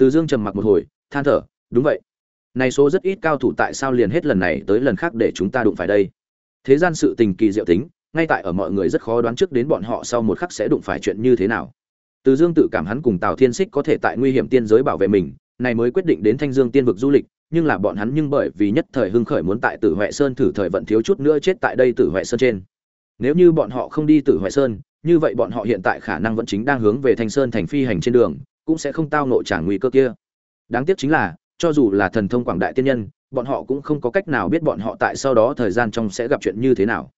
từ dương trầm mặc một hồi, than thở, đúng vậy. Này số rất ít cao thủ tại sao liền hết lần này tới lần khác để chúng ta đụng phải đây? Thế gian sự tình kỳ diệu tính, ngay tại ở mọi người rất khó đoán trước đến bọn họ sau một khắc sẽ đụng phải chuyện như thế nào. Từ dương tự cảm hắn cùng tào thiên xích có thể tại nguy hiểm tiên giới bảo vệ mình, này mới quyết định đến thanh dương tiên vực du lịch, nhưng là bọn hắn nhưng bởi vì nhất thời hưng khởi muốn tại tử huệ sơn thử thời vận thiếu chút nữa chết tại đây tử huệ sơn trên. Nếu như bọn họ không đi tử huệ sơn, như vậy bọn họ hiện tại khả năng vẫn chính đang hướng về thanh sơn thành phi hành trên đường cũng sẽ không tao nội trả nguy cơ kia. Đáng tiếc chính là, cho dù là thần thông quảng đại tiên nhân, bọn họ cũng không có cách nào biết bọn họ tại sau đó thời gian trong sẽ gặp chuyện như thế nào.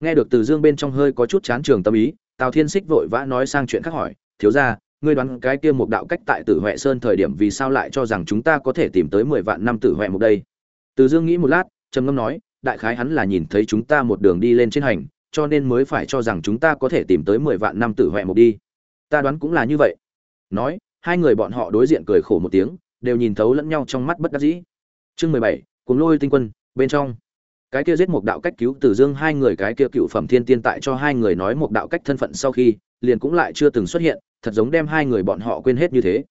Nghe được từ dương bên trong hơi có chút chán trường tâm ý, tào thiên xích vội vã nói sang chuyện khác hỏi, thiếu ra ngươi đoán cái kia một đạo cách tại tử huệ sơn thời điểm vì sao lại cho rằng chúng ta có thể tìm tới mười vạn năm tử huệ một đây? Từ dương nghĩ một lát, trầm ngâm nói, đại khái hắn là nhìn thấy chúng ta một đường đi lên trên hành, cho nên mới phải cho rằng chúng ta có thể tìm tới mười vạn năm tử huệ một đi. Ta đoán cũng là như vậy. Nói hai người bọn họ đối diện cười khổ một tiếng, đều nhìn thấu lẫn nhau trong mắt bất đắc dĩ. Chương mười bảy cùng lôi tinh quân, bên trong. Cái kia giết một đạo cách cứu tử dương hai người, cái kia cựu phẩm thiên tiên tại cho hai người nói một đạo cách thân phận sau khi, liền cũng lại chưa từng xuất hiện, thật giống đem hai người bọn họ quên hết như thế.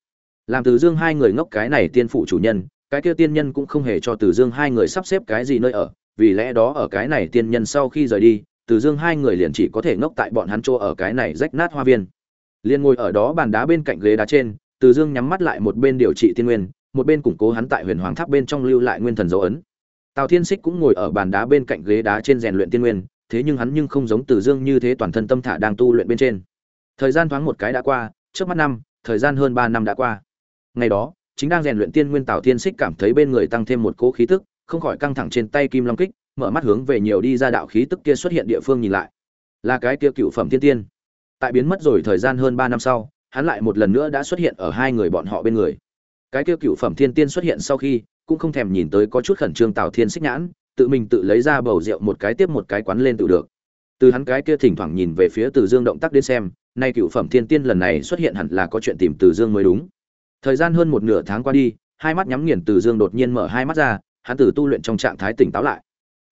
Làm từ dương hai người ngốc cái này tiên phụ chủ nhân, cái kia tiên nhân cũng không hề cho tử dương hai người sắp xếp cái gì nơi ở, vì lẽ đó ở cái này tiên nhân sau khi rời đi, tử dương hai người liền chỉ có thể ngốc tại bọn hắn chỗ ở cái này rách nát hoa viên. Liền ngồi ở đó bàn đá bên cạnh ghế đá trên từ dương nhắm mắt lại một bên điều trị tiên nguyên, một bên củng cố hắn tại huyền hoàng tháp bên trong lưu lại nguyên thần dấu ấn. Tào thiên xích cũng ngồi ở bàn đá bên cạnh ghế đá trên rèn luyện tiên nguyên, thế nhưng hắn nhưng không giống từ dương như thế toàn thân tâm thả đang tu luyện bên trên. Thời gian thoáng một cái đã qua, trước mắt năm, thời gian hơn ba năm đã qua. Ngày đó, chính đang rèn luyện tiên nguyên, tào thiên xích cảm thấy bên người tăng thêm một cỗ khí tức, không khỏi căng thẳng trên tay kim long kích, mở mắt hướng về nhiều đi ra đạo khí tức kia xuất hiện địa phương nhìn lại. Là cái kia cựu phẩm tiên tiên. Tại biến mất rồi thời gian hơn ba năm sau hắn lại một lần nữa đã xuất hiện ở hai người bọn họ bên người. Cái kia cựu phẩm thiên tiên xuất hiện sau khi, cũng không thèm nhìn tới có chút khẩn trương tào thiên xích nhãn, tự mình tự lấy ra bầu rượu một cái tiếp một cái quán lên tự được. Từ hắn cái kia thỉnh thoảng nhìn về phía từ dương động tác đến xem, nay cựu phẩm thiên tiên lần này xuất hiện hẳn là có chuyện tìm từ dương mới đúng. Thời gian hơn một nửa tháng qua đi, hai mắt nhắm nghiền từ dương đột nhiên mở hai mắt ra, hắn từ tu luyện trong trạng thái tỉnh táo lại.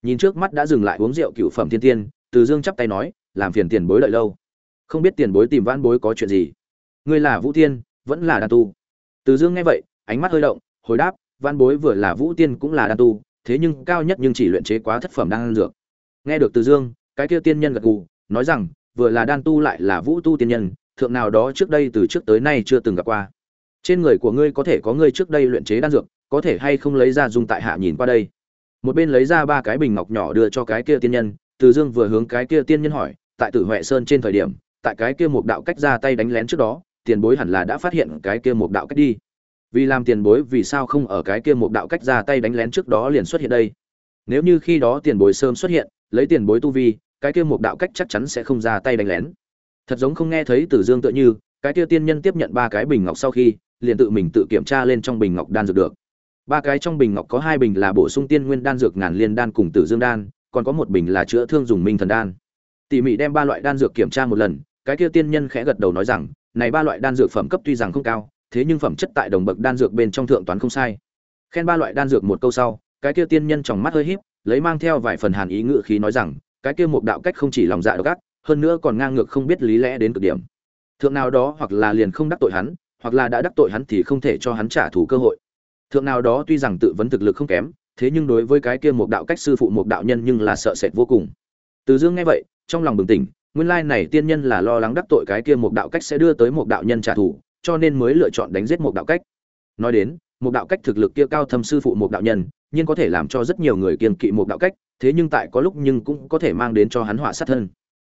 Nhìn trước mắt đã dừng lại uống rượu cựu phẩm thiên tiên, từ dương chắp tay nói, làm phiền tiền bối lợi lâu. Không biết tiền bối tìm vãn bối có chuyện gì ngươi là vũ tiên, vẫn là đan tu. Từ dương nghe vậy, ánh mắt hơi động, hồi đáp, văn bối vừa là vũ tiên cũng là đan tu, thế nhưng cao nhất nhưng chỉ luyện chế quá thất phẩm đan dược. Nghe được từ dương, cái kia tiên nhân gật gù, nói rằng, vừa là đan tu lại là vũ tu tiên nhân, thượng nào đó trước đây từ trước tới nay chưa từng gặp qua. Trên người của ngươi có thể có ngươi trước đây luyện chế đan dược, có thể hay không lấy ra dùng tại hạ nhìn qua đây? Một bên lấy ra ba cái bình ngọc nhỏ đưa cho cái kia tiên nhân, từ dương vừa hướng cái kia tiên nhân hỏi, tại tử huệ sơn trên thời điểm, tại cái kia một đạo cách ra tay đánh lén trước đó tiền bối hẳn là đã phát hiện cái kia một đạo cách đi. Vì làm tiền bối, vì sao không ở cái kia một đạo cách ra tay đánh lén trước đó liền xuất hiện đây? Nếu như khi đó tiền bối sớm xuất hiện, lấy tiền bối tu vi, cái kia một đạo cách chắc chắn sẽ không ra tay đánh lén. Thật giống không nghe thấy từ dương tựa như, cái kia tiên nhân tiếp nhận ba cái bình ngọc sau khi, liền tự mình tự kiểm tra lên trong bình ngọc đan dược được. Ba cái trong bình ngọc có hai bình là bổ sung tiên nguyên đan dược ngàn liên đan cùng tử dương đan, còn có một bình là chữa thương dùng minh thần đan. Tỉ mỉ đem ba loại đan dược kiểm tra một lần, cái kia tiên nhân khẽ gật đầu nói rằng này ba loại đan dược phẩm cấp tuy rằng không cao, thế nhưng phẩm chất tại đồng bậc đan dược bên trong thượng toán không sai. Khen ba loại đan dược một câu sau, cái kia tiên nhân trong mắt hơi híp, lấy mang theo vài phần hàn ý ngự khí nói rằng, cái kia một đạo cách không chỉ lòng dạ độc ác, hơn nữa còn ngang ngược không biết lý lẽ đến cực điểm. Thượng nào đó hoặc là liền không đắc tội hắn, hoặc là đã đắc tội hắn thì không thể cho hắn trả thù cơ hội. Thượng nào đó tuy rằng tự vấn thực lực không kém, thế nhưng đối với cái kia một đạo cách sư phụ một đạo nhân nhưng là sợ sệt vô cùng. Từ dương nghe vậy, trong lòng bừng tỉnh nguyên lai này tiên nhân là lo lắng đắc tội cái kia một đạo cách sẽ đưa tới một đạo nhân trả thù, cho nên mới lựa chọn đánh giết một đạo cách. Nói đến, một đạo cách thực lực kia cao thâm sư phụ một đạo nhân, nhưng có thể làm cho rất nhiều người kiên kỵ một đạo cách, thế nhưng tại có lúc nhưng cũng có thể mang đến cho hắn họa sát thân.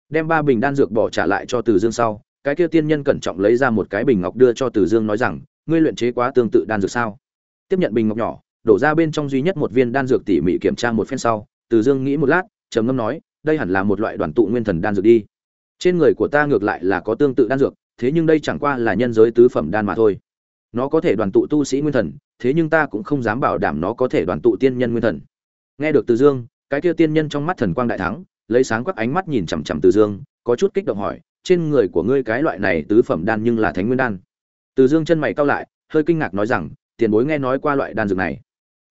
Đem ba bình đan dược bỏ trả lại cho từ dương sau, cái kia tiên nhân cẩn trọng lấy ra một cái bình ngọc đưa cho từ dương nói rằng, ngươi luyện chế quá tương tự đan dược sao? Tiếp nhận bình ngọc nhỏ, đổ ra bên trong duy nhất một viên đan dược tỉ mỉ kiểm tra một phen sau, từ dương nghĩ một lát, trầm ngâm nói đây hẳn là một loại đoàn tụ nguyên thần đan dược đi. Trên người của ta ngược lại là có tương tự đan dược, thế nhưng đây chẳng qua là nhân giới tứ phẩm đan mà thôi. Nó có thể đoàn tụ tu sĩ nguyên thần, thế nhưng ta cũng không dám bảo đảm nó có thể đoàn tụ tiên nhân nguyên thần. Nghe được từ dương, cái kia tiên nhân trong mắt thần quang đại thắng, lấy sáng quắc ánh mắt nhìn chằm chằm từ dương, có chút kích động hỏi, trên người của ngươi cái loại này tứ phẩm đan nhưng là thánh nguyên đan? Từ dương chân mày cau lại, hơi kinh ngạc nói rằng, tiền bối nghe nói qua loại đan dược này.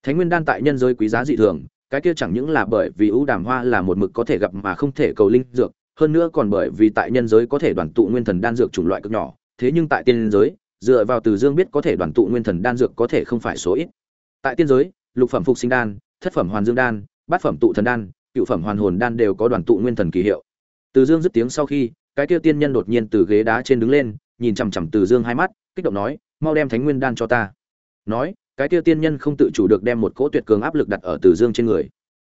Thánh nguyên đan tại nhân giới quý giá dị thường cái kia chẳng những là bởi vì ưu đàm hoa là một mực có thể gặp mà không thể cầu linh dược, hơn nữa còn bởi vì tại nhân giới có thể đoàn tụ nguyên thần đan dược chủng loại cực nhỏ, thế nhưng tại tiên giới, dựa vào từ dương biết có thể đoàn tụ nguyên thần đan dược có thể không phải số ít. Tại tiên giới, lục phẩm phục sinh đan, thất phẩm hoàn dương đan, bát phẩm tụ thần đan, cựu phẩm hoàn hồn đan đều có đoàn tụ nguyên thần kỳ hiệu. Từ dương dứt tiếng sau khi, cái kia tiên nhân đột nhiên từ ghế đá trên đứng lên, nhìn chằm chằm từ dương hai mắt, kích động nói, mau đem thánh nguyên đan cho ta. Nói cái kia tiên nhân không tự chủ được đem một cỗ tuyệt cường áp lực đặt ở từ dương trên người.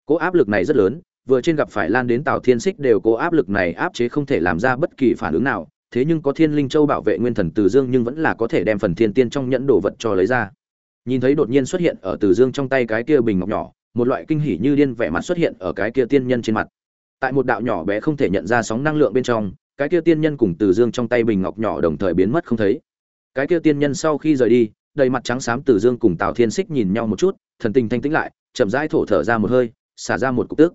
Cỗ áp lực này rất lớn, vừa trên gặp phải lan đến tào thiên xích đều cố áp lực này áp chế không thể làm ra bất kỳ phản ứng nào, thế nhưng có thiên linh châu bảo vệ nguyên thần từ dương nhưng vẫn là có thể đem phần thiên tiên trong nhẫn đồ vật cho lấy ra. Nhìn thấy đột nhiên xuất hiện ở từ dương trong tay cái kia bình ngọc nhỏ, một loại kinh hỉ như điên vẻ mặt xuất hiện ở cái kia tiên nhân trên mặt. Tại một đạo nhỏ bé không thể nhận ra sóng năng lượng bên trong, cái kia tiên nhân cùng từ dương trong tay bình ngọc nhỏ đồng thời biến mất không thấy. Cái kia tiên nhân sau khi rời đi đầy mặt trắng xám từ dương cùng tào thiên Sích nhìn nhau một chút, thần tình thanh tĩnh lại, chậm rãi thổ thở ra một hơi, xả ra một cục tức.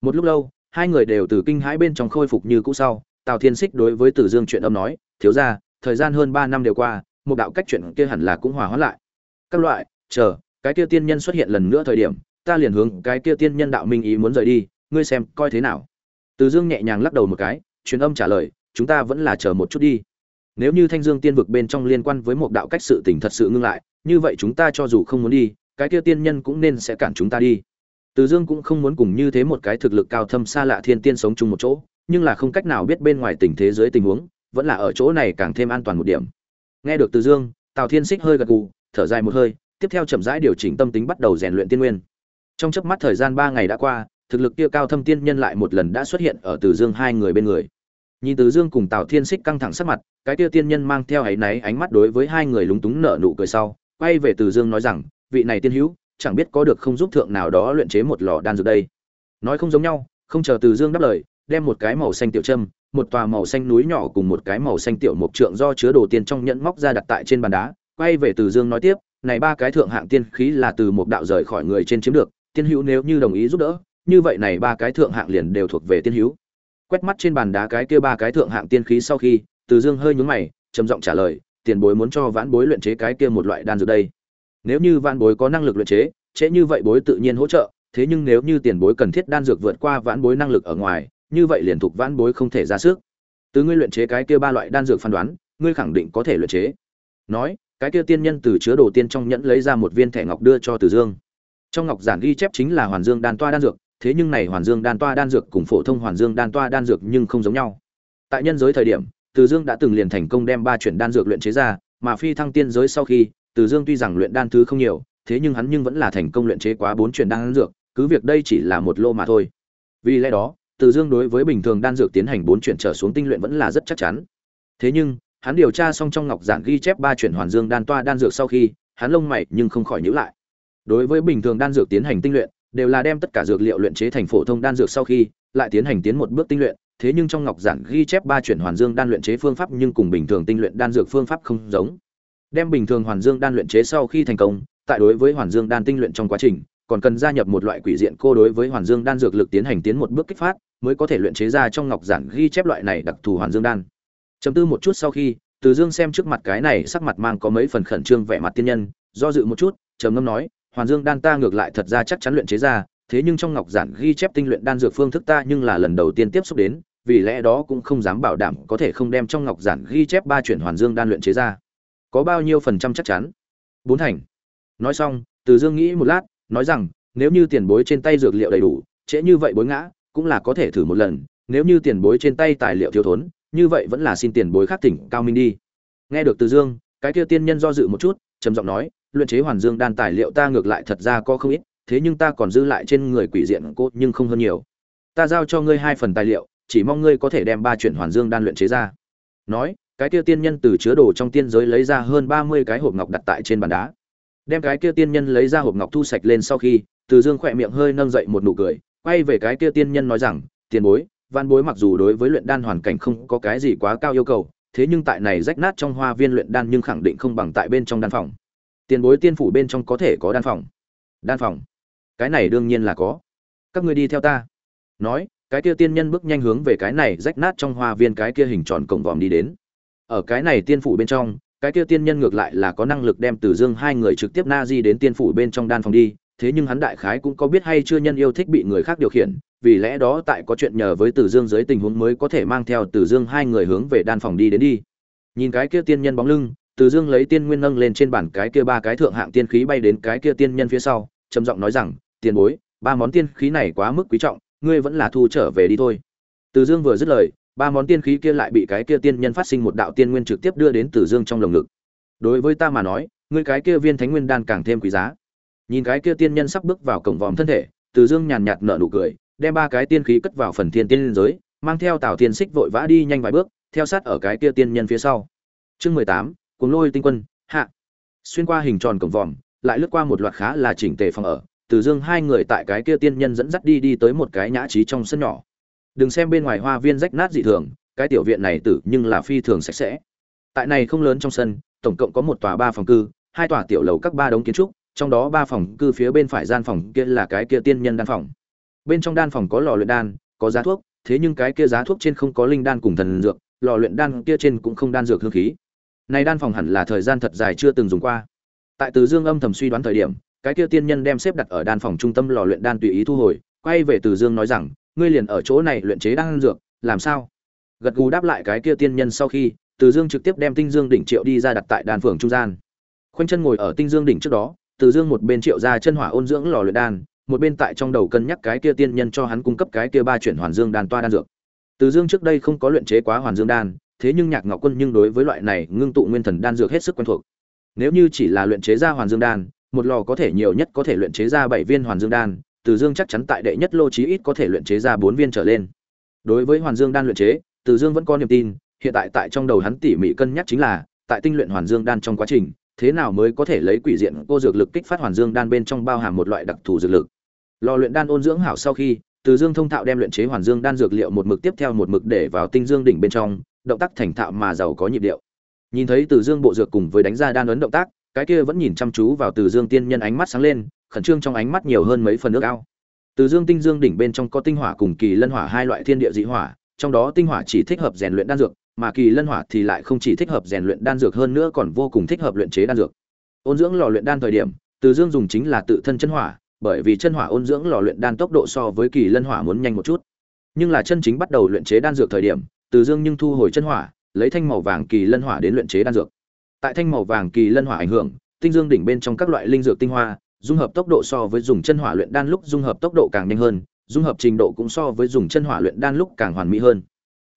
Một lúc lâu, hai người đều từ kinh hãi bên trong khôi phục như cũ sau, tào thiên Sích đối với từ dương chuyện âm nói, thiếu ra thời gian hơn ba năm đều qua, một đạo cách chuyện kia hẳn là cũng hòa hóa lại. Các loại, chờ, cái kia tiên nhân xuất hiện lần nữa thời điểm, ta liền hướng cái kia tiên nhân đạo minh ý muốn rời đi, ngươi xem coi thế nào. Từ dương nhẹ nhàng lắc đầu một cái, truyền âm trả lời, chúng ta vẫn là chờ một chút đi nếu như thanh dương tiên vực bên trong liên quan với một đạo cách sự tình thật sự ngưng lại, như vậy chúng ta cho dù không muốn đi, cái kia tiên nhân cũng nên sẽ cản chúng ta đi. Từ dương cũng không muốn cùng như thế một cái thực lực cao thâm xa lạ thiên tiên sống chung một chỗ, nhưng là không cách nào biết bên ngoài tình thế giới tình huống, vẫn là ở chỗ này càng thêm an toàn một điểm. Nghe được từ dương, tào thiên xích hơi gật gù, thở dài một hơi, tiếp theo chậm rãi điều chỉnh tâm tính bắt đầu rèn luyện tiên nguyên. Trong chớp mắt thời gian ba ngày đã qua, thực lực kia cao thâm tiên nhân lại một lần đã xuất hiện ở từ dương hai người bên người. Nhìn từ dương cùng tào thiên xích căng thẳng sắc mặt cái kia tiên nhân mang theo ấy náy ánh mắt đối với hai người lúng túng nở nụ cười sau, quay về từ dương nói rằng, vị này tiên hữu, chẳng biết có được không giúp thượng nào đó luyện chế một lò đan dược đây. Nói không giống nhau, không chờ từ dương đáp lời, đem một cái màu xanh tiểu trâm một tòa màu xanh núi nhỏ cùng một cái màu xanh tiểu mộc trượng do chứa đồ tiên trong nhẫn móc ra đặt tại trên bàn đá, quay về từ dương nói tiếp, này ba cái thượng hạng tiên khí là từ một đạo rời khỏi người trên chiếm được, tiên hữu nếu như đồng ý giúp đỡ, như vậy này ba cái thượng hạng liền đều thuộc về tiên hữu. Quét mắt trên bàn đá cái kia ba cái thượng hạng tiên khí sau khi từ dương hơi nhướng mày, trầm giọng trả lời, tiền bối muốn cho vãn bối luyện chế cái kia một loại đan dược đây. Nếu như vãn bối có năng lực luyện chế chế như vậy bối tự nhiên hỗ trợ, thế nhưng nếu như tiền bối cần thiết đan dược vượt qua vãn bối năng lực ở ngoài, như vậy liền thuộc vãn bối không thể ra sức. Từ ngươi luyện chế cái kia ba loại đan dược phán đoán, ngươi khẳng định có thể luyện chế. Nói, cái kia tiên nhân từ chứa đồ tiên trong nhẫn lấy ra một viên thẻ ngọc đưa cho từ dương. Trong ngọc giản ghi chép chính là hoàn dương đan toa đan dược, thế nhưng này hoàn dương đan toa đan dược cùng phổ thông hoàn dương đan toa đan dược nhưng không giống nhau. Tại nhân giới thời điểm từ dương đã từng liền thành công đem ba chuyển đan dược luyện chế ra, mà phi thăng tiên giới sau khi, từ dương tuy rằng luyện đan thứ không nhiều, thế nhưng hắn nhưng vẫn là thành công luyện chế quá bốn chuyển đan dược, cứ việc đây chỉ là một lô mà thôi. Vì lẽ đó, từ dương đối với bình thường đan dược tiến hành bốn chuyển trở xuống tinh luyện vẫn là rất chắc chắn. Thế nhưng, hắn điều tra xong trong ngọc giản ghi chép ba chuyển hoàn dương đan toa đan dược sau khi, hắn lông mày nhưng không khỏi nhíu lại. Đối với bình thường đan dược tiến hành tinh luyện, đều là đem tất cả dược liệu luyện chế thành phổ thông đan dược sau khi lại tiến hành tiến một bước tinh luyện, thế nhưng trong ngọc giản ghi chép ba chuyển hoàn dương đan luyện chế phương pháp nhưng cùng bình thường tinh luyện đan dược phương pháp không giống. Đem bình thường hoàn dương đan luyện chế sau khi thành công, tại đối với hoàn dương đan tinh luyện trong quá trình, còn cần gia nhập một loại quỷ diện cô đối với hoàn dương đan dược lực tiến hành tiến một bước kích phát, mới có thể luyện chế ra trong ngọc giản ghi chép loại này đặc thù hoàn dương đan. Chấm tư một chút sau khi, từ dương xem trước mặt cái này sắc mặt mang có mấy phần khẩn trương vẻ mặt tiên nhân, do dự một chút, trầm ngâm nói, hoàn dương đan ta ngược lại thật ra chắc chắn luyện chế ra thế nhưng trong ngọc giản ghi chép tinh luyện đan dược phương thức ta nhưng là lần đầu tiên tiếp xúc đến, vì lẽ đó cũng không dám bảo đảm có thể không đem trong ngọc giản ghi chép ba chuyển hoàn dương đan luyện chế ra. Có bao nhiêu phần trăm chắc chắn? Bốn thành. Nói xong, từ dương nghĩ một lát, nói rằng, nếu như tiền bối trên tay dược liệu đầy đủ, trễ như vậy bối ngã, cũng là có thể thử một lần. Nếu như tiền bối trên tay tài liệu thiếu thốn, như vậy vẫn là xin tiền bối khác tỉnh cao minh đi. Nghe được từ dương, cái kia tiên nhân do dự một chút, trầm giọng nói, luyện chế hoàn dương đan tài liệu ta ngược lại thật ra có không ít thế nhưng ta còn dư lại trên người quỷ diện cô nhưng không hơn nhiều. Ta giao cho ngươi hai phần tài liệu, chỉ mong ngươi có thể đem ba chuyển hoàn dương đan luyện chế ra. Nói, cái kia tiên nhân từ chứa đồ trong tiên giới lấy ra hơn ba mươi cái hộp ngọc đặt tại trên bàn đá. Đem cái kia tiên nhân lấy ra hộp ngọc thu sạch lên sau khi, từ dương khỏe miệng hơi nâng dậy một nụ cười, quay về cái kia tiên nhân nói rằng, tiền bối, văn bối mặc dù đối với luyện đan hoàn cảnh không có cái gì quá cao yêu cầu, thế nhưng tại này rách nát trong hoa viên luyện đan nhưng khẳng định không bằng tại bên trong đan phòng. Tiền bối tiên phủ bên trong có thể có đan phòng. Đan phòng? Cái này đương nhiên là có. Các ngươi đi theo ta. Nói, cái kia tiên nhân bước nhanh hướng về cái này rách nát trong hoa viên cái kia hình tròn cổng vòm đi đến. Ở cái này tiên phủ bên trong, cái kia tiên nhân ngược lại là có năng lực đem từ dương hai người trực tiếp na di đến tiên phủ bên trong đan phòng đi, thế nhưng hắn đại khái cũng có biết hay chưa nhân yêu thích bị người khác điều khiển, vì lẽ đó tại có chuyện nhờ với từ dương dưới tình huống mới có thể mang theo từ dương hai người hướng về đan phòng đi đến đi. Nhìn cái kia tiên nhân bóng lưng, từ dương lấy tiên nguyên nâng lên trên bàn cái kia ba cái thượng hạng tiên khí bay đến cái kia tiên nhân phía sau, trầm giọng nói rằng tiền bối, ba món tiên khí này quá mức quý trọng, ngươi vẫn là thu trở về đi thôi. Từ dương vừa dứt lời, ba món tiên khí kia lại bị cái kia tiên nhân phát sinh một đạo tiên nguyên trực tiếp đưa đến từ dương trong lồng ngực. Đối với ta mà nói, ngươi cái kia viên thánh nguyên đan càng thêm quý giá. Nhìn cái kia tiên nhân sắp bước vào cổng vòm thân thể, từ dương nhàn nhạt nở nụ cười, đem ba cái tiên khí cất vào phần thiên tiên giới, mang theo tào tiên xích vội vã đi nhanh vài bước, theo sát ở cái kia tiên nhân phía sau. Chương mười tám, cuồng lôi tinh quân, hạ. Xuyên qua hình tròn cổng vòm, lại lướt qua một loạt khá là chỉnh tề phòng ở từ dương hai người tại cái kia tiên nhân dẫn dắt đi đi tới một cái nhã trí trong sân nhỏ. Đừng xem bên ngoài hoa viên rách nát dị thường, cái tiểu viện này tử nhưng là phi thường sạch sẽ. Tại này không lớn trong sân, tổng cộng có một tòa ba phòng cư, hai tòa tiểu lầu các ba đống kiến trúc, trong đó ba phòng cư phía bên phải gian phòng kia là cái kia tiên nhân đan phòng. Bên trong đan phòng có lò luyện đan, có giá thuốc, thế nhưng cái kia giá thuốc trên không có linh đan cùng thần dược, lò luyện đan kia trên cũng không đan dược hương khí. Này đan phòng hẳn là thời gian thật dài chưa từng dùng qua. Tại từ dương âm thầm suy đoán thời điểm cái kia tiên nhân đem xếp đặt ở đan phòng trung tâm lò luyện đan tùy ý thu hồi, quay về từ dương nói rằng, ngươi liền ở chỗ này luyện chế đan dược, làm sao? Gật gù đáp lại cái kia tiên nhân sau khi, từ dương trực tiếp đem tinh dương đỉnh triệu đi ra đặt tại đan phường trung gian. Khoanh chân ngồi ở tinh dương đỉnh trước đó, từ dương một bên triệu ra chân hỏa ôn dưỡng lò luyện đan, một bên tại trong đầu cân nhắc cái kia tiên nhân cho hắn cung cấp cái kia ba chuyển hoàn dương đan toa đan dược. Từ dương trước đây không có luyện chế quá hoàn dương đan, thế nhưng nhạc ngọc quân nhưng đối với loại này ngưng tụ nguyên thần đan dược hết sức quen thuộc. Nếu như chỉ là luyện chế ra hoàn dương đan một lò có thể nhiều nhất có thể luyện chế ra bảy viên hoàn dương đan, từ dương chắc chắn tại đệ nhất lô chí ít có thể luyện chế ra bốn viên trở lên. Đối với hoàn dương đan luyện chế, từ dương vẫn có niềm tin, hiện tại tại trong đầu hắn tỉ mỉ cân nhắc chính là, tại tinh luyện hoàn dương đan trong quá trình, thế nào mới có thể lấy quỷ diện cô dược lực kích phát hoàn dương đan bên trong bao hàm một loại đặc thù dược lực. Lò luyện đan ôn dưỡng hảo sau khi, từ dương thông thạo đem luyện chế hoàn dương đan dược liệu một mực tiếp theo một mực để vào tinh dương đỉnh bên trong, động tác thành thạo mà giàu có nhịp điệu. Nhìn thấy từ dương bộ dược cùng với đánh ra đan ấn động tác cái kia vẫn nhìn chăm chú vào từ dương tiên nhân ánh mắt sáng lên, khẩn trương trong ánh mắt nhiều hơn mấy phần nước ao. Từ dương tinh dương đỉnh bên trong có tinh hỏa cùng kỳ lân hỏa hai loại thiên địa dị hỏa, trong đó tinh hỏa chỉ thích hợp rèn luyện đan dược, mà kỳ lân hỏa thì lại không chỉ thích hợp rèn luyện đan dược hơn nữa còn vô cùng thích hợp luyện chế đan dược. Ôn dưỡng lò luyện đan thời điểm, từ dương dùng chính là tự thân chân hỏa, bởi vì chân hỏa ôn dưỡng lò luyện đan tốc độ so với kỳ lân hỏa muốn nhanh một chút. Nhưng là chân chính bắt đầu luyện chế đan dược thời điểm, từ dương nhưng thu hồi chân hỏa, lấy thanh màu vàng kỳ lân hỏa đến luyện chế đan dược tại thanh màu vàng kỳ lân hỏa ảnh hưởng tinh dương đỉnh bên trong các loại linh dược tinh hoa dung hợp tốc độ so với dùng chân hỏa luyện đan lúc dung hợp tốc độ càng nhanh hơn dung hợp trình độ cũng so với dùng chân hỏa luyện đan lúc càng hoàn mỹ hơn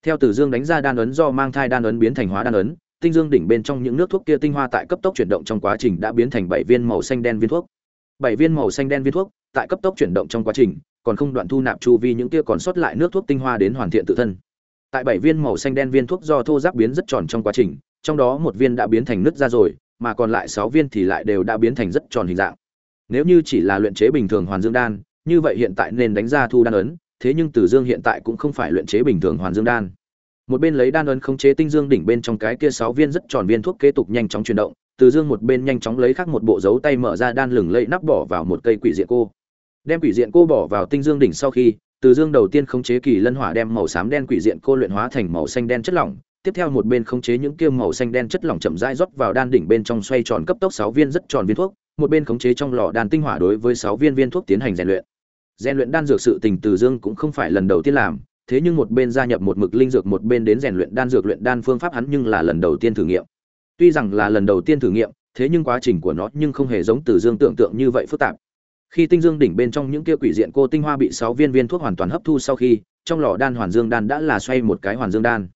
theo Từ Dương đánh ra đan ấn do mang thai đan ấn biến thành hóa đan ấn, tinh dương đỉnh bên trong những nước thuốc kia tinh hoa tại cấp tốc chuyển động trong quá trình đã biến thành bảy viên màu xanh đen viên thuốc. Bảy viên màu xanh đen viên thuốc, tại cấp tốc chuyển động trong quá trình, còn không đoạn thu nạp chu vi những kia còn sót lại nước thuốc tinh hoa đến hoàn thiện tự thân. Tại bảy viên màu xanh đen viên thuốc do thô giáp biến rất tròn trong quá trình, trong đó một viên đã biến thành nứt ra rồi, mà còn lại sáu viên thì lại đều đã biến thành rất tròn hình dạng. Nếu như chỉ là luyện chế bình thường hoàn dương đan, như vậy hiện tại nên đánh ra thu đan ấn, thế nhưng Từ Dương hiện tại cũng không phải luyện chế bình thường hoàn dương đan. Một bên lấy đan ấn khống chế tinh dương đỉnh bên trong cái kia sáu viên rất tròn viên thuốc kế tục nhanh chóng chuyển động, Từ Dương một bên nhanh chóng lấy khác một bộ dấu tay mở ra đan lửng lẫy nắp bỏ vào một cây quỷ diện cô. Đem quỷ diện cô bỏ vào tinh dương đỉnh sau khi, Từ Dương đầu tiên khống chế kỳ lân hỏa đem màu xám đen quỷ diện cô luyện hóa thành màu xanh đen chất lỏng, tiếp theo một bên khống chế những kia màu xanh đen chất lỏng chậm rãi rót vào đan đỉnh bên trong xoay tròn cấp tốc sáu viên rất tròn viên thuốc, một bên khống chế trong lò đan tinh hỏa đối với sáu viên viên thuốc tiến hành rèn luyện. Rèn luyện đan dược sự tình từ dương cũng không phải lần đầu tiên làm thế nhưng một bên gia nhập một mực linh dược một bên đến rèn luyện đan dược luyện đan phương pháp hắn nhưng là lần đầu tiên thử nghiệm. Tuy rằng là lần đầu tiên thử nghiệm thế nhưng quá trình của nó nhưng không hề giống từ dương tưởng tượng như vậy phức tạp. Khi tinh dương đỉnh bên trong những kia quỷ diện cô tinh hoa bị sáu viên viên thuốc hoàn toàn hấp thu sau khi trong lò đan hoàn dương đan đã là xoay một cái hoàn dương đan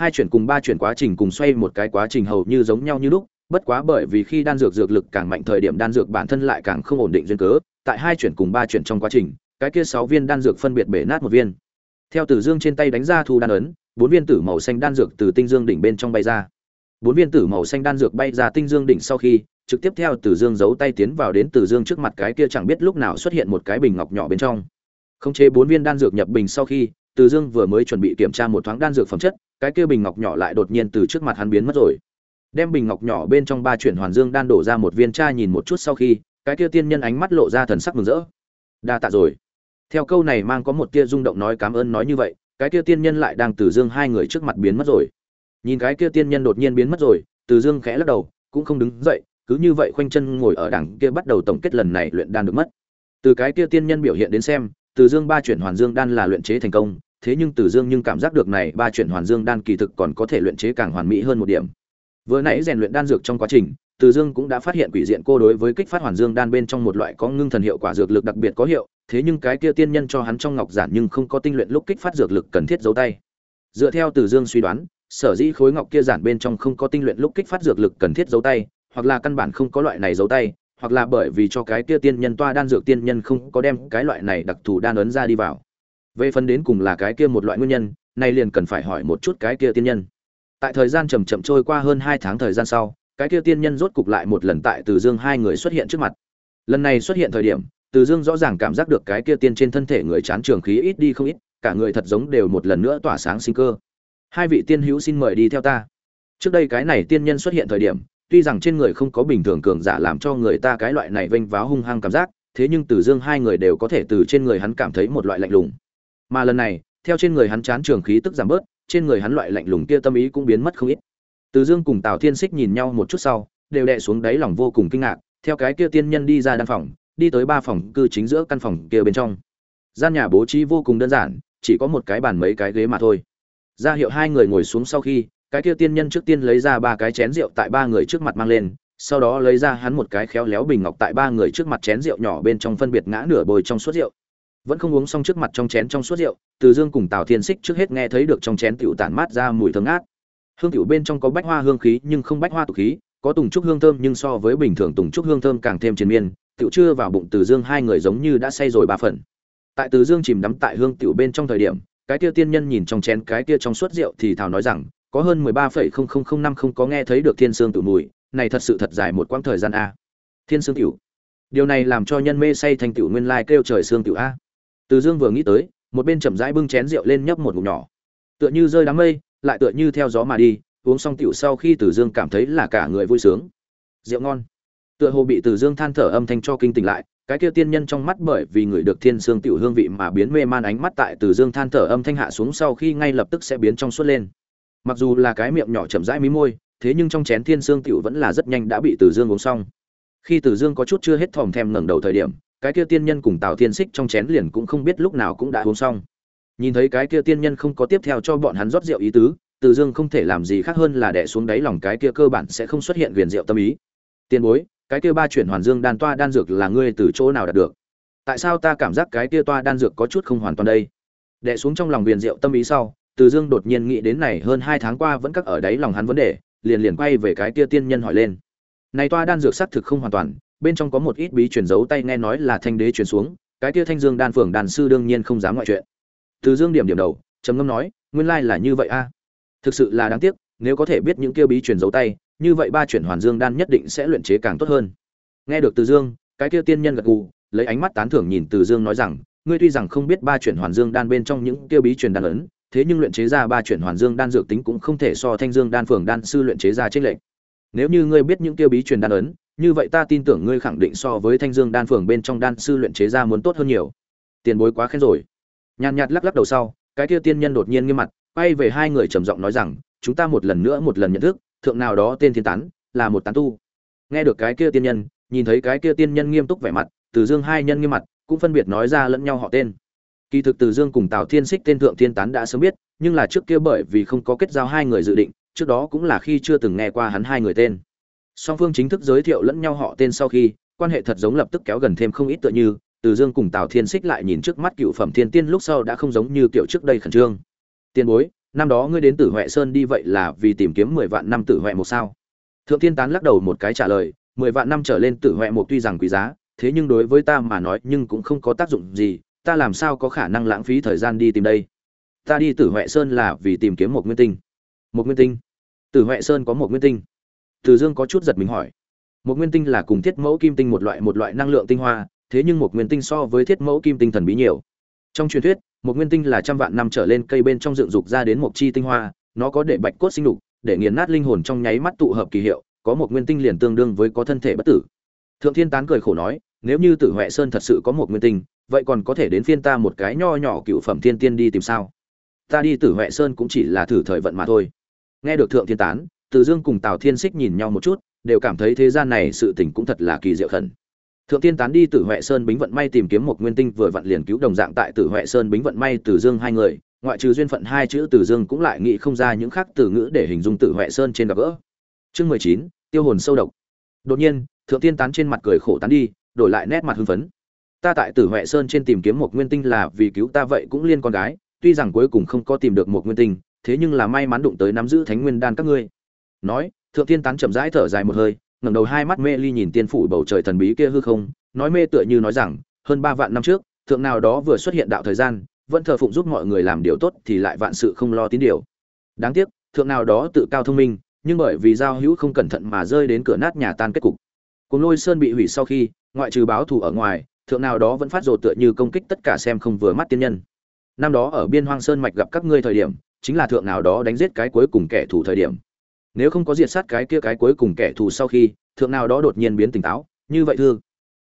hai chuyển cùng ba chuyển quá trình cùng xoay một cái quá trình hầu như giống nhau như lúc, bất quá bởi vì khi đan dược dược lực càng mạnh thời điểm đan dược bản thân lại càng không ổn định duyên cớ, tại hai chuyển cùng ba chuyển trong quá trình, cái kia sáu viên đan dược phân biệt bể nát một viên. Theo tử dương trên tay đánh ra thu đan ấn, bốn viên tử màu xanh đan dược từ tinh dương đỉnh bên trong bay ra. Bốn viên tử màu xanh đan dược bay ra tinh dương đỉnh sau khi, trực tiếp theo tử dương giấu tay tiến vào đến tử dương trước mặt cái kia chẳng biết lúc nào xuất hiện một cái bình ngọc nhỏ bên trong. Khống chế bốn viên đan dược nhập bình sau khi, tử dương vừa mới chuẩn bị kiểm tra một thoáng đan dược phẩm chất cái kia bình ngọc nhỏ lại đột nhiên từ trước mặt hắn biến mất rồi. Đem bình ngọc nhỏ bên trong ba chuyển hoàn dương đan đổ ra một viên tra nhìn một chút sau khi, cái kia tiên nhân ánh mắt lộ ra thần sắc mừng rỡ. Đa tạ rồi. Theo câu này mang có một tia rung động nói cảm ơn nói như vậy, cái kia tiên nhân lại đang từ dương hai người trước mặt biến mất rồi. Nhìn cái kia tiên nhân đột nhiên biến mất rồi, từ dương khẽ lắc đầu, cũng không đứng dậy, cứ như vậy khoanh chân ngồi ở đằng kia bắt đầu tổng kết lần này luyện đan được mất. Từ cái kia tiên nhân biểu hiện đến xem, từ dương ba chuyển hoàn dương đan là luyện chế thành công thế nhưng từ dương nhưng cảm giác được này ba chuyển hoàn dương đan kỳ thực còn có thể luyện chế càng hoàn mỹ hơn một điểm. Vừa nãy rèn luyện đan dược trong quá trình, từ dương cũng đã phát hiện quỷ diện cô đối với kích phát hoàn dương đan bên trong một loại có ngưng thần hiệu quả dược lực đặc biệt có hiệu, thế nhưng cái kia tiên nhân cho hắn trong ngọc giản nhưng không có tinh luyện lúc kích phát dược lực cần thiết giấu tay. Dựa theo từ dương suy đoán, sở dĩ khối ngọc kia giản bên trong không có tinh luyện lúc kích phát dược lực cần thiết giấu tay, hoặc là căn bản không có loại này giấu tay, hoặc là bởi vì cho cái kia tiên nhân toa đan dược tiên nhân không có đem cái loại này đặc thù đan ấn ra đi vào về phần đến cùng là cái kia một loại nguyên nhân, nay liền cần phải hỏi một chút cái kia tiên nhân. Tại thời gian chầm chậm trôi qua hơn hai tháng thời gian sau, cái kia tiên nhân rốt cục lại một lần tại từ dương hai người xuất hiện trước mặt. Lần này xuất hiện thời điểm, từ dương rõ ràng cảm giác được cái kia tiên trên thân thể người chán trường khí ít đi không ít, cả người thật giống đều một lần nữa tỏa sáng sinh cơ. Hai vị tiên hữu xin mời đi theo ta. Trước đây cái này tiên nhân xuất hiện thời điểm, tuy rằng trên người không có bình thường cường giả làm cho người ta cái loại này vênh váo hung hăng cảm giác, thế nhưng từ dương hai người đều có thể từ trên người hắn cảm thấy một loại lạnh lùng mà lần này, theo trên người hắn chán trường khí tức giảm bớt, trên người hắn loại lạnh lùng kia tâm ý cũng biến mất không ít. Từ dương cùng tào thiên xích nhìn nhau một chút sau, đều đè xuống đáy lòng vô cùng kinh ngạc, theo cái kia tiên nhân đi ra đan phòng, đi tới ba phòng cư chính giữa căn phòng kia bên trong. Gian nhà bố trí vô cùng đơn giản, chỉ có một cái bàn mấy cái ghế mà thôi. Ra hiệu hai người ngồi xuống sau khi, cái kia tiên nhân trước tiên lấy ra ba cái chén rượu tại ba người trước mặt mang lên, sau đó lấy ra hắn một cái khéo léo bình ngọc tại ba người trước mặt chén rượu nhỏ bên trong phân biệt ngã nửa bồi trong suốt rượu vẫn không uống xong trước mặt trong chén trong suốt rượu, từ dương cùng tào thiên xích trước hết nghe thấy được trong chén tiểu tản mát ra mùi thơm ngát. Hương tiểu bên trong có bách hoa hương khí, nhưng không bách hoa tục khí, có tùng trúc hương thơm, nhưng so với bình thường tùng trúc hương thơm càng thêm triền miên. Tiểu chưa vào bụng từ dương hai người giống như đã say rồi ba phần. Tại từ dương chìm đắm tại hương tiểu bên trong thời điểm, cái kia tiên nhân nhìn trong chén cái kia trong suốt rượu thì Thảo nói rằng, có hơn mười ba phẩy không không không năm không có nghe thấy được thiên sương tự mùi, này thật sự thật dài một quãng thời gian a. Thiên sương tiểu. Điều này làm cho nhân mê say thành tiểu nguyên lai kêu trời sương tiểu a từ dương vừa nghĩ tới, một bên chậm rãi bưng chén rượu lên nhấp một ngụm nhỏ. Tựa như rơi đám mây, lại tựa như theo gió mà đi, uống xong tiểu sau khi từ dương cảm thấy là cả người vui sướng. Rượu ngon. Tựa hồ bị từ dương than thở âm thanh cho kinh tỉnh lại, cái kia tiên nhân trong mắt bởi vì người được thiên sương tiểu hương vị mà biến mê man ánh mắt tại từ dương than thở âm thanh hạ xuống sau khi ngay lập tức sẽ biến trong suốt lên. Mặc dù là cái miệng nhỏ chậm rãi mí môi, thế nhưng trong chén thiên sương tiểu vẫn là rất nhanh đã bị từ dương uống xong. Khi từ dương có chút chưa hết thòm thèm ngẩng đầu thời điểm cái kia tiên nhân cùng tào thiên xích trong chén liền cũng không biết lúc nào cũng đã uống xong. Nhìn thấy cái kia tiên nhân không có tiếp theo cho bọn hắn rót rượu ý tứ, từ dương không thể làm gì khác hơn là đẻ xuống đáy lòng cái kia cơ bản sẽ không xuất hiện viền rượu tâm ý. Tiền bối, cái kia ba chuyển hoàn dương đan toa đan dược là ngươi từ chỗ nào đạt được? Tại sao ta cảm giác cái kia toa đan dược có chút không hoàn toàn đây? Đẻ xuống trong lòng viền rượu tâm ý sau, từ dương đột nhiên nghĩ đến này hơn hai tháng qua vẫn cắt ở đáy lòng hắn vấn đề, liền liền quay về cái kia tiên nhân hỏi lên. Này toa đan dược xác thực không hoàn toàn bên trong có một ít bí truyền giấu tay nghe nói là thanh đế truyền xuống, cái kia thanh dương đan phường đàn sư đương nhiên không dám ngoại chuyện. Từ dương điểm điểm đầu, trầm ngâm nói, nguyên lai là như vậy a. Thực sự là đáng tiếc, nếu có thể biết những kia bí truyền giấu tay, như vậy ba chuyển hoàn dương đan nhất định sẽ luyện chế càng tốt hơn. Nghe được từ dương, cái kia tiên nhân gật gù, lấy ánh mắt tán thưởng nhìn từ dương nói rằng, ngươi tuy rằng không biết ba chuyển hoàn dương đan bên trong những kia bí truyền đan ấn, thế nhưng luyện chế ra ba chuyển hoàn dương đan dược tính cũng không thể so thanh dương đan phường đan sư luyện chế ra trên lệnh nếu như ngươi biết những kia bí truyền đan ấn như vậy ta tin tưởng ngươi khẳng định so với thanh dương đan phường bên trong đan sư luyện chế ra muốn tốt hơn nhiều. Tiền bối quá khen rồi. Nhàn nhạt lắc lắc đầu sau, cái kia tiên nhân đột nhiên nghiêm mặt, quay về hai người trầm giọng nói rằng, chúng ta một lần nữa một lần nhận thức, thượng nào đó tên thiên tán, là một tán tu. Nghe được cái kia tiên nhân, nhìn thấy cái kia tiên nhân nghiêm túc vẻ mặt, từ dương hai nhân nghiêm mặt, cũng phân biệt nói ra lẫn nhau họ tên. Kỳ thực từ dương cùng tào thiên xích tên thượng thiên tán đã sớm biết, nhưng là trước kia bởi vì không có kết giao hai người dự định, trước đó cũng là khi chưa từng nghe qua hắn hai người tên song phương chính thức giới thiệu lẫn nhau họ tên sau khi, quan hệ thật giống lập tức kéo gần thêm không ít tựa như, từ dương cùng tào thiên xích lại nhìn trước mắt cựu phẩm thiên tiên lúc sau đã không giống như kiểu trước đây khẩn trương. Tiền bối, năm đó ngươi đến tử huệ sơn đi vậy là vì tìm kiếm mười vạn năm tử huệ một sao? Thượng Thiên tán lắc đầu một cái trả lời, mười vạn năm trở lên tử huệ một tuy rằng quý giá, thế nhưng đối với ta mà nói nhưng cũng không có tác dụng gì, ta làm sao có khả năng lãng phí thời gian đi tìm đây? Ta đi tử huệ sơn là vì tìm kiếm một nguyên tinh. Một nguyên tinh? Tử huệ sơn có một nguyên tinh từ dương có chút giật mình hỏi. Một nguyên tinh là cùng thiết mẫu kim tinh một loại một loại năng lượng tinh hoa thế nhưng một nguyên tinh so với thiết mẫu kim tinh thần bí nhiều. Trong truyền thuyết một nguyên tinh là trăm vạn năm trở lên cây bên trong dựng dục ra đến một chi tinh hoa nó có để bạch cốt sinh lục, để nghiền nát linh hồn trong nháy mắt tụ hợp kỳ hiệu có một nguyên tinh liền tương đương với có thân thể bất tử. Thượng thiên tán cười khổ nói nếu như tử huệ sơn thật sự có một nguyên tinh vậy còn có thể đến phiên ta một cái nho nhỏ cựu phẩm thiên tiên đi tìm sao? Ta đi tử huệ sơn cũng chỉ là thử thời vận mà thôi. Nghe được thượng thiên tán từ dương cùng tào thiên xích nhìn nhau một chút, đều cảm thấy thế gian này sự tình cũng thật là kỳ diệu khẩn. Thượng tiên tán đi từ huệ sơn bính vận may tìm kiếm một nguyên tinh vừa vặn liền cứu đồng dạng tại từ huệ sơn bính vận may từ dương hai người, ngoại trừ duyên phận hai chữ từ dương cũng lại nghĩ không ra những khác từ ngữ để hình dung từ huệ sơn trên gặp gỡ. Chương mười chín, tiêu hồn sâu độc. Đột nhiên, thượng tiên tán trên mặt cười khổ tán đi, đổi lại nét mặt hưng phấn. Ta tại tử huệ sơn trên tìm kiếm một nguyên tinh là vì cứu ta vậy cũng liên con gái, tuy rằng cuối cùng không có tìm được một nguyên tinh, thế nhưng là may mắn đụng tới nắm giữ thánh nguyên đan các ngươi nói, thượng tiên tán chậm rãi thở dài một hơi, ngẩng đầu hai mắt mê ly nhìn tiên phủ bầu trời thần bí kia hư không, nói mê tựa như nói rằng, hơn ba vạn năm trước, thượng nào đó vừa xuất hiện đạo thời gian, vẫn thờ phụng giúp mọi người làm điều tốt thì lại vạn sự không lo tín điều. Đáng tiếc, thượng nào đó tự cao thông minh, nhưng bởi vì giao hữu không cẩn thận mà rơi đến cửa nát nhà tan kết cục. Cùng lôi sơn bị hủy sau khi, ngoại trừ báo thù ở ngoài, thượng nào đó vẫn phát rồ tựa như công kích tất cả xem không vừa mắt tiên nhân. Năm đó ở biên hoang sơn mạch gặp các ngươi thời điểm, chính là thượng nào đó đánh giết cái cuối cùng kẻ thù thời điểm nếu không có diệt sát cái kia cái cuối cùng kẻ thù sau khi, thượng nào đó đột nhiên biến tỉnh táo, như vậy thương.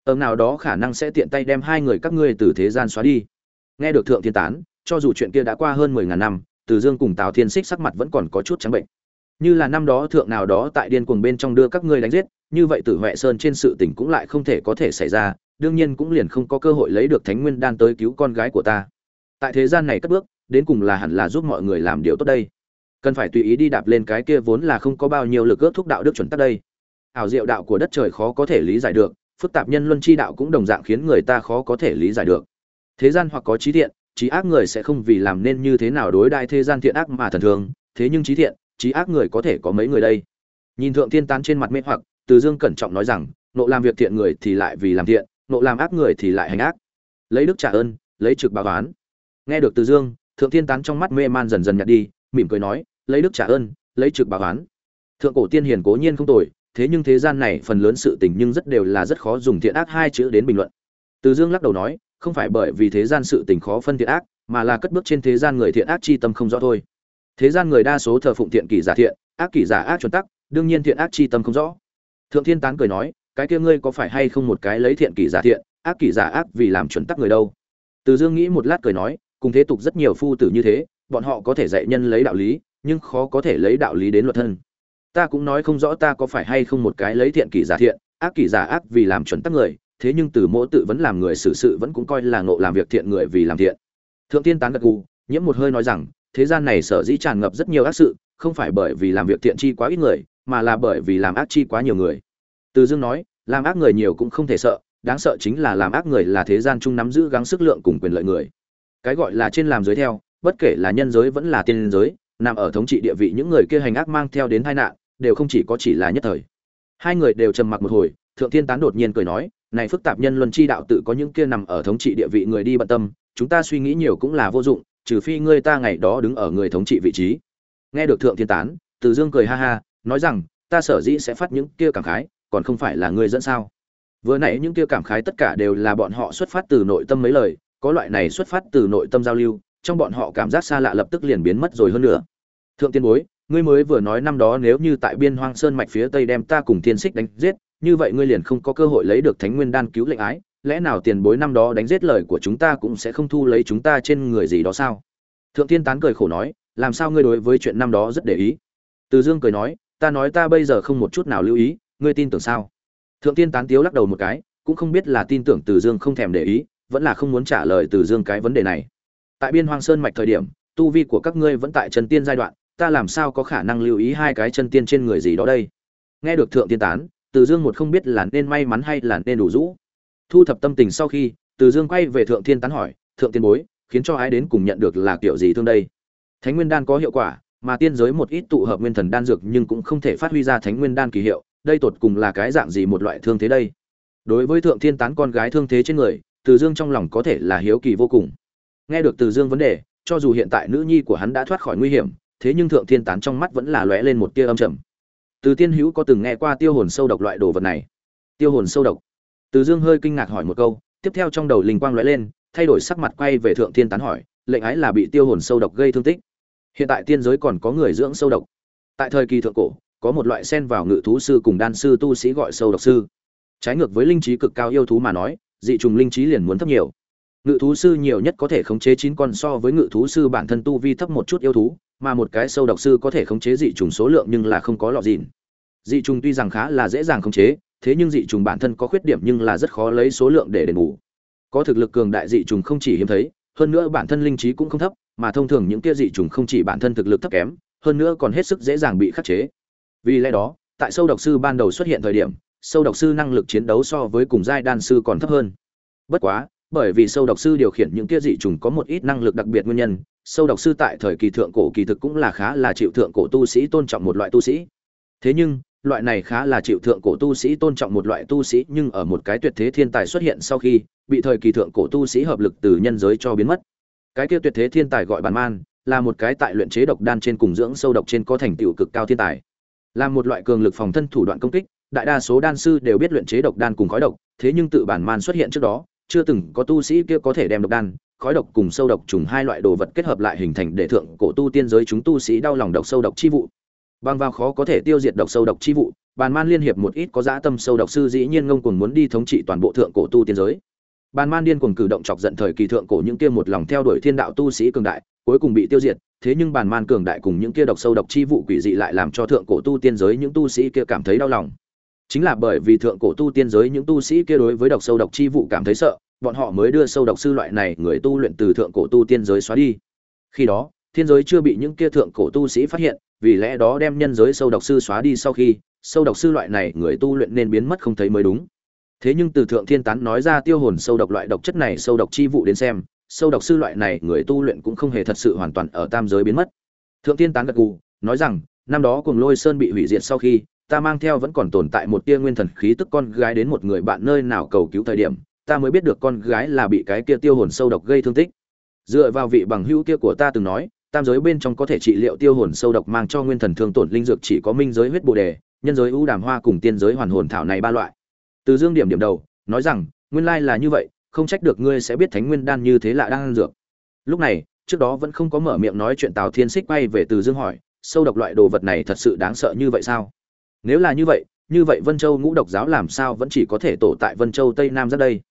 Ông nào đó khả năng sẽ tiện tay đem hai người các ngươi từ thế gian xóa đi. Nghe được thượng thiên tán, cho dù chuyện kia đã qua hơn mười ngàn năm, từ dương cùng tào thiên xích sắc mặt vẫn còn có chút trắng bệnh. Như là năm đó thượng nào đó tại điên cuồng bên trong đưa các ngươi đánh giết, như vậy tử huệ sơn trên sự tình cũng lại không thể có thể xảy ra, đương nhiên cũng liền không có cơ hội lấy được thánh nguyên đan tới cứu con gái của ta. Tại thế gian này cất bước, đến cùng là hẳn là giúp mọi người làm điều tốt đây cần phải tùy ý đi đạp lên cái kia vốn là không có bao nhiêu lực ước thúc đạo đức chuẩn tắc đây. Ảo diệu đạo của đất trời khó có thể lý giải được, phức tạp nhân luân chi đạo cũng đồng dạng khiến người ta khó có thể lý giải được. Thế gian hoặc có trí thiện, trí ác người sẽ không vì làm nên như thế nào đối đại thế gian thiện ác mà thần thường, thế nhưng trí thiện, trí ác người có thể có mấy người đây? Nhìn thượng thiên tán trên mặt mê hoặc, từ dương cẩn trọng nói rằng, nộ làm việc thiện người thì lại vì làm thiện, nộ làm ác người thì lại hành ác. Lấy đức trả ơn, lấy trực báo oán. Nghe được từ dương, thượng thiên tán trong mắt mê man dần dần nhạt đi, mỉm cười nói lấy đức trả ơn, lấy trực báo oán. Thượng cổ tiên hiền cố nhiên không tồi, thế nhưng thế gian này phần lớn sự tình nhưng rất đều là rất khó dùng thiện ác hai chữ đến bình luận. Từ dương lắc đầu nói, không phải bởi vì thế gian sự tình khó phân thiện ác, mà là cất bước trên thế gian người thiện ác chi tâm không rõ thôi. Thế gian người đa số thờ phụng thiện kỷ giả thiện, ác kỷ giả ác chuẩn tắc, đương nhiên thiện ác chi tâm không rõ. Thượng thiên tán cười nói, cái kia ngươi có phải hay không một cái lấy thiện kỷ giả thiện, ác kỷ giả ác vì làm chuẩn tắc người đâu? Từ dương nghĩ một lát cười nói, cùng thế tục rất nhiều phu tử như thế, bọn họ có thể dạy nhân lấy đạo lý nhưng khó có thể lấy đạo lý đến luật thân. Ta cũng nói không rõ ta có phải hay không một cái lấy thiện kỷ giả thiện, ác kỷ giả ác vì làm chuẩn tắc người, thế nhưng từ mỗi tự vẫn làm người xử sự vẫn cũng coi là ngộ làm việc thiện người vì làm thiện. Thượng tiên tán gật gù, nhiễm một hơi nói rằng, thế gian này sở dĩ tràn ngập rất nhiều ác sự, không phải bởi vì làm việc thiện chi quá ít người, mà là bởi vì làm ác chi quá nhiều người. Từ dương nói, làm ác người nhiều cũng không thể sợ, đáng sợ chính là làm ác người là thế gian chung nắm giữ gắng sức lượng cùng quyền lợi người. Cái gọi là trên làm dưới theo, bất kể là nhân giới vẫn là tiên giới nằm ở thống trị địa vị những người kia hành ác mang theo đến tai nạn, đều không chỉ có chỉ là nhất thời. Hai người đều trầm mặc một hồi, thượng thiên tán đột nhiên cười nói, này phức tạp nhân luân chi đạo tự có những kia nằm ở thống trị địa vị người đi bận tâm, chúng ta suy nghĩ nhiều cũng là vô dụng, trừ phi ngươi ta ngày đó đứng ở người thống trị vị trí. Nghe được thượng thiên tán, từ dương cười ha ha, nói rằng, ta sở dĩ sẽ phát những kia cảm khái, còn không phải là ngươi dẫn sao? Vừa nãy những kia cảm khái tất cả đều là bọn họ xuất phát từ nội tâm mấy lời, có loại này xuất phát từ nội tâm giao lưu trong bọn họ cảm giác xa lạ lập tức liền biến mất rồi hơn nữa. Thượng tiên bối, ngươi mới vừa nói năm đó nếu như tại biên hoang sơn mạch phía tây đem ta cùng thiên xích đánh giết, như vậy ngươi liền không có cơ hội lấy được thánh nguyên đan cứu lệnh ái, lẽ nào tiền bối năm đó đánh giết lời của chúng ta cũng sẽ không thu lấy chúng ta trên người gì đó sao? Thượng tiên tán cười khổ nói, làm sao ngươi đối với chuyện năm đó rất để ý? Từ dương cười nói, ta nói ta bây giờ không một chút nào lưu ý, ngươi tin tưởng sao? Thượng tiên tán tiếu lắc đầu một cái, cũng không biết là tin tưởng từ dương không thèm để ý, vẫn là không muốn trả lời từ dương cái vấn đề này tại biên hoang sơn mạch thời điểm, tu vi của các ngươi vẫn tại chân tiên giai đoạn, ta làm sao có khả năng lưu ý hai cái chân tiên trên người gì đó đây? Nghe được thượng tiên tán, từ dương một không biết là nên may mắn hay là nên đủ rũ. Thu thập tâm tình sau khi, từ dương quay về thượng thiên tán hỏi, thượng tiên bối, khiến cho ai đến cùng nhận được là kiểu gì thương đây? Thánh nguyên đan có hiệu quả, mà tiên giới một ít tụ hợp nguyên thần đan dược nhưng cũng không thể phát huy ra thánh nguyên đan kỳ hiệu, đây tột cùng là cái dạng gì một loại thương thế đây? Đối với thượng thiên tán con gái thương thế trên người, từ dương trong lòng có thể là hiếu kỳ vô cùng nghe được từ dương vấn đề, cho dù hiện tại nữ nhi của hắn đã thoát khỏi nguy hiểm, thế nhưng thượng thiên tán trong mắt vẫn là lóe lên một tia âm trầm. Từ tiên hữu có từng nghe qua tiêu hồn sâu độc loại đồ vật này? Tiêu hồn sâu độc. Từ dương hơi kinh ngạc hỏi một câu, tiếp theo trong đầu linh quang lóe lên, thay đổi sắc mặt quay về thượng thiên tán hỏi, lệnh ái là bị tiêu hồn sâu độc gây thương tích. Hiện tại tiên giới còn có người dưỡng sâu độc. Tại thời kỳ thượng cổ, có một loại sen vào ngự thú sư cùng đan sư tu sĩ gọi sâu độc sư. Trái ngược với linh trí cực cao yêu thú mà nói, dị trùng linh trí liền muốn thấp nhiều ngự thú sư nhiều nhất có thể khống chế chín con so với ngự thú sư bản thân tu vi thấp một chút yêu thú, mà một cái sâu độc sư có thể khống chế dị trùng số lượng nhưng là không có lọ dìn dị trùng tuy rằng khá là dễ dàng khống chế, thế nhưng dị trùng bản thân có khuyết điểm nhưng là rất khó lấy số lượng để đền bù. Có thực lực cường đại dị trùng không chỉ hiếm thấy, hơn nữa bản thân linh trí cũng không thấp, mà thông thường những kia dị trùng không chỉ bản thân thực lực thấp kém, hơn nữa còn hết sức dễ dàng bị khắc chế. Vì lẽ đó, tại sâu độc sư ban đầu xuất hiện thời điểm, sâu độc sư năng lực chiến đấu so với cùng giai đan sư còn thấp hơn. Bất quá bởi vì sâu độc sư điều khiển những kia dị trùng có một ít năng lực đặc biệt nguyên nhân, sâu độc sư tại thời kỳ thượng cổ kỳ thực cũng là khá là chịu thượng cổ tu sĩ tôn trọng một loại tu sĩ. Thế nhưng, loại này khá là chịu thượng cổ tu sĩ tôn trọng một loại tu sĩ nhưng ở một cái tuyệt thế thiên tài xuất hiện sau khi, bị thời kỳ thượng cổ tu sĩ hợp lực từ nhân giới cho biến mất. Cái kia tuyệt thế thiên tài gọi bàn man, là một cái tại luyện chế độc đan trên cùng dưỡng sâu độc trên có thành tựu cực cao thiên tài. Là một loại cường lực phòng thân thủ đoạn công kích, đại đa số đan sư đều biết luyện chế độc đan cùng khói độc, thế nhưng tự bản man xuất hiện trước đó chưa từng có tu sĩ kia có thể đem độc đan, khói độc cùng sâu độc trùng hai loại đồ vật kết hợp lại hình thành để thượng cổ tu tiên giới chúng tu sĩ đau lòng độc sâu độc chi vụ. Bằng vào khó có thể tiêu diệt độc sâu độc chi vụ, bàn man liên hiệp một ít có dã tâm sâu độc sư dĩ nhiên ngông cuồng muốn đi thống trị toàn bộ thượng cổ tu tiên giới. Bàn man điên cuồng cử động chọc giận thời kỳ thượng cổ những kia một lòng theo đuổi thiên đạo tu sĩ cường đại, cuối cùng bị tiêu diệt, thế nhưng bàn man cường đại cùng những kia độc sâu độc chi vụ quỷ dị lại làm cho thượng cổ tu tiên giới những tu sĩ kia cảm thấy đau lòng chính là bởi vì thượng cổ tu tiên giới những tu sĩ kia đối với độc sâu độc chi vụ cảm thấy sợ, bọn họ mới đưa sâu độc sư loại này người tu luyện từ thượng cổ tu tiên giới xóa đi. Khi đó, thiên giới chưa bị những kia thượng cổ tu sĩ phát hiện, vì lẽ đó đem nhân giới sâu độc sư xóa đi sau khi, sâu độc sư loại này người tu luyện nên biến mất không thấy mới đúng. Thế nhưng từ thượng thiên tán nói ra tiêu hồn sâu độc loại độc chất này sâu độc chi vụ đến xem, sâu độc sư loại này người tu luyện cũng không hề thật sự hoàn toàn ở tam giới biến mất. Thượng thiên tán gật gù, nói rằng, năm đó cùng lôi sơn bị hủy diệt sau khi ta mang theo vẫn còn tồn tại một tia nguyên thần khí tức con gái đến một người bạn nơi nào cầu cứu thời điểm, ta mới biết được con gái là bị cái kia tiêu hồn sâu độc gây thương tích. Dựa vào vị bằng hữu kia của ta từng nói, tam giới bên trong có thể trị liệu tiêu hồn sâu độc mang cho nguyên thần thương tổn linh dược chỉ có minh giới huyết bồ đề, nhân giới ưu đàm hoa cùng tiên giới hoàn hồn thảo này ba loại. Từ dương điểm điểm đầu, nói rằng, nguyên lai là như vậy, không trách được ngươi sẽ biết thánh nguyên đan như thế lạ đang ăn dược. Lúc này, trước đó vẫn không có mở miệng nói chuyện tào thiên xích bay về từ dương hỏi, sâu độc loại đồ vật này thật sự đáng sợ như vậy sao? Nếu là như vậy như vậy vân châu ngũ độc giáo làm sao vẫn chỉ có thể tổ tại vân châu tây nam ra đây?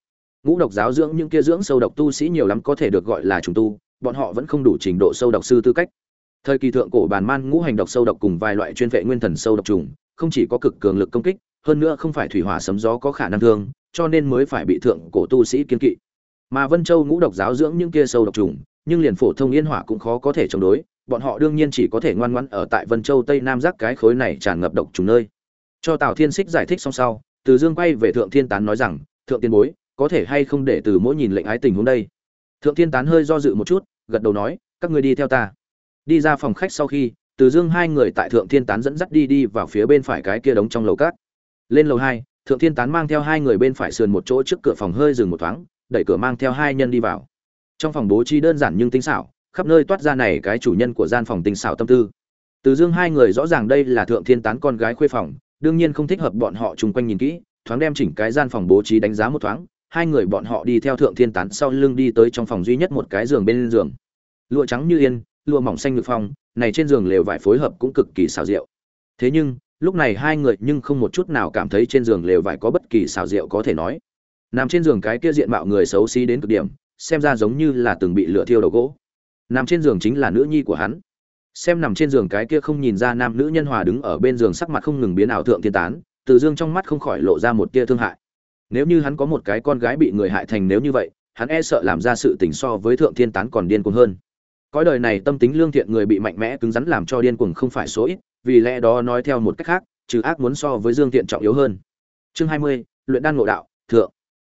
Ngũ độc giáo dưỡng những kia dưỡng sâu độc tu sĩ nhiều lắm có thể được gọi là trùng tu, bọn họ vẫn không đủ trình độ sâu độc sư tư cách. Thời kỳ thượng cổ bàn man ngũ hành độc sâu độc cùng vài loại chuyên vệ nguyên thần sâu độc trùng, không chỉ có cực cường lực công kích, hơn nữa không phải thủy hỏa sấm gió có khả năng thương, cho nên mới phải bị thượng cổ tu sĩ kiên kỵ. Mà vân châu ngũ độc giáo dưỡng những kia sâu độc trùng, nhưng liền phổ thông yên hỏa cũng khó có thể chống đối bọn họ đương nhiên chỉ có thể ngoan ngoãn ở tại vân châu tây nam giác cái khối này tràn ngập độc trùng nơi. Cho tào thiên Sích giải thích xong sau, từ dương quay về thượng thiên tán nói rằng, thượng tiên bối, có thể hay không để từ mỗi nhìn lệnh ái tình huống đây? Thượng thiên tán hơi do dự một chút, gật đầu nói, các ngươi đi theo ta. Đi ra phòng khách sau khi, từ dương hai người tại thượng thiên tán dẫn dắt đi đi vào phía bên phải cái kia đống trong lầu cát. Lên lầu hai, thượng thiên tán mang theo hai người bên phải sườn một chỗ trước cửa phòng hơi dừng một thoáng, đẩy cửa mang theo hai nhân đi vào. Trong phòng bố trí đơn giản nhưng tinh xảo khắp nơi toát ra này cái chủ nhân của gian phòng tinh xảo tâm tư. Từ dương hai người rõ ràng đây là thượng thiên tán con gái khuê phòng, đương nhiên không thích hợp bọn họ chung quanh nhìn kỹ, thoáng đem chỉnh cái gian phòng bố trí đánh giá một thoáng, hai người bọn họ đi theo thượng thiên tán sau lưng đi tới trong phòng duy nhất một cái giường bên giường. Lụa trắng như yên, lụa mỏng xanh ngực phong, này trên giường lều vải phối hợp cũng cực kỳ xào rượu thế nhưng, lúc này hai người nhưng không một chút nào cảm thấy trên giường lều vải có bất kỳ xào rượu có thể nói. Nằm trên giường cái kia diện mạo người xấu xí đến cực điểm, xem ra giống như là từng bị lửa thiêu đầu gỗ nằm trên giường chính là nữ nhi của hắn. Xem nằm trên giường cái kia không nhìn ra nam nữ nhân hòa đứng ở bên giường sắc mặt không ngừng biến ảo thượng thiên tán, từ dương trong mắt không khỏi lộ ra một tia thương hại. Nếu như hắn có một cái con gái bị người hại thành nếu như vậy, hắn e sợ làm ra sự tình so với thượng thiên tán còn điên cuồng hơn. Cõi đời này tâm tính lương thiện người bị mạnh mẽ cứng rắn làm cho điên cuồng không phải số ít, vì lẽ đó nói theo một cách khác, trừ ác muốn so với dương thiện trọng yếu hơn. Chương hai mươi, luyện đan ngộ đạo, thượng.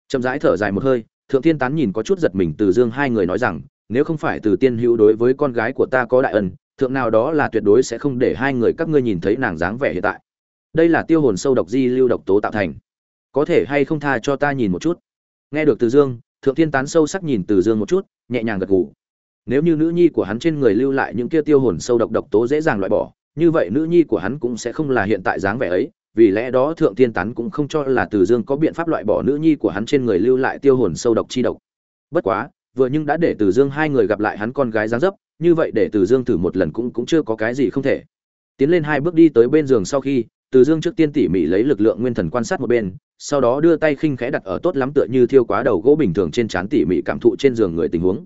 Chậm rãi thở dài một hơi, thượng thiên tán nhìn có chút giật mình từ dương hai người nói rằng nếu không phải từ tiên hữu đối với con gái của ta có đại ân, thượng nào đó là tuyệt đối sẽ không để hai người các ngươi nhìn thấy nàng dáng vẻ hiện tại. Đây là tiêu hồn sâu độc di lưu độc tố tạo thành. Có thể hay không tha cho ta nhìn một chút? Nghe được từ dương, thượng thiên tán sâu sắc nhìn từ dương một chút, nhẹ nhàng gật gù. Nếu như nữ nhi của hắn trên người lưu lại những kia tiêu hồn sâu độc độc tố dễ dàng loại bỏ, như vậy nữ nhi của hắn cũng sẽ không là hiện tại dáng vẻ ấy, vì lẽ đó thượng thiên tán cũng không cho là từ dương có biện pháp loại bỏ nữ nhi của hắn trên người lưu lại tiêu hồn sâu độc chi độc. Bất quá vừa nhưng đã để từ dương hai người gặp lại hắn con gái dáng dấp, như vậy để từ dương thử một lần cũng cũng chưa có cái gì không thể. Tiến lên hai bước đi tới bên giường sau khi, từ dương trước tiên tỉ mỉ lấy lực lượng nguyên thần quan sát một bên, sau đó đưa tay khinh khẽ đặt ở tốt lắm tựa như thiêu quá đầu gỗ bình thường trên trán tỉ mỉ cảm thụ trên giường người tình huống.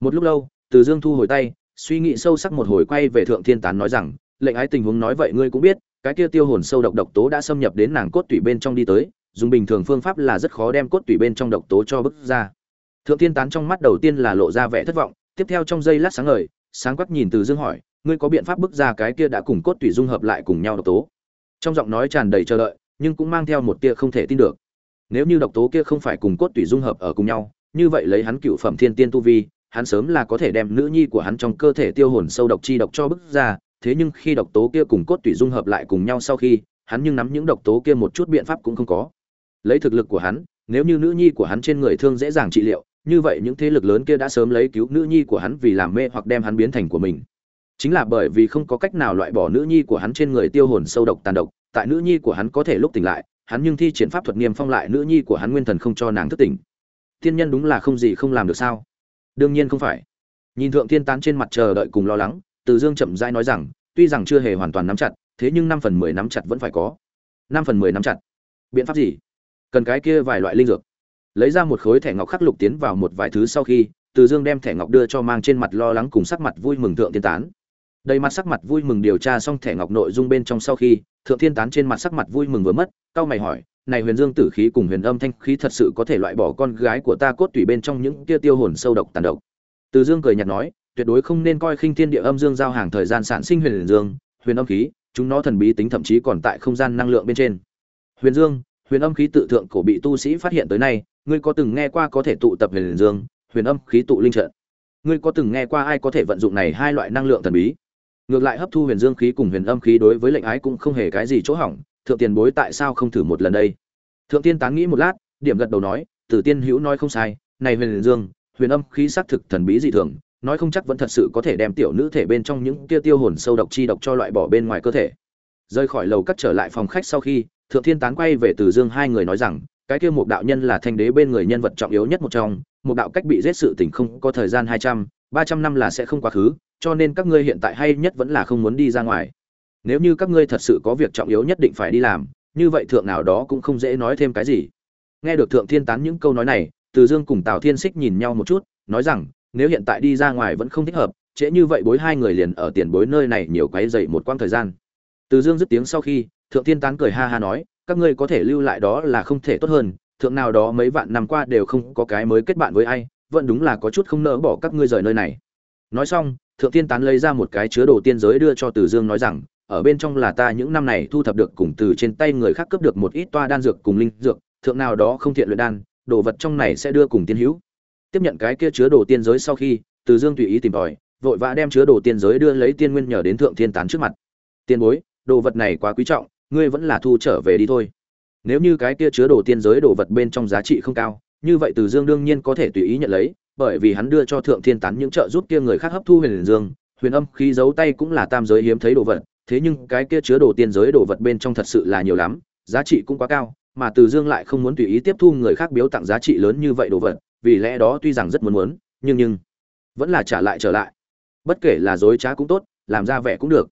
Một lúc lâu, từ dương thu hồi tay, suy nghĩ sâu sắc một hồi quay về thượng thiên tán nói rằng, lệnh ái tình huống nói vậy ngươi cũng biết, cái kia tiêu hồn sâu độc độc tố đã xâm nhập đến nàng cốt tủy bên trong đi tới, dùng bình thường phương pháp là rất khó đem cốt tủy bên trong độc tố cho bức ra thượng thiên tán trong mắt đầu tiên là lộ ra vẻ thất vọng, tiếp theo trong giây lát sáng ngời, sáng quắc nhìn từ dương hỏi, ngươi có biện pháp bức ra cái kia đã cùng cốt tủy dung hợp lại cùng nhau độc tố? Trong giọng nói tràn đầy chờ đợi, nhưng cũng mang theo một tia không thể tin được. Nếu như độc tố kia không phải cùng cốt tủy dung hợp ở cùng nhau, như vậy lấy hắn cựu phẩm thiên tiên tu vi, hắn sớm là có thể đem nữ nhi của hắn trong cơ thể tiêu hồn sâu độc chi độc cho bức ra, thế nhưng khi độc tố kia cùng cốt tủy dung hợp lại cùng nhau sau khi, hắn nhưng nắm những độc tố kia một chút biện pháp cũng không có. Lấy thực lực của hắn, nếu như nữ nhi của hắn trên người thương dễ dàng trị liệu như vậy những thế lực lớn kia đã sớm lấy cứu nữ nhi của hắn vì làm mê hoặc đem hắn biến thành của mình. Chính là bởi vì không có cách nào loại bỏ nữ nhi của hắn trên người tiêu hồn sâu độc tàn độc, tại nữ nhi của hắn có thể lúc tỉnh lại, hắn nhưng thi triển pháp thuật niêm phong lại nữ nhi của hắn nguyên thần không cho nàng thức tỉnh. Tiên nhân đúng là không gì không làm được sao? Đương nhiên không phải. Nhìn thượng thiên tán trên mặt chờ đợi cùng lo lắng, từ dương chậm rãi nói rằng, tuy rằng chưa hề hoàn toàn nắm chặt, thế nhưng năm phần mười nắm chặt vẫn phải có. Năm phần mười nắm chặt. Biện pháp gì? Cần cái kia vài loại linh dược lấy ra một khối thẻ ngọc khắc lục tiến vào một vài thứ sau khi, từ dương đem thẻ ngọc đưa cho mang trên mặt lo lắng cùng sắc mặt vui mừng thượng thiên tán. Đầy mặt sắc mặt vui mừng điều tra xong thẻ ngọc nội dung bên trong sau khi, thượng thiên tán trên mặt sắc mặt vui mừng vừa mất cao mày hỏi, này huyền dương tử khí cùng huyền âm thanh khí thật sự có thể loại bỏ con gái của ta cốt tủy bên trong những kia tiêu hồn sâu độc tàn độc? Từ dương cười nhạt nói, tuyệt đối không nên coi khinh thiên địa âm dương giao hàng thời gian sản sinh huyền dương, huyền âm khí, chúng nó thần bí tính thậm chí còn tại không gian năng lượng bên trên. Huyền dương huyền âm khí tự thượng cổ bị tu sĩ phát hiện tới nay, ngươi có từng nghe qua có thể tụ tập huyền dương, huyền âm khí tụ linh trận? Ngươi có từng nghe qua ai có thể vận dụng này hai loại năng lượng thần bí? Ngược lại hấp thu huyền dương khí cùng huyền âm khí đối với lệnh ái cũng không hề cái gì chỗ hỏng, thượng tiền bối tại sao không thử một lần đây? Thượng tiên tán nghĩ một lát, điểm gật đầu nói, tử tiên hữu nói không sai, này huyền dương, huyền âm khí xác thực thần bí dị thường, nói không chắc vẫn thật sự có thể đem tiểu nữ thể bên trong những kia tiêu hồn sâu độc chi độc cho loại bỏ bên ngoài cơ thể. Rời khỏi lầu cắt trở lại phòng khách sau khi thượng thiên tán quay về từ dương hai người nói rằng, cái kia một đạo nhân là thanh đế bên người nhân vật trọng yếu nhất một trong, một đạo cách bị giết sự tình không có thời gian hai trăm, ba trăm năm là sẽ không quá khứ, cho nên các ngươi hiện tại hay nhất vẫn là không muốn đi ra ngoài. Nếu như các ngươi thật sự có việc trọng yếu nhất định phải đi làm, như vậy thượng nào đó cũng không dễ nói thêm cái gì. Nghe được thượng thiên tán những câu nói này, từ dương cùng tào thiên xích nhìn nhau một chút, nói rằng, nếu hiện tại đi ra ngoài vẫn không thích hợp, trễ như vậy bối hai người liền ở tiền bối nơi này nhiều quấy dậy một quãng thời gian. Từ dương dứt tiếng sau khi thượng thiên tán cười ha ha nói, các ngươi có thể lưu lại đó là không thể tốt hơn, thượng nào đó mấy vạn năm qua đều không có cái mới kết bạn với ai, vẫn đúng là có chút không nỡ bỏ các ngươi rời nơi này. Nói xong, thượng tiên tán lấy ra một cái chứa đồ tiên giới đưa cho từ dương nói rằng, ở bên trong là ta những năm này thu thập được cùng từ trên tay người khác cướp được một ít toa đan dược cùng linh dược, thượng nào đó không thiện luyện đan, đồ vật trong này sẽ đưa cùng tiên hữu. Tiếp nhận cái kia chứa đồ tiên giới sau khi, từ dương tùy ý tìm tòi, vội vã đem chứa đồ tiên giới đưa lấy tiên nguyên nhờ đến thượng thiên tán trước mặt. Tiền bối, đồ vật này quá quý trọng ngươi vẫn là thu trở về đi thôi. Nếu như cái kia chứa đồ tiên giới đồ vật bên trong giá trị không cao, như vậy từ dương đương nhiên có thể tùy ý nhận lấy, bởi vì hắn đưa cho thượng thiên tán những trợ giúp kia người khác hấp thu huyền dương, huyền âm khí giấu tay cũng là tam giới hiếm thấy đồ vật, thế nhưng cái kia chứa đồ tiên giới đồ vật bên trong thật sự là nhiều lắm, giá trị cũng quá cao, mà từ dương lại không muốn tùy ý tiếp thu người khác biếu tặng giá trị lớn như vậy đồ vật, vì lẽ đó tuy rằng rất muốn muốn, nhưng nhưng vẫn là trả lại trở lại. Bất kể là dối trá cũng tốt, làm ra vẻ cũng được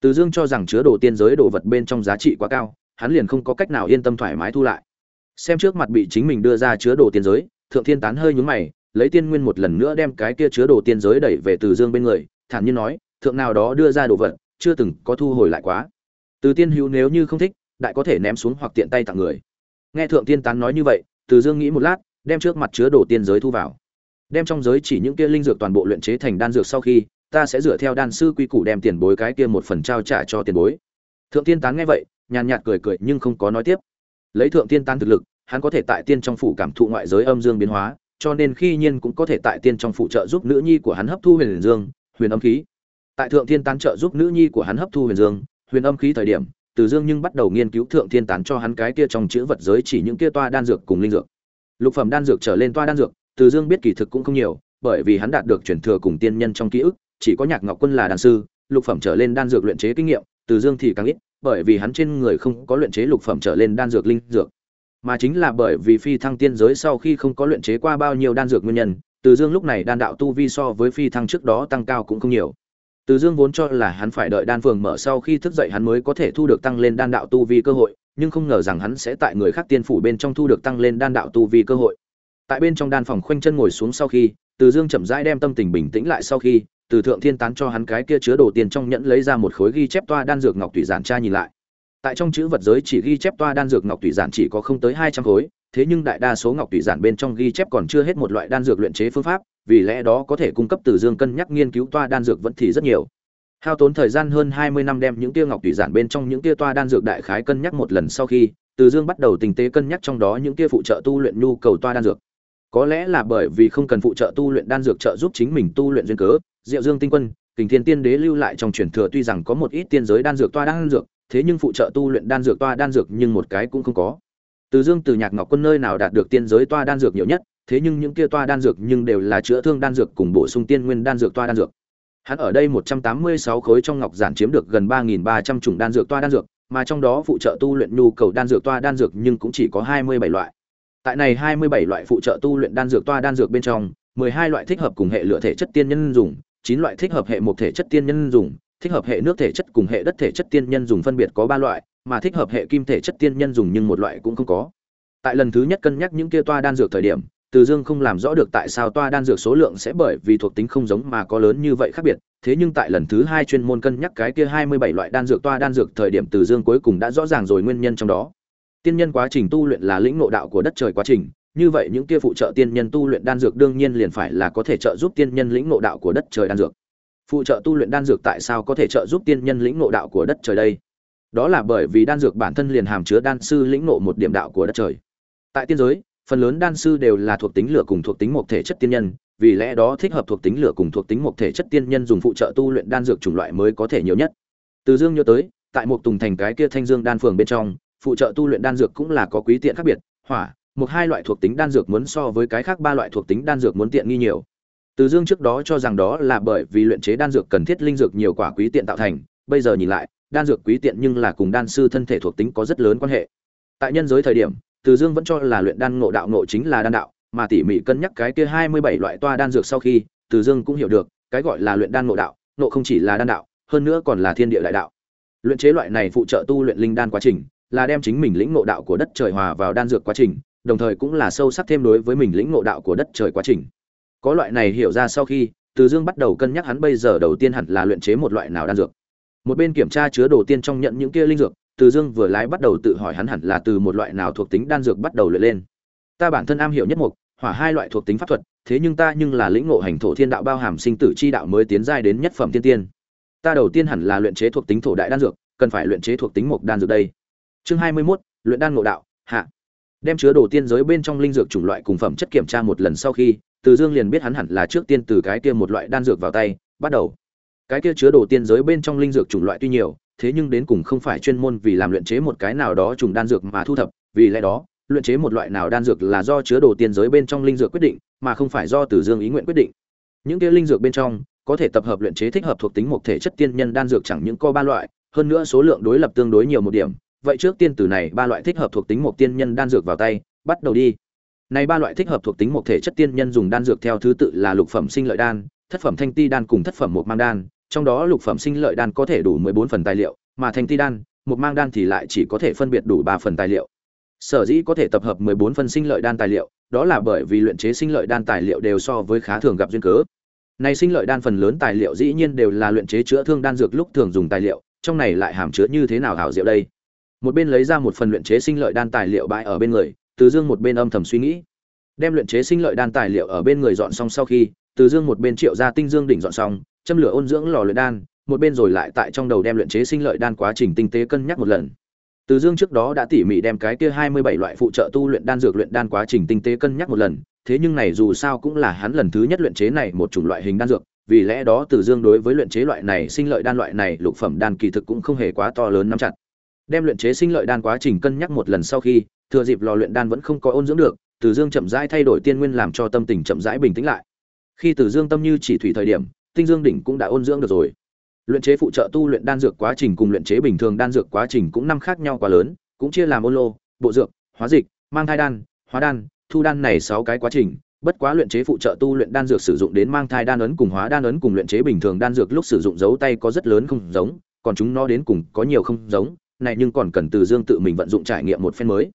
từ dương cho rằng chứa đồ tiên giới đồ vật bên trong giá trị quá cao, hắn liền không có cách nào yên tâm thoải mái thu lại. Xem trước mặt bị chính mình đưa ra chứa đồ tiên giới, thượng thiên tán hơi nhúng mày, lấy tiên nguyên một lần nữa đem cái kia chứa đồ tiên giới đẩy về từ dương bên người, thản nhiên nói, thượng nào đó đưa ra đồ vật, chưa từng có thu hồi lại quá. Từ tiên hữu nếu như không thích, đại có thể ném xuống hoặc tiện tay tặng người. Nghe thượng tiên tán nói như vậy, từ dương nghĩ một lát, đem trước mặt chứa đồ tiên giới thu vào. Đem trong giới chỉ những kia linh dược toàn bộ luyện chế thành đan dược sau khi ta sẽ dựa theo đan sư quy củ đem tiền bối cái kia một phần trao trả cho tiền bối thượng tiên tán nghe vậy nhàn nhạt cười cười nhưng không có nói tiếp lấy thượng tiên tán thực lực hắn có thể tại tiên trong phủ cảm thụ ngoại giới âm dương biến hóa cho nên khi nhiên cũng có thể tại tiên trong phụ trợ giúp nữ nhi của hắn hấp thu huyền dương, huyền âm khí. Tại thượng tiên tán trợ giúp nữ nhi của hắn hấp thu huyền dương, huyền âm khí thời điểm, Từ Dương nhưng bắt đầu nghiên cứu thượng tiên tán cho hắn cái kia trong chữ vật giới chỉ những kia toa đan dược cùng linh dược. Lục phẩm đan dược trở lên toa đan dược, Từ Dương biết kỳ thực cũng không nhiều, bởi vì hắn đạt được truyền thừa cùng tiên nhân trong ký ức, chỉ có Nhạc Ngọc Quân là đan sư, lục phẩm trở lên đan dược luyện chế kinh nghiệm, Từ Dương thì càng ít, bởi vì hắn trên người không có luyện chế lục phẩm trở lên đan dược linh dược. Mà chính là bởi vì phi thăng tiên giới sau khi không có luyện chế qua bao nhiêu đan dược nguyên nhân từ dương lúc này đan đạo tu vi so với phi thăng trước đó tăng cao cũng không nhiều. Từ dương vốn cho là hắn phải đợi đan phường mở sau khi thức dậy hắn mới có thể thu được tăng lên đan đạo tu vi cơ hội nhưng không ngờ rằng hắn sẽ tại người khác tiên phủ bên trong thu được tăng lên đan đạo tu vi cơ hội. Tại bên trong đan phòng khoanh chân ngồi xuống sau khi từ dương chậm rãi đem tâm tình bình tĩnh lại sau khi, từ thượng thiên tán cho hắn cái kia chứa đồ tiền trong nhẫn lấy ra một khối ghi chép toa đan dược ngọc thủy giản tra nhìn lại. Tại trong chữ vật giới chỉ ghi chép toa đan dược ngọc thủy giản chỉ có không tới hai trăm khối, thế nhưng đại đa số ngọc thủy giản bên trong ghi chép còn chưa hết một loại đan dược luyện chế phương pháp, vì lẽ đó có thể cung cấp từ dương cân nhắc nghiên cứu toa đan dược vẫn thì rất nhiều. Hao tốn thời gian hơn hai mươi năm đem những tia ngọc thủy giản bên trong những tia toa đan dược đại khái cân nhắc một lần sau khi, từ dương bắt đầu tình tế cân nhắc trong đó những tia phụ trợ tu luyện nhu cầu toa đan dược có lẽ là bởi vì không cần phụ trợ tu luyện đan dược trợ giúp chính mình tu luyện duyên cớ diệu dương tinh quân kình thiên tiên đế lưu lại trong truyền thừa tuy rằng có một ít tiên giới đan dược toa đan dược thế nhưng phụ trợ tu luyện đan dược toa đan dược nhưng một cái cũng không có từ dương từ nhạc ngọc quân nơi nào đạt được tiên giới toa đan dược nhiều nhất thế nhưng những kia toa đan dược nhưng đều là chữa thương đan dược cùng bổ sung tiên nguyên đan dược toa đan dược hắn ở đây một trăm tám mươi sáu khối trong ngọc giản chiếm được gần ba nghìn ba trăm chủng đan dược toa đan dược mà trong đó phụ trợ tu luyện nhu cầu đan dược toa đan dược nhưng cũng chỉ có hai mươi bảy loại tại này hai mươi bảy loại phụ trợ tu luyện đan dược toa đan dược bên trong, mười hai loại thích hợp cùng hệ lửa thể chất tiên nhân dùng, chín loại thích hợp hệ một thể chất tiên nhân dùng, thích hợp hệ nước thể chất cùng hệ đất thể chất tiên nhân dùng phân biệt có ba loại, mà thích hợp hệ kim thể chất tiên nhân dùng nhưng một loại cũng không có. Tại lần thứ nhất cân nhắc những kia toa đan dược thời điểm, từ dương không làm rõ được tại sao toa đan dược số lượng sẽ bởi vì thuộc tính không giống mà có lớn như vậy khác biệt, thế nhưng tại lần thứ hai chuyên môn cân nhắc cái kia hai mươi bảy loại đan dược toa đan dược thời điểm từ dương cuối cùng đã rõ ràng rồi nguyên nhân trong đó tiên nhân quá trình tu luyện là lĩnh ngộ đạo của đất trời quá trình, như vậy những kia phụ trợ tiên nhân tu luyện đan dược đương nhiên liền phải là có thể trợ giúp tiên nhân lĩnh ngộ đạo của đất trời đan dược. Phụ trợ tu luyện đan dược tại sao có thể trợ giúp tiên nhân lĩnh ngộ đạo của đất trời đây? Đó là bởi vì đan dược bản thân liền hàm chứa đan sư lĩnh ngộ một điểm đạo của đất trời. Tại tiên giới, phần lớn đan sư đều là thuộc tính lửa cùng thuộc tính một thể chất tiên nhân, vì lẽ đó thích hợp thuộc tính lửa cùng thuộc tính một thể chất tiên nhân dùng phụ trợ tu luyện đan dược chủng loại mới có thể nhiều nhất. Từ dương nhớ tới, tại một tùng thành cái kia thanh dương đan phường bên trong phụ trợ tu luyện đan dược cũng là có quý tiện khác biệt, hỏa một hai loại thuộc tính đan dược muốn so với cái khác ba loại thuộc tính đan dược muốn tiện nghi nhiều. Từ dương trước đó cho rằng đó là bởi vì luyện chế đan dược cần thiết linh dược nhiều quả quý tiện tạo thành, bây giờ nhìn lại, đan dược quý tiện nhưng là cùng đan sư thân thể thuộc tính có rất lớn quan hệ. Tại nhân giới thời điểm, từ dương vẫn cho là luyện đan ngộ đạo ngộ chính là đan đạo, mà tỉ mỉ cân nhắc cái kia hai mươi bảy loại toa đan dược sau khi, từ dương cũng hiểu được, cái gọi là luyện đan ngộ đạo, ngộ không chỉ là đan đạo, hơn nữa còn là thiên địa đại đạo. Luyện chế loại này phụ trợ tu luyện linh đan quá trình là đem chính mình lĩnh ngộ đạo của đất trời hòa vào đan dược quá trình, đồng thời cũng là sâu sắc thêm đối với mình lĩnh ngộ đạo của đất trời quá trình. Có loại này hiểu ra sau khi, từ dương bắt đầu cân nhắc hắn bây giờ đầu tiên hẳn là luyện chế một loại nào đan dược. Một bên kiểm tra chứa đồ tiên trong nhận những kia linh dược, từ dương vừa lái bắt đầu tự hỏi hắn hẳn là từ một loại nào thuộc tính đan dược bắt đầu luyện lên. Ta bản thân am hiểu nhất mục hỏa hai loại thuộc tính pháp thuật, thế nhưng ta nhưng là lĩnh ngộ hành thổ thiên đạo bao hàm sinh tử chi đạo mới tiến giai đến nhất phẩm tiên tiên. Ta đầu tiên hẳn là luyện chế thuộc tính thổ đại đan dược, cần phải luyện chế thuộc tính mục đan dược đây chương hai mươi 21, luyện đan ngộ đạo hạ. Đem chứa đồ tiên giới bên trong linh dược chủng loại cùng phẩm chất kiểm tra một lần sau khi từ dương liền biết hắn hẳn là trước tiên từ cái kia một loại đan dược vào tay bắt đầu. Cái kia chứa đồ tiên giới bên trong linh dược chủng loại tuy nhiều thế nhưng đến cùng không phải chuyên môn vì làm luyện chế một cái nào đó trùng đan dược mà thu thập vì lẽ đó luyện chế một loại nào đan dược là do chứa đồ tiên giới bên trong linh dược quyết định mà không phải do từ dương ý nguyện quyết định. Những kia linh dược bên trong có thể tập hợp luyện chế thích hợp thuộc tính một thể chất tiên nhân đan dược chẳng những có ba loại hơn nữa số lượng đối lập tương đối nhiều một điểm vậy trước tiên từ này ba loại thích hợp thuộc tính một tiên nhân đan dược vào tay, bắt đầu đi. Này ba loại thích hợp thuộc tính một thể chất tiên nhân dùng đan dược theo thứ tự là lục phẩm sinh lợi đan, thất phẩm thanh ti đan cùng thất phẩm một mang đan, trong đó lục phẩm sinh lợi đan có thể đủ mười bốn phần tài liệu, mà thanh ti đan một mang đan thì lại chỉ có thể phân biệt đủ ba phần tài liệu. Sở dĩ có thể tập hợp mười bốn phần sinh lợi đan tài liệu, đó là bởi vì luyện chế sinh lợi đan tài liệu đều so với khá thường gặp duyên cớ. Này sinh lợi đan phần lớn tài liệu dĩ nhiên đều là luyện chế chữa thương đan dược lúc thường dùng tài liệu, trong này lại hàm chứa như thế nào hảo diệu đây? Một bên lấy ra một phần luyện chế sinh lợi đan tài liệu bãi ở bên người, từ dương một bên âm thầm suy nghĩ. Đem luyện chế sinh lợi đan tài liệu ở bên người dọn xong sau khi, từ dương một bên triệu ra tinh dương đỉnh dọn xong, châm lửa ôn dưỡng lò luyện đan, một bên rồi lại tại trong đầu đem luyện chế sinh lợi đan quá trình tinh tế cân nhắc một lần. Từ dương trước đó đã tỉ mỉ đem cái kia hai mươi bảy loại phụ trợ tu luyện đan dược luyện đan quá trình tinh tế cân nhắc một lần, thế nhưng này dù sao cũng là hắn lần thứ nhất luyện chế này một chủng loại hình đan dược, vì lẽ đó từ dương đối với luyện chế loại này sinh lợi đan loại này lục phẩm đan kỳ thực cũng không hề quá to lớn nắm chặt đem luyện chế sinh lợi đan quá trình cân nhắc một lần sau khi, thừa dịp lò luyện đan vẫn không có ôn dưỡng được, từ dương chậm rãi thay đổi tiên nguyên làm cho tâm tình chậm rãi bình tĩnh lại. Khi từ dương tâm như chỉ thủy thời điểm, tinh dương đỉnh cũng đã ôn dưỡng được rồi. Luyện chế phụ trợ tu luyện đan dược quá trình cùng luyện chế bình thường đan dược quá trình cũng năm khác nhau quá lớn, cũng chia làm ôn lô, bộ dược, hóa dịch, mang thai đan, hóa đan, thu đan này sáu cái quá trình, bất quá luyện chế phụ trợ tu luyện đan dược sử dụng đến mang thai đan ấn cùng hóa đan ấn cùng luyện chế bình thường đan dược lúc sử dụng dấu tay có rất lớn không giống, còn chúng nó đến cùng có nhiều không giống này nhưng còn cần từ dương tự mình vận dụng trải nghiệm một phen mới.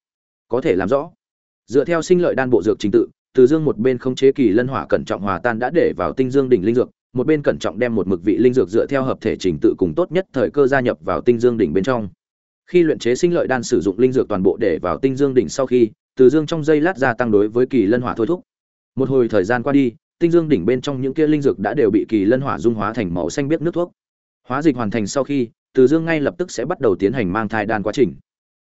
Có thể làm rõ. Dựa theo sinh lợi đan bộ dược trình tự, từ dương một bên không chế kỳ lân hỏa cẩn trọng hòa tan đã để vào tinh dương đỉnh linh dược, một bên cẩn trọng đem một mực vị linh dược dựa theo hợp thể trình tự cùng tốt nhất thời cơ gia nhập vào tinh dương đỉnh bên trong. Khi luyện chế sinh lợi đan sử dụng linh dược toàn bộ để vào tinh dương đỉnh sau khi, từ dương trong dây lát gia tăng đối với kỳ lân hỏa thôi thúc. Một hồi thời gian qua đi, tinh dương đỉnh bên trong những kia linh dược đã đều bị kỳ lân hỏa dung hóa thành màu xanh biết nước thuốc. Hóa dịch hoàn thành sau khi từ dương ngay lập tức sẽ bắt đầu tiến hành mang thai đan quá trình.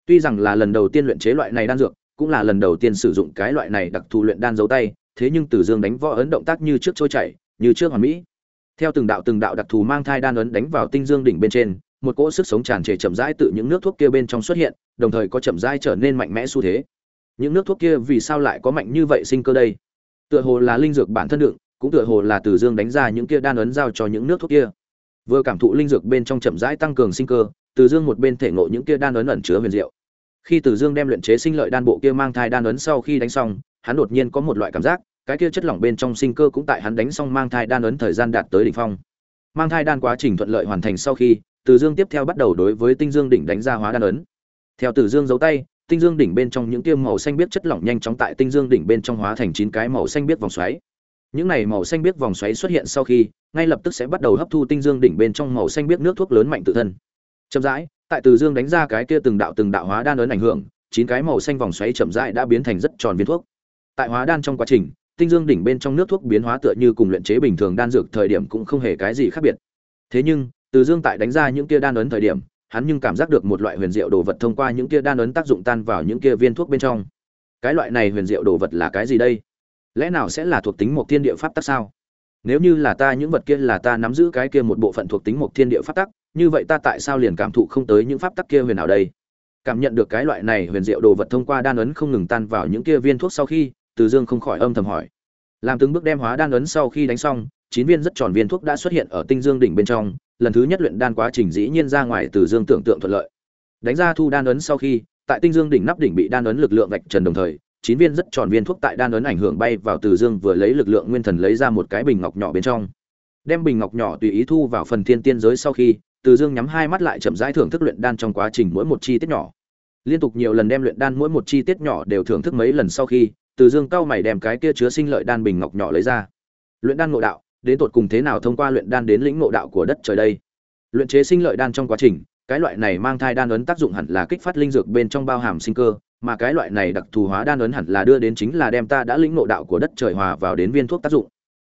Tuy rằng là lần đầu tiên luyện chế loại này đan dược, cũng là lần đầu tiên sử dụng cái loại này đặc thù luyện đan dấu tay, thế nhưng từ dương đánh võ ấn động tác như trước trôi chảy, như trước hoàn mỹ. Theo từng đạo từng đạo đặc thù mang thai đan ấn đánh vào tinh dương đỉnh bên trên, một cỗ sức sống tràn trề chậm rãi từ những nước thuốc kia bên trong xuất hiện, đồng thời có chậm rãi trở nên mạnh mẽ xu thế. Những nước thuốc kia vì sao lại có mạnh như vậy sinh cơ đây? Tựa hồ là linh dược bản thân đựng, cũng tựa hồ là từ dương đánh ra những kia đan ấn giao cho những nước thuốc kia vừa cảm thụ linh dược bên trong chậm rãi tăng cường sinh cơ, từ dương một bên thể ngộ những kia đan ấn ẩn chứa huyền diệu. Khi từ dương đem luyện chế sinh lợi đan bộ kia mang thai đan ấn sau khi đánh xong, hắn đột nhiên có một loại cảm giác, cái kia chất lỏng bên trong sinh cơ cũng tại hắn đánh xong mang thai đan ấn thời gian đạt tới đỉnh phong. Mang thai đan quá trình thuận lợi hoàn thành sau khi, từ dương tiếp theo bắt đầu đối với tinh dương đỉnh đánh ra hóa đan ấn. Theo từ dương giấu tay, tinh dương đỉnh bên trong những kia màu xanh biết chất lỏng nhanh chóng tại tinh dương đỉnh bên trong hóa thành chín cái màu xanh biết vòng xoáy những này màu xanh biếc vòng xoáy xuất hiện sau khi, ngay lập tức sẽ bắt đầu hấp thu tinh dương đỉnh bên trong màu xanh biếc nước thuốc lớn mạnh tự thân. Chậm rãi, tại từ dương đánh ra cái kia từng đạo từng đạo hóa đan lớn ảnh hưởng, chín cái màu xanh vòng xoáy chậm rãi đã biến thành rất tròn viên thuốc. Tại hóa đan trong quá trình, tinh dương đỉnh bên trong nước thuốc biến hóa tựa như cùng luyện chế bình thường đan dược thời điểm cũng không hề cái gì khác biệt. Thế nhưng, từ dương tại đánh ra những kia đan ấn thời điểm, hắn nhưng cảm giác được một loại huyền diệu đồ vật thông qua những kia đan ấn tác dụng tan vào những kia viên thuốc bên trong. Cái loại này huyền diệu đồ vật là cái gì đây? Lẽ nào sẽ là thuộc tính một thiên địa pháp tắc sao? Nếu như là ta, những vật kia là ta nắm giữ cái kia một bộ phận thuộc tính một thiên địa pháp tắc, như vậy ta tại sao liền cảm thụ không tới những pháp tắc kia huyền nào đây? Cảm nhận được cái loại này huyền diệu đồ vật thông qua đan ấn không ngừng tan vào những kia viên thuốc sau khi, từ dương không khỏi âm thầm hỏi. Làm từng bước đem hóa đan ấn sau khi đánh xong, chín viên rất tròn viên thuốc đã xuất hiện ở tinh dương đỉnh bên trong, lần thứ nhất luyện đan quá trình dĩ nhiên ra ngoài từ dương tưởng tượng thuận lợi. Đánh ra thu đan ấn sau khi, tại tinh dương đỉnh nắp đỉnh bị đan ấn lực lượng vạch trần đồng thời chín viên rất tròn viên thuốc tại đan ấn ảnh hưởng bay vào từ dương vừa lấy lực lượng nguyên thần lấy ra một cái bình ngọc nhỏ bên trong. Đem bình ngọc nhỏ tùy ý thu vào phần thiên tiên giới sau khi, từ dương nhắm hai mắt lại chậm rãi thưởng thức luyện đan trong quá trình mỗi một chi tiết nhỏ. Liên tục nhiều lần đem luyện đan mỗi một chi tiết nhỏ đều thưởng thức mấy lần sau khi, từ dương cao mày đem cái kia chứa sinh lợi đan bình ngọc nhỏ lấy ra. Luyện đan ngộ đạo, đến tột cùng thế nào thông qua luyện đan đến lĩnh ngộ đạo của đất trời đây? Luyện chế sinh lợi đan trong quá trình, cái loại này mang thai đan ấn tác dụng hẳn là kích phát linh dược bên trong bao hàm sinh cơ mà cái loại này đặc thù hóa đan ấn hẳn là đưa đến chính là đem ta đã lĩnh ngộ đạo của đất trời hòa vào đến viên thuốc tác dụng.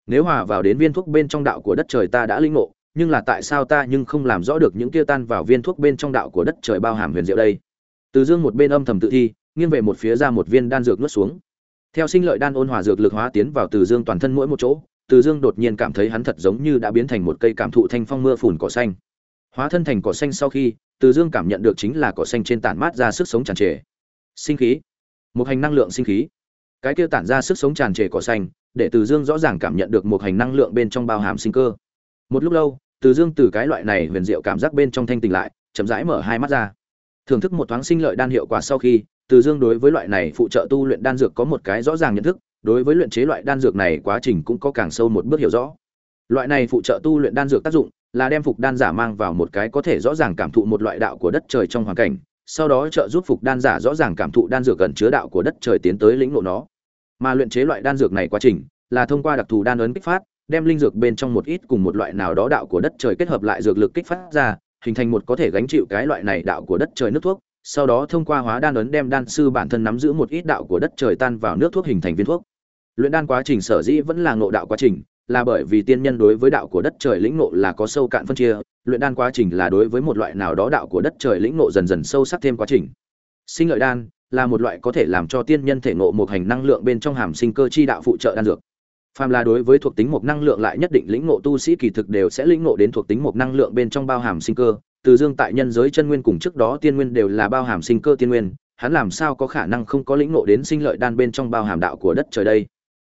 Nếu hòa vào đến viên thuốc bên trong đạo của đất trời ta đã lĩnh ngộ, nhưng là tại sao ta nhưng không làm rõ được những kia tan vào viên thuốc bên trong đạo của đất trời bao hàm huyền diệu đây? Từ dương một bên âm thầm tự thi, nghiêng về một phía ra một viên đan dược nuốt xuống. Theo sinh lợi đan ôn hòa dược lực hóa tiến vào từ dương toàn thân mỗi một chỗ, từ dương đột nhiên cảm thấy hắn thật giống như đã biến thành một cây cảm thụ thanh phong mưa phùn cỏ xanh. Hóa thân thành cỏ xanh sau khi, từ dương cảm nhận được chính là cỏ xanh trên tản mát ra sức sống tràn trề sinh khí. Một hành năng lượng sinh khí. Cái kia tản ra sức sống tràn trề cỏ xanh, để từ dương rõ ràng cảm nhận được một hành năng lượng bên trong bao hàm sinh cơ. Một lúc lâu, từ dương từ cái loại này huyền diệu cảm giác bên trong thanh tỉnh lại, chậm rãi mở hai mắt ra. Thưởng thức một thoáng sinh lợi đan hiệu quả sau khi, từ dương đối với loại này phụ trợ tu luyện đan dược có một cái rõ ràng nhận thức, đối với luyện chế loại đan dược này quá trình cũng có càng sâu một bước hiểu rõ. Loại này phụ trợ tu luyện đan dược tác dụng là đem phục đan giả mang vào một cái có thể rõ ràng cảm thụ một loại đạo của đất trời trong hoàn cảnh sau đó trợ giúp phục đan giả rõ ràng cảm thụ đan dược gần chứa đạo của đất trời tiến tới lĩnh ngộ nó. Mà luyện chế loại đan dược này quá trình, là thông qua đặc thù đan ấn kích phát, đem linh dược bên trong một ít cùng một loại nào đó đạo của đất trời kết hợp lại dược lực kích phát ra, hình thành một có thể gánh chịu cái loại này đạo của đất trời nước thuốc, sau đó thông qua hóa đan ấn đem đan sư bản thân nắm giữ một ít đạo của đất trời tan vào nước thuốc hình thành viên thuốc. Luyện đan quá trình sở dĩ vẫn là ngộ đạo quá trình, là bởi vì tiên nhân đối với đạo của đất trời lĩnh ngộ là có sâu cạn phân chia luyện đan quá trình là đối với một loại nào đó đạo của đất trời lĩnh ngộ dần dần sâu sắc thêm quá trình. Sinh lợi đan là một loại có thể làm cho tiên nhân thể ngộ một hành năng lượng bên trong hàm sinh cơ chi đạo phụ trợ đan dược. Phàm là đối với thuộc tính một năng lượng lại nhất định lĩnh ngộ tu sĩ kỳ thực đều sẽ lĩnh ngộ đến thuộc tính một năng lượng bên trong bao hàm sinh cơ. Từ dương tại nhân giới chân nguyên cùng trước đó tiên nguyên đều là bao hàm sinh cơ tiên nguyên, hắn làm sao có khả năng không có lĩnh ngộ đến sinh lợi đan bên trong bao hàm đạo của đất trời đây?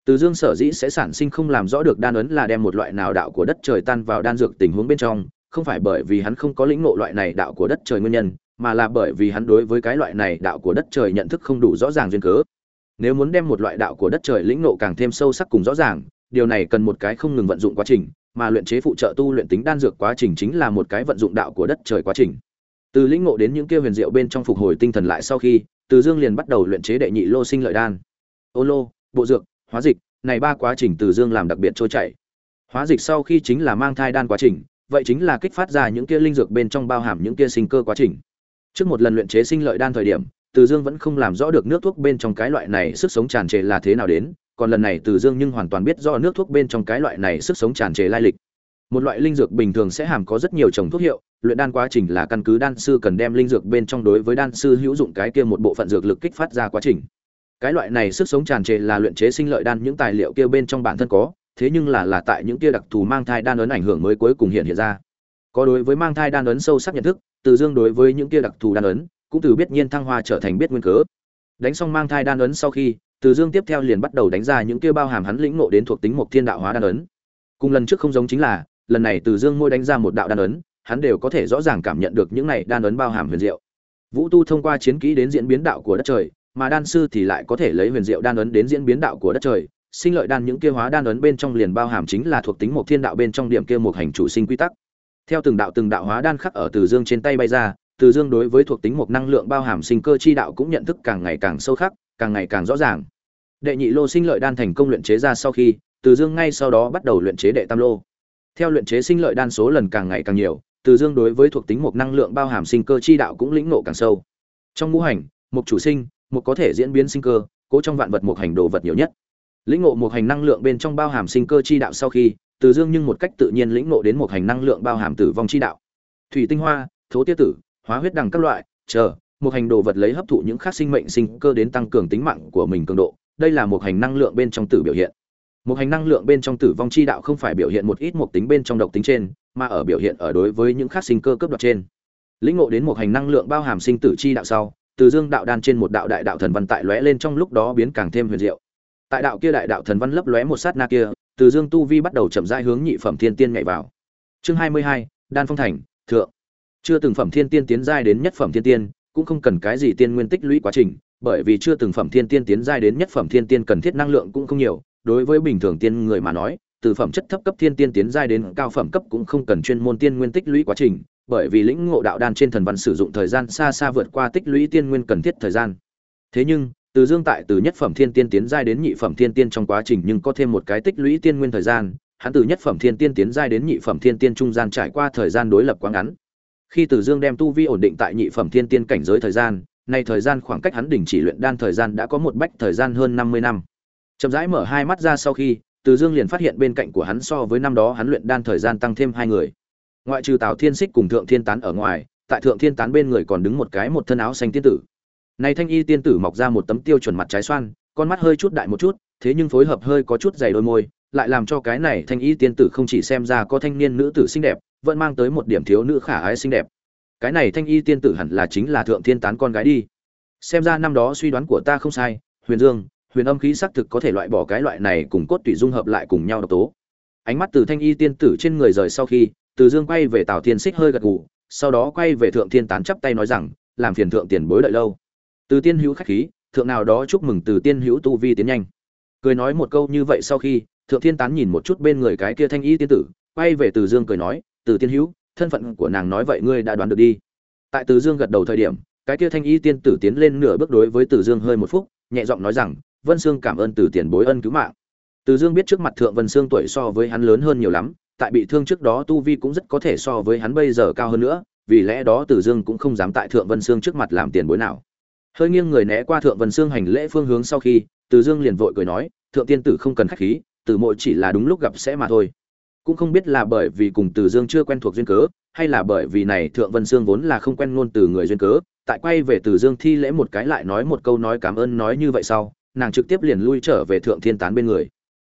Từ dương sở dĩ sẽ sản sinh không làm rõ được đan ấn là đem một loại nào đạo của đất trời tan vào đan dược tình huống bên trong không phải bởi vì hắn không có lĩnh ngộ loại này đạo của đất trời nguyên nhân, mà là bởi vì hắn đối với cái loại này đạo của đất trời nhận thức không đủ rõ ràng duyên cớ. Nếu muốn đem một loại đạo của đất trời lĩnh ngộ càng thêm sâu sắc cùng rõ ràng, điều này cần một cái không ngừng vận dụng quá trình, mà luyện chế phụ trợ tu luyện tính đan dược quá trình chính là một cái vận dụng đạo của đất trời quá trình. Từ lĩnh ngộ đến những kia huyền diệu bên trong phục hồi tinh thần lại sau khi, từ dương liền bắt đầu luyện chế đệ nhị lô sinh lợi đan. Ô lô, bộ dược, hóa dịch, này ba quá trình từ dương làm đặc biệt trôi chảy. Hóa dịch sau khi chính là mang thai đan quá trình vậy chính là kích phát ra những kia linh dược bên trong bao hàm những kia sinh cơ quá trình. Trước một lần luyện chế sinh lợi đan thời điểm, từ dương vẫn không làm rõ được nước thuốc bên trong cái loại này sức sống tràn trề là thế nào đến, còn lần này từ dương nhưng hoàn toàn biết rõ nước thuốc bên trong cái loại này sức sống tràn trề lai lịch. Một loại linh dược bình thường sẽ hàm có rất nhiều trồng thuốc hiệu, luyện đan quá trình là căn cứ đan sư cần đem linh dược bên trong đối với đan sư hữu dụng cái kia một bộ phận dược lực kích phát ra quá trình. Cái loại này sức sống tràn trề là luyện chế sinh lợi đan những tài liệu kia bên trong bản thân có thế nhưng là là tại những kia đặc thù mang thai đan ấn ảnh hưởng mới cuối cùng hiện hiện ra. Có đối với mang thai đan ấn sâu sắc nhận thức, từ dương đối với những kia đặc thù đan ấn, cũng từ biết nhiên thăng hoa trở thành biết nguyên cớ. Đánh xong mang thai đan ấn sau khi, từ dương tiếp theo liền bắt đầu đánh ra những kia bao hàm hắn lĩnh ngộ đến thuộc tính một thiên đạo hóa đan ấn. Cùng lần trước không giống chính là, lần này từ dương môi đánh ra một đạo đan ấn, hắn đều có thể rõ ràng cảm nhận được những này đan ấn bao hàm huyền diệu. Vũ tu thông qua chiến kỹ đến diễn biến đạo của đất trời, mà đan sư thì lại có thể lấy huyền diệu đan ấn đến diễn biến đạo của đất trời sinh lợi đan những kia hóa đan ấn bên trong liền bao hàm chính là thuộc tính một thiên đạo bên trong điểm kia một hành chủ sinh quy tắc. Theo từng đạo từng đạo hóa đan khắc ở từ dương trên tay bay ra, từ dương đối với thuộc tính một năng lượng bao hàm sinh cơ chi đạo cũng nhận thức càng ngày càng sâu khắc, càng ngày càng rõ ràng. Đệ nhị lô sinh lợi đan thành công luyện chế ra sau khi, từ dương ngay sau đó bắt đầu luyện chế đệ tam lô. Theo luyện chế sinh lợi đan số lần càng ngày càng nhiều, từ dương đối với thuộc tính một năng lượng bao hàm sinh cơ chi đạo cũng lĩnh ngộ càng sâu. Trong ngũ hành một chủ sinh một có thể diễn biến sinh cơ, cố trong vạn vật một hành đồ vật nhiều nhất lĩnh ngộ một hành năng lượng bên trong bao hàm sinh cơ chi đạo sau khi, từ dương nhưng một cách tự nhiên lĩnh ngộ đến một hành năng lượng bao hàm tử vong chi đạo. Thủy tinh hoa, thố tiết tử, hóa huyết đằng các loại, chờ, một hành đồ vật lấy hấp thụ những khác sinh mệnh sinh cơ đến tăng cường tính mạng của mình cường độ. Đây là một hành năng lượng bên trong tử biểu hiện. Một hành năng lượng bên trong tử vong chi đạo không phải biểu hiện một ít một tính bên trong độc tính trên, mà ở biểu hiện ở đối với những khác sinh cơ cấp đoạt trên. Lĩnh ngộ đến một hành năng lượng bao hàm sinh tử chi đạo sau, từ dương đạo đan trên một đạo đại đạo thần văn tại lóe lên trong lúc đó biến càng thêm huyền diệu tại đạo kia đại đạo thần văn lấp lóe một sát na kia, từ dương tu vi bắt đầu chậm rãi hướng nhị phẩm thiên tiên nhảy vào. Chương hai mươi hai, đan phong thành, thượng. Chưa từng phẩm thiên tiên tiến giai đến nhất phẩm thiên tiên, cũng không cần cái gì tiên nguyên tích lũy quá trình, bởi vì chưa từng phẩm thiên tiên tiến giai đến nhất phẩm thiên tiên cần thiết năng lượng cũng không nhiều, đối với bình thường tiên người mà nói, từ phẩm chất thấp cấp thiên tiên tiến giai đến cao phẩm cấp cũng không cần chuyên môn tiên nguyên tích lũy quá trình, bởi vì lĩnh ngộ đạo đan trên thần văn sử dụng thời gian xa xa vượt qua tích lũy tiên nguyên cần thiết thời gian. Thế nhưng từ dương tại từ nhất phẩm thiên tiên tiến giai đến nhị phẩm thiên tiên trong quá trình nhưng có thêm một cái tích lũy tiên nguyên thời gian, hắn từ nhất phẩm thiên tiên tiến giai đến nhị phẩm thiên tiên trung gian trải qua thời gian đối lập quá ngắn. Khi từ dương đem tu vi ổn định tại nhị phẩm thiên tiên cảnh giới thời gian, nay thời gian khoảng cách hắn đình chỉ luyện đan thời gian đã có một bách thời gian hơn năm mươi năm. Chậm rãi mở hai mắt ra sau khi, từ dương liền phát hiện bên cạnh của hắn so với năm đó hắn luyện đan thời gian tăng thêm hai người. Ngoại trừ tào thiên xích cùng thượng thiên tán ở ngoài, tại thượng thiên tán bên người còn đứng một cái một thân áo xanh tiên tử này thanh y tiên tử mọc ra một tấm tiêu chuẩn mặt trái xoan, con mắt hơi chút đại một chút, thế nhưng phối hợp hơi có chút dày đôi môi, lại làm cho cái này thanh y tiên tử không chỉ xem ra có thanh niên nữ tử xinh đẹp, vẫn mang tới một điểm thiếu nữ khả ái xinh đẹp. Cái này thanh y tiên tử hẳn là chính là thượng thiên tán con gái đi. Xem ra năm đó suy đoán của ta không sai, huyền dương, huyền âm khí xác thực có thể loại bỏ cái loại này cùng cốt tủy dung hợp lại cùng nhau độc tố. Ánh mắt từ thanh y tiên tử trên người rời sau khi, từ dương quay về tào thiên xích hơi gật gù, sau đó quay về thượng thiên tán chắp tay nói rằng, làm phiền thượng tiền bối đợi lâu từ tiên hữu khách khí, thượng nào đó chúc mừng từ tiên hữu tu vi tiến nhanh. Cười nói một câu như vậy sau khi, thượng thiên tán nhìn một chút bên người cái kia thanh y tiên tử, quay về từ dương cười nói, từ tiên hữu, thân phận của nàng nói vậy ngươi đã đoán được đi. Tại từ dương gật đầu thời điểm, cái kia thanh y tiên tử tiến lên nửa bước đối với từ dương hơi một phút nhẹ giọng nói rằng, vân sương cảm ơn từ tiền bối ân cứu mạng. Từ dương biết trước mặt thượng vân sương tuổi so với hắn lớn hơn nhiều lắm, tại bị thương trước đó tu vi cũng rất có thể so với hắn bây giờ cao hơn nữa, vì lẽ đó từ dương cũng không dám tại thượng vân sương trước mặt làm tiền bối nào hơi nghiêng người né qua thượng vân xương hành lễ phương hướng sau khi, từ dương liền vội cười nói, thượng tiên tử không cần khách khí, từ mộ chỉ là đúng lúc gặp sẽ mà thôi. Cũng không biết là bởi vì cùng từ dương chưa quen thuộc duyên cớ, hay là bởi vì này thượng vân xương vốn là không quen ngôn từ người duyên cớ, tại quay về từ dương thi lễ một cái lại nói một câu nói cảm ơn nói như vậy sau, nàng trực tiếp liền lui trở về thượng thiên tán bên người.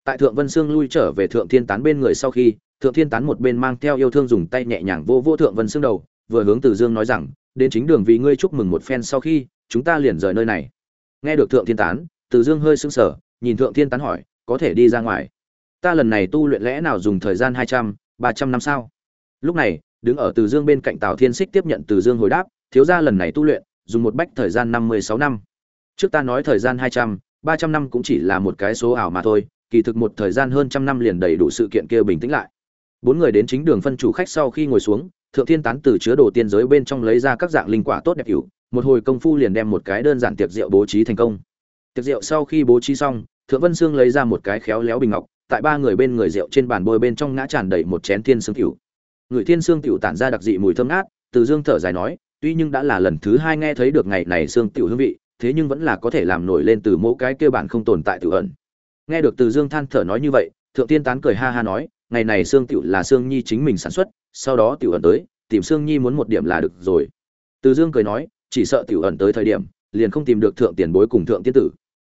Tại thượng vân sương lui trở về thượng thiên tán bên người sau khi, thượng thiên tán một bên mang theo yêu thương dùng tay nhẹ nhàng vô vô thượng vân sương đầu, vừa hướng từ dương nói rằng, đến chính đường vì ngươi chúc mừng một phen sau khi chúng ta liền rời nơi này. Nghe được thượng thiên tán, từ dương hơi sững sờ, nhìn thượng thiên tán hỏi, có thể đi ra ngoài? Ta lần này tu luyện lẽ nào dùng thời gian hai trăm, ba trăm năm sao? Lúc này, đứng ở từ dương bên cạnh tào thiên xích tiếp nhận từ dương hồi đáp, thiếu gia lần này tu luyện, dùng một bách thời gian năm mươi sáu năm. Trước ta nói thời gian hai trăm, ba trăm năm cũng chỉ là một cái số ảo mà thôi, kỳ thực một thời gian hơn trăm năm liền đầy đủ sự kiện kia bình tĩnh lại. Bốn người đến chính đường phân chủ khách sau khi ngồi xuống, thượng thiên tán từ chứa đồ tiên giới bên trong lấy ra các dạng linh quả tốt đẹp hữu một hồi công phu liền đem một cái đơn giản tiệc rượu bố trí thành công. Tiệc rượu sau khi bố trí xong, thượng vân sương lấy ra một cái khéo léo bình ngọc, tại ba người bên người rượu trên bàn bôi bên trong ngã tràn đầy một chén thiên sương tiểu. Người thiên sương tiểu tản ra đặc dị mùi thơm ngát, từ dương thở dài nói, tuy nhưng đã là lần thứ hai nghe thấy được ngày này sương tiểu hương vị, thế nhưng vẫn là có thể làm nổi lên từ mỗi cái kêu bản không tồn tại tự ẩn. Nghe được từ dương than thở nói như vậy, thượng tiên tán cười ha ha nói, ngày này xương tiểu là xương nhi chính mình sản xuất, sau đó tiểu ẩn tới, tìm xương nhi muốn một điểm là được rồi. Từ dương cười nói chỉ sợ tiểu ẩn tới thời điểm, liền không tìm được thượng tiền bối cùng thượng tiên tử.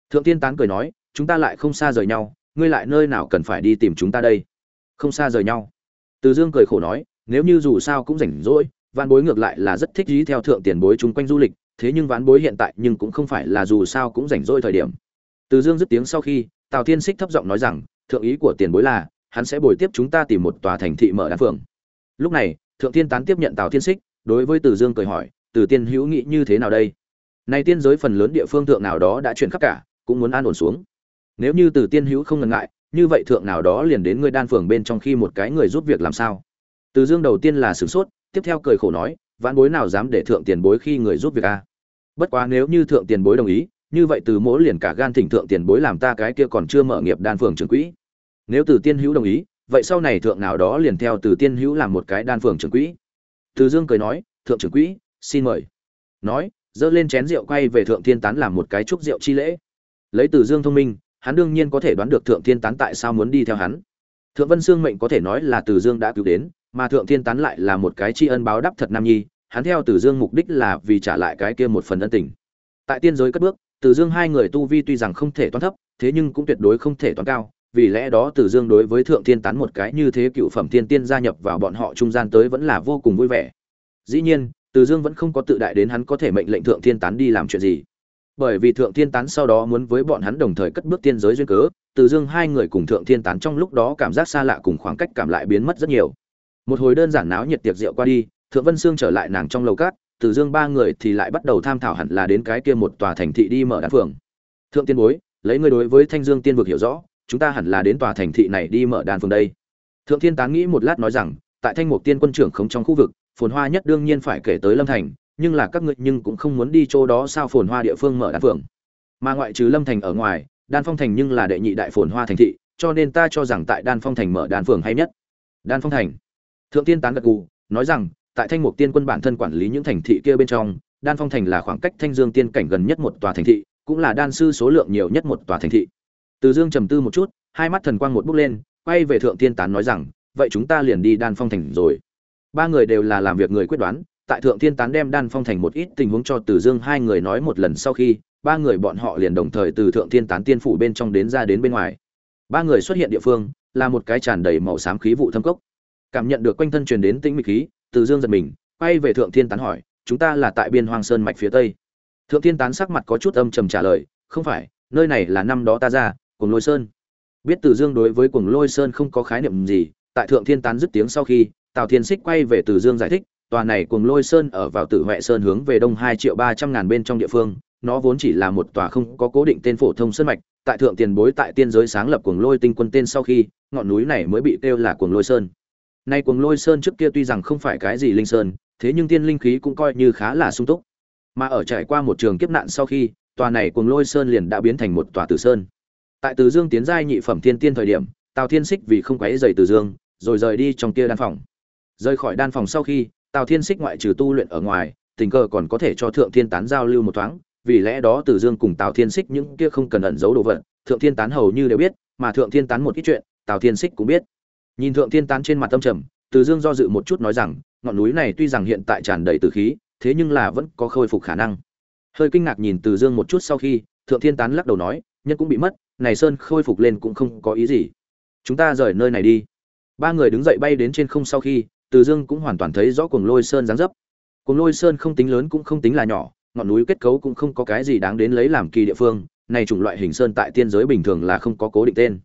Thượng tiên tán cười nói, chúng ta lại không xa rời nhau, ngươi lại nơi nào cần phải đi tìm chúng ta đây? Không xa rời nhau. Từ dương cười khổ nói, nếu như dù sao cũng rảnh rỗi, vạn bối ngược lại là rất thích ý theo thượng tiền bối chung quanh du lịch, thế nhưng ván bối hiện tại nhưng cũng không phải là dù sao cũng rảnh rỗi thời điểm. Từ dương dứt tiếng sau khi, tào thiên xích thấp giọng nói rằng, thượng ý của tiền bối là, hắn sẽ bồi tiếp chúng ta tìm một tòa thành thị mở đan phường lúc này, thượng tiên tán tiếp nhận tào thiên xích đối với từ dương cười hỏi từ tiên hữu nghĩ như thế nào đây? Nay tiên giới phần lớn địa phương thượng nào đó đã chuyển khắp cả, cũng muốn an ổn xuống. Nếu như từ tiên hữu không ngần ngại, như vậy thượng nào đó liền đến ngươi đan phường bên trong khi một cái người giúp việc làm sao? Từ dương đầu tiên là sửng sốt, tiếp theo cười khổ nói, vãn bối nào dám để thượng tiền bối khi người giúp việc a bất quá nếu như thượng tiền bối đồng ý, như vậy từ mỗi liền cả gan thỉnh thượng tiền bối làm ta cái kia còn chưa mở nghiệp đan phường trưởng quỹ. Nếu từ tiên hữu đồng ý, vậy sau này thượng nào đó liền theo từ tiên hữu làm một cái đan phường trưởng quỹ. Từ dương cười nói, thượng trưởng quỹ xin mời. Nói, dơ lên chén rượu quay về thượng thiên tán làm một cái chúc rượu chi lễ. Lấy từ dương thông minh, hắn đương nhiên có thể đoán được thượng thiên tán tại sao muốn đi theo hắn. Thượng vân sương mệnh có thể nói là từ dương đã cứu đến, mà thượng thiên tán lại là một cái tri ân báo đáp thật nam nhi, hắn theo từ dương mục đích là vì trả lại cái kia một phần ân tình. Tại tiên giới cất bước, từ dương hai người tu vi tuy rằng không thể toán thấp, thế nhưng cũng tuyệt đối không thể toán cao, vì lẽ đó từ dương đối với thượng thiên tán một cái như thế cựu phẩm thiên tiên gia nhập vào bọn họ trung gian tới vẫn là vô cùng vui vẻ. Dĩ nhiên từ dương vẫn không có tự đại đến hắn có thể mệnh lệnh thượng thiên tán đi làm chuyện gì. Bởi vì thượng thiên tán sau đó muốn với bọn hắn đồng thời cất bước tiên giới duyên cớ, từ dương hai người cùng thượng thiên tán trong lúc đó cảm giác xa lạ cùng khoảng cách cảm lại biến mất rất nhiều. Một hồi đơn giản náo nhiệt tiệc rượu qua đi, thượng vân sương trở lại nàng trong lầu cát, từ dương ba người thì lại bắt đầu tham thảo hẳn là đến cái kia một tòa thành thị đi mở đan phường. Thượng tiên bối, lấy ngươi đối với thanh dương tiên vực hiểu rõ, chúng ta hẳn là đến tòa thành thị này đi mở đan phường đây. Thượng thiên tán nghĩ một lát nói rằng, tại thanh mục tiên quân trưởng không trong khu vực phồn hoa nhất đương nhiên phải kể tới lâm thành, nhưng là các ngươi nhưng cũng không muốn đi chỗ đó sao phồn hoa địa phương mở đan phường mà ngoại trừ lâm thành ở ngoài, đan phong thành nhưng là đệ nhị đại phồn hoa thành thị, cho nên ta cho rằng tại đan phong thành mở đan phường hay nhất. Đan phong thành. Thượng tiên tán gật gù, nói rằng, tại thanh mục tiên quân bản thân quản lý những thành thị kia bên trong, đan phong thành là khoảng cách thanh dương tiên cảnh gần nhất một tòa thành thị, cũng là đan sư số lượng nhiều nhất một tòa thành thị. Từ dương trầm tư một chút, hai mắt thần quang một bước lên, quay về thượng tiên tán nói rằng, vậy chúng ta liền đi đan phong thành rồi ba người đều là làm việc người quyết đoán, tại thượng Thiên tán đem đan phong thành một ít tình huống cho từ dương hai người nói một lần sau khi, ba người bọn họ liền đồng thời từ thượng Thiên tán tiên phủ bên trong đến ra đến bên ngoài. Ba người xuất hiện địa phương, là một cái tràn đầy màu xám khí vụ thâm cốc. Cảm nhận được quanh thân truyền đến tĩnh mịch khí, từ dương giật mình, quay về thượng thiên tán hỏi, chúng ta là tại biên hoang sơn mạch phía tây? Thượng thiên tán sắc mặt có chút âm trầm trả lời, không phải, nơi này là năm đó ta ra, cuồng lôi sơn. Biết từ dương đối với cuồng lôi sơn không có khái niệm gì, tại thượng thiên tán dứt tiếng sau khi tào thiên Sích quay về từ dương giải thích tòa này cuồng lôi sơn ở vào tử huệ sơn hướng về đông hai triệu ba trăm ngàn bên trong địa phương nó vốn chỉ là một tòa không có cố định tên phổ thông sơn mạch tại thượng tiền bối tại tiên giới sáng lập cuồng lôi tinh quân tên sau khi ngọn núi này mới bị kêu là cuồng lôi sơn Nay cuồng lôi sơn trước kia tuy rằng không phải cái gì linh sơn, thế nhưng tiên linh khí cũng coi như khá là sung túc. Mà ở trải qua một trường kiếp nạn sau khi, tòa này cuồng lôi sơn liền đã biến thành một tòa tử sơn. Tại Từ Dương tiến giai nhị phẩm thiên tiên thời điểm, Tào Thiên Sích vì không quấy rầy Từ Dương, rồi rời đi trong kia đan phòng. Rời khỏi đan phòng sau khi, Tào Thiên Sích ngoại trừ tu luyện ở ngoài, tình cờ còn có thể cho Thượng Thiên Tán giao lưu một thoáng, vì lẽ đó Từ Dương cùng Tào Thiên Sích những kia không cần ẩn giấu đồ vật, Thượng Thiên Tán hầu như đều biết, mà Thượng Thiên Tán một ít chuyện, Tào Thiên Sích cũng biết. Nhìn thượng thiên tán trên mặt tâm trầm từ dương do dự một chút nói rằng ngọn núi này tuy rằng hiện tại tràn đầy từ khí thế nhưng là vẫn có khôi phục khả năng. Hơi kinh ngạc nhìn từ dương một chút sau khi thượng thiên tán lắc đầu nói nhân cũng bị mất này sơn khôi phục lên cũng không có ý gì. Chúng ta rời nơi này đi. Ba người đứng dậy bay đến trên không sau khi từ dương cũng hoàn toàn thấy rõ cuồng lôi sơn dáng dấp. Cuồng lôi sơn không tính lớn cũng không tính là nhỏ, ngọn núi kết cấu cũng không có cái gì đáng đến lấy làm kỳ địa phương, này chủng loại hình sơn tại tiên giới bình thường là không có cố định tên.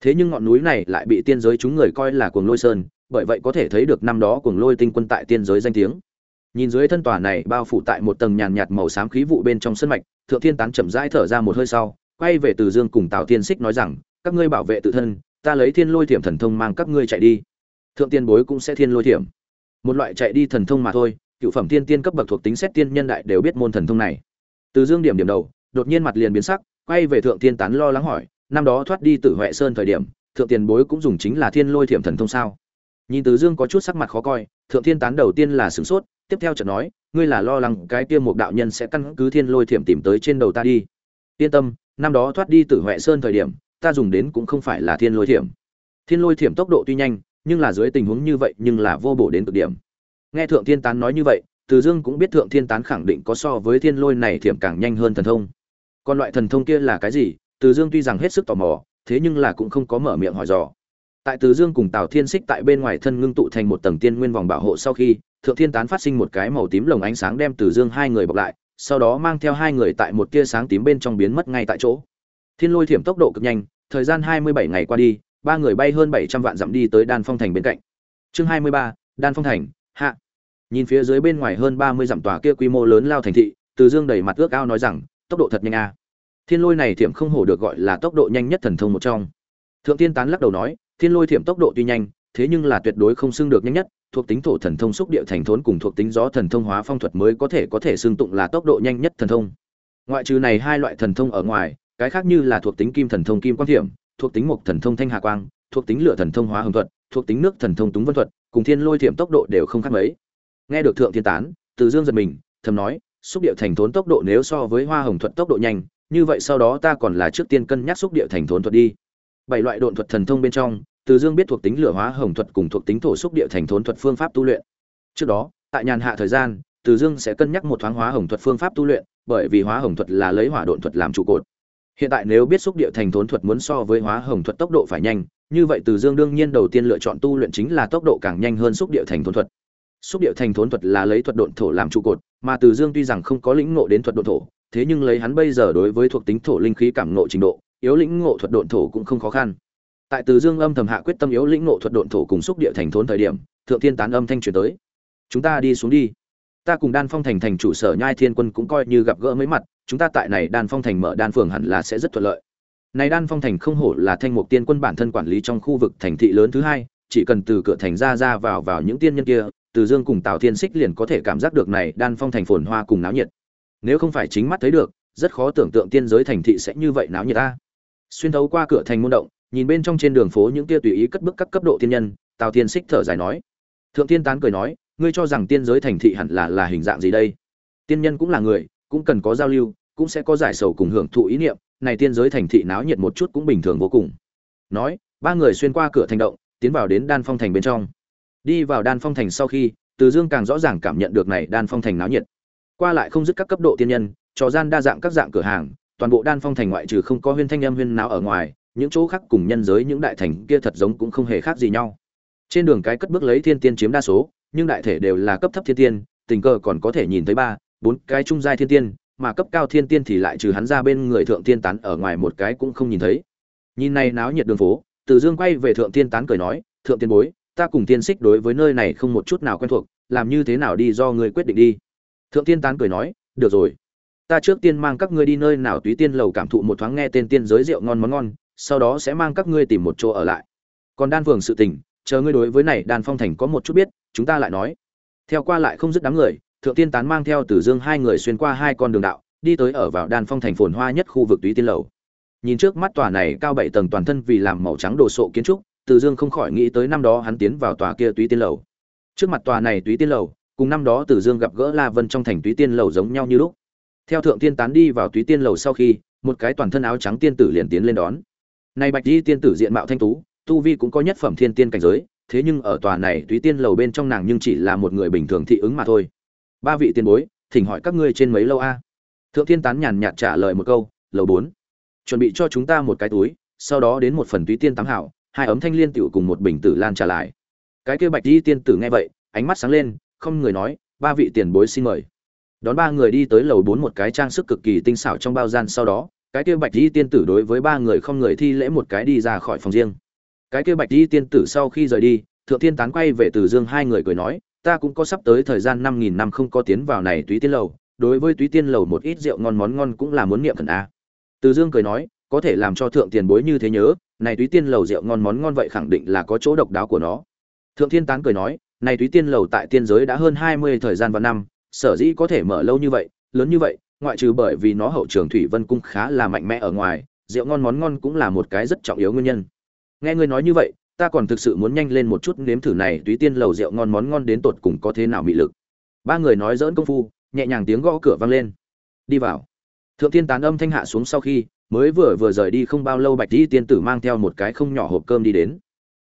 Thế nhưng ngọn núi này lại bị tiên giới chúng người coi là cuồng lôi sơn, bởi vậy có thể thấy được năm đó cuồng lôi tinh quân tại tiên giới danh tiếng. Nhìn dưới thân tòa này bao phủ tại một tầng nhàn nhạt màu xám khí vụ bên trong sân mạch, thượng thiên tán chậm rãi thở ra một hơi sau, quay về từ dương cùng tào tiên xích nói rằng, các ngươi bảo vệ tự thân, ta lấy thiên lôi thiểm thần thông mang các ngươi chạy đi thượng tiên bối cũng sẽ thiên lôi thiểm. Một loại chạy đi thần thông mà thôi, cựu phẩm tiên tiên cấp bậc thuộc tính xét tiên nhân đại đều biết môn thần thông này. Từ dương điểm điểm đầu, đột nhiên mặt liền biến sắc, quay về thượng tiên tán lo lắng hỏi, năm đó thoát đi từ huệ sơn thời điểm, thượng tiền bối cũng dùng chính là thiên lôi thiểm thần thông sao? Nhìn từ dương có chút sắc mặt khó coi, thượng thiên tán đầu tiên là sửng sốt, tiếp theo chợt nói, ngươi là lo lắng cái kia một đạo nhân sẽ căn cứ thiên lôi thiểm tìm tới trên đầu ta đi. Yên tâm, năm đó thoát đi từ huệ sơn thời điểm, ta dùng đến cũng không phải là thiên lôi thiểm. Thiên lôi thiểm tốc độ tuy nhanh nhưng là dưới tình huống như vậy nhưng là vô bổ đến cực điểm. Nghe thượng thiên tán nói như vậy, từ dương cũng biết thượng thiên tán khẳng định có so với thiên lôi này thiểm càng nhanh hơn thần thông. Còn loại thần thông kia là cái gì? Từ dương tuy rằng hết sức tò mò, thế nhưng là cũng không có mở miệng hỏi dò. Tại từ dương cùng tào thiên xích tại bên ngoài thân ngưng tụ thành một tầng tiên nguyên vòng bảo hộ sau khi, thượng thiên tán phát sinh một cái màu tím lồng ánh sáng đem từ dương hai người bọc lại, sau đó mang theo hai người tại một tia sáng tím bên trong biến mất ngay tại chỗ. Thiên lôi thiểm tốc độ cực nhanh, thời gian hai mươi bảy ngày qua đi ba người bay hơn bảy trăm vạn dặm đi tới đan phong thành bên cạnh. Chương hai mươi ba, đan phong thành, hạ. Nhìn phía dưới bên ngoài hơn ba mươi dặm tòa kia quy mô lớn lao thành thị, từ dương đầy mặt ước ao nói rằng, tốc độ thật nhanh a. Thiên lôi này thiểm không hổ được gọi là tốc độ nhanh nhất thần thông một trong. Thượng tiên tán lắc đầu nói, thiên lôi thiểm tốc độ tuy nhanh, thế nhưng là tuyệt đối không xưng được nhanh nhất, thuộc tính thổ thần thông xúc địa thành thốn cùng thuộc tính gió thần thông hóa phong thuật mới có thể có thể xưng tụng là tốc độ nhanh nhất thần thông. Ngoại trừ này hai loại thần thông ở ngoài, cái khác như là thuộc tính kim thần thông kim quan thiểm thuộc tính mộc thần thông thanh hà quang, thuộc tính lửa thần thông hóa hồng thuật, thuộc tính nước thần thông túng vân thuật, cùng thiên lôi thiểm tốc độ đều không khác mấy. Nghe được thượng thiên tán, từ dương giật mình, thầm nói, xúc địa thành thốn tốc độ nếu so với hoa hồng thuật tốc độ nhanh, như vậy sau đó ta còn là trước tiên cân nhắc xúc địa thành thốn thuật đi. Bảy loại độn thuật thần thông bên trong, từ dương biết thuộc tính lửa hóa hồng thuật cùng thuộc tính thổ xúc địa thành thốn thuật phương pháp tu luyện. Trước đó, tại nhàn hạ thời gian, từ dương sẽ cân nhắc một thoáng hóa hồng thuật phương pháp tu luyện, bởi vì hóa hồng thuật là lấy hỏa độn thuật làm trụ cột hiện tại nếu biết xúc địa thành thốn thuật muốn so với hóa hồng thuật tốc độ phải nhanh, như vậy từ dương đương nhiên đầu tiên lựa chọn tu luyện chính là tốc độ càng nhanh hơn xúc địa thành thốn thuật. Xúc địa thành thốn thuật là lấy thuật độn thổ làm trụ cột, mà từ dương tuy rằng không có lĩnh ngộ đến thuật độn thổ, thế nhưng lấy hắn bây giờ đối với thuộc tính thổ linh khí cảm ngộ trình độ, yếu lĩnh ngộ thuật độn thổ cũng không khó khăn. Tại từ dương âm thầm hạ quyết tâm yếu lĩnh ngộ thuật độn thổ cùng xúc địa thành thốn thời điểm, thượng thiên tán âm thanh truyền tới. Chúng ta đi xuống đi ta cùng đan phong thành thành chủ sở nhai thiên quân cũng coi như gặp gỡ mấy mặt, chúng ta tại này đan phong thành mở đan phường hẳn là sẽ rất thuận lợi. Này đan phong thành không hổ là thanh mục tiên quân bản thân quản lý trong khu vực thành thị lớn thứ hai, chỉ cần từ cửa thành ra ra vào vào những tiên nhân kia, từ dương cùng tào thiên xích liền có thể cảm giác được này đan phong thành phồn hoa cùng náo nhiệt. Nếu không phải chính mắt thấy được, rất khó tưởng tượng tiên giới thành thị sẽ như vậy náo nhiệt ta xuyên thấu qua cửa thành môn động, nhìn bên trong trên đường phố những kia tùy ý cất bước các cấp độ tiên nhân, tào thiên xích thở dài nói. Thượng tiên tán cười nói ngươi cho rằng tiên giới thành thị hẳn là là hình dạng gì đây? Tiên nhân cũng là người, cũng cần có giao lưu, cũng sẽ có giải sầu cùng hưởng thụ ý niệm, này tiên giới thành thị náo nhiệt một chút cũng bình thường vô cùng. Nói, ba người xuyên qua cửa thành động, tiến vào đến đan phong thành bên trong. Đi vào đan phong thành sau khi, từ dương càng rõ ràng cảm nhận được này đan phong thành náo nhiệt. Qua lại không dứt các cấp độ tiên nhân, trò gian đa dạng các dạng cửa hàng, toàn bộ đan phong thành ngoại trừ không có huyên thanh âm huyên náo ở ngoài, những chỗ khác cùng nhân giới những đại thành kia thật giống cũng không hề khác gì nhau. Trên đường cái cất bước lấy thiên tiên chiếm đa số nhưng đại thể đều là cấp thấp thiên tiên, tình cờ còn có thể nhìn thấy ba, bốn cái trung giai thiên tiên, mà cấp cao thiên tiên thì lại trừ hắn ra bên người thượng tiên tán ở ngoài một cái cũng không nhìn thấy. Nhìn này náo nhiệt đường phố, từ dương quay về thượng tiên tán cười nói, thượng tiên bối, ta cùng tiên xích đối với nơi này không một chút nào quen thuộc, làm như thế nào đi do người quyết định đi. Thượng tiên tán cười nói, được rồi, ta trước tiên mang các ngươi đi nơi nào túy tiên lầu cảm thụ một thoáng nghe tên tiên giới rượu ngon món ngon, sau đó sẽ mang các ngươi tìm một chỗ ở lại. Còn đan phường sự tình, chờ ngươi đối với này đan phong thành có một chút biết chúng ta lại nói. Theo qua lại không dứt đám người, thượng tiên tán mang theo tử dương hai người xuyên qua hai con đường đạo, đi tới ở vào đan phong thành phồn hoa nhất khu vực túy tiên lầu. Nhìn trước mắt tòa này cao bảy tầng toàn thân vì làm màu trắng đồ sộ kiến trúc, tử dương không khỏi nghĩ tới năm đó hắn tiến vào tòa kia túy tiên lầu. Trước mặt tòa này túy tiên lầu, cùng năm đó tử dương gặp gỡ la vân trong thành túy tiên lầu giống nhau như lúc. Theo thượng tiên tán đi vào túy tiên lầu sau khi, một cái toàn thân áo trắng tiên tử liền tiến lên đón. Này bạch di tiên tử diện mạo thanh tú, tu vi cũng có nhất phẩm thiên tiên cảnh giới thế nhưng ở tòa này túy tiên lầu bên trong nàng nhưng chỉ là một người bình thường thị ứng mà thôi. Ba vị tiên bối, thỉnh hỏi các ngươi trên mấy lâu a? Thượng tiên tán nhàn nhạt trả lời một câu, lầu bốn. Chuẩn bị cho chúng ta một cái túi, sau đó đến một phần túy tiên tám hảo, hai ấm thanh liên tiểu cùng một bình tử lan trả lại. Cái kia bạch di tiên tử nghe vậy, ánh mắt sáng lên, không người nói, ba vị tiền bối xin mời. Đón ba người đi tới lầu bốn một cái trang sức cực kỳ tinh xảo trong bao gian sau đó, cái kia bạch di tiên tử đối với ba người không người thi lễ một cái đi ra khỏi phòng riêng cái kia bạch di tiên tử sau khi rời đi, thượng thiên tán quay về từ dương hai người cười nói, ta cũng có sắp tới thời gian năm nghìn năm không có tiến vào này túy tiên lầu, đối với túy tiên lầu một ít rượu ngon món ngon cũng là muốn niệm thần a. Từ dương cười nói, có thể làm cho thượng tiền bối như thế nhớ, này túy tiên lầu rượu ngon món ngon vậy khẳng định là có chỗ độc đáo của nó. Thượng thiên tán cười nói, này túy tiên lầu tại tiên giới đã hơn hai mươi thời gian và năm, sở dĩ có thể mở lâu như vậy, lớn như vậy, ngoại trừ bởi vì nó hậu trường thủy vân cung khá là mạnh mẽ ở ngoài, rượu ngon món ngon cũng là một cái rất trọng yếu nguyên nhân nghe ngươi nói như vậy, ta còn thực sự muốn nhanh lên một chút nếm thử này túy tiên lầu rượu ngon món ngon đến tột cùng có thế nào mị lực. Ba người nói dỡn công phu, nhẹ nhàng tiếng gõ cửa vang lên. Đi vào. Thượng tiên tán âm thanh hạ xuống sau khi, mới vừa vừa rời đi không bao lâu bạch di tiên tử mang theo một cái không nhỏ hộp cơm đi đến.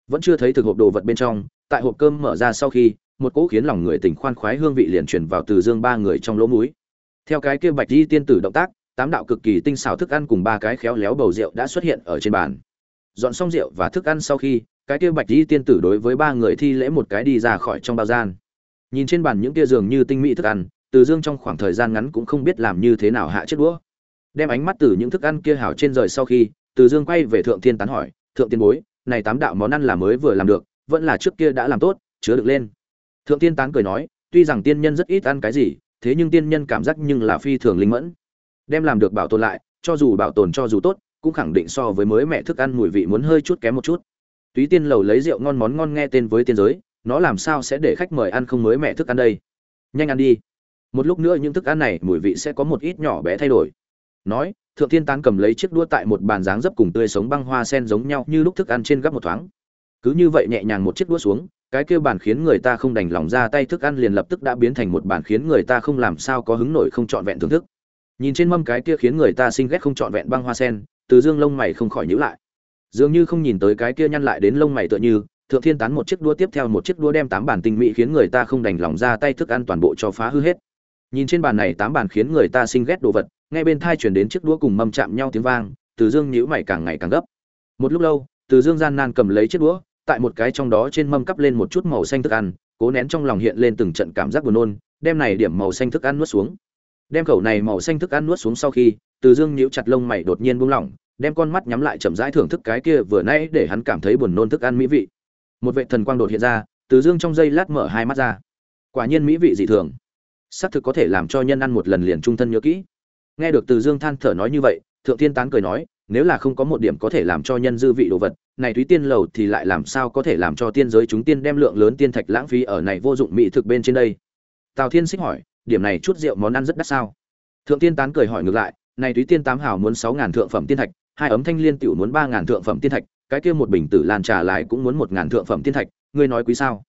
Vẫn chưa thấy thực hộp đồ vật bên trong, tại hộp cơm mở ra sau khi, một cỗ khiến lòng người tỉnh khoan khoái hương vị liền chuyển vào từ dương ba người trong lỗ mũi. Theo cái kia bạch di tiên tử động tác, tám đạo cực kỳ tinh xảo thức ăn cùng ba cái khéo léo bầu rượu đã xuất hiện ở trên bàn dọn xong rượu và thức ăn sau khi, cái kia bạch di tiên tử đối với ba người thi lễ một cái đi ra khỏi trong bao gian. Nhìn trên bàn những kia giường như tinh mỹ thức ăn, từ dương trong khoảng thời gian ngắn cũng không biết làm như thế nào hạ chết đũa. Đem ánh mắt từ những thức ăn kia hảo trên rời sau khi, từ dương quay về thượng thiên tán hỏi, thượng tiên bối, này tám đạo món ăn là mới vừa làm được, vẫn là trước kia đã làm tốt, chứa được lên. Thượng tiên tán cười nói, tuy rằng tiên nhân rất ít ăn cái gì, thế nhưng tiên nhân cảm giác nhưng là phi thường linh mẫn. Đem làm được bảo tồn lại, cho dù bảo tồn cho dù tốt cũng khẳng định so với mới mẹ thức ăn mùi vị muốn hơi chút kém một chút. Túy tiên lầu lấy rượu ngon món ngon nghe tên với tiên giới, nó làm sao sẽ để khách mời ăn không mới mẹ thức ăn đây? Nhanh ăn đi. Một lúc nữa những thức ăn này mùi vị sẽ có một ít nhỏ bé thay đổi. Nói, thượng thiên tán cầm lấy chiếc đũa tại một bàn dáng dấp cùng tươi sống băng hoa sen giống nhau như lúc thức ăn trên gấp một thoáng. Cứ như vậy nhẹ nhàng một chiếc đũa xuống, cái kêu bàn khiến người ta không đành lòng ra tay thức ăn liền lập tức đã biến thành một bàn khiến người ta không làm sao có hứng nổi không trọn vẹn thưởng thức. Nhìn trên mâm cái kia khiến người ta sinh ghét không trọn vẹn băng hoa sen từ dương lông mày không khỏi nhíu lại. Dường như không nhìn tới cái kia nhăn lại đến lông mày tựa như, thượng thiên tán một chiếc đũa tiếp theo một chiếc đũa đem tám bàn tinh mỹ khiến người ta không đành lòng ra tay thức ăn toàn bộ cho phá hư hết. Nhìn trên bàn này tám bàn khiến người ta sinh ghét đồ vật nghe bên thai chuyển đến chiếc đũa cùng mâm chạm nhau tiếng vang, từ dương nhíu mày càng ngày càng gấp. Một lúc lâu, từ dương gian nan cầm lấy chiếc đũa, tại một cái trong đó trên mâm cắp lên một chút màu xanh thức ăn, cố nén trong lòng hiện lên từng trận cảm giác buồn nôn, đem này điểm màu xanh thức ăn nuốt xuống. Đem khẩu này màu xanh thức ăn nuốt xuống sau khi, từ dương nhíu chặt lông mày đột nhiên buông lỏng đem con mắt nhắm lại chậm rãi thưởng thức cái kia vừa nãy để hắn cảm thấy buồn nôn thức ăn mỹ vị. Một vệ thần quang đột hiện ra, từ dương trong giây lát mở hai mắt ra. Quả nhiên mỹ vị dị thường. Xác thực có thể làm cho nhân ăn một lần liền trung thân nhớ kỹ. Nghe được từ dương than thở nói như vậy, thượng Thiên tán cười nói, nếu là không có một điểm có thể làm cho nhân dư vị đồ vật, này thúy tiên lầu thì lại làm sao có thể làm cho tiên giới chúng tiên đem lượng lớn tiên thạch lãng phí ở này vô dụng mỹ thực bên trên đây? Tào thiên xích hỏi, điểm này chút rượu món ăn rất đắt sao? Thượng tiên tán cười hỏi ngược lại, này thúy tiên tám hào muốn sáu ngàn thượng phẩm tiên thạch hai ấm thanh liên tiểu muốn ba ngàn thượng phẩm tiên thạch, cái kia một bình tử lan trà lại cũng muốn một ngàn thượng phẩm tiên thạch, ngươi nói quý sao?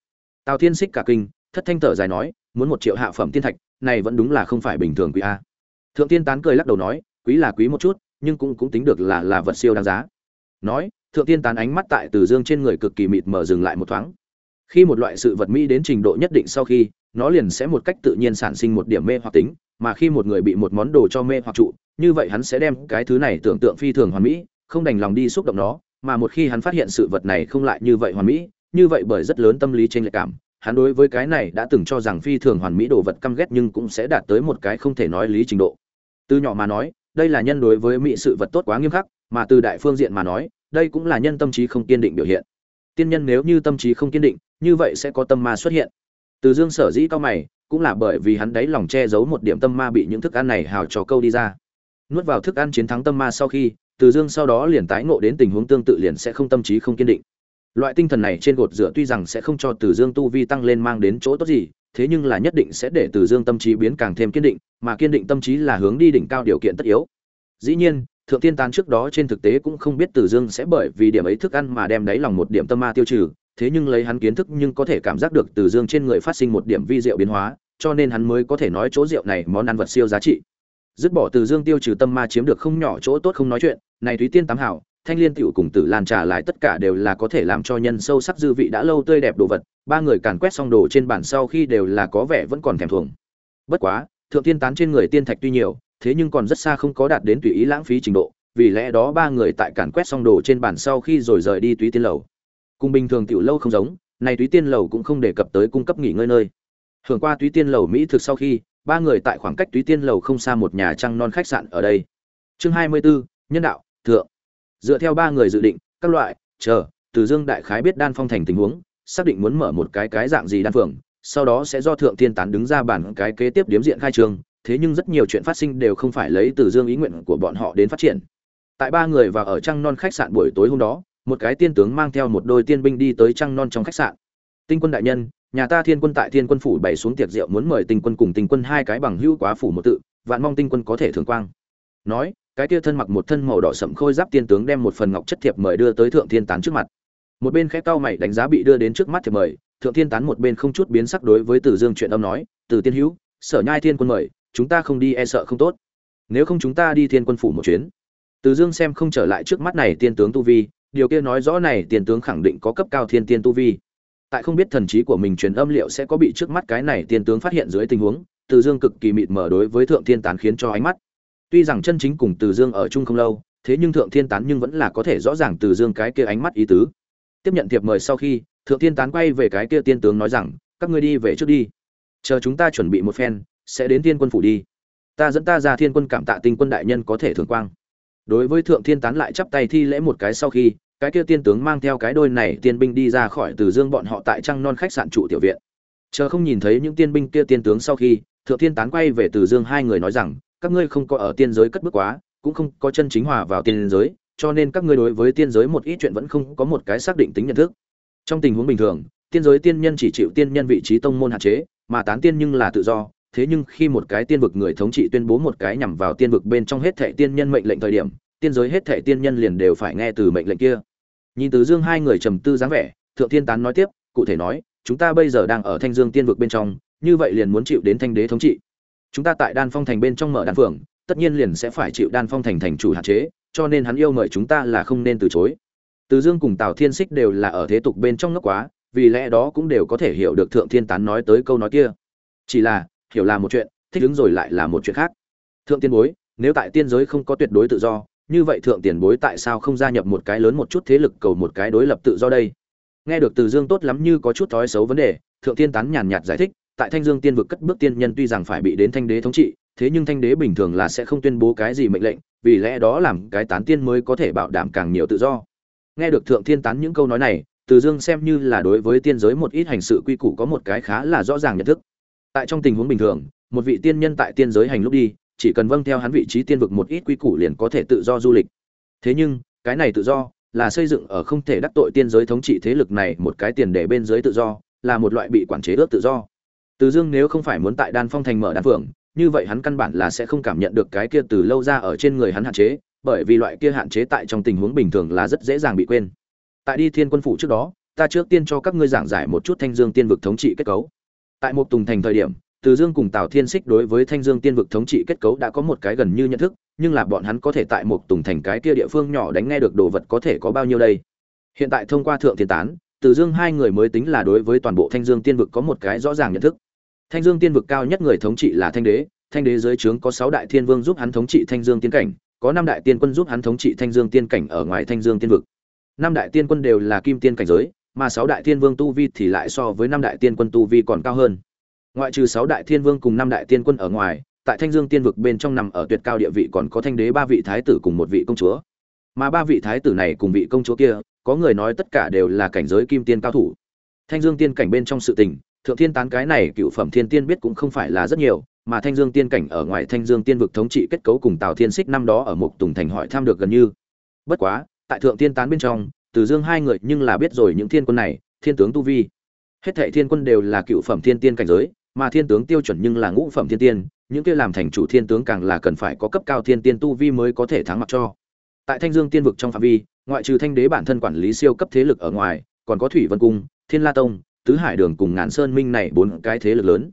Tào thiên xích cả kinh, thất thanh thở dài nói, muốn một triệu hạ phẩm tiên thạch, này vẫn đúng là không phải bình thường quý a. Thượng tiên tán cười lắc đầu nói, quý là quý một chút, nhưng cũng cũng tính được là là vật siêu đáng giá. Nói, thượng tiên tán ánh mắt tại từ dương trên người cực kỳ mịt mờ dừng lại một thoáng. Khi một loại sự vật mỹ đến trình độ nhất định sau khi, nó liền sẽ một cách tự nhiên sản sinh một điểm mê hoặc tính, mà khi một người bị một món đồ cho mê hoặc trụ như vậy hắn sẽ đem cái thứ này tưởng tượng phi thường hoàn mỹ, không đành lòng đi xúc động nó, mà một khi hắn phát hiện sự vật này không lại như vậy hoàn mỹ, như vậy bởi rất lớn tâm lý chênh lệch cảm, hắn đối với cái này đã từng cho rằng phi thường hoàn mỹ đồ vật căm ghét nhưng cũng sẽ đạt tới một cái không thể nói lý trình độ. Từ nhỏ mà nói, đây là nhân đối với mỹ sự vật tốt quá nghiêm khắc, mà từ đại phương diện mà nói, đây cũng là nhân tâm trí không kiên định biểu hiện. Tiên nhân nếu như tâm trí không kiên định, như vậy sẽ có tâm ma xuất hiện. Từ dương sở dĩ cao mày, cũng là bởi vì hắn đáy lòng che giấu một điểm tâm ma bị những thức ăn này hào cho câu đi ra nuốt vào thức ăn chiến thắng tâm ma sau khi, từ dương sau đó liền tái ngộ đến tình huống tương tự liền sẽ không tâm trí không kiên định. Loại tinh thần này trên gột rửa tuy rằng sẽ không cho từ dương tu vi tăng lên mang đến chỗ tốt gì, thế nhưng là nhất định sẽ để từ dương tâm trí biến càng thêm kiên định, mà kiên định tâm trí là hướng đi đỉnh cao điều kiện tất yếu. Dĩ nhiên, thượng tiên tán trước đó trên thực tế cũng không biết từ dương sẽ bởi vì điểm ấy thức ăn mà đem đáy lòng một điểm tâm ma tiêu trừ, thế nhưng lấy hắn kiến thức nhưng có thể cảm giác được từ dương trên người phát sinh một điểm vi diệu biến hóa, cho nên hắn mới có thể nói chỗ rượu này món ăn vật siêu giá trị dứt bỏ từ dương tiêu trừ tâm ma chiếm được không nhỏ chỗ tốt không nói chuyện, này thúy tiên tám hảo, thanh liên tiểu cùng tử lan trà lại tất cả đều là có thể làm cho nhân sâu sắc dư vị đã lâu tươi đẹp đồ vật, ba người càn quét xong đồ trên bàn sau khi đều là có vẻ vẫn còn thèm thuồng. Bất quá, thượng tiên tán trên người tiên thạch tuy nhiều, thế nhưng còn rất xa không có đạt đến tùy ý lãng phí trình độ, vì lẽ đó ba người tại càn quét xong đồ trên bàn sau khi rồi rời đi túy tiên lầu. Cùng bình thường tiểu lâu không giống, này túy tiên lầu cũng không đề cập tới cung cấp nghỉ ngơi nơi. Hưởng qua túy tiên lầu mỹ thực sau khi ba người tại khoảng cách túy tiên lầu không xa một nhà trăng non khách sạn ở đây. Chương hai mươi 24, nhân đạo thượng. Dựa theo ba người dự định các loại chờ từ dương đại khái biết đan phong thành tình huống xác định muốn mở một cái cái dạng gì đan phường sau đó sẽ do thượng thiên tán đứng ra bản cái kế tiếp điếm diện khai trường thế nhưng rất nhiều chuyện phát sinh đều không phải lấy từ dương ý nguyện của bọn họ đến phát triển. Tại ba người và ở trăng non khách sạn buổi tối hôm đó một cái tiên tướng mang theo một đôi tiên binh đi tới trăng non trong khách sạn. Tinh quân đại nhân nhà ta thiên quân tại thiên quân phủ bày xuống tiệc rượu muốn mời tinh quân cùng tinh quân hai cái bằng hữu quá phủ một tự, vạn mong tinh quân có thể thường quang. Nói, cái kia thân mặc một thân màu đỏ sậm khôi giáp tiên tướng đem một phần ngọc chất thiệp mời đưa tới thượng thiên tán trước mặt. Một bên khẽ cau mày đánh giá bị đưa đến trước mắt thiệp mời, thượng thiên tán một bên không chút biến sắc đối với tử dương chuyện âm nói, từ tiên hữu, sở nhai thiên quân mời, chúng ta không đi e sợ không tốt. Nếu không chúng ta đi thiên quân phủ một chuyến. Từ dương xem không trở lại trước mắt này tiên tướng tu vi, điều kia nói rõ này tiên tướng khẳng định có cấp cao thiên tiên tu vi tại không biết thần trí của mình truyền âm liệu sẽ có bị trước mắt cái này tiên tướng phát hiện dưới tình huống, từ dương cực kỳ mịt mở đối với thượng thiên tán khiến cho ánh mắt. Tuy rằng chân chính cùng từ dương ở chung không lâu, thế nhưng thượng thiên tán nhưng vẫn là có thể rõ ràng từ dương cái kia ánh mắt ý tứ. Tiếp nhận thiệp mời sau khi, thượng thiên tán quay về cái kia tiên tướng nói rằng, các ngươi đi về trước đi. Chờ chúng ta chuẩn bị một phen, sẽ đến tiên quân phủ đi. Ta dẫn ta ra thiên quân cảm tạ tinh quân đại nhân có thể thường quang. Đối với thượng thiên tán lại chắp tay thi lễ một cái sau khi cái kia tiên tướng mang theo cái đôi này tiên binh đi ra khỏi từ dương bọn họ tại trăng non khách sạn trụ tiểu viện. Chờ không nhìn thấy những tiên binh kia tiên tướng sau khi, thượng thiên tán quay về từ dương hai người nói rằng, các ngươi không có ở tiên giới cất bước quá, cũng không có chân chính hòa vào tiên giới, cho nên các ngươi đối với tiên giới một ít chuyện vẫn không có một cái xác định tính nhận thức. Trong tình huống bình thường, tiên giới tiên nhân chỉ chịu tiên nhân vị trí tông môn hạn chế, mà tán tiên nhưng là tự do. Thế nhưng khi một cái tiên vực người thống trị tuyên bố một cái nhằm vào tiên vực bên trong hết thệ tiên nhân mệnh lệnh thời điểm, tiên giới hết thệ tiên nhân liền đều phải nghe từ mệnh lệnh kia nhìn từ dương hai người trầm tư dáng vẻ, thượng Thiên tán nói tiếp, cụ thể nói, chúng ta bây giờ đang ở thanh dương tiên vực bên trong, như vậy liền muốn chịu đến thanh đế thống trị. Chúng ta tại đan phong thành bên trong mở đan phường, tất nhiên liền sẽ phải chịu đan phong thành thành chủ hạn chế, cho nên hắn yêu mời chúng ta là không nên từ chối. Từ dương cùng tào thiên xích đều là ở thế tục bên trong ngốc quá, vì lẽ đó cũng đều có thể hiểu được thượng thiên tán nói tới câu nói kia. Chỉ là, hiểu là một chuyện, thích ứng rồi lại là một chuyện khác. Thượng tiên bối, nếu tại tiên giới không có tuyệt đối tự do như vậy thượng tiền bối tại sao không gia nhập một cái lớn một chút thế lực cầu một cái đối lập tự do đây? Nghe được từ dương tốt lắm như có chút thói xấu vấn đề, thượng tiên tán nhàn nhạt giải thích, tại thanh dương tiên vực cất bước tiên nhân tuy rằng phải bị đến thanh đế thống trị, thế nhưng thanh đế bình thường là sẽ không tuyên bố cái gì mệnh lệnh, vì lẽ đó làm cái tán tiên mới có thể bảo đảm càng nhiều tự do. Nghe được thượng thiên tán những câu nói này, từ dương xem như là đối với tiên giới một ít hành sự quy củ có một cái khá là rõ ràng nhận thức. Tại trong tình huống bình thường, một vị tiên nhân tại tiên giới hành lúc đi chỉ cần vâng theo hắn vị trí tiên vực một ít quy củ liền có thể tự do du lịch. Thế nhưng, cái này tự do là xây dựng ở không thể đắc tội tiên giới thống trị thế lực này một cái tiền để bên dưới tự do, là một loại bị quản chế ước tự do. Từ dương nếu không phải muốn tại đan phong thành mở đan phượng, như vậy hắn căn bản là sẽ không cảm nhận được cái kia từ lâu ra ở trên người hắn hạn chế, bởi vì loại kia hạn chế tại trong tình huống bình thường là rất dễ dàng bị quên. Tại đi thiên quân phủ trước đó, ta trước tiên cho các ngươi giảng giải một chút thanh dương tiên vực thống trị kết cấu. Tại một tùng thành thời điểm từ dương cùng tào thiên xích đối với thanh dương tiên vực thống trị kết cấu đã có một cái gần như nhận thức, nhưng là bọn hắn có thể tại một tùng thành cái kia địa phương nhỏ đánh nghe được đồ vật có thể có bao nhiêu đây? Hiện tại thông qua thượng thiên tán, từ dương hai người mới tính là đối với toàn bộ thanh dương tiên vực có một cái rõ ràng nhận thức. Thanh dương tiên vực cao nhất người thống trị là thanh đế thanh đế dưới trướng có sáu đại thiên vương giúp hắn thống trị thanh dương tiên cảnh, có năm đại tiên quân giúp hắn thống trị thanh dương tiên cảnh ở ngoài thanh dương tiên vực. Năm đại tiên quân đều là kim tiên cảnh giới, mà sáu đại thiên vương tu vi thì lại so với năm đại tiên quân tu vi còn cao hơn ngoại trừ sáu đại thiên vương cùng năm đại tiên quân ở ngoài, tại thanh dương tiên vực bên trong nằm ở tuyệt cao địa vị còn có thanh đế ba vị thái tử cùng một vị công chúa. Mà ba vị thái tử này cùng vị công chúa kia, có người nói tất cả đều là cảnh giới kim tiên cao thủ. Thanh dương tiên cảnh bên trong sự tình, thượng thiên tán cái này cựu phẩm thiên tiên biết cũng không phải là rất nhiều, mà thanh dương tiên cảnh ở ngoài thanh dương tiên vực thống trị kết cấu cùng tào thiên xích năm đó ở mục tùng thành hỏi tham được gần như. Bất quá, tại thượng tiên tán bên trong, từ dương hai người nhưng là biết rồi những thiên quân này, thiên tướng tu vi. Hết thệ thiên quân đều là cựu phẩm thiên tiên cảnh giới mà thiên tướng tiêu chuẩn nhưng là ngũ phẩm thiên tiên, những kia làm thành chủ thiên tướng càng là cần phải có cấp cao thiên tiên tu vi mới có thể thắng mặc cho. Tại thanh dương tiên vực trong phạm vi, ngoại trừ thanh đế bản thân quản lý siêu cấp thế lực ở ngoài, còn có thủy vân cung, thiên la tông, tứ hải đường cùng ngàn sơn minh này bốn cái thế lực lớn.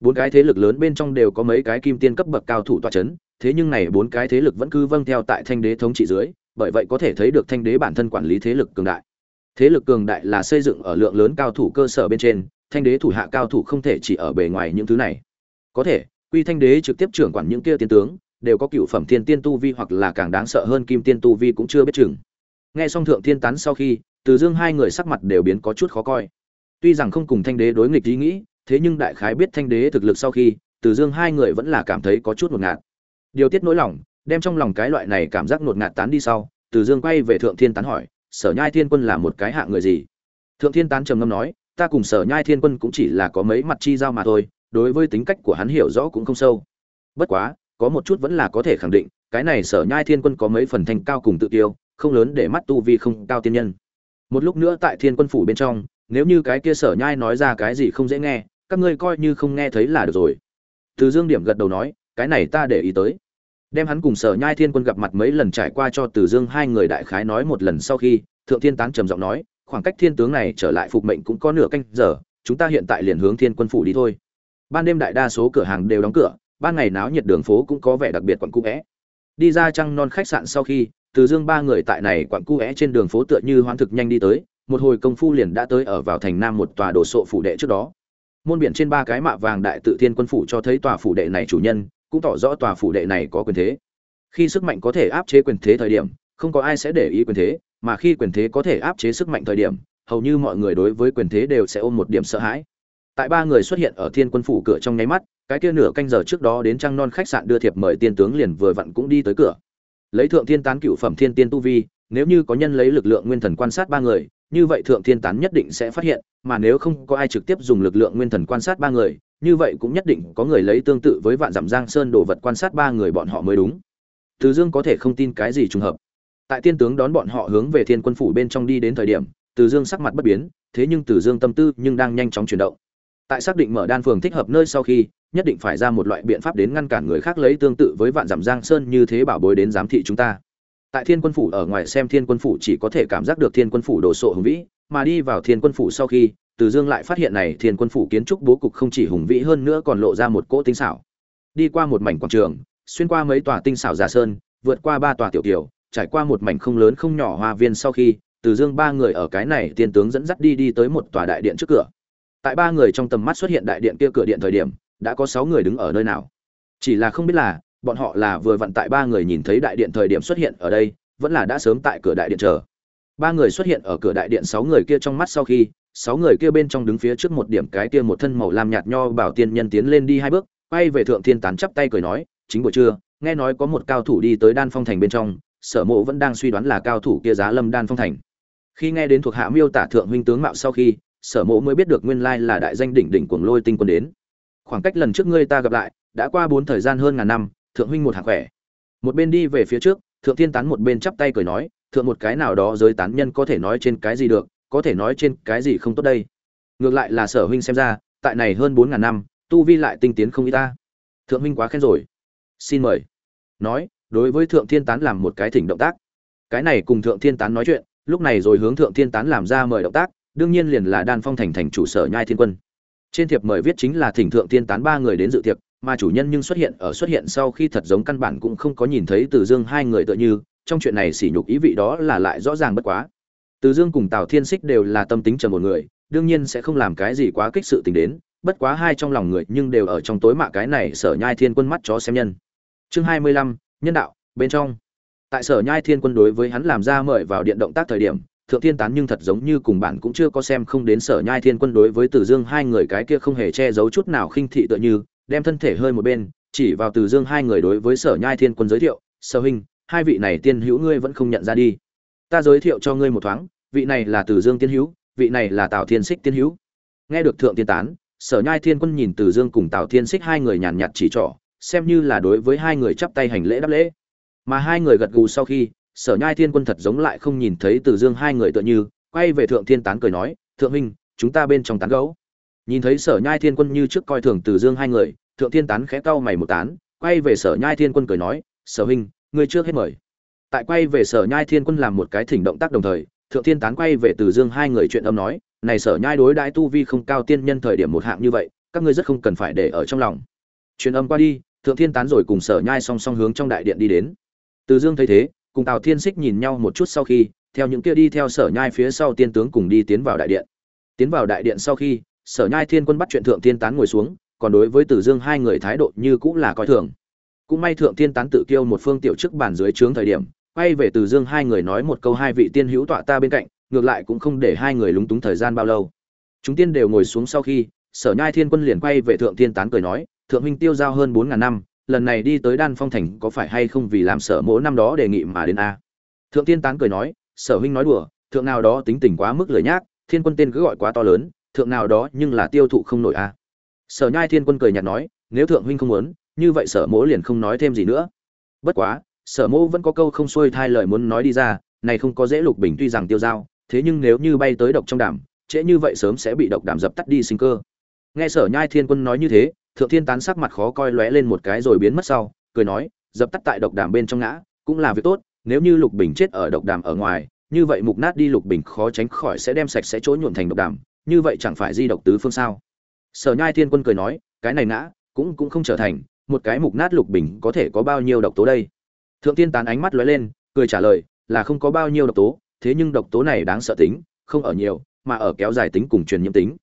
Bốn cái thế lực lớn bên trong đều có mấy cái kim tiên cấp bậc cao thủ tọa chấn, thế nhưng này bốn cái thế lực vẫn cứ vâng theo tại thanh đế thống trị dưới, bởi vậy có thể thấy được thanh đế bản thân quản lý thế lực cường đại. Thế lực cường đại là xây dựng ở lượng lớn cao thủ cơ sở bên trên thanh đế thủ hạ cao thủ không thể chỉ ở bề ngoài những thứ này. Có thể, quy thanh đế trực tiếp trưởng quản những kia tiên tướng, đều có cựu phẩm thiên tiên tu vi hoặc là càng đáng sợ hơn kim tiên tu vi cũng chưa biết chừng. Nghe xong thượng thiên tán sau khi, từ dương hai người sắc mặt đều biến có chút khó coi. Tuy rằng không cùng thanh đế đối nghịch ý nghĩ, thế nhưng đại khái biết thanh đế thực lực sau khi, từ dương hai người vẫn là cảm thấy có chút ngột ngạt. Điều tiết nỗi lòng, đem trong lòng cái loại này cảm giác ngột ngạt tán đi sau, từ dương quay về thượng thiên tán hỏi, sở nhai thiên quân là một cái hạng người gì? Thượng thiên tán trầm ngâm nói ta cùng sở nhai thiên quân cũng chỉ là có mấy mặt chi giao mà thôi, đối với tính cách của hắn hiểu rõ cũng không sâu. Bất quá, có một chút vẫn là có thể khẳng định, cái này sở nhai thiên quân có mấy phần thành cao cùng tự tiêu không lớn để mắt tu vi không cao tiên nhân. Một lúc nữa tại thiên quân phủ bên trong, nếu như cái kia sở nhai nói ra cái gì không dễ nghe, các ngươi coi như không nghe thấy là được rồi. Từ dương điểm gật đầu nói, cái này ta để ý tới. Đem hắn cùng sở nhai thiên quân gặp mặt mấy lần trải qua cho từ dương hai người đại khái nói một lần sau khi, thượng thiên tán trầm giọng nói khoảng cách thiên tướng này trở lại phục mệnh cũng có nửa canh giờ, chúng ta hiện tại liền hướng thiên quân phủ đi thôi. Ban đêm đại đa số cửa hàng đều đóng cửa, ban ngày náo nhiệt đường phố cũng có vẻ đặc biệt quặn cũ vẽ đi ra trăng non khách sạn sau khi, từ dương ba người tại này quặn cũ é trên đường phố tựa như hoán thực nhanh đi tới, một hồi công phu liền đã tới ở vào thành nam một tòa đồ sộ phủ đệ trước đó. Môn biển trên ba cái mạ vàng đại tự thiên quân phủ cho thấy tòa phủ đệ này chủ nhân, cũng tỏ rõ tòa phủ đệ này có quyền thế. Khi sức mạnh có thể áp chế quyền thế thời điểm, không có ai sẽ để ý quyền thế mà khi quyền thế có thể áp chế sức mạnh thời điểm, hầu như mọi người đối với quyền thế đều sẽ ôm một điểm sợ hãi. Tại ba người xuất hiện ở thiên quân phủ cửa trong nháy mắt, cái kia nửa canh giờ trước đó đến trăng non khách sạn đưa thiệp mời tiên tướng liền vừa vặn cũng đi tới cửa. Lấy thượng thiên tán cựu phẩm thiên tiên tu vi, nếu như có nhân lấy lực lượng nguyên thần quan sát ba người, như vậy thượng thiên tán nhất định sẽ phát hiện, mà nếu không có ai trực tiếp dùng lực lượng nguyên thần quan sát ba người, như vậy cũng nhất định có người lấy tương tự với vạn dặm giang sơn đồ vật quan sát ba người bọn họ mới đúng. Từ dương có thể không tin cái gì trùng hợp tại tiên tướng đón bọn họ hướng về thiên quân phủ bên trong đi đến thời điểm, từ dương sắc mặt bất biến, thế nhưng từ dương tâm tư nhưng đang nhanh chóng chuyển động. Tại xác định mở đan phường thích hợp nơi sau khi, nhất định phải ra một loại biện pháp đến ngăn cản người khác lấy tương tự với vạn dặm giang sơn như thế bảo bối đến giám thị chúng ta. Tại thiên quân phủ ở ngoài xem thiên quân phủ chỉ có thể cảm giác được thiên quân phủ đồ sộ hùng vĩ, mà đi vào thiên quân phủ sau khi, từ dương lại phát hiện này thiên quân phủ kiến trúc bố cục không chỉ hùng vĩ hơn nữa còn lộ ra một cỗ tinh xảo. Đi qua một mảnh quảng trường, xuyên qua mấy tòa tinh xảo giả sơn, vượt qua ba tòa tiểu tiểu trải qua một mảnh không lớn không nhỏ hoa viên sau khi, từ dương ba người ở cái này tiên tướng dẫn dắt đi đi tới một tòa đại điện trước cửa. Tại ba người trong tầm mắt xuất hiện đại điện kia cửa điện thời điểm, đã có sáu người đứng ở nơi nào. Chỉ là không biết là, bọn họ là vừa vặn tại ba người nhìn thấy đại điện thời điểm xuất hiện ở đây, vẫn là đã sớm tại cửa đại điện chờ. Ba người xuất hiện ở cửa đại điện sáu người kia trong mắt sau khi, sáu người kia bên trong đứng phía trước một điểm cái kia một thân màu lam nhạt nho bảo tiên nhân tiến lên đi hai bước, quay về thượng thiên tán chắp tay cười nói, chính buổi trưa, nghe nói có một cao thủ đi tới đan phong thành bên trong sở mộ vẫn đang suy đoán là cao thủ kia giá lâm đan phong thành. Khi nghe đến thuộc hạ miêu tả thượng huynh tướng mạo sau khi, sở mộ mới biết được nguyên lai là đại danh đỉnh đỉnh cuồng lôi tinh quân đến. Khoảng cách lần trước ngươi ta gặp lại, đã qua bốn thời gian hơn ngàn năm, thượng huynh một hạng khỏe. Một bên đi về phía trước, thượng thiên tán một bên chắp tay cười nói, thượng một cái nào đó giới tán nhân có thể nói trên cái gì được, có thể nói trên cái gì không tốt đây. Ngược lại là sở huynh xem ra, tại này hơn bốn ngàn năm, tu vi lại tinh tiến không y ta. Thượng huynh quá khen rồi. Xin mời. Nói đối với thượng thiên tán làm một cái thỉnh động tác. Cái này cùng thượng thiên tán nói chuyện, lúc này rồi hướng thượng thiên tán làm ra mời động tác, đương nhiên liền là đan phong thành thành chủ sở nhai thiên quân. Trên thiệp mời viết chính là thỉnh thượng thiên tán ba người đến dự tiệc, mà chủ nhân nhưng xuất hiện ở xuất hiện sau khi thật giống căn bản cũng không có nhìn thấy từ dương hai người tựa như, trong chuyện này sỉ nhục ý vị đó là lại rõ ràng bất quá. Từ dương cùng tào thiên xích đều là tâm tính trầm một người, đương nhiên sẽ không làm cái gì quá kích sự tình đến, bất quá hai trong lòng người nhưng đều ở trong tối mạ cái này sở nhai thiên quân mắt chó xem nhân. Chương hai mươi lăm nhân đạo, bên trong. Tại sở nhai thiên quân đối với hắn làm ra mời vào điện động tác thời điểm, thượng thiên tán nhưng thật giống như cùng bạn cũng chưa có xem không đến sở nhai thiên quân đối với từ dương hai người cái kia không hề che giấu chút nào khinh thị tựa như, đem thân thể hơi một bên, chỉ vào từ dương hai người đối với sở nhai thiên quân giới thiệu, sở huynh, hai vị này tiên hữu ngươi vẫn không nhận ra đi. Ta giới thiệu cho ngươi một thoáng, vị này là từ dương tiên hữu, vị này là tào thiên xích tiên hữu. Nghe được thượng tiên tán, sở nhai thiên quân nhìn từ dương cùng tào thiên xích hai người nhàn nhạt chỉ trỏ xem như là đối với hai người chắp tay hành lễ đáp lễ. Mà hai người gật gù sau khi, sở nhai thiên quân thật giống lại không nhìn thấy từ dương hai người tựa như, quay về thượng thiên tán cười nói, thượng huynh, chúng ta bên trong tán gấu nhìn thấy sở nhai thiên quân như trước coi thường từ dương hai người, thượng thiên tán khẽ cau mày một tán, quay về sở nhai thiên quân cười nói, sở huynh, ngươi trước hết mời. Tại quay về sở nhai thiên quân làm một cái thỉnh động tác đồng thời, thượng thiên tán quay về từ dương hai người chuyện âm nói, này sở nhai đối đãi tu vi không cao tiên nhân thời điểm một hạng như vậy, các ngươi rất không cần phải để ở trong lòng. Truyền âm qua đi thượng thiên tán rồi cùng sở nhai song song hướng trong đại điện đi đến. Từ dương thấy thế, cùng tào thiên xích nhìn nhau một chút sau khi, theo những kia đi theo sở nhai phía sau tiên tướng cùng đi tiến vào đại điện. Tiến vào đại điện sau khi, sở nhai thiên quân bắt chuyện thượng thiên tán ngồi xuống, còn đối với tử dương hai người thái độ như cũng là coi thường. Cũng may thượng thiên tán tự kiêu một phương tiểu chức bàn dưới trướng thời điểm, quay về tử dương hai người nói một câu hai vị tiên hữu tọa ta bên cạnh, ngược lại cũng không để hai người lúng túng thời gian bao lâu. Chúng tiên đều ngồi xuống sau khi, sở nhai thiên quân liền quay về thượng thiên tán cười nói thượng huynh tiêu giao hơn bốn ngàn năm, lần này đi tới đan phong thành có phải hay không vì làm sở mỗ năm đó đề nghị mà đến a? Thượng thiên tán cười nói, sở huynh nói đùa, thượng nào đó tính tình quá mức lười nhác, thiên quân tên cứ gọi quá to lớn, thượng nào đó nhưng là tiêu thụ không nổi a. Sở nhai thiên quân cười nhạt nói, nếu thượng huynh không muốn, như vậy sở mỗ liền không nói thêm gì nữa. Bất quá, sở mỗ vẫn có câu không xuôi thai lời muốn nói đi ra, này không có dễ lục bình tuy rằng tiêu dao thế nhưng nếu như bay tới độc trong đảm trễ như vậy sớm sẽ bị độc đảm dập tắt đi sinh cơ. Nghe sở nhai thiên quân nói như thế thượng thiên tán sắc mặt khó coi lóe lên một cái rồi biến mất sau, cười nói, dập tắt tại độc đàm bên trong ngã, cũng là việc tốt, nếu như lục bình chết ở độc đàm ở ngoài, như vậy mục nát đi lục bình khó tránh khỏi sẽ đem sạch sẽ chỗ nhuộm thành độc đàm, như vậy chẳng phải di độc tứ phương sao? Sở nhai thiên quân cười nói, cái này ngã, cũng cũng không trở thành, một cái mục nát lục bình có thể có bao nhiêu độc tố đây? Thượng tiên tán ánh mắt lóe lên, cười trả lời, là không có bao nhiêu độc tố, thế nhưng độc tố này đáng sợ tính, không ở nhiều, mà ở kéo dài tính cùng truyền nhiễm tính.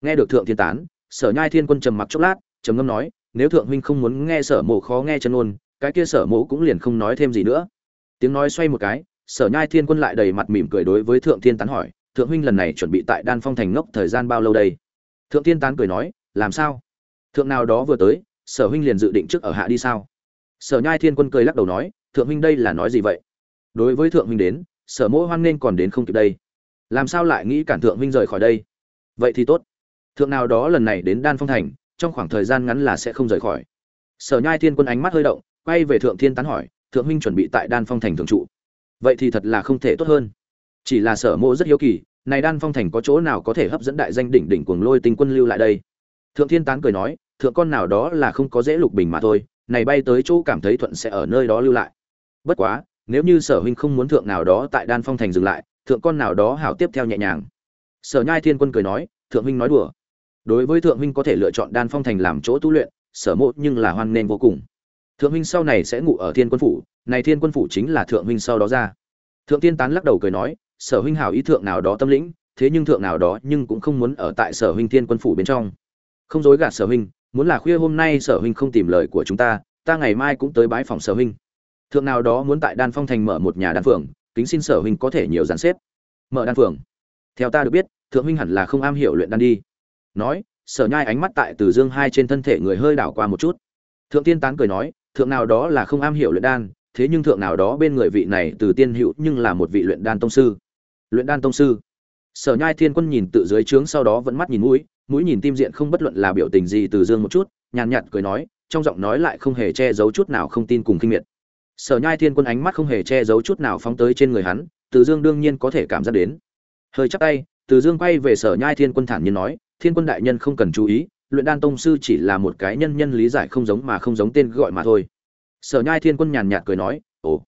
Nghe được thượng thiên tán, sở nhai thiên quân trầm mặc chốc lát trầm ngâm nói, nếu thượng huynh không muốn nghe sở mộ khó nghe chân ôn, cái kia sở mộ cũng liền không nói thêm gì nữa. Tiếng nói xoay một cái, sở nhai thiên quân lại đầy mặt mỉm cười đối với thượng thiên tán hỏi, thượng huynh lần này chuẩn bị tại đan phong thành ngốc thời gian bao lâu đây? Thượng thiên tán cười nói, làm sao? Thượng nào đó vừa tới, sở huynh liền dự định trước ở hạ đi sao? Sở nhai thiên quân cười lắc đầu nói, thượng huynh đây là nói gì vậy? Đối với thượng huynh đến, sở mỗi hoan nên còn đến không kịp đây. Làm sao lại nghĩ cản thượng huynh rời khỏi đây? Vậy thì tốt. Thượng nào đó lần này đến đan phong thành trong khoảng thời gian ngắn là sẽ không rời khỏi. Sở nhai thiên quân ánh mắt hơi động, quay về thượng thiên tán hỏi, thượng huynh chuẩn bị tại đan phong thành thường trụ. Vậy thì thật là không thể tốt hơn. Chỉ là sở mộ rất hiếu kỳ, này đan phong thành có chỗ nào có thể hấp dẫn đại danh đỉnh đỉnh cuồng lôi tinh quân lưu lại đây? Thượng thiên tán cười nói, thượng con nào đó là không có dễ lục bình mà thôi, này bay tới chỗ cảm thấy thuận sẽ ở nơi đó lưu lại. Bất quá, nếu như sở huynh không muốn thượng nào đó tại đan phong thành dừng lại, thượng con nào đó hảo tiếp theo nhẹ nhàng. Sở nhai thiên quân cười nói, thượng huynh nói đùa đối với thượng huynh có thể lựa chọn đan phong thành làm chỗ tu luyện, sở mộ nhưng là hoan nghênh vô cùng. Thượng huynh sau này sẽ ngủ ở thiên quân phủ, này thiên quân phủ chính là thượng huynh sau đó ra. Thượng tiên tán lắc đầu cười nói, sở huynh hảo ý thượng nào đó tâm lĩnh, thế nhưng thượng nào đó nhưng cũng không muốn ở tại sở huynh thiên quân phủ bên trong. Không dối gạt sở huynh, muốn là khuya hôm nay sở huynh không tìm lời của chúng ta ta ngày mai cũng tới bái phòng sở huynh. Thượng nào đó muốn tại đan phong thành mở một nhà đan phường kính xin sở huynh có thể nhiều dàn xếp. Mở đan phường theo ta được biết, thượng huynh hẳn là không am hiểu luyện đan đi nói, sở nhai ánh mắt tại từ dương hai trên thân thể người hơi đảo qua một chút. Thượng tiên tán cười nói, thượng nào đó là không am hiểu luyện đan, thế nhưng thượng nào đó bên người vị này từ tiên hữu nhưng là một vị luyện đan tông sư. Luyện đan tông sư? Sở nhai thiên quân nhìn tự dưới trướng sau đó vẫn mắt nhìn mũi mũi nhìn tim diện không bất luận là biểu tình gì từ dương một chút, nhàn nhạt cười nói, trong giọng nói lại không hề che giấu chút nào không tin cùng kinh miệt. Sở nhai thiên quân ánh mắt không hề che giấu chút nào phóng tới trên người hắn, từ dương đương nhiên có thể cảm giác đến. Hơi chắc tay, từ dương quay về sở nhai thiên quân thản nhiên nói thiên quân đại nhân không cần chú ý, luyện đan tông sư chỉ là một cái nhân nhân lý giải không giống mà không giống tên gọi mà thôi. Sở nhai thiên quân nhàn nhạt cười nói, ồ,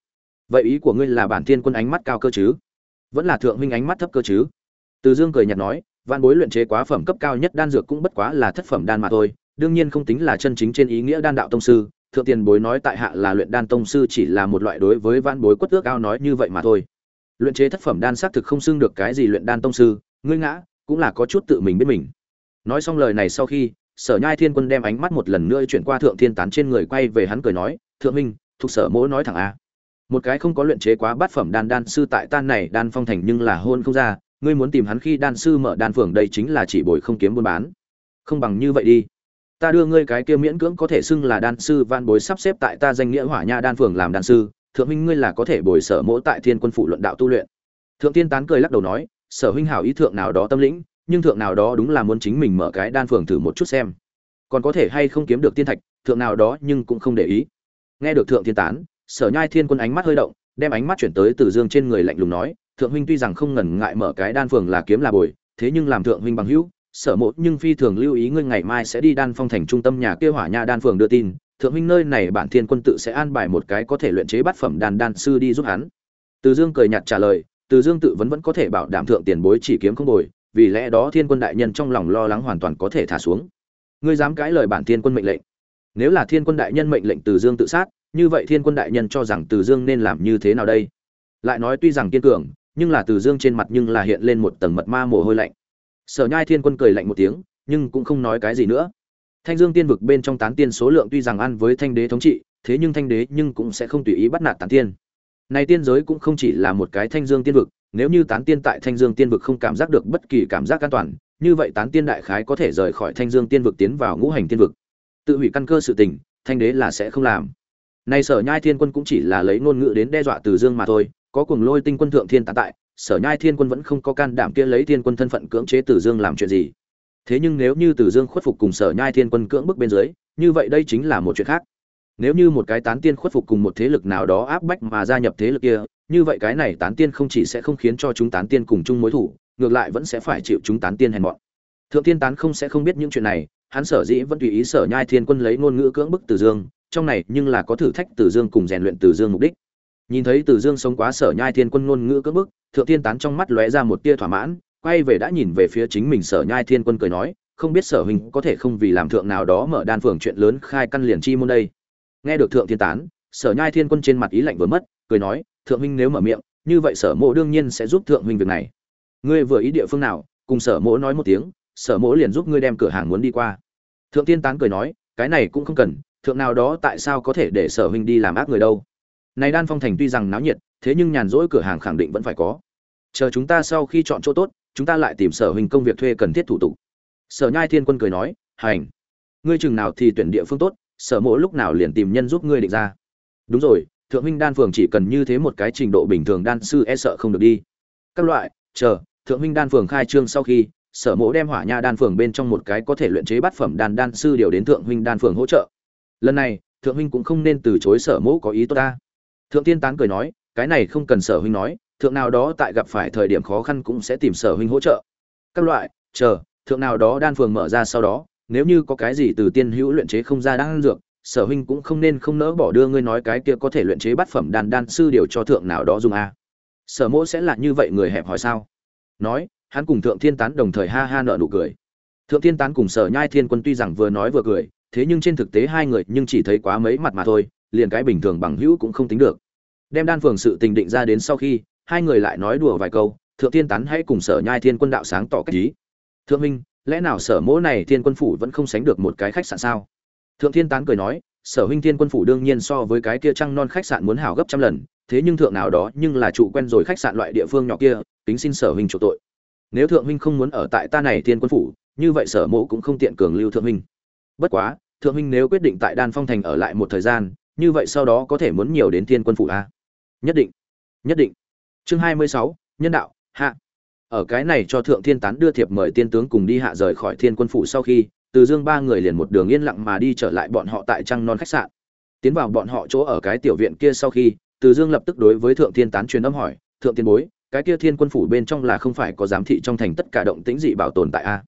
vậy ý của ngươi là bản thiên quân ánh mắt cao cơ chứ? Vẫn là thượng huynh ánh mắt thấp cơ chứ? Từ dương cười nhạt nói văn bối luyện chế quá phẩm cấp cao nhất đan dược cũng bất quá là thất phẩm đan mà thôi, đương nhiên không tính là chân chính trên ý nghĩa đan đạo tông sư. Thượng tiền bối nói tại hạ là luyện đan tông sư chỉ là một loại đối với văn bối quất ước cao nói như vậy mà thôi. Luyện chế thất phẩm đan xác thực không xưng được cái gì luyện đan tông sư, ngươi ngã, cũng là có chút tự mình biết mình nói xong lời này sau khi, sở nhai thiên quân đem ánh mắt một lần nữa chuyển qua thượng thiên tán trên người quay về hắn cười nói, thượng minh, thuộc sở mỗ nói thẳng a. Một cái không có luyện chế quá bát phẩm đan đan sư tại tan này đan phong thành nhưng là hôn không ra, ngươi muốn tìm hắn khi đan sư mở đan phường đây chính là chỉ bồi không kiếm buôn bán. Không bằng như vậy đi. Ta đưa ngươi cái kia miễn cưỡng có thể xưng là đan sư van bối sắp xếp tại ta danh nghĩa hỏa nha đan phường làm đan sư, thượng huynh ngươi là có thể bồi sở mỗ tại thiên quân phụ luận đạo tu luyện. Thượng tiên tán cười lắc đầu nói, sở huynh hảo ý thượng nào đó tâm lĩnh nhưng thượng nào đó đúng là muốn chính mình mở cái đan phường thử một chút xem. Còn có thể hay không kiếm được tiên thạch, thượng nào đó nhưng cũng không để ý. Nghe được thượng thiên tán, sở nhai thiên quân ánh mắt hơi động, đem ánh mắt chuyển tới từ dương trên người lạnh lùng nói, thượng huynh tuy rằng không ngần ngại mở cái đan phường là kiếm là bồi, thế nhưng làm thượng huynh bằng hữu, sở mộ nhưng phi thường lưu ý ngươi ngày mai sẽ đi đan phong thành trung tâm nhà kia hỏa nha đan phường đưa tin, thượng huynh nơi này bản thiên quân tự sẽ an bài một cái có thể luyện chế bát phẩm đan đan sư đi giúp hắn. Từ dương cười nhạt trả lời, từ dương tự vẫn vẫn có thể bảo đảm thượng tiền bối chỉ kiếm không bồi vì lẽ đó thiên quân đại nhân trong lòng lo lắng hoàn toàn có thể thả xuống. Ngươi dám cãi lời bản thiên quân mệnh lệnh. Nếu là thiên quân đại nhân mệnh lệnh từ dương tự sát, như vậy thiên quân đại nhân cho rằng từ dương nên làm như thế nào đây? Lại nói tuy rằng kiên cường, nhưng là từ dương trên mặt nhưng là hiện lên một tầng mật ma mồ hôi lạnh. Sở nhai thiên quân cười lạnh một tiếng, nhưng cũng không nói cái gì nữa. Thanh dương tiên vực bên trong tán tiên số lượng tuy rằng ăn với thanh đế thống trị, thế nhưng thanh đế nhưng cũng sẽ không tùy ý bắt nạt tán tiên. Này tiên giới cũng không chỉ là một cái thanh dương tiên vực nếu như tán tiên tại thanh dương tiên vực không cảm giác được bất kỳ cảm giác an toàn, như vậy tán tiên đại khái có thể rời khỏi thanh dương tiên vực tiến vào ngũ hành tiên vực. Tự hủy căn cơ sự tình, thanh đế là sẽ không làm. Này sở nhai thiên quân cũng chỉ là lấy ngôn ngữ đến đe dọa từ dương mà thôi, có cuồng lôi tinh quân thượng thiên tán tại, sở nhai thiên quân vẫn không có can đảm kia lấy thiên quân thân phận cưỡng chế từ dương làm chuyện gì. Thế nhưng nếu như từ dương khuất phục cùng sở nhai thiên quân cưỡng bức bên dưới, như vậy đây chính là một chuyện khác. Nếu như một cái tán tiên khuất phục cùng một thế lực nào đó áp bách mà gia nhập thế lực kia như vậy cái này tán tiên không chỉ sẽ không khiến cho chúng tán tiên cùng chung mối thủ, ngược lại vẫn sẽ phải chịu chúng tán tiên hèn mọn. Thượng tiên tán không sẽ không biết những chuyện này, hắn sở dĩ vẫn tùy ý sở nhai thiên quân lấy ngôn ngữ cưỡng bức từ dương, trong này nhưng là có thử thách từ dương cùng rèn luyện từ dương mục đích. Nhìn thấy từ dương sống quá sở nhai thiên quân ngôn ngữ cưỡng bức, thượng tiên tán trong mắt lóe ra một tia thỏa mãn, quay về đã nhìn về phía chính mình sở nhai thiên quân cười nói, không biết sở hình có thể không vì làm thượng nào đó mở đan phường chuyện lớn khai căn liền chi môn đây? Nghe được thượng thiên tán, sở nhai thiên quân trên mặt ý lạnh vừa mất, cười nói thượng huynh nếu mở miệng, như vậy sở mộ đương nhiên sẽ giúp thượng huynh việc này. Ngươi vừa ý địa phương nào, cùng sở mộ nói một tiếng, sở mộ liền giúp ngươi đem cửa hàng muốn đi qua. Thượng tiên tán cười nói, cái này cũng không cần, thượng nào đó tại sao có thể để sở huynh đi làm ác người đâu. Này đan phong thành tuy rằng náo nhiệt, thế nhưng nhàn rỗi cửa hàng khẳng định vẫn phải có. Chờ chúng ta sau khi chọn chỗ tốt, chúng ta lại tìm sở huynh công việc thuê cần thiết thủ tục. Sở nhai thiên quân cười nói, hành. Ngươi chừng nào thì tuyển địa phương tốt, sở mộ lúc nào liền tìm nhân giúp ngươi định ra. Đúng rồi thượng huynh đan phường chỉ cần như thế một cái trình độ bình thường đan sư e sợ không được đi. Các loại, chờ, thượng huynh đan phường khai trương sau khi, sở mộ đem hỏa nha đan phường bên trong một cái có thể luyện chế bát phẩm đan đan sư điều đến thượng huynh đan phường hỗ trợ. Lần này, thượng huynh cũng không nên từ chối sở mộ có ý tốt ta. Thượng tiên tán cười nói, cái này không cần sở huynh nói, thượng nào đó tại gặp phải thời điểm khó khăn cũng sẽ tìm sở huynh hỗ trợ. Các loại, chờ, thượng nào đó đan phường mở ra sau đó, nếu như có cái gì từ tiên hữu luyện chế không ra đan dược sở huynh cũng không nên không nỡ bỏ đưa ngươi nói cái kia có thể luyện chế bát phẩm đan đan sư điều cho thượng nào đó dùng a. Sở mỗ sẽ là như vậy người hẹp hỏi sao? Nói, hắn cùng thượng thiên tán đồng thời ha ha nợ nụ cười. Thượng thiên tán cùng sở nhai thiên quân tuy rằng vừa nói vừa cười, thế nhưng trên thực tế hai người nhưng chỉ thấy quá mấy mặt mà thôi, liền cái bình thường bằng hữu cũng không tính được. Đem đan phường sự tình định ra đến sau khi, hai người lại nói đùa vài câu, thượng thiên tán hãy cùng sở nhai thiên quân đạo sáng tỏ cách ý. Thượng minh lẽ nào sở mỗ này thiên quân phủ vẫn không sánh được một cái khách sạn sao? Thượng thiên tán cười nói, sở huynh thiên quân phủ đương nhiên so với cái kia trăng non khách sạn muốn hảo gấp trăm lần, thế nhưng thượng nào đó nhưng là chủ quen rồi khách sạn loại địa phương nhỏ kia tính xin sở huynh chủ tội. Nếu thượng huynh không muốn ở tại ta này thiên quân phủ, như vậy sở mộ cũng không tiện cường lưu thượng huynh. Bất quá, thượng huynh nếu quyết định tại đan phong thành ở lại một thời gian, như vậy sau đó có thể muốn nhiều đến thiên quân phủ a nhất định nhất định. Chương hai mươi sáu, nhân đạo, hạ. Ở cái này cho thượng thiên tán đưa thiệp mời tiên tướng cùng đi hạ rời khỏi thiên quân phủ sau khi từ dương ba người liền một đường yên lặng mà đi trở lại bọn họ tại trăng non khách sạn. Tiến vào bọn họ chỗ ở cái tiểu viện kia sau khi, từ dương lập tức đối với thượng thiên tán truyền âm hỏi, thượng tiên bối, cái kia thiên quân phủ bên trong là không phải có giám thị trong thành tất cả động tĩnh dị bảo tồn tại a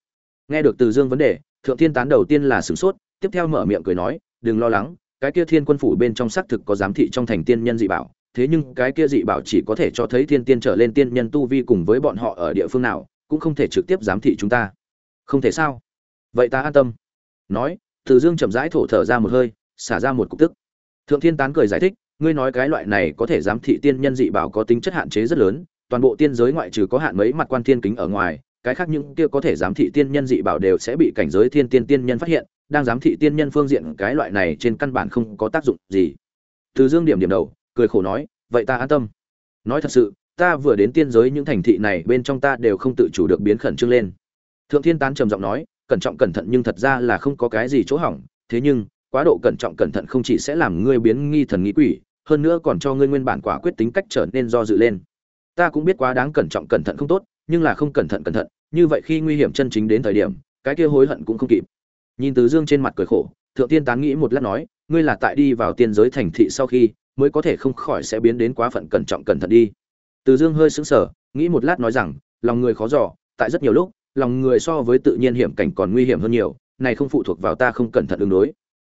nghe được từ dương vấn đề, thượng thiên tán đầu tiên là sửng sốt, tiếp theo mở miệng cười nói, đừng lo lắng, cái kia thiên quân phủ bên trong xác thực có giám thị trong thành tiên nhân dị bảo, thế nhưng cái kia dị bảo chỉ có thể cho thấy thiên tiên trở lên tiên nhân tu vi cùng với bọn họ ở địa phương nào, cũng không thể trực tiếp giám thị chúng ta. Không thể sao? Vậy ta an tâm. Nói, từ dương chậm rãi thổ thở ra một hơi, xả ra một cục tức. Thượng thiên tán cười giải thích, ngươi nói cái loại này có thể giám thị tiên nhân dị bảo có tính chất hạn chế rất lớn, toàn bộ tiên giới ngoại trừ có hạn mấy mặt quan thiên kính ở ngoài, cái khác những kia có thể giám thị tiên nhân dị bảo đều sẽ bị cảnh giới thiên tiên tiên nhân phát hiện, đang giám thị tiên nhân phương diện cái loại này trên căn bản không có tác dụng gì. Từ dương điểm điểm đầu, cười khổ nói, vậy ta an tâm. Nói thật sự, ta vừa đến tiên giới những thành thị này bên trong ta đều không tự chủ được biến khẩn trương lên. Thượng thiên tán trầm giọng nói cẩn trọng cẩn thận nhưng thật ra là không có cái gì chỗ hỏng, thế nhưng, quá độ cẩn trọng cẩn thận không chỉ sẽ làm ngươi biến nghi thần nghĩ quỷ, hơn nữa còn cho ngươi nguyên bản quả quyết tính cách trở nên do dự lên. Ta cũng biết quá đáng cẩn trọng cẩn thận không tốt, nhưng là không cẩn thận cẩn thận, như vậy khi nguy hiểm chân chính đến thời điểm, cái kia hối hận cũng không kịp. Nhìn từ dương trên mặt cười khổ, thượng tiên tán nghĩ một lát nói, ngươi là tại đi vào tiên giới thành thị sau khi, mới có thể không khỏi sẽ biến đến quá phận cẩn trọng cẩn thận đi. Từ dương hơi sững sờ, nghĩ một lát nói rằng, lòng người khó dò, tại rất nhiều lúc lòng người so với tự nhiên hiểm cảnh còn nguy hiểm hơn nhiều này không phụ thuộc vào ta không cẩn thận ứng đối.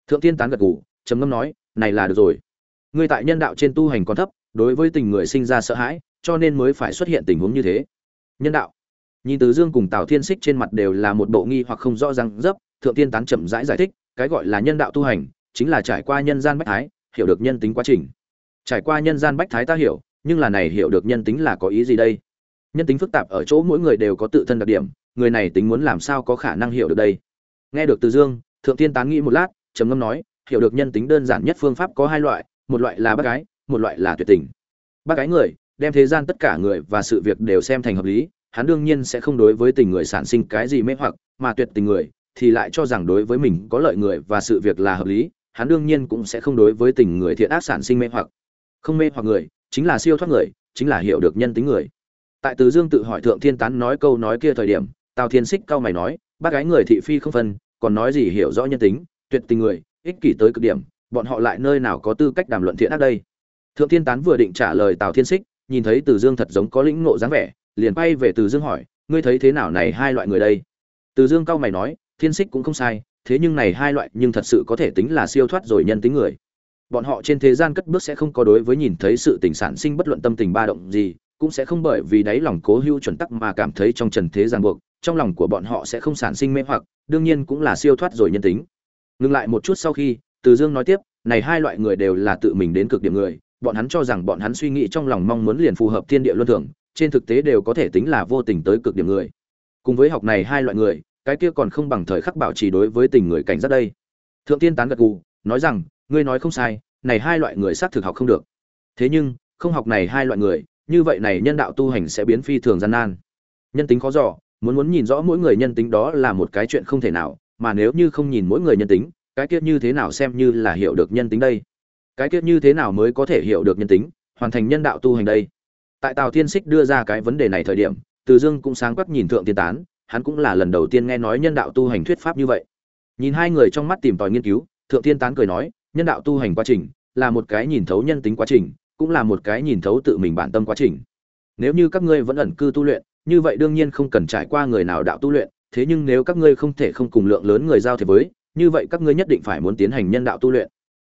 Thượng tiên tán gật gù trầm ngâm nói này là được rồi. Ngươi tại nhân đạo trên tu hành còn thấp đối với tình người sinh ra sợ hãi cho nên mới phải xuất hiện tình huống như thế. Nhân đạo. Nhìn từ dương cùng tào thiên xích trên mặt đều là một bộ nghi hoặc không rõ ràng dấp thượng tiên tán chậm rãi giải, giải thích cái gọi là nhân đạo tu hành chính là trải qua nhân gian bách thái hiểu được nhân tính quá trình. Trải qua nhân gian bách thái ta hiểu nhưng là này hiểu được nhân tính là có ý gì đây? Nhân tính phức tạp ở chỗ mỗi người đều có tự thân đặc điểm người này tính muốn làm sao có khả năng hiểu được đây? Nghe được từ dương, thượng tiên tán nghĩ một lát, trầm ngâm nói, hiểu được nhân tính đơn giản nhất phương pháp có hai loại, một loại là bác gái, một loại là tuyệt tình. Bác gái người, đem thế gian tất cả người và sự việc đều xem thành hợp lý, hắn đương nhiên sẽ không đối với tình người sản sinh cái gì mê hoặc, mà tuyệt tình người thì lại cho rằng đối với mình có lợi người và sự việc là hợp lý, hắn đương nhiên cũng sẽ không đối với tình người thiện ác sản sinh mê hoặc. Không mê hoặc người, chính là siêu thoát người, chính là hiểu được nhân tính người. Tại từ dương tự hỏi thượng thiên tán nói câu nói kia thời điểm tào thiên xích cao mày nói, bác gái người thị phi không phân, còn nói gì hiểu rõ nhân tính, tuyệt tình người, ích kỷ tới cực điểm, bọn họ lại nơi nào có tư cách đàm luận thiện ác đây? Thượng thiên tán vừa định trả lời tào thiên xích nhìn thấy từ dương thật giống có lĩnh ngộ dáng vẻ, liền bay về từ dương hỏi, ngươi thấy thế nào này hai loại người đây? Từ dương cao mày nói, thiên xích cũng không sai, thế nhưng này hai loại nhưng thật sự có thể tính là siêu thoát rồi nhân tính người. Bọn họ trên thế gian cất bước sẽ không có đối với nhìn thấy sự tình sản sinh bất luận tâm tình ba động gì, cũng sẽ không bởi vì đáy lòng cố hữu chuẩn tắc mà cảm thấy trong trần thế ràng buộc trong lòng của bọn họ sẽ không sản sinh mê hoặc, đương nhiên cũng là siêu thoát rồi nhân tính. Ngừng lại một chút sau khi, từ dương nói tiếp, này hai loại người đều là tự mình đến cực điểm người, bọn hắn cho rằng bọn hắn suy nghĩ trong lòng mong muốn liền phù hợp thiên địa luân thường, trên thực tế đều có thể tính là vô tình tới cực điểm người. Cùng với học này hai loại người, cái kia còn không bằng thời khắc bảo trì đối với tình người cảnh giác đây. Thượng tiên tán gật gù, nói rằng, ngươi nói không sai, này hai loại người xác thực học không được. Thế nhưng, không học này hai loại người, như vậy này nhân đạo tu hành sẽ biến phi thường gian nan. Nhân tính khó dò muốn muốn nhìn rõ mỗi người nhân tính đó là một cái chuyện không thể nào, mà nếu như không nhìn mỗi người nhân tính, cái kia như thế nào xem như là hiểu được nhân tính đây? Cái kia như thế nào mới có thể hiểu được nhân tính, hoàn thành nhân đạo tu hành đây? Tại tào thiên xích đưa ra cái vấn đề này thời điểm, từ dương cũng sáng quắc nhìn thượng tiên tán, hắn cũng là lần đầu tiên nghe nói nhân đạo tu hành thuyết pháp như vậy. Nhìn hai người trong mắt tìm tòi nghiên cứu, thượng tiên tán cười nói, nhân đạo tu hành quá trình là một cái nhìn thấu nhân tính quá trình, cũng là một cái nhìn thấu tự mình bản tâm quá trình. Nếu như các ngươi vẫn ẩn cư tu luyện như vậy đương nhiên không cần trải qua người nào đạo tu luyện, thế nhưng nếu các ngươi không thể không cùng lượng lớn người giao thiệp với, như vậy các ngươi nhất định phải muốn tiến hành nhân đạo tu luyện.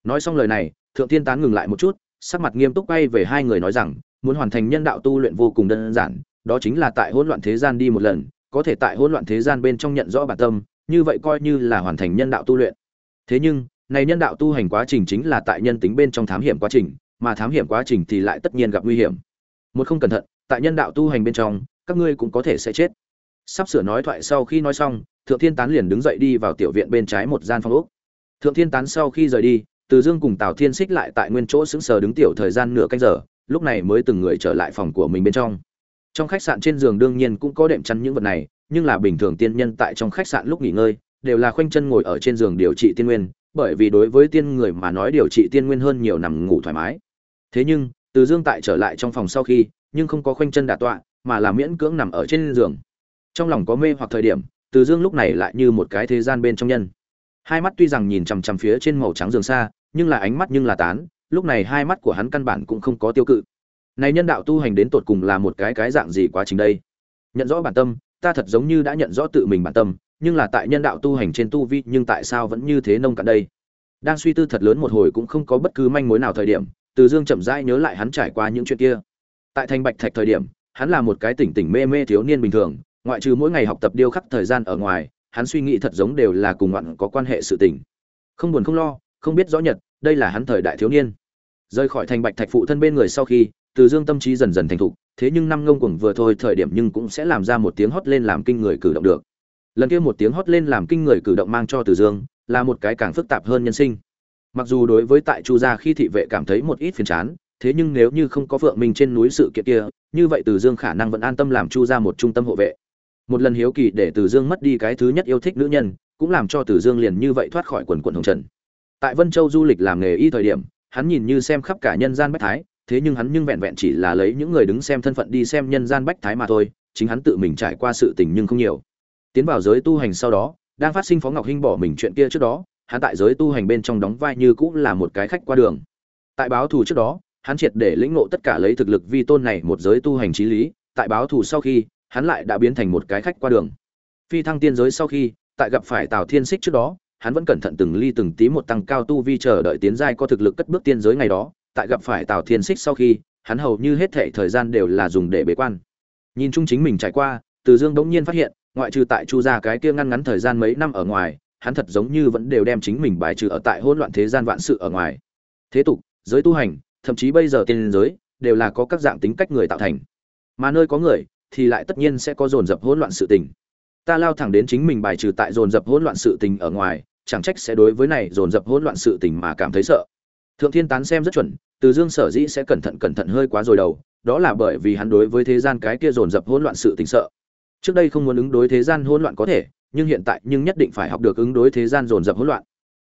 Nói xong lời này, thượng tiên tán ngừng lại một chút, sắc mặt nghiêm túc quay về hai người nói rằng, muốn hoàn thành nhân đạo tu luyện vô cùng đơn giản, đó chính là tại hỗn loạn thế gian đi một lần, có thể tại hỗn loạn thế gian bên trong nhận rõ bản tâm, như vậy coi như là hoàn thành nhân đạo tu luyện. Thế nhưng, này nhân đạo tu hành quá trình chính là tại nhân tính bên trong thám hiểm quá trình, mà thám hiểm quá trình thì lại tất nhiên gặp nguy hiểm. Một không cẩn thận, tại nhân đạo tu hành bên trong các ngươi cũng có thể sẽ chết. Sắp sửa nói thoại sau khi nói xong, thượng thiên tán liền đứng dậy đi vào tiểu viện bên trái một gian phòng úc thượng thiên tán sau khi rời đi, từ dương cùng tào thiên xích lại tại nguyên chỗ sững sờ đứng tiểu thời gian nửa canh giờ, lúc này mới từng người trở lại phòng của mình bên trong. Trong khách sạn trên giường đương nhiên cũng có đệm chăn những vật này, nhưng là bình thường tiên nhân tại trong khách sạn lúc nghỉ ngơi, đều là khoanh chân ngồi ở trên giường điều trị tiên nguyên, bởi vì đối với tiên người mà nói điều trị tiên nguyên hơn nhiều nằm ngủ thoải mái. Thế nhưng, từ dương tại trở lại trong phòng sau khi, nhưng không có khoanh chân đả tọa mà là miễn cưỡng nằm ở trên giường. Trong lòng có mê hoặc thời điểm, từ dương lúc này lại như một cái thế gian bên trong nhân. Hai mắt tuy rằng nhìn chằm chằm phía trên màu trắng giường xa, nhưng là ánh mắt nhưng là tán, lúc này hai mắt của hắn căn bản cũng không có tiêu cự. Này nhân đạo tu hành đến tột cùng là một cái cái dạng gì quá trình đây? Nhận rõ bản tâm, ta thật giống như đã nhận rõ tự mình bản tâm, nhưng là tại nhân đạo tu hành trên tu vi nhưng tại sao vẫn như thế nông cạn đây? Đang suy tư thật lớn một hồi cũng không có bất cứ manh mối nào thời điểm, từ dương chậm rãi nhớ lại hắn trải qua những chuyện kia. Tại thành bạch thạch thời điểm hắn là một cái tỉnh tỉnh mê mê thiếu niên bình thường, ngoại trừ mỗi ngày học tập điêu khắc thời gian ở ngoài, hắn suy nghĩ thật giống đều là cùng ngoạn có quan hệ sự tình. Không buồn không lo, không biết rõ nhật, đây là hắn thời đại thiếu niên. Rời khỏi thành bạch thạch phụ thân bên người sau khi, từ dương tâm trí dần dần thành thục, thế nhưng năm ngông cuồng vừa thôi thời điểm nhưng cũng sẽ làm ra một tiếng hót lên làm kinh người cử động được. Lần kia một tiếng hót lên làm kinh người cử động mang cho từ dương, là một cái càng phức tạp hơn nhân sinh. Mặc dù đối với tại chu gia khi thị vệ cảm thấy một ít phiền chán, thế nhưng nếu như không có phượng minh trên núi sự kiện kia như vậy từ dương khả năng vẫn an tâm làm chu ra một trung tâm hộ vệ. Một lần hiếu kỳ để từ dương mất đi cái thứ nhất yêu thích nữ nhân, cũng làm cho từ dương liền như vậy thoát khỏi quần quần hồng trần. Tại vân châu du lịch làm nghề y thời điểm, hắn nhìn như xem khắp cả nhân gian bách thái, thế nhưng hắn nhưng vẹn vẹn chỉ là lấy những người đứng xem thân phận đi xem nhân gian bách thái mà thôi, chính hắn tự mình trải qua sự tình nhưng không nhiều. Tiến vào giới tu hành sau đó, đang phát sinh phó ngọc hinh bỏ mình chuyện kia trước đó, hắn tại giới tu hành bên trong đóng vai như cũng là một cái khách qua đường. Tại báo thù trước đó hắn triệt để lĩnh ngộ tất cả lấy thực lực vi tôn này một giới tu hành trí lý, tại báo thù sau khi, hắn lại đã biến thành một cái khách qua đường. Phi thăng tiên giới sau khi, tại gặp phải tào thiên xích trước đó, hắn vẫn cẩn thận từng ly từng tí một tăng cao tu vi chờ đợi tiến giai có thực lực cất bước tiên giới ngày đó. Tại gặp phải tào thiên xích sau khi, hắn hầu như hết thảy thời gian đều là dùng để bế quan. Nhìn chung chính mình trải qua, từ dương bỗng nhiên phát hiện, ngoại trừ tại chu gia cái kia ngăn ngắn thời gian mấy năm ở ngoài, hắn thật giống như vẫn đều đem chính mình bài trừ ở tại hỗn loạn thế gian vạn sự ở ngoài. Thế tục, giới tu hành thậm chí bây giờ tiên giới đều là có các dạng tính cách người tạo thành. Mà nơi có người thì lại tất nhiên sẽ có dồn dập hỗn loạn sự tình. Ta lao thẳng đến chính mình bài trừ tại dồn dập hỗn loạn sự tình ở ngoài, chẳng trách sẽ đối với này dồn dập hỗn loạn sự tình mà cảm thấy sợ. Thượng thiên tán xem rất chuẩn, từ dương sở dĩ sẽ cẩn thận cẩn thận hơi quá rồi đầu, đó là bởi vì hắn đối với thế gian cái kia dồn dập hỗn loạn sự tình sợ. Trước đây không muốn ứng đối thế gian hỗn loạn có thể, nhưng hiện tại nhưng nhất định phải học được ứng đối thế gian dồn dập hỗn loạn.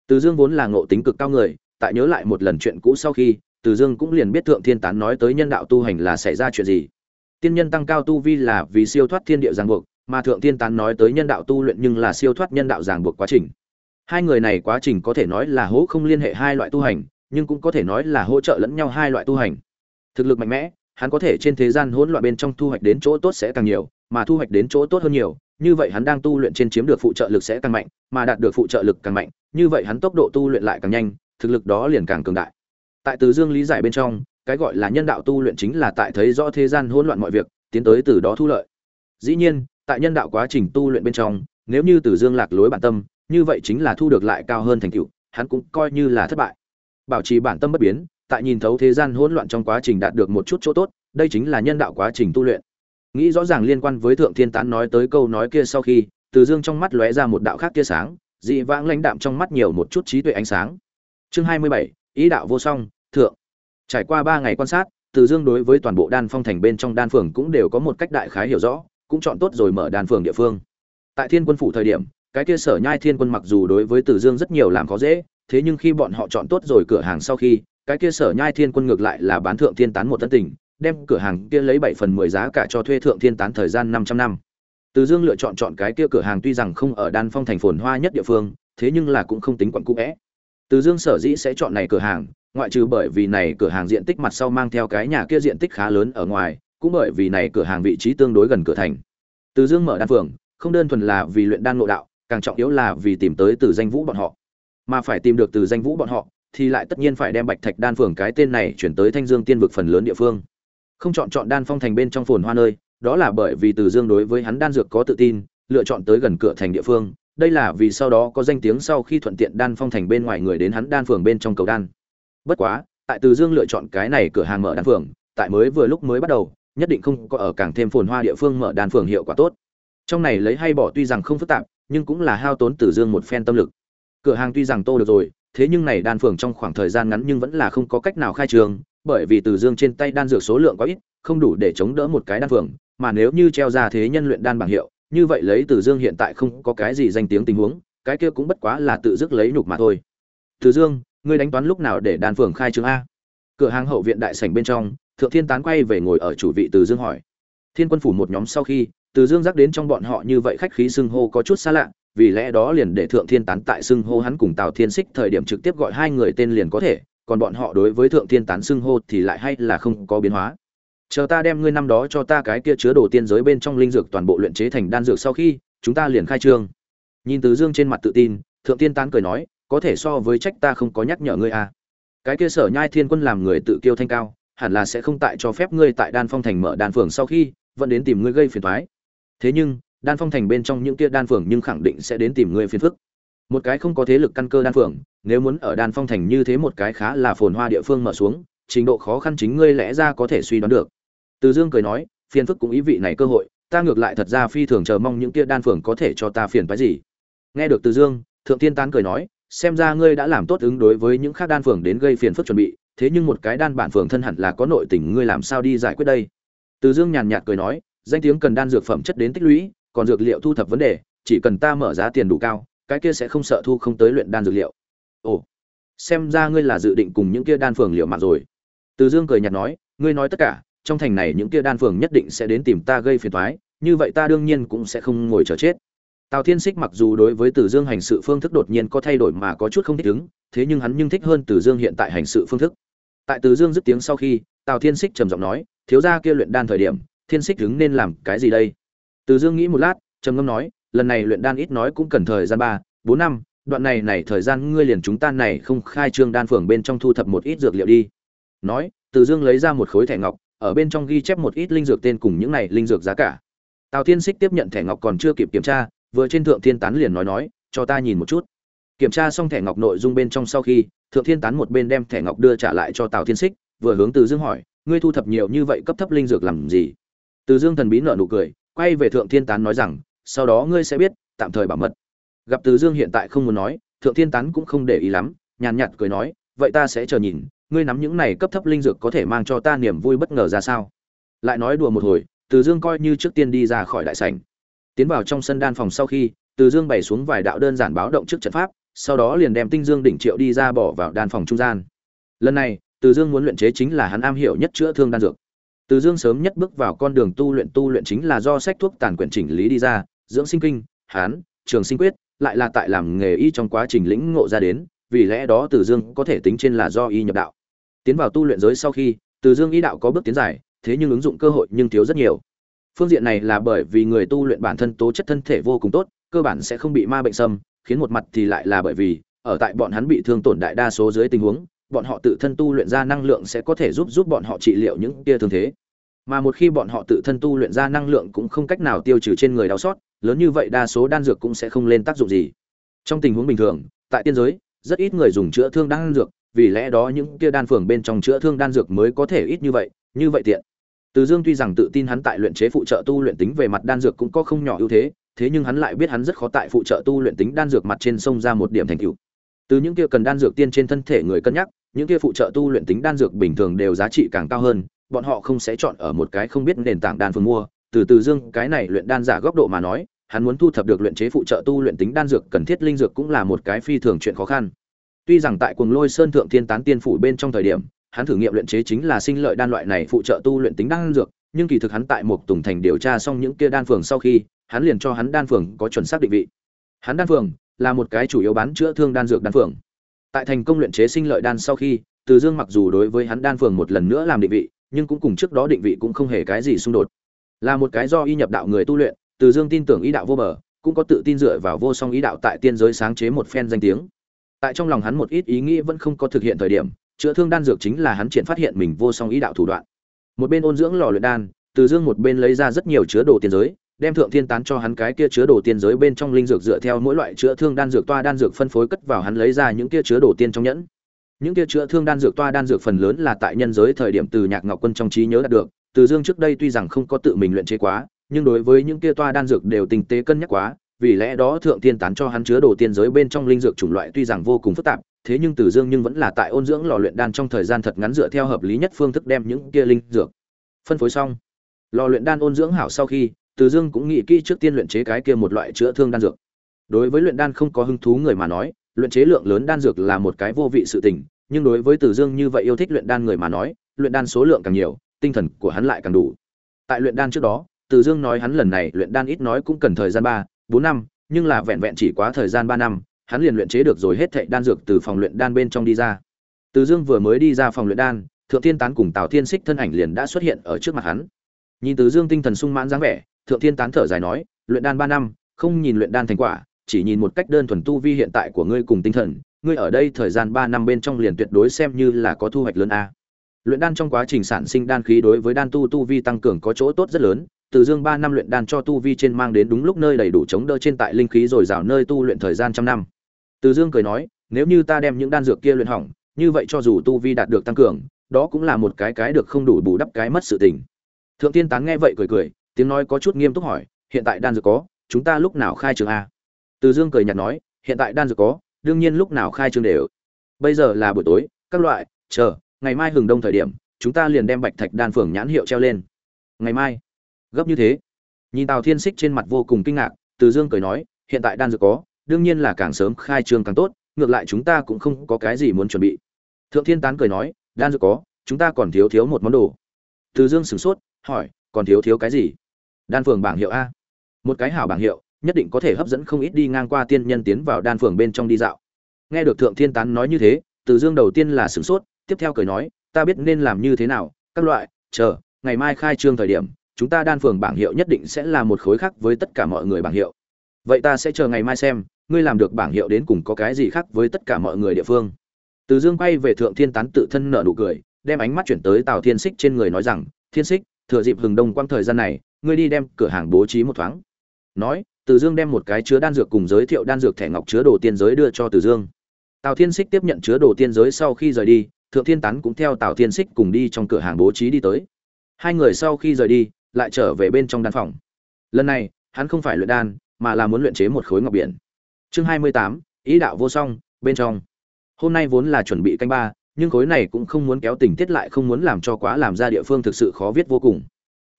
Từ dương vốn là ngộ tính cực cao người, tại nhớ lại một lần chuyện cũ sau khi từ dương cũng liền biết thượng thiên tán nói tới nhân đạo tu hành là xảy ra chuyện gì. Tiên nhân tăng cao tu vi là vì siêu thoát thiên địa ràng buộc, mà thượng thiên tán nói tới nhân đạo tu luyện nhưng là siêu thoát nhân đạo ràng buộc quá trình. Hai người này quá trình có thể nói là hỗ không liên hệ hai loại tu hành, nhưng cũng có thể nói là hỗ trợ lẫn nhau hai loại tu hành. Thực lực mạnh mẽ, hắn có thể trên thế gian hỗn loạn bên trong thu hoạch đến chỗ tốt sẽ càng nhiều, mà thu hoạch đến chỗ tốt hơn nhiều, như vậy hắn đang tu luyện trên chiếm được phụ trợ lực sẽ càng mạnh, mà đạt được phụ trợ lực càng mạnh, như vậy hắn tốc độ tu luyện lại càng nhanh, thực lực đó liền càng cường đại tại từ dương lý giải bên trong, cái gọi là nhân đạo tu luyện chính là tại thấy rõ thế gian hỗn loạn mọi việc, tiến tới từ đó thu lợi. Dĩ nhiên, tại nhân đạo quá trình tu luyện bên trong, nếu như từ dương lạc lối bản tâm, như vậy chính là thu được lại cao hơn thành tựu, hắn cũng coi như là thất bại. Bảo trì bản tâm bất biến, tại nhìn thấu thế gian hỗn loạn trong quá trình đạt được một chút chỗ tốt, đây chính là nhân đạo quá trình tu luyện. Nghĩ rõ ràng liên quan với thượng thiên tán nói tới câu nói kia sau khi, từ dương trong mắt lóe ra một đạo khác tia sáng, dị vãng lãnh đạm trong mắt nhiều một chút trí tuệ ánh sáng. Chương hai mươi bảy, ý đạo vô song thượng. Trải qua ba ngày quan sát từ dương đối với toàn bộ đan phong thành bên trong đan phường cũng đều có một cách đại khái hiểu rõ cũng chọn tốt rồi mở đan phường địa phương. Tại thiên quân phủ thời điểm cái kia sở nhai thiên quân mặc dù đối với từ dương rất nhiều làm khó dễ thế nhưng khi bọn họ chọn tốt rồi cửa hàng sau khi cái kia sở nhai thiên quân ngược lại là bán thượng thiên tán một tân tình đem cửa hàng kia lấy bảy phần mười giá cả cho thuê thượng thiên tán thời gian 500 năm. Từ Dương lựa chọn chọn cái kia cửa hàng tuy rằng không ở Đan Phong thành phồn hoa nhất địa phương, thế nhưng là cũng không tính quận cũ vẽ từ Dương sở dĩ sẽ chọn này cửa hàng, ngoại trừ bởi vì này cửa hàng diện tích mặt sau mang theo cái nhà kia diện tích khá lớn ở ngoài, cũng bởi vì này cửa hàng vị trí tương đối gần cửa thành. Từ Dương mở đan phường, không đơn thuần là vì luyện đan ngộ đạo, càng trọng yếu là vì tìm tới từ danh vũ bọn họ. Mà phải tìm được từ danh vũ bọn họ, thì lại tất nhiên phải đem Bạch Thạch đan phường cái tên này chuyển tới Thanh Dương Tiên vực phần lớn địa phương không chọn chọn đan phong thành bên trong phồn hoa nơi đó là bởi vì từ dương đối với hắn đan dược có tự tin lựa chọn tới gần cửa thành địa phương đây là vì sau đó có danh tiếng sau khi thuận tiện đan phong thành bên ngoài người đến hắn đan phường bên trong cầu đan. Bất quá, tại từ dương lựa chọn cái này cửa hàng mở đan phường, tại mới vừa lúc mới bắt đầu, nhất định không có ở càng thêm phồn hoa địa phương mở đan phường hiệu quả tốt. Trong này lấy hay bỏ tuy rằng không phức tạp, nhưng cũng là hao tốn từ dương một phen tâm lực. Cửa hàng tuy rằng tô được rồi, thế nhưng này đan phường trong khoảng thời gian ngắn nhưng vẫn là không có cách nào khai trường bởi vì từ dương trên tay đan dược số lượng quá ít, không đủ để chống đỡ một cái đan phường, mà nếu như treo ra thế nhân luyện đan bảng hiệu như vậy lấy từ dương hiện tại không có cái gì danh tiếng tình huống, cái kia cũng bất quá là tự dứt lấy nhục mà thôi. Từ dương, ngươi đánh toán lúc nào để đan phường khai trương a? Cửa hàng hậu viện đại sảnh bên trong, thượng thiên tán quay về ngồi ở chủ vị từ dương hỏi. Thiên quân phủ một nhóm sau khi, từ dương dắt đến trong bọn họ như vậy khách khí xưng hô có chút xa lạ, vì lẽ đó liền để thượng thiên tán tại xưng hô hắn cùng tào thiên xích thời điểm trực tiếp gọi hai người tên liền có thể, còn bọn họ đối với thượng thiên tán xưng hô thì lại hay là không có biến hóa chờ ta đem ngươi năm đó cho ta cái kia chứa đồ tiên giới bên trong linh dược toàn bộ luyện chế thành đan dược sau khi, chúng ta liền khai trương. Nhìn từ dương trên mặt tự tin, thượng tiên tán cười nói, có thể so với trách ta không có nhắc nhở ngươi à. cái kia sở nhai thiên quân làm người tự kiêu thanh cao, hẳn là sẽ không tại cho phép ngươi tại đan phong thành mở đan phường sau khi, vẫn đến tìm ngươi gây phiền toái. Thế nhưng, đan phong thành bên trong những kia đan phường nhưng khẳng định sẽ đến tìm ngươi phiền phức. Một cái không có thế lực căn cơ đan phường, nếu muốn ở đan phong thành như thế một cái khá là phồn hoa địa phương mở xuống, trình độ khó khăn chính ngươi lẽ ra có thể suy đoán được từ dương cười nói, phiền phức cũng ý vị này cơ hội, ta ngược lại thật ra phi thường chờ mong những kia đan phường có thể cho ta phiền phái gì. Nghe được từ dương, thượng tiên tán cười nói, xem ra ngươi đã làm tốt ứng đối với những khác đan phường đến gây phiền phức chuẩn bị, thế nhưng một cái đan bản phường thân hẳn là có nội tình, ngươi làm sao đi giải quyết đây? Từ dương nhàn nhạt cười nói, danh tiếng cần đan dược phẩm chất đến tích lũy, còn dược liệu thu thập vấn đề, chỉ cần ta mở giá tiền đủ cao, cái kia sẽ không sợ thu không tới luyện đan dược liệu. Ồ, xem ra ngươi là dự định cùng những kia đan phường liệu mạng rồi. Từ dương cười nhạt nói, ngươi nói tất cả trong thành này những kia đan phường nhất định sẽ đến tìm ta gây phiền toái, như vậy ta đương nhiên cũng sẽ không ngồi chờ chết. Tào Thiên Sích mặc dù đối với Từ Dương hành sự phương thức đột nhiên có thay đổi mà có chút không thích ứng, thế nhưng hắn nhưng thích hơn Từ Dương hiện tại hành sự phương thức. Tại Từ Dương dứt tiếng sau khi, Tào Thiên Sích trầm giọng nói, thiếu gia kia luyện đan thời điểm, Thiên Sích đứng nên làm cái gì đây? Từ Dương nghĩ một lát, trầm ngâm nói, lần này luyện đan ít nói cũng cần thời gian ba, bốn năm, đoạn này này thời gian ngươi liền chúng ta này không khai trương đan phường bên trong thu thập một ít dược liệu đi. Nói, Từ Dương lấy ra một khối thẻ ngọc, ở bên trong ghi chép một ít linh dược tên cùng những này linh dược giá cả. Tào thiên xích tiếp nhận thẻ ngọc còn chưa kịp kiểm tra, vừa trên thượng thiên tán liền nói nói, cho ta nhìn một chút. Kiểm tra xong thẻ ngọc nội dung bên trong sau khi, thượng thiên tán một bên đem thẻ ngọc đưa trả lại cho tào thiên xích vừa hướng từ dương hỏi, ngươi thu thập nhiều như vậy cấp thấp linh dược làm gì? Từ dương thần bí nở nụ cười, quay về thượng thiên tán nói rằng, sau đó ngươi sẽ biết, tạm thời bảo mật. Gặp từ dương hiện tại không muốn nói, thượng thiên tán cũng không để ý lắm, nhàn nhạt cười nói, vậy ta sẽ chờ nhìn ngươi nắm những này cấp thấp linh dược có thể mang cho ta niềm vui bất ngờ ra sao? Lại nói đùa một hồi, từ dương coi như trước tiên đi ra khỏi đại sảnh. Tiến vào trong sân đan phòng sau khi, từ dương bày xuống vài đạo đơn giản báo động trước trận pháp, sau đó liền đem tinh dương đỉnh triệu đi ra bỏ vào đan phòng trung gian. Lần này, từ dương muốn luyện chế chính là hắn am hiểu nhất chữa thương đan dược. Từ dương sớm nhất bước vào con đường tu luyện tu luyện chính là do sách thuốc tàn quyển chỉnh lý đi ra, dưỡng sinh kinh, hán, trường sinh quyết, lại là tại làm nghề y trong quá trình lĩnh ngộ ra đến, vì lẽ đó từ dương có thể tính trên là do y nhập đạo tiến vào tu luyện giới sau khi, từ dương ý đạo có bước tiến dài, thế nhưng ứng dụng cơ hội nhưng thiếu rất nhiều. Phương diện này là bởi vì người tu luyện bản thân tố chất thân thể vô cùng tốt, cơ bản sẽ không bị ma bệnh xâm, khiến một mặt thì lại là bởi vì, ở tại bọn hắn bị thương tổn đại đa số dưới tình huống, bọn họ tự thân tu luyện ra năng lượng sẽ có thể giúp giúp bọn họ trị liệu những kia thương thế. Mà một khi bọn họ tự thân tu luyện ra năng lượng cũng không cách nào tiêu trừ trên người đau xót, lớn như vậy đa số đan dược cũng sẽ không lên tác dụng gì. Trong tình huống bình thường, tại tiên giới, rất ít người dùng chữa thương đan dược vì lẽ đó những kia đan phường bên trong chữa thương đan dược mới có thể ít như vậy như vậy tiện. Từ dương tuy rằng tự tin hắn tại luyện chế phụ trợ tu luyện tính về mặt đan dược cũng có không nhỏ ưu thế thế nhưng hắn lại biết hắn rất khó tại phụ trợ tu luyện tính đan dược mặt trên sông ra một điểm thành tựu. Từ những kia cần đan dược tiên trên thân thể người cân nhắc, những kia phụ trợ tu luyện tính đan dược bình thường đều giá trị càng cao hơn, bọn họ không sẽ chọn ở một cái không biết nền tảng đan phương mua. Từ từ dương, cái này luyện đan giả góc độ mà nói, hắn muốn thu thập được luyện chế phụ trợ tu luyện tính đan dược cần thiết linh dược cũng là một cái phi thường chuyện khó khăn tuy rằng tại cuồng lôi sơn thượng thiên tán tiên phủ bên trong thời điểm, hắn thử nghiệm luyện chế chính là sinh lợi đan loại này phụ trợ tu luyện tính đan dược, nhưng kỳ thực hắn tại một tùng thành điều tra xong những kia đan phường sau khi, hắn liền cho hắn đan phường có chuẩn xác định vị. Hắn đan phường là một cái chủ yếu bán chữa thương đan dược đan phường. Tại thành công luyện chế sinh lợi đan sau khi, từ dương mặc dù đối với hắn đan phường một lần nữa làm định vị, nhưng cũng cùng trước đó định vị cũng không hề cái gì xung đột. Là một cái do y nhập đạo người tu luyện, từ dương tin tưởng ý đạo vô bờ, cũng có tự tin dựa vào vô song ý đạo tại tiên giới sáng chế một phen danh tiếng tại trong lòng hắn một ít ý nghĩ vẫn không có thực hiện thời điểm, chữa thương đan dược chính là hắn triển phát hiện mình vô song ý đạo thủ đoạn. Một bên ôn dưỡng lò luyện đan, từ dương một bên lấy ra rất nhiều chứa đồ tiên giới, đem thượng thiên tán cho hắn cái kia chứa đồ tiên giới bên trong linh dược dựa theo mỗi loại chữa thương đan dược toa đan dược phân phối cất vào hắn lấy ra những kia chứa đồ tiên trong nhẫn. Những kia chữa thương đan dược toa đan dược phần lớn là tại nhân giới thời điểm từ nhạc ngọc quân trong trí nhớ đạt được, từ dương trước đây tuy rằng không có tự mình luyện chế quá, nhưng đối với những kia toa đan dược đều tinh tế cân nhắc quá vì lẽ đó thượng tiên tán cho hắn chứa đồ tiên giới bên trong linh dược chủng loại tuy rằng vô cùng phức tạp, thế nhưng tử dương nhưng vẫn là tại ôn dưỡng lò luyện đan trong thời gian thật ngắn dựa theo hợp lý nhất phương thức đem những kia linh dược phân phối xong. Lò luyện đan ôn dưỡng hảo sau khi tử dương cũng nghĩ kỹ trước tiên luyện chế cái kia một loại chữa thương đan dược. Đối với luyện đan không có hứng thú người mà nói, luyện chế lượng lớn đan dược là một cái vô vị sự tình, nhưng đối với tử dương như vậy yêu thích luyện đan người mà nói, luyện đan số lượng càng nhiều, tinh thần của hắn lại càng đủ. Tại luyện đan trước đó tử dương nói hắn lần này luyện đan ít nói cũng cần thời gian ba bốn năm, nhưng là vẹn vẹn chỉ quá thời gian ba năm, hắn liền luyện chế được rồi hết thệ đan dược từ phòng luyện đan bên trong đi ra. Từ dương vừa mới đi ra phòng luyện đan, thượng thiên tán cùng tào thiên xích thân ảnh liền đã xuất hiện ở trước mặt hắn. Nhìn từ dương tinh thần sung mãn dáng vẻ, thượng thiên tán thở dài nói, luyện đan ba năm, không nhìn luyện đan thành quả, chỉ nhìn một cách đơn thuần tu vi hiện tại của ngươi cùng tinh thần, ngươi ở đây thời gian ba năm bên trong liền tuyệt đối xem như là có thu hoạch lớn a luyện đan trong quá trình sản sinh đan khí đối với đan tu tu vi tăng cường có chỗ tốt rất lớn, từ dương ba năm luyện đan cho tu vi trên mang đến đúng lúc nơi đầy đủ chống đỡ trên tại linh khí rồi rào nơi tu luyện thời gian trăm năm. Từ dương cười nói, nếu như ta đem những đan dược kia luyện hỏng, như vậy cho dù tu vi đạt được tăng cường, đó cũng là một cái cái được không đủ bù đắp cái mất sự tình. Thượng tiên tán nghe vậy cười cười, tiếng nói có chút nghiêm túc hỏi, hiện tại đan dược có, chúng ta lúc nào khai trường a? Từ dương cười nhạt nói, hiện tại đan dược có, đương nhiên lúc nào khai trương đều. Bây giờ là buổi tối, các loại, chờ ngày mai hừng đông thời điểm, chúng ta liền đem bạch thạch đan phường nhãn hiệu treo lên. Ngày mai. Gấp như thế. Nhìn tào thiên xích trên mặt vô cùng kinh ngạc, từ dương cười nói, hiện tại đan dược có, đương nhiên là càng sớm khai trương càng tốt, ngược lại chúng ta cũng không có cái gì muốn chuẩn bị. Thượng thiên tán cười nói, đan dược có, chúng ta còn thiếu thiếu một món đồ. Từ dương sửng sốt, hỏi, còn thiếu thiếu cái gì? Đan phường bảng hiệu a. Một cái hảo bảng hiệu, nhất định có thể hấp dẫn không ít đi ngang qua tiên nhân tiến vào đan phường bên trong đi dạo. Nghe được thượng thiên tán nói như thế, từ dương đầu tiên là sửng sốt tiếp theo cười nói, ta biết nên làm như thế nào, các loại, chờ, ngày mai khai trương thời điểm, chúng ta đan phường bảng hiệu nhất định sẽ là một khối khác với tất cả mọi người bảng hiệu. Vậy ta sẽ chờ ngày mai xem, ngươi làm được bảng hiệu đến cùng có cái gì khác với tất cả mọi người địa phương. Từ dương quay về thượng thiên tán tự thân nở nụ cười, đem ánh mắt chuyển tới tào thiên xích trên người nói rằng, thiên xích thừa dịp hừng đông quang thời gian này, ngươi đi đem cửa hàng bố trí một thoáng. Nói, từ dương đem một cái chứa đan dược cùng giới thiệu đan dược thẻ ngọc chứa đồ tiên giới đưa cho từ dương. Tào thiên xích tiếp nhận chứa đồ tiên giới sau khi rời đi thượng thiên tán cũng theo tào thiên xích cùng đi trong cửa hàng bố trí đi tới. Hai người sau khi rời đi, lại trở về bên trong đan phòng. Lần này, hắn không phải luyện đan, mà là muốn luyện chế một khối ngọc biển. Chương hai mươi tám, ý đạo vô song, bên trong. Hôm nay vốn là chuẩn bị canh ba, nhưng khối này cũng không muốn kéo tình tiết lại, không muốn làm cho quá làm ra địa phương thực sự khó viết vô cùng.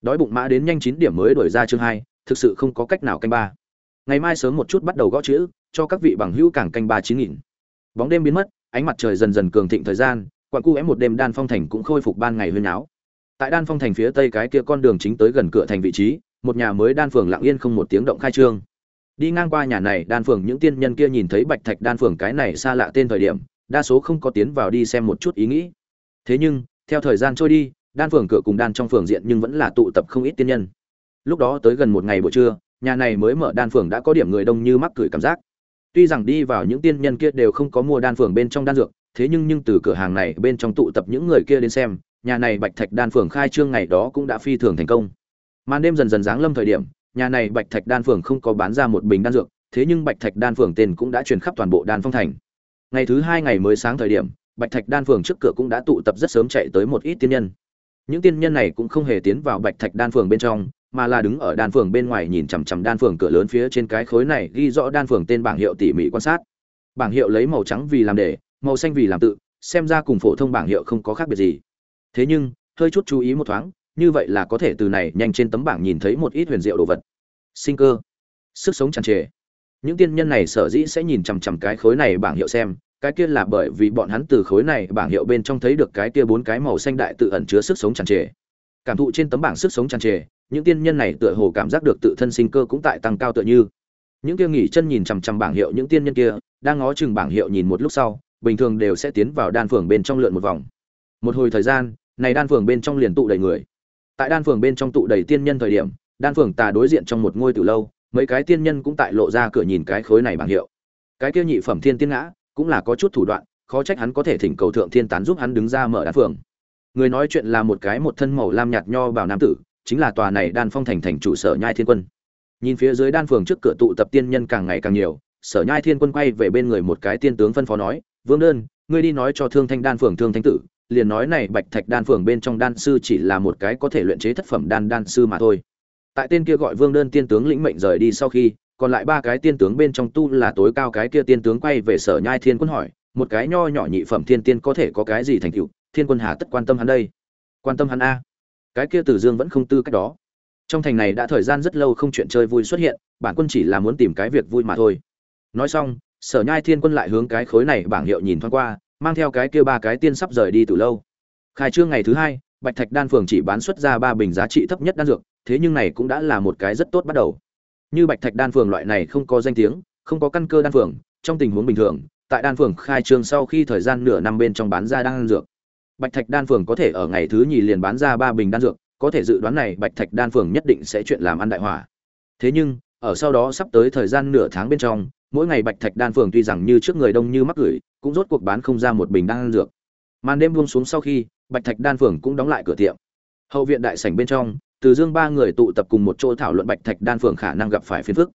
Đói bụng mã đến nhanh chín điểm mới đổi ra chương hai, thực sự không có cách nào canh ba. Ngày mai sớm một chút bắt đầu gõ chữ, cho các vị bằng hữu càng canh ba chín nghìn. Bóng đêm biến mất, ánh mặt trời dần dần cường thịnh thời gian quặng cu é một đêm đan phong thành cũng khôi phục ban ngày huyên áo tại đan phong thành phía tây cái kia con đường chính tới gần cửa thành vị trí, một nhà mới đan phường lặng yên không một tiếng động khai trương. Đi ngang qua nhà này, đan phường những tiên nhân kia nhìn thấy bạch thạch đan phường cái này xa lạ tên thời điểm, đa số không có tiến vào đi xem một chút ý nghĩ. Thế nhưng, theo thời gian trôi đi, đan phường cửa cùng đan trong phường diện nhưng vẫn là tụ tập không ít tiên nhân. Lúc đó tới gần một ngày buổi trưa, nhà này mới mở đan phường đã có điểm người đông như mắc cười cảm giác. Tuy rằng đi vào những tiên nhân kia đều không có mua đan phường bên trong đan dược thế nhưng nhưng từ cửa hàng này bên trong tụ tập những người kia đến xem, nhà này bạch thạch đan phường khai trương ngày đó cũng đã phi thường thành công. Màn đêm dần dần giáng lâm thời điểm, nhà này bạch thạch đan phường không có bán ra một bình đan dược, thế nhưng bạch thạch đan phường tên cũng đã truyền khắp toàn bộ đan phong thành. Ngày thứ hai ngày mới sáng thời điểm, bạch thạch đan phường trước cửa cũng đã tụ tập rất sớm chạy tới một ít tiên nhân. Những tiên nhân này cũng không hề tiến vào bạch thạch đan phường bên trong, mà là đứng ở đan phường bên ngoài nhìn chằm chằm đan phường cửa lớn phía trên cái khối này ghi rõ đan phường tên bảng hiệu tỉ mỉ quan sát. Bảng hiệu lấy màu trắng vì làm đề màu xanh vì làm tự, xem ra cùng phổ thông bảng hiệu không có khác biệt gì. Thế nhưng, hơi chút chú ý một thoáng, như vậy là có thể từ này nhanh trên tấm bảng nhìn thấy một ít huyền diệu đồ vật. Sinh cơ. Sức sống tràn trề. Những tiên nhân này sở dĩ sẽ nhìn chằm chằm cái khối này bảng hiệu xem, cái kia là bởi vì bọn hắn từ khối này bảng hiệu bên trong thấy được cái kia bốn cái màu xanh đại tự ẩn chứa sức sống tràn trề. Cảm thụ trên tấm bảng sức sống tràn trề, những tiên nhân này tựa hồ cảm giác được tự thân sinh cơ cũng tại tăng cao tựa như. Những kia nghỉ chân nhìn chằm chằm bảng hiệu những tiên nhân kia, đang ngó chừng bảng hiệu nhìn một lúc sau bình thường đều sẽ tiến vào đan phường bên trong lượn một vòng. Một hồi thời gian, này đan phường bên trong liền tụ đầy người. Tại đan phường bên trong tụ đầy tiên nhân thời điểm, đan phường tà đối diện trong một ngôi từ lâu, mấy cái tiên nhân cũng tại lộ ra cửa nhìn cái khối này bảng hiệu. Cái kia nhị phẩm thiên tiên ngã, cũng là có chút thủ đoạn, khó trách hắn có thể thỉnh cầu thượng thiên tán giúp hắn đứng ra mở đan phường. Người nói chuyện là một cái một thân màu lam nhạt nho bảo nam tử, chính là tòa này đan phong thành thành chủ sở nhai thiên quân. Nhìn phía dưới đan phường trước cửa tụ tập tiên nhân càng ngày càng nhiều, sở nhai thiên quân quay về bên người một cái tiên tướng phân phó nói vương đơn, ngươi đi nói cho thương thanh đan phường thương thanh tử, liền nói này bạch thạch đan phường bên trong đan sư chỉ là một cái có thể luyện chế thất phẩm đan đan sư mà thôi. Tại tên kia gọi vương đơn tiên tướng lĩnh mệnh rời đi sau khi, còn lại ba cái tiên tướng bên trong tu là tối cao cái kia tiên tướng quay về sở nhai thiên quân hỏi, một cái nho nhỏ nhị phẩm thiên tiên có thể có cái gì thành tựu? Thiên quân hà tất quan tâm hắn đây. Quan tâm hắn a. Cái kia tử dương vẫn không tư cách đó. Trong thành này đã thời gian rất lâu không chuyện chơi vui xuất hiện, bản quân chỉ là muốn tìm cái việc vui mà thôi. Nói xong sở nhai thiên quân lại hướng cái khối này bảng hiệu nhìn thoáng qua, mang theo cái kia ba cái tiên sắp rời đi từ lâu. Khai trương ngày thứ hai, bạch thạch đan phường chỉ bán xuất ra ba bình giá trị thấp nhất đan dược, thế nhưng này cũng đã là một cái rất tốt bắt đầu. Như bạch thạch đan phường loại này không có danh tiếng, không có căn cơ đan phường, trong tình huống bình thường, tại đan phường khai trương sau khi thời gian nửa năm bên trong bán ra đan dược, bạch thạch đan phường có thể ở ngày thứ nhì liền bán ra ba bình đan dược, có thể dự đoán này bạch thạch đan phường nhất định sẽ chuyện làm ăn đại hỏa thế nhưng, ở sau đó sắp tới thời gian nửa tháng bên trong mỗi ngày bạch thạch đan phường tuy rằng như trước người đông như mắc gửi, cũng rốt cuộc bán không ra một bình đan dược. Màn đêm buông xuống sau khi, bạch thạch đan phường cũng đóng lại cửa tiệm. Hậu viện đại sảnh bên trong, từ dương ba người tụ tập cùng một chỗ thảo luận bạch thạch đan phường khả năng gặp phải phiền phức.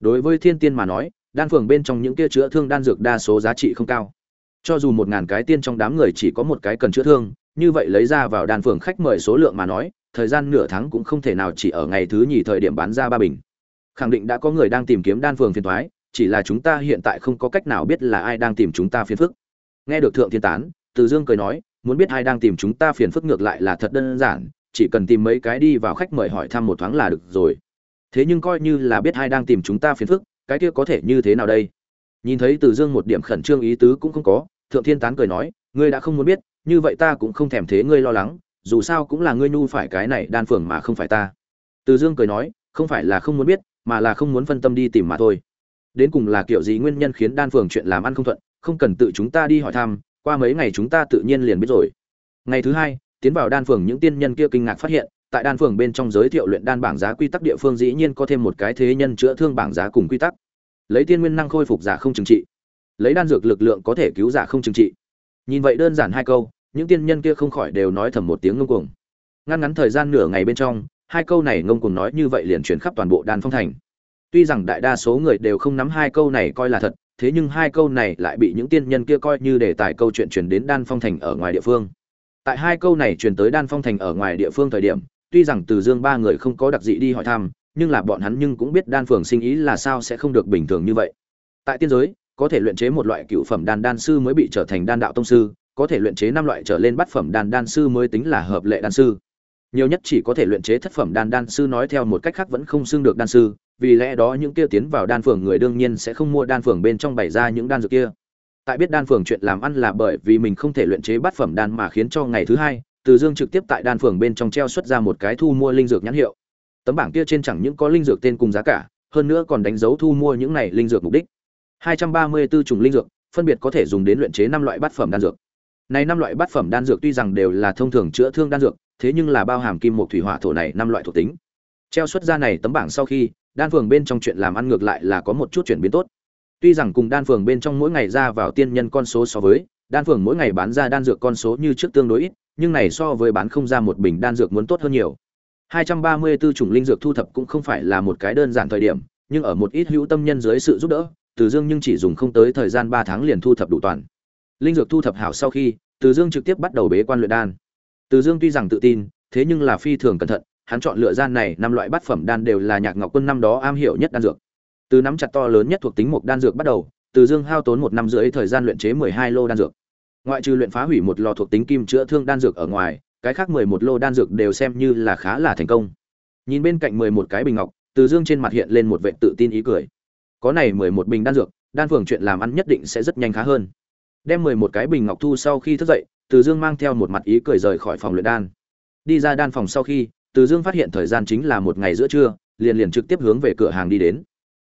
Đối với thiên tiên mà nói, đan phường bên trong những kia chữa thương đan dược đa số giá trị không cao. Cho dù một ngàn cái tiên trong đám người chỉ có một cái cần chữa thương, như vậy lấy ra vào đan phường khách mời số lượng mà nói, thời gian nửa tháng cũng không thể nào chỉ ở ngày thứ nhì thời điểm bán ra ba bình. Khẳng định đã có người đang tìm kiếm đan phường phiền thoái chỉ là chúng ta hiện tại không có cách nào biết là ai đang tìm chúng ta phiền phức. Nghe được thượng thiên tán, từ dương cười nói, muốn biết ai đang tìm chúng ta phiền phức ngược lại là thật đơn giản, chỉ cần tìm mấy cái đi vào khách mời hỏi thăm một thoáng là được rồi. Thế nhưng coi như là biết ai đang tìm chúng ta phiền phức, cái kia có thể như thế nào đây? Nhìn thấy từ dương một điểm khẩn trương ý tứ cũng không có, thượng thiên tán cười nói, ngươi đã không muốn biết, như vậy ta cũng không thèm thế ngươi lo lắng, dù sao cũng là ngươi nhu phải cái này đan phường mà không phải ta. Từ dương cười nói, không phải là không muốn biết, mà là không muốn phân tâm đi tìm mà thôi đến cùng là kiểu gì nguyên nhân khiến đan phường chuyện làm ăn không thuận, không cần tự chúng ta đi hỏi thăm, qua mấy ngày chúng ta tự nhiên liền biết rồi. Ngày thứ hai, tiến vào đan phường những tiên nhân kia kinh ngạc phát hiện, tại đan phường bên trong giới thiệu luyện đan bảng giá quy tắc địa phương dĩ nhiên có thêm một cái thế nhân chữa thương bảng giá cùng quy tắc. Lấy tiên nguyên năng khôi phục giả không trừng trị. Lấy đan dược lực lượng có thể cứu giả không trừng trị. Nhìn vậy đơn giản hai câu, những tiên nhân kia không khỏi đều nói thầm một tiếng ngông cuồng. Ngăn ngắn thời gian nửa ngày bên trong, hai câu này ngông cuồng nói như vậy liền chuyển khắp toàn bộ đan phong thành tuy rằng đại đa số người đều không nắm hai câu này coi là thật, thế nhưng hai câu này lại bị những tiên nhân kia coi như đề tài câu chuyện truyền đến đan phong thành ở ngoài địa phương. Tại hai câu này truyền tới đan phong thành ở ngoài địa phương thời điểm, tuy rằng từ dương ba người không có đặc dị đi hỏi thăm, nhưng là bọn hắn nhưng cũng biết đan phường sinh ý là sao sẽ không được bình thường như vậy. Tại tiên giới, có thể luyện chế một loại cựu phẩm đan đan sư mới bị trở thành đan đạo tông sư, có thể luyện chế năm loại trở lên bát phẩm đan đan sư mới tính là hợp lệ đan sư. Nhiều nhất chỉ có thể luyện chế thất phẩm đan đan sư nói theo một cách khác vẫn không xưng được đan sư vì lẽ đó những kia tiến vào đan phường người đương nhiên sẽ không mua đan phường bên trong bày ra những đan dược kia. Tại biết đan phường chuyện làm ăn là bởi vì mình không thể luyện chế bát phẩm đan mà khiến cho ngày thứ hai, từ dương trực tiếp tại đan phường bên trong treo xuất ra một cái thu mua linh dược nhãn hiệu. Tấm bảng kia trên chẳng những có linh dược tên cùng giá cả, hơn nữa còn đánh dấu thu mua những này linh dược mục đích. 234 chủng linh dược, phân biệt có thể dùng đến luyện chế năm loại bát phẩm đan dược. Này năm loại bát phẩm đan dược tuy rằng đều là thông thường chữa thương đan dược, thế nhưng là bao hàm kim một thủy hỏa thổ này năm loại thuộc tính. Treo xuất ra này tấm bảng sau khi đan phường bên trong chuyện làm ăn ngược lại là có một chút chuyển biến tốt. Tuy rằng cùng đan phường bên trong mỗi ngày ra vào tiên nhân con số so với, đan phường mỗi ngày bán ra đan dược con số như trước tương đối ít, nhưng này so với bán không ra một bình đan dược muốn tốt hơn nhiều. 234 chủng linh dược thu thập cũng không phải là một cái đơn giản thời điểm, nhưng ở một ít hữu tâm nhân dưới sự giúp đỡ, từ dương nhưng chỉ dùng không tới thời gian 3 tháng liền thu thập đủ toàn. Linh dược thu thập hảo sau khi, từ dương trực tiếp bắt đầu bế quan luyện đan. Từ dương tuy rằng tự tin, thế nhưng là phi thường cẩn thận hắn chọn lựa gian này năm loại bát phẩm đan đều là nhạc ngọc quân năm đó am hiểu nhất đan dược. Từ nắm chặt to lớn nhất thuộc tính một đan dược bắt đầu, từ dương hao tốn một năm rưỡi thời gian luyện chế mười hai lô đan dược. Ngoại trừ luyện phá hủy một lò thuộc tính kim chữa thương đan dược ở ngoài, cái khác mười một lô đan dược đều xem như là khá là thành công. Nhìn bên cạnh mười một cái bình ngọc, từ dương trên mặt hiện lên một vệ tự tin ý cười. Có này mười một bình đan dược, đan phường chuyện làm ăn nhất định sẽ rất nhanh khá hơn. Đem mười một cái bình ngọc thu sau khi thức dậy, từ dương mang theo một mặt ý cười rời khỏi phòng luyện đan. Đi ra đan phòng sau khi từ dương phát hiện thời gian chính là một ngày giữa trưa, liền liền trực tiếp hướng về cửa hàng đi đến.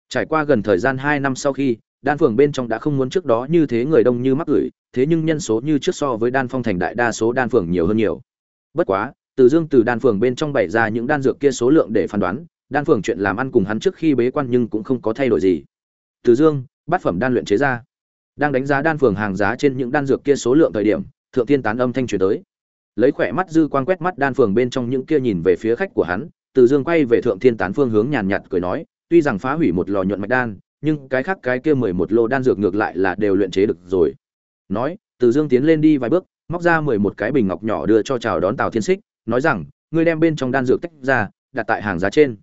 Trải qua gần thời gian hai năm sau khi, đan phường bên trong đã không muốn trước đó như thế người đông như mắc gửi, thế nhưng nhân số như trước so với đan phong thành đại đa số đan phường nhiều hơn nhiều. Bất quá, từ dương từ đan phường bên trong bày ra những đan dược kia số lượng để phán đoán, đan phường chuyện làm ăn cùng hắn trước khi bế quan nhưng cũng không có thay đổi gì. Từ dương, bát phẩm đan luyện chế ra. Đang đánh giá đan phường hàng giá trên những đan dược kia số lượng thời điểm, thượng tiên tán âm thanh truyền tới lấy khỏe mắt dư quang quét mắt đan phường bên trong những kia nhìn về phía khách của hắn, từ dương quay về thượng thiên tán phương hướng nhàn nhạt cười nói, tuy rằng phá hủy một lò nhuận mạch đan, nhưng cái khác cái kia mười một lô đan dược ngược lại là đều luyện chế được rồi. Nói, từ dương tiến lên đi vài bước, móc ra mười một cái bình ngọc nhỏ đưa cho chào đón tào thiên xích nói rằng, ngươi đem bên trong đan dược tách ra, đặt tại hàng giá trên.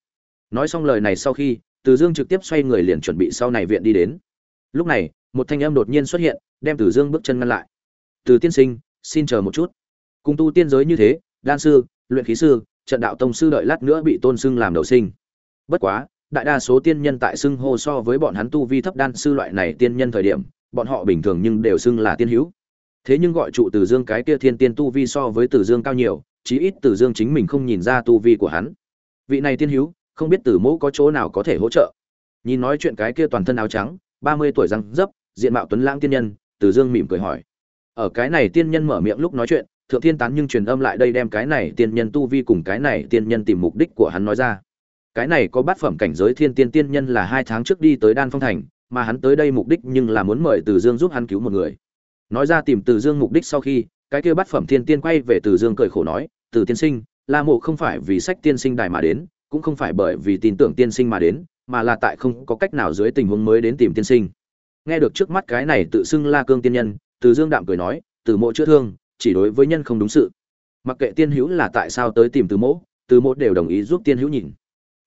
Nói xong lời này sau khi, từ dương trực tiếp xoay người liền chuẩn bị sau này viện đi đến. Lúc này, một thanh âm đột nhiên xuất hiện, đem từ dương bước chân ngăn lại. Từ tiên sinh, xin chờ một chút cùng tu tiên giới như thế, đan sư, luyện khí sư, trận đạo tông sư đợi lát nữa bị tôn xưng làm đầu sinh. Bất quá, đại đa số tiên nhân tại xưng hô so với bọn hắn tu vi thấp đan sư loại này tiên nhân thời điểm, bọn họ bình thường nhưng đều xưng là tiên hữu. Thế nhưng gọi trụ từ dương cái kia thiên tiên tu vi so với từ dương cao nhiều, chí ít từ dương chính mình không nhìn ra tu vi của hắn. Vị này tiên hữu, không biết từ mẫu có chỗ nào có thể hỗ trợ. Nhìn nói chuyện cái kia toàn thân áo trắng, ba mươi tuổi răng dấp, diện mạo tuấn lãng tiên nhân, từ dương mỉm cười hỏi. Ở cái này tiên nhân mở miệng lúc nói chuyện thượng thiên tán nhưng truyền âm lại đây đem cái này tiên nhân tu vi cùng cái này tiên nhân tìm mục đích của hắn nói ra. Cái này có bát phẩm cảnh giới thiên tiên tiên nhân là hai tháng trước đi tới đan phong thành, mà hắn tới đây mục đích nhưng là muốn mời từ dương giúp hắn cứu một người. Nói ra tìm từ dương mục đích sau khi, cái kia bát phẩm thiên tiên quay về từ dương cười khổ nói, từ tiên sinh, la mộ không phải vì sách tiên sinh đài mà đến, cũng không phải bởi vì tin tưởng tiên sinh mà đến, mà là tại không có cách nào dưới tình huống mới đến tìm tiên sinh. Nghe được trước mắt cái này tự xưng la cương tiên nhân, từ dương đạm cười nói, từ mộ chữa thương chỉ đối với nhân không đúng sự. Mặc kệ tiên hữu là tại sao tới tìm từ mỗ từ mỗ đều đồng ý giúp tiên hữu nhìn.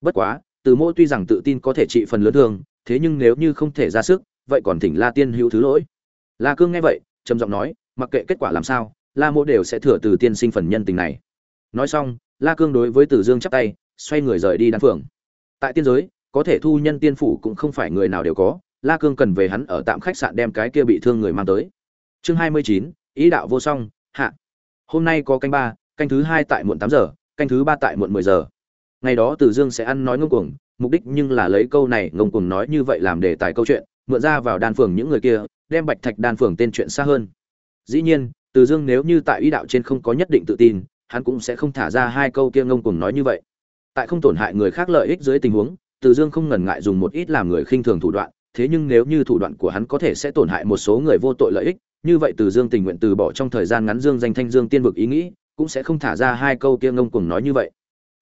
Bất quá, từ mỗ tuy rằng tự tin có thể trị phần lớn thương, thế nhưng nếu như không thể ra sức, vậy còn thỉnh la tiên hữu thứ lỗi. La cương nghe vậy, trầm giọng nói, mặc kệ kết quả làm sao, la mỗ đều sẽ thừa từ tiên sinh phần nhân tình này. Nói xong, la cương đối với từ dương chắp tay, xoay người rời đi đan phường tại tiên giới, có thể thu nhân tiên phủ cũng không phải người nào đều có, la cương cần về hắn ở tạm khách sạn đem cái kia bị thương người mang tới. Chương hai mươi chín, ý đạo vô song hạ. Hôm nay có canh ba, canh thứ hai tại muộn tám giờ, canh thứ ba tại muộn mười giờ. Ngày đó từ dương sẽ ăn nói ngông cuồng, mục đích nhưng là lấy câu này ngông cuồng nói như vậy làm đề tài câu chuyện, mượn ra vào đan phường những người kia, đem bạch thạch đan phường tên chuyện xa hơn. Dĩ nhiên, từ dương nếu như tại ý đạo trên không có nhất định tự tin, hắn cũng sẽ không thả ra hai câu kia ngông cuồng nói như vậy. Tại không tổn hại người khác lợi ích dưới tình huống, từ dương không ngần ngại dùng một ít làm người khinh thường thủ đoạn, thế nhưng nếu như thủ đoạn của hắn có thể sẽ tổn hại một số người vô tội lợi ích như vậy từ dương tình nguyện từ bỏ trong thời gian ngắn dương danh thanh, dương tiên vực ý nghĩ, cũng sẽ không thả ra hai câu kia ngông cuồng nói như vậy.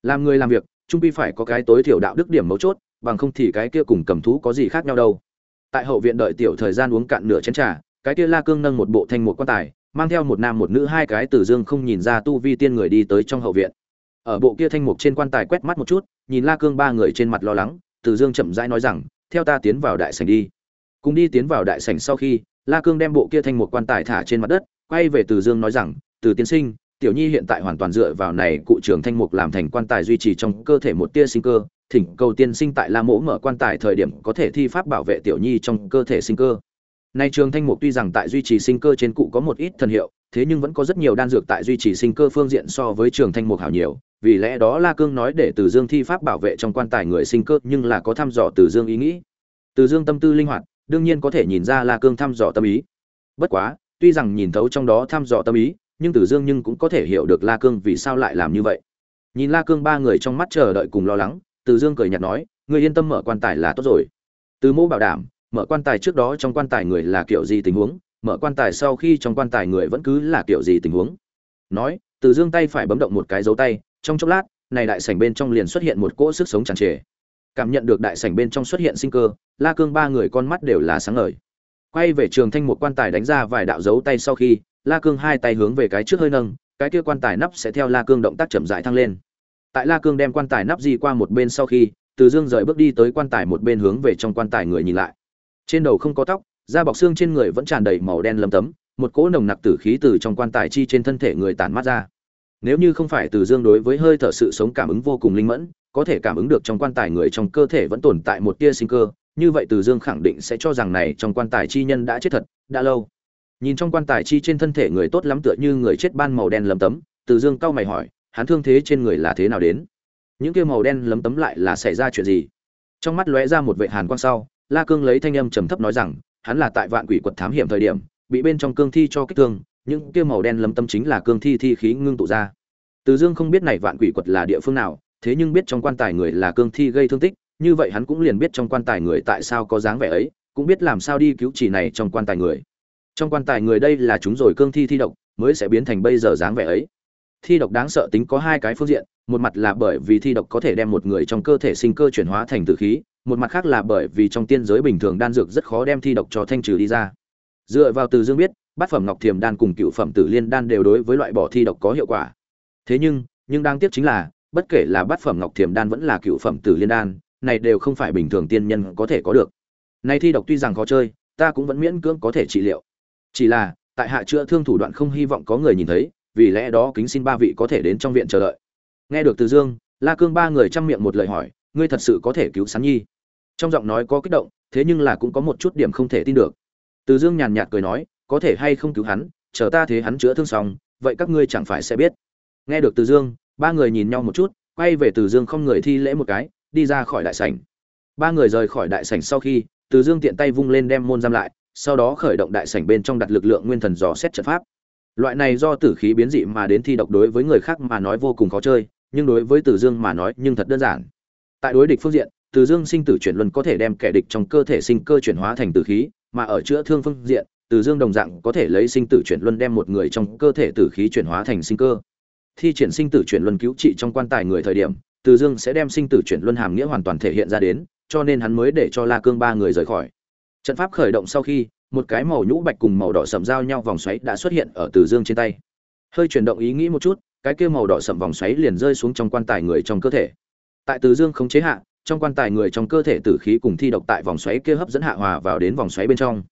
Làm người làm việc, trung pi phải có cái tối thiểu đạo đức điểm mấu chốt, bằng không thì cái kia cùng cầm thú có gì khác nhau đâu. Tại hậu viện đợi tiểu thời gian uống cạn nửa chén trà, cái kia la cương nâng một bộ thanh một quan tài, mang theo một nam một nữ hai cái từ dương không nhìn ra tu vi tiên người đi tới trong hậu viện. Ở bộ kia thanh mục trên quan tài quét mắt một chút, nhìn la cương ba người trên mặt lo lắng, từ dương chậm rãi nói rằng, theo ta tiến vào đại sảnh đi. Cùng đi tiến vào đại sảnh sau khi la cương đem bộ kia thanh một quan tài thả trên mặt đất quay về từ dương nói rằng từ Tiên sinh tiểu nhi hiện tại hoàn toàn dựa vào này cụ trưởng thanh mục làm thành quan tài duy trì trong cơ thể một tia sinh cơ thỉnh cầu tiên sinh tại la mỗ mở quan tài thời điểm có thể thi pháp bảo vệ tiểu nhi trong cơ thể sinh cơ nay trường thanh mục tuy rằng tại duy trì sinh cơ trên cụ có một ít thần hiệu thế nhưng vẫn có rất nhiều đan dược tại duy trì sinh cơ phương diện so với trường thanh mục hảo nhiều vì lẽ đó La Cương nói để Từ Dương thi pháp bảo vệ trong quan tài người sinh cơ, nhưng là có thăm dò Từ Dương ý nghĩ. Từ Dương tâm tư linh hoạt, đương nhiên có thể nhìn ra La Cương thăm dò tâm ý. Bất quá, tuy rằng nhìn thấu trong đó thăm dò tâm ý, nhưng Từ Dương nhưng cũng có thể hiểu được La Cương vì sao lại làm như vậy. Nhìn La Cương ba người trong mắt chờ đợi cùng lo lắng, Từ Dương cười nhạt nói, người yên tâm mở quan tài là tốt rồi. Từ Mô bảo đảm, mở quan tài trước đó trong quan tài người là kiểu gì tình huống, mở quan tài sau khi trong quan tài người vẫn cứ là kiểu gì tình huống. Nói, Từ Dương tay phải bấm động một cái dấu tay, trong chốc lát này đại sảnh bên trong liền xuất hiện một cỗ sức sống tràn trề cảm nhận được đại sảnh bên trong xuất hiện sinh cơ, la cương ba người con mắt đều là sáng ngời. Quay về trường thanh một quan tài đánh ra vài đạo dấu tay sau khi, la cương hai tay hướng về cái trước hơi nâng, cái kia quan tài nắp sẽ theo la cương động tác chậm rãi thăng lên. Tại la cương đem quan tài nắp di qua một bên sau khi, từ dương rời bước đi tới quan tài một bên hướng về trong quan tài người nhìn lại. Trên đầu không có tóc, da bọc xương trên người vẫn tràn đầy màu đen lấm tấm, một cỗ nồng nặc tử khí từ trong quan tài chi trên thân thể người tản mát ra. Nếu như không phải từ dương đối với hơi thở sự sống cảm ứng vô cùng linh mẫn có thể cảm ứng được trong quan tài người trong cơ thể vẫn tồn tại một tia sinh cơ, như vậy từ dương khẳng định sẽ cho rằng này trong quan tài chi nhân đã chết thật, đã lâu. Nhìn trong quan tài chi trên thân thể người tốt lắm tựa như người chết ban màu đen lấm tấm, từ dương cau mày hỏi, hắn thương thế trên người là thế nào đến? Những kia màu đen lấm tấm lại là xảy ra chuyện gì? Trong mắt lóe ra một vệ hàn quang sau, la cương lấy thanh âm trầm thấp nói rằng, hắn là tại vạn quỷ quật thám hiểm thời điểm, bị bên trong cương thi cho kích thương, những kia màu đen lấm tấm chính là cương thi thi khí ngưng tụ ra. Từ dương không biết này vạn quỷ quật là địa phương nào thế nhưng biết trong quan tài người là cương thi gây thương tích, như vậy hắn cũng liền biết trong quan tài người tại sao có dáng vẻ ấy, cũng biết làm sao đi cứu chỉ này trong quan tài người. Trong quan tài người đây là chúng rồi cương thi thi độc, mới sẽ biến thành bây giờ dáng vẻ ấy. Thi độc đáng sợ tính có hai cái phương diện, một mặt là bởi vì thi độc có thể đem một người trong cơ thể sinh cơ chuyển hóa thành tử khí, một mặt khác là bởi vì trong tiên giới bình thường đan dược rất khó đem thi độc cho thanh trừ đi ra. Dựa vào từ dương biết, bát phẩm ngọc thiềm đan cùng cựu phẩm tử liên đan đều đối với loại bỏ thi độc có hiệu quả. Thế nhưng nhưng đáng tiếc chính là bất kể là bát phẩm ngọc thiềm đan vẫn là cựu phẩm tử liên đan, này đều không phải bình thường tiên nhân có thể có được. Nay thi độc tuy rằng khó chơi, ta cũng vẫn miễn cưỡng có thể trị liệu. Chỉ là, tại hạ chữa thương thủ đoạn không hy vọng có người nhìn thấy, vì lẽ đó kính xin ba vị có thể đến trong viện chờ đợi. Nghe được từ dương, la cương ba người chăm miệng một lời hỏi, ngươi thật sự có thể cứu sán nhi? Trong giọng nói có kích động, thế nhưng là cũng có một chút điểm không thể tin được. Từ dương nhàn nhạt cười nói, có thể hay không cứu hắn, chờ ta thế hắn chữa thương xong, vậy các ngươi chẳng phải sẽ biết. Nghe được từ dương ba người nhìn nhau một chút, quay về từ dương không người thi lễ một cái, đi ra khỏi đại sảnh. Ba người rời khỏi đại sảnh sau khi, từ dương tiện tay vung lên đem môn giam lại, sau đó khởi động đại sảnh bên trong đặt lực lượng nguyên thần dò xét trận pháp. Loại này do tử khí biến dị mà đến thi độc đối với người khác mà nói vô cùng khó chơi, nhưng đối với từ dương mà nói nhưng thật đơn giản. Tại đối địch phương diện, từ dương sinh tử chuyển luân có thể đem kẻ địch trong cơ thể sinh cơ chuyển hóa thành tử khí, mà ở chữa thương phương diện, từ dương đồng dạng có thể lấy sinh tử chuyển luân đem một người trong cơ thể tử khí chuyển hóa thành sinh cơ thi triển sinh tử chuyển luân cứu trị trong quan tài người thời điểm, từ dương sẽ đem sinh tử chuyển luân hàm nghĩa hoàn toàn thể hiện ra đến, cho nên hắn mới để cho la cương ba người rời khỏi. Trận pháp khởi động sau khi, một cái màu nhũ bạch cùng màu đỏ sầm giao nhau vòng xoáy đã xuất hiện ở từ dương trên tay. Hơi chuyển động ý nghĩ một chút, cái kia màu đỏ sầm vòng xoáy liền rơi xuống trong quan tài người trong cơ thể. Tại từ dương không chế hạ, trong quan tài người trong cơ thể tử khí cùng thi độc tại vòng xoáy kia hấp dẫn hạ hòa vào đến vòng xoáy bên trong.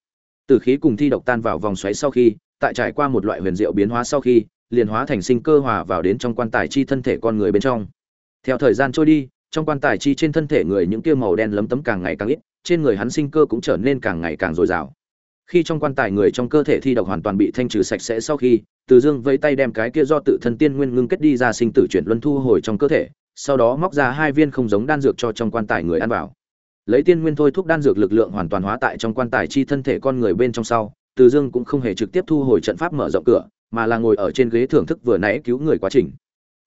Tử khí cùng thi độc tan vào vòng xoáy sau khi, tại trải qua một loại huyền diệu biến hóa sau khi liền hóa thành sinh cơ hòa vào đến trong quan tài chi thân thể con người bên trong. Theo thời gian trôi đi, trong quan tài chi trên thân thể người những kia màu đen lấm tấm càng ngày càng ít, trên người hắn sinh cơ cũng trở nên càng ngày càng dồi dào. Khi trong quan tài người trong cơ thể thi độc hoàn toàn bị thanh trừ sạch sẽ sau khi, từ dương vẫy tay đem cái kia do tự thân tiên nguyên ngưng kết đi ra sinh tử chuyển luân thu hồi trong cơ thể, sau đó móc ra hai viên không giống đan dược cho trong quan tài người ăn vào. Lấy tiên nguyên thôi thúc đan dược lực lượng hoàn toàn hóa tại trong quan tài chi thân thể con người bên trong sau, từ dương cũng không hề trực tiếp thu hồi trận pháp mở rộng cửa mà là ngồi ở trên ghế thưởng thức vừa nãy cứu người quá trình.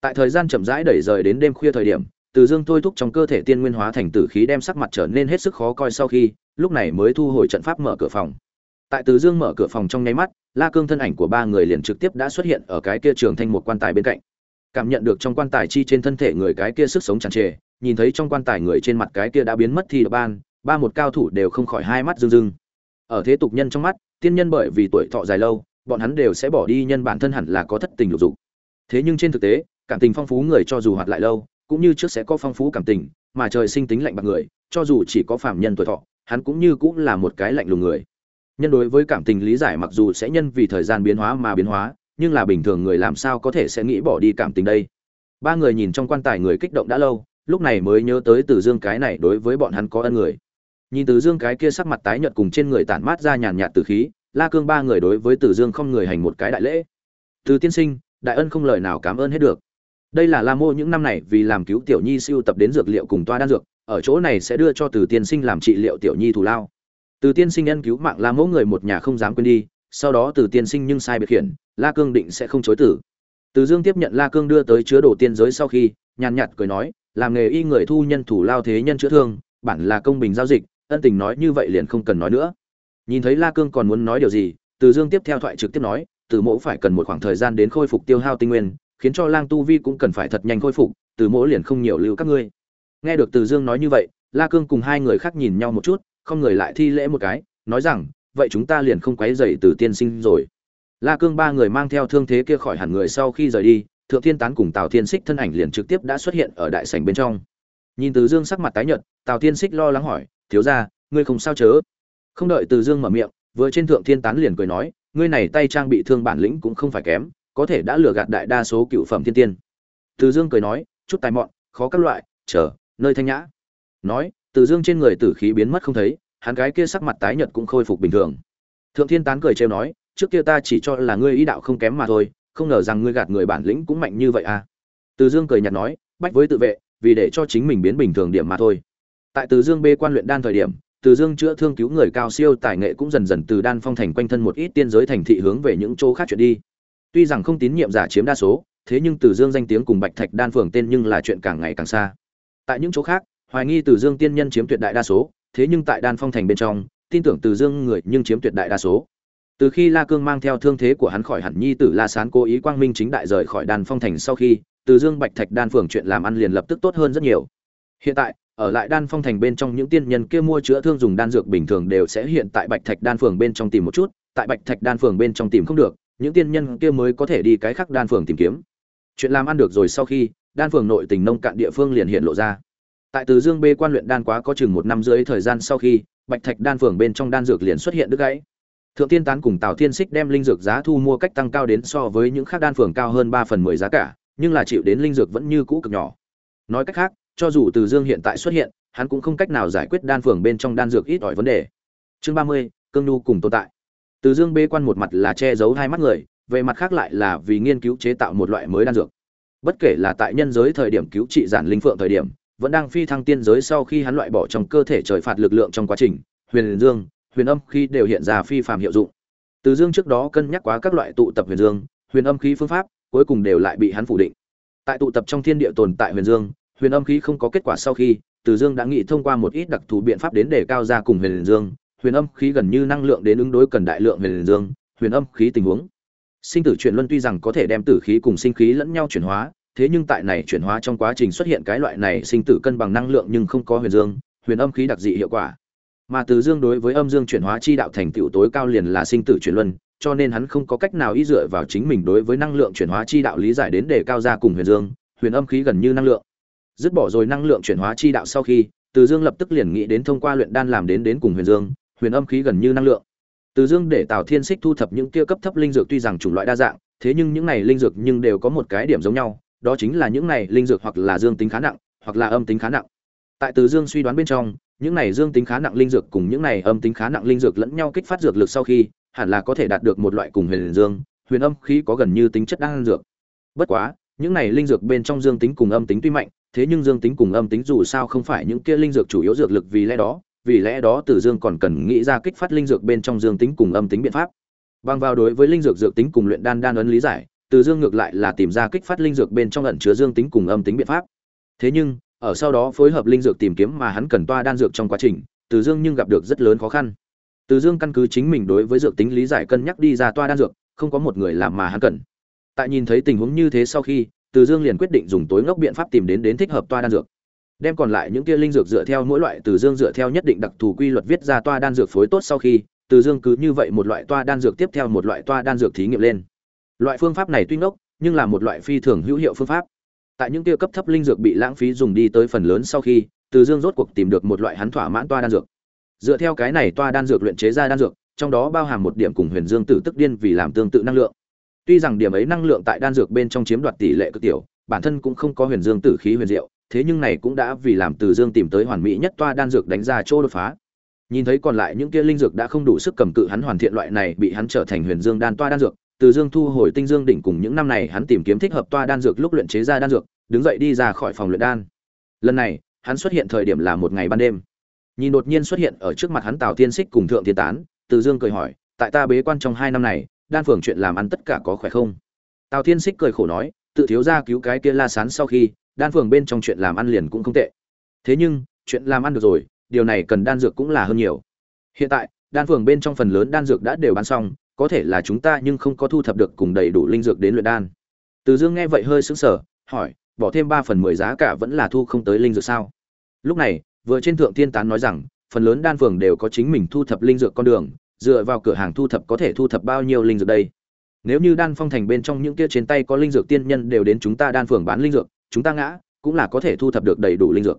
Tại thời gian chậm rãi đẩy rời đến đêm khuya thời điểm, từ dương thôi thúc trong cơ thể tiên nguyên hóa thành tử khí đem sắc mặt trở nên hết sức khó coi sau khi, lúc này mới thu hồi trận pháp mở cửa phòng. Tại từ dương mở cửa phòng trong nháy mắt, la cương thân ảnh của ba người liền trực tiếp đã xuất hiện ở cái kia trường thanh một quan tài bên cạnh. Cảm nhận được trong quan tài chi trên thân thể người cái kia sức sống tràn trề, nhìn thấy trong quan tài người trên mặt cái kia đã biến mất thì ban, ba một cao thủ đều không khỏi hai mắt rưng rưng. Ở thế tục nhân trong mắt, tiên nhân bởi vì tuổi thọ dài lâu bọn hắn đều sẽ bỏ đi, nhân bản thân hẳn là có thất tình lục dục. Thế nhưng trên thực tế, cảm tình phong phú người cho dù hoạt lại lâu, cũng như trước sẽ có phong phú cảm tình, mà trời sinh tính lạnh bạc người, cho dù chỉ có phạm nhân tuổi thọ, hắn cũng như cũng là một cái lạnh lùng người. Nhân đối với cảm tình lý giải mặc dù sẽ nhân vì thời gian biến hóa mà biến hóa, nhưng là bình thường người làm sao có thể sẽ nghĩ bỏ đi cảm tình đây? Ba người nhìn trong quan tài người kích động đã lâu, lúc này mới nhớ tới từ dương cái này đối với bọn hắn có ân người. Nhìn từ dương cái kia sắc mặt tái nhợt cùng trên người tản mát ra nhàn nhạt từ khí la cương ba người đối với từ dương không người hành một cái đại lễ. Từ tiên sinh, đại ân không lời nào cảm ơn hết được. Đây là la mô những năm này vì làm cứu tiểu nhi siêu tập đến dược liệu cùng toa đan dược, ở chỗ này sẽ đưa cho từ tiên sinh làm trị liệu tiểu nhi thù lao. Từ tiên sinh nhân cứu mạng la mẫu người một nhà không dám quên đi, sau đó từ tiên sinh nhưng sai biệt khiển, la cương định sẽ không chối tử. Từ dương tiếp nhận la cương đưa tới chứa đồ tiên giới sau khi, nhàn nhạt cười nói, làm nghề y người thu nhân thủ lao thế nhân chữa thương, bản là công bình giao dịch, ân tình nói như vậy liền không cần nói nữa nhìn thấy la cương còn muốn nói điều gì, từ dương tiếp theo thoại trực tiếp nói, từ Mỗ phải cần một khoảng thời gian đến khôi phục tiêu hao tinh nguyên, khiến cho lang tu vi cũng cần phải thật nhanh khôi phục, từ Mỗ liền không nhiều lưu các ngươi. Nghe được từ dương nói như vậy, la cương cùng hai người khác nhìn nhau một chút, không người lại thi lễ một cái, nói rằng, vậy chúng ta liền không quấy dậy từ tiên sinh rồi. La cương ba người mang theo thương thế kia khỏi hẳn người sau khi rời đi, thượng thiên tán cùng tào thiên xích thân ảnh liền trực tiếp đã xuất hiện ở đại sảnh bên trong. Nhìn từ dương sắc mặt tái nhợt, tào thiên xích lo lắng hỏi, thiếu gia, ngươi không sao chớ? Không đợi từ dương mở miệng, vừa trên thượng thiên tán liền cười nói, ngươi này tay trang bị thương bản lĩnh cũng không phải kém, có thể đã lừa gạt đại đa số cựu phẩm thiên tiên. Từ dương cười nói, chút tài mọn, khó các loại, chờ, nơi thanh nhã. Nói, từ dương trên người tử khí biến mất không thấy, hắn gái kia sắc mặt tái nhợt cũng khôi phục bình thường. Thượng thiên tán cười trêu nói, trước kia ta chỉ cho là ngươi ý đạo không kém mà thôi, không ngờ rằng ngươi gạt người bản lĩnh cũng mạnh như vậy à. Từ dương cười nhạt nói, bách với tự vệ, vì để cho chính mình biến bình thường điểm mà thôi. Tại từ dương bê quan luyện đan thời điểm từ dương chữa thương cứu người cao siêu tài nghệ cũng dần dần từ đan phong thành quanh thân một ít tiên giới thành thị hướng về những chỗ khác chuyển đi. Tuy rằng không tín nhiệm giả chiếm đa số, thế nhưng từ dương danh tiếng cùng bạch thạch đan phường tên nhưng là chuyện càng ngày càng xa. Tại những chỗ khác, hoài nghi từ dương tiên nhân chiếm tuyệt đại đa số, thế nhưng tại đan phong thành bên trong, tin tưởng từ dương người nhưng chiếm tuyệt đại đa số. Từ khi la cương mang theo thương thế của hắn khỏi hẳn nhi tử la sán cố ý quang minh chính đại rời khỏi đan phong thành sau khi, từ dương bạch thạch đan phường chuyện làm ăn liền lập tức tốt hơn rất nhiều. Hiện tại ở lại đan phong thành bên trong những tiên nhân kia mua chữa thương dùng đan dược bình thường đều sẽ hiện tại bạch thạch đan phường bên trong tìm một chút, tại bạch thạch đan phường bên trong tìm không được, những tiên nhân kia mới có thể đi cái khác đan phường tìm kiếm. Chuyện làm ăn được rồi sau khi, đan phường nội tình nông cạn địa phương liền hiện lộ ra. Tại từ dương bê quan luyện đan quá có chừng một năm rưỡi thời gian sau khi, bạch thạch đan phường bên trong đan dược liền xuất hiện đứt gãy. Thượng tiên tán cùng tào thiên xích đem linh dược giá thu mua cách tăng cao đến so với những khác đan phường cao hơn ba phần mười giá cả, nhưng là chịu đến linh dược vẫn như cũ cực nhỏ. Nói cách khác cho dù từ dương hiện tại xuất hiện, hắn cũng không cách nào giải quyết đan phường bên trong đan dược ít ỏi vấn đề. Chương ba mươi, cương nhu cùng tồn tại. Từ dương bê quan một mặt là che giấu hai mắt người, về mặt khác lại là vì nghiên cứu chế tạo một loại mới đan dược. Bất kể là tại nhân giới thời điểm cứu trị giản linh phượng thời điểm, vẫn đang phi thăng tiên giới sau khi hắn loại bỏ trong cơ thể trời phạt lực lượng trong quá trình, huyền dương, huyền âm khí đều hiện ra phi phàm hiệu dụng. Từ dương trước đó cân nhắc quá các loại tụ tập huyền dương, huyền âm khí phương pháp, cuối cùng đều lại bị hắn phủ định. Tại tụ tập trong thiên địa tồn tại huyền dương huyền âm khí không có kết quả sau khi, từ dương đã nghĩ thông qua một ít đặc thù biện pháp đến để cao ra cùng huyền dương. Huyền âm khí gần như năng lượng đến ứng đối cần đại lượng huyền dương, huyền âm khí tình huống. Sinh tử chuyển luân tuy rằng có thể đem tử khí cùng sinh khí lẫn nhau chuyển hóa, thế nhưng tại này chuyển hóa trong quá trình xuất hiện cái loại này sinh tử cân bằng năng lượng nhưng không có huyền dương, huyền âm khí đặc dị hiệu quả. Mà từ dương đối với âm dương chuyển hóa chi đạo thành tựu tối cao liền là sinh tử chuyển luân, cho nên hắn không có cách nào ý dựa vào chính mình đối với năng lượng chuyển hóa chi đạo lý giải đến để cao ra cùng huyền dương, huyền âm khí gần như năng lượng dứt bỏ rồi năng lượng chuyển hóa chi đạo sau khi, từ dương lập tức liền nghĩ đến thông qua luyện đan làm đến đến cùng huyền dương, huyền âm khí gần như năng lượng. Từ dương để tào thiên xích thu thập những kia cấp thấp linh dược tuy rằng chủng loại đa dạng, thế nhưng những này linh dược nhưng đều có một cái điểm giống nhau, đó chính là những này linh dược hoặc là dương tính khá nặng, hoặc là âm tính khá nặng. Tại từ dương suy đoán bên trong, những này dương tính khá nặng linh dược cùng những này âm tính khá nặng linh dược lẫn nhau kích phát dược lực sau khi, hẳn là có thể đạt được một loại cùng huyền dương, huyền âm khí có gần như tính chất đan dược. Bất quá, những này linh dược bên trong dương tính cùng âm tính tuy mạnh thế nhưng dương tính cùng âm tính dù sao không phải những kia linh dược chủ yếu dược lực vì lẽ đó vì lẽ đó Từ Dương còn cần nghĩ ra kích phát linh dược bên trong dương tính cùng âm tính biện pháp. Bằng vào đối với linh dược dược tính cùng luyện đan đan ấn lý giải, Từ Dương ngược lại là tìm ra kích phát linh dược bên trong ẩn chứa dương tính cùng âm tính biện pháp. Thế nhưng, ở sau đó phối hợp linh dược tìm kiếm mà hắn cần toa đan dược trong quá trình, Từ Dương nhưng gặp được rất lớn khó khăn. Từ Dương căn cứ chính mình đối với dược tính lý giải cân nhắc đi ra toa đan dược, không có một người làm mà hắn cần. Tại nhìn thấy tình huống như thế sau khi, từ Dương liền quyết định dùng tối ngốc biện pháp tìm đến đến thích hợp toa đan dược. Đem còn lại những kia linh dược dựa theo mỗi loại từ dương dựa theo nhất định đặc thù quy luật viết ra toa đan dược phối tốt sau khi, từ dương cứ như vậy một loại toa đan dược tiếp theo một loại toa đan dược thí nghiệm lên. Loại phương pháp này tuy ngốc, nhưng là một loại phi thường hữu hiệu phương pháp. Tại những kia cấp thấp linh dược bị lãng phí dùng đi tới phần lớn sau khi, từ dương rốt cuộc tìm được một loại hắn thỏa mãn toa đan dược. Dựa theo cái này toa đan dược luyện chế ra đan dược, trong đó bao hàm một điểm cùng huyền dương tử tức điên vì làm tương tự năng lượng tuy rằng điểm ấy năng lượng tại đan dược bên trong chiếm đoạt tỷ lệ cực tiểu bản thân cũng không có huyền dương tử khí huyền diệu thế nhưng này cũng đã vì làm Từ Dương tìm tới hoàn mỹ nhất toa đan dược đánh ra chỗ đột phá. Nhìn thấy còn lại những kia linh dược đã không đủ sức cầm cự hắn hoàn thiện loại này bị hắn trở thành Huyền Dương đan toa đan dược, Từ Dương thu hồi Tinh Dương đỉnh cùng những năm này hắn tìm kiếm thích hợp toa đan dược lúc luyện chế ra đan dược, đứng dậy đi ra khỏi phòng luyện đan. Lần này, hắn xuất hiện thời điểm là một ngày ban đêm. Nhìn đột nhiên xuất hiện ở trước mặt hắn Tào Tiên Xích cùng Thượng Tiên Tán, Từ Dương cười hỏi, tại ta bế quan trong hai năm này, đan phường chuyện làm ăn tất cả có khỏe không? Tào Thiên Xích cười khổ nói, tự thiếu gia cứu cái kia La Sán sau khi, đan phường bên trong chuyện làm ăn liền cũng không tệ. Thế nhưng chuyện làm ăn được rồi điều này cần đan dược cũng là hơn nhiều. Hiện tại đan phường bên trong phần lớn đan dược đã đều bán xong có thể là chúng ta nhưng không có thu thập được cùng đầy đủ linh dược đến luyện đan. Từ dương nghe vậy hơi sững sờ hỏi bỏ thêm ba phần mười giá cả vẫn là thu không tới linh dược sao? Lúc này vừa trên thượng Thiên tán nói rằng phần lớn đan phường đều có chính mình thu thập linh dược con đường dựa vào cửa hàng thu thập có thể thu thập bao nhiêu linh dược đây? Nếu như đan phong thành bên trong những kia trên tay có linh dược tiên nhân đều đến chúng ta đan phường bán linh dược, chúng ta ngã, cũng là có thể thu thập được đầy đủ linh dược.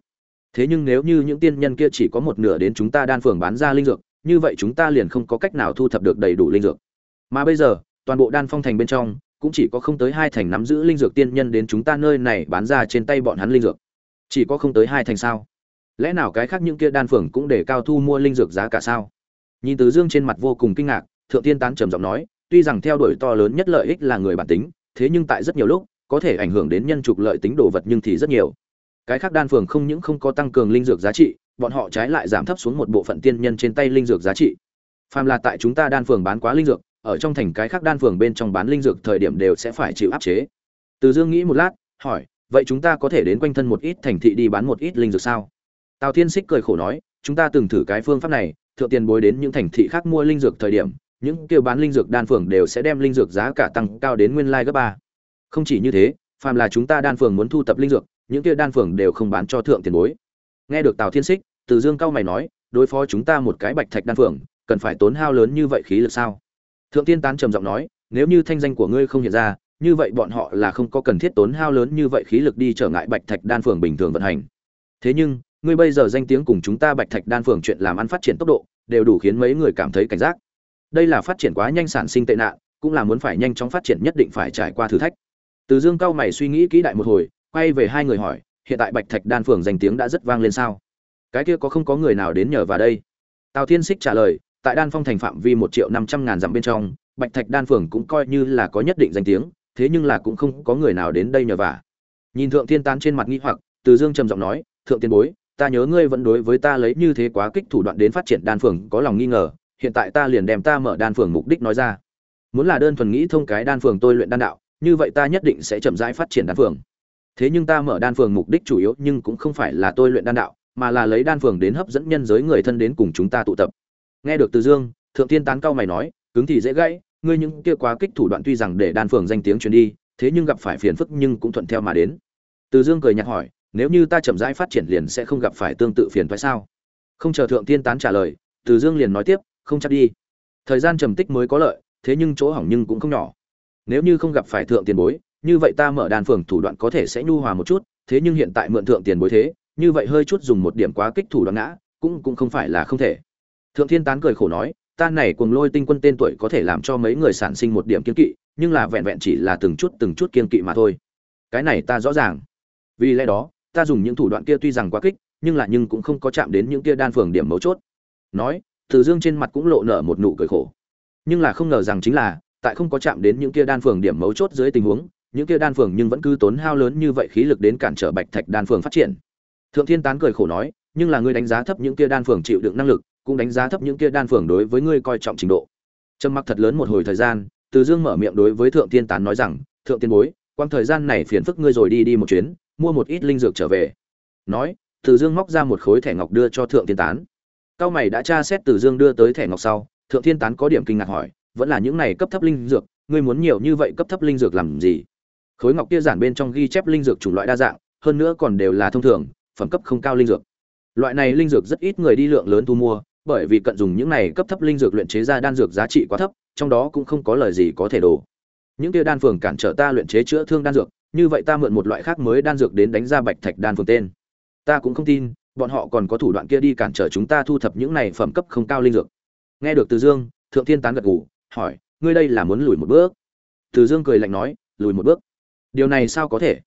Thế nhưng nếu như những tiên nhân kia chỉ có một nửa đến chúng ta đan phường bán ra linh dược, như vậy chúng ta liền không có cách nào thu thập được đầy đủ linh dược. Mà bây giờ, toàn bộ đan phong thành bên trong, cũng chỉ có không tới hai thành nắm giữ linh dược tiên nhân đến chúng ta nơi này bán ra trên tay bọn hắn linh dược. Chỉ có không tới hai thành sao? Lẽ nào cái khác những kia đan phường cũng để cao thu mua linh dược giá cả sao? Nhìn từ dương trên mặt vô cùng kinh ngạc, thượng tiên tán trầm giọng nói, tuy rằng theo đuổi to lớn nhất lợi ích là người bản tính, thế nhưng tại rất nhiều lúc, có thể ảnh hưởng đến nhân trục lợi tính đồ vật nhưng thì rất nhiều. Cái khác đan phường không những không có tăng cường linh dược giá trị, bọn họ trái lại giảm thấp xuống một bộ phận tiên nhân trên tay linh dược giá trị. Phàm là tại chúng ta đan phường bán quá linh dược, ở trong thành cái khác đan phường bên trong bán linh dược thời điểm đều sẽ phải chịu áp chế. Từ dương nghĩ một lát, hỏi, vậy chúng ta có thể đến quanh thân một ít thành thị đi bán một ít linh dược sao? Tào thiên xích cười khổ nói, chúng ta từng thử cái phương pháp này thượng tiền bối đến những thành thị khác mua linh dược thời điểm, những kêu bán linh dược đan phường đều sẽ đem linh dược giá cả tăng cao đến nguyên lai gấp ba. Không chỉ như thế, phàm là chúng ta đan phường muốn thu tập linh dược, những kia đan phường đều không bán cho thượng tiền bối. Nghe được tào thiên xích từ dương cao mày nói, đối phó chúng ta một cái bạch thạch đan phường, cần phải tốn hao lớn như vậy khí lực sao? Thượng tiên tán trầm giọng nói, nếu như thanh danh của ngươi không hiện ra, như vậy bọn họ là không có cần thiết tốn hao lớn như vậy khí lực đi trở ngại bạch thạch đan phường bình thường vận hành. Thế nhưng ngươi bây giờ danh tiếng cùng chúng ta bạch thạch đan phường chuyện làm ăn phát triển tốc độ, đều đủ khiến mấy người cảm thấy cảnh giác. Đây là phát triển quá nhanh sản sinh tệ nạn, cũng là muốn phải nhanh chóng phát triển nhất định phải trải qua thử thách. Từ dương cao mày suy nghĩ kỹ đại một hồi, quay về hai người hỏi, hiện tại bạch thạch đan phường danh tiếng đã rất vang lên sao? Cái kia có không có người nào đến nhờ vào đây? Tào thiên xích trả lời, tại đan phong thành phạm vi một triệu năm trăm ngàn dặm bên trong, bạch thạch đan phường cũng coi như là có nhất định danh tiếng, thế nhưng là cũng không có người nào đến đây nhờ vả. Nhìn thượng thiên tán trên mặt nghi hoặc, từ dương trầm giọng nói, thượng tiên bối ta nhớ ngươi vẫn đối với ta lấy như thế quá kích thủ đoạn đến phát triển đan phường, có lòng nghi ngờ, hiện tại ta liền đem ta mở đan phường mục đích nói ra. Muốn là đơn thuần nghĩ thông cái đan phường tôi luyện đan đạo, như vậy ta nhất định sẽ chậm rãi phát triển đan phường. Thế nhưng ta mở đan phường mục đích chủ yếu nhưng cũng không phải là tôi luyện đan đạo, mà là lấy đan phường đến hấp dẫn nhân giới người thân đến cùng chúng ta tụ tập. Nghe được từ dương, thượng tiên tán cao mày nói, cứng thì dễ gãy, ngươi những kia quá kích thủ đoạn tuy rằng để đan phường danh tiếng truyền đi, thế nhưng gặp phải phiền phức nhưng cũng thuận theo mà đến. Từ dương cười nhạt hỏi nếu như ta chậm rãi phát triển liền sẽ không gặp phải tương tự phiền phải sao? Không chờ thượng tiên tán trả lời, từ dương liền nói tiếp, không chắc đi. Thời gian trầm tích mới có lợi, thế nhưng chỗ hỏng nhưng cũng không nhỏ. Nếu như không gặp phải thượng tiền bối, như vậy ta mở đàn phường thủ đoạn có thể sẽ nhu hòa một chút, thế nhưng hiện tại mượn thượng tiền bối thế, như vậy hơi chút dùng một điểm quá kích thủ đoạn ngã, cũng cũng không phải là không thể. Thượng thiên tán cười khổ nói, ta này cùng lôi tinh quân tên tuổi có thể làm cho mấy người sản sinh một điểm kiên kỵ, nhưng là vẹn vẹn chỉ là từng chút từng chút kiên kỵ mà thôi. Cái này ta rõ ràng. Vì lẽ đó ta dùng những thủ đoạn kia tuy rằng quá kích, nhưng là nhưng cũng không có chạm đến những kia đan phường điểm mấu chốt. Nói, từ dương trên mặt cũng lộ nở một nụ cười khổ. Nhưng là không ngờ rằng chính là, tại không có chạm đến những kia đan phường điểm mấu chốt dưới tình huống, những kia đan phường nhưng vẫn cứ tốn hao lớn như vậy khí lực đến cản trở bạch thạch đan phường phát triển. Thượng thiên tán cười khổ nói, nhưng là ngươi đánh giá thấp những kia đan phường chịu đựng năng lực, cũng đánh giá thấp những kia đan phường đối với ngươi coi trọng trình độ. Trầm mặc thật lớn một hồi thời gian, từ dương mở miệng đối với thượng thiên tán nói rằng, thượng tiên bối quang thời gian này phiền phức ngươi rồi đi đi một chuyến mua một ít linh dược trở về. Nói, từ dương móc ra một khối thẻ ngọc đưa cho thượng thiên tán. Cao mày đã tra xét từ dương đưa tới thẻ ngọc sau, thượng thiên tán có điểm kinh ngạc hỏi, vẫn là những này cấp thấp linh dược, ngươi muốn nhiều như vậy cấp thấp linh dược làm gì? Khối ngọc kia giản bên trong ghi chép linh dược chủng loại đa dạng, hơn nữa còn đều là thông thường, phẩm cấp không cao linh dược. Loại này linh dược rất ít người đi lượng lớn thu mua, bởi vì cận dùng những này cấp thấp linh dược luyện chế ra đan dược giá trị quá thấp, trong đó cũng không có lời gì có thể đổ. Những kia đan phường cản trở ta luyện chế chữa thương đan dược như vậy ta mượn một loại khác mới đan dược đến đánh ra bạch thạch đan phường tên. Ta cũng không tin, bọn họ còn có thủ đoạn kia đi cản trở chúng ta thu thập những này phẩm cấp không cao linh dược. Nghe được từ dương, thượng thiên tán gật gù, hỏi, ngươi đây là muốn lùi một bước? Từ dương cười lạnh nói, lùi một bước? Điều này sao có thể?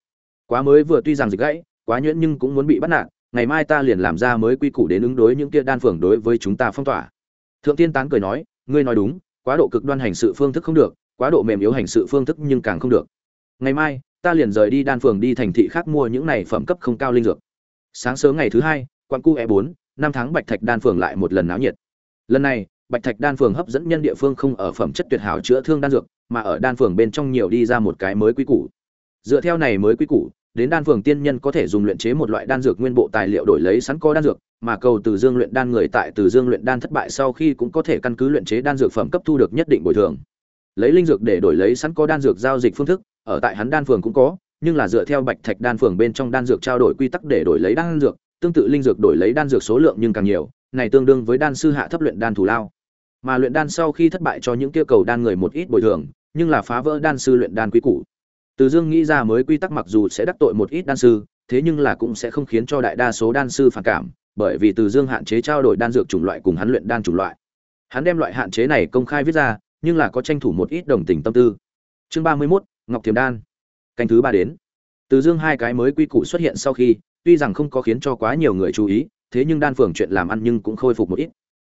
Quá mới vừa tuy rằng dịch gãy, quá nhuyễn nhưng cũng muốn bị bắt nạt, ngày mai ta liền làm ra mới quy củ đến ứng đối những kia đan phường đối với chúng ta phong tỏa. Thượng tiên tán cười nói, ngươi nói đúng, quá độ cực đoan hành sự phương thức không được, quá độ mềm yếu hành sự phương thức nhưng càng không được. Ngày mai ta liền rời đi đan phường đi thành thị khác mua những này phẩm cấp không cao linh dược. Sáng sớm ngày thứ hai quan cu e bốn, năm tháng bạch thạch đan phường lại một lần náo nhiệt. Lần này, bạch thạch đan phường hấp dẫn nhân địa phương không ở phẩm chất tuyệt hảo chữa thương đan dược, mà ở đan phường bên trong nhiều đi ra một cái mới quy củ. Dựa theo này mới quy củ, đến đan phường tiên nhân có thể dùng luyện chế một loại đan dược nguyên bộ tài liệu đổi lấy sẵn có đan dược, mà cầu từ dương luyện đan người tại từ dương luyện đan thất bại sau khi cũng có thể căn cứ luyện chế đan dược phẩm cấp thu được nhất định bồi thường. Lấy linh dược để đổi lấy sẵn có đan dược giao dịch phương thức ở tại hắn đan phường cũng có, nhưng là dựa theo bạch thạch đan phường bên trong đan dược trao đổi quy tắc để đổi lấy đan dược, tương tự linh dược đổi lấy đan dược số lượng nhưng càng nhiều, này tương đương với đan sư hạ thấp luyện đan thủ lao. Mà luyện đan sau khi thất bại cho những kia cầu đan người một ít bồi thường, nhưng là phá vỡ đan sư luyện đan quý cũ. từ dương nghĩ ra mới quy tắc mặc dù sẽ đắc tội một ít đan sư, thế nhưng là cũng sẽ không khiến cho đại đa số đan sư phản cảm, bởi vì từ dương hạn chế trao đổi đan dược chủng loại cùng hắn luyện đan chủng loại. Hắn đem loại hạn chế này công khai viết ra, nhưng là có tranh thủ một ít đồng tình tâm tư. Chương ba mươi mốt ngọc thiềm đan. Canh thứ ba đến. Từ dương hai cái mới quy củ xuất hiện sau khi, tuy rằng không có khiến cho quá nhiều người chú ý, thế nhưng đan phường chuyện làm ăn nhưng cũng khôi phục một ít.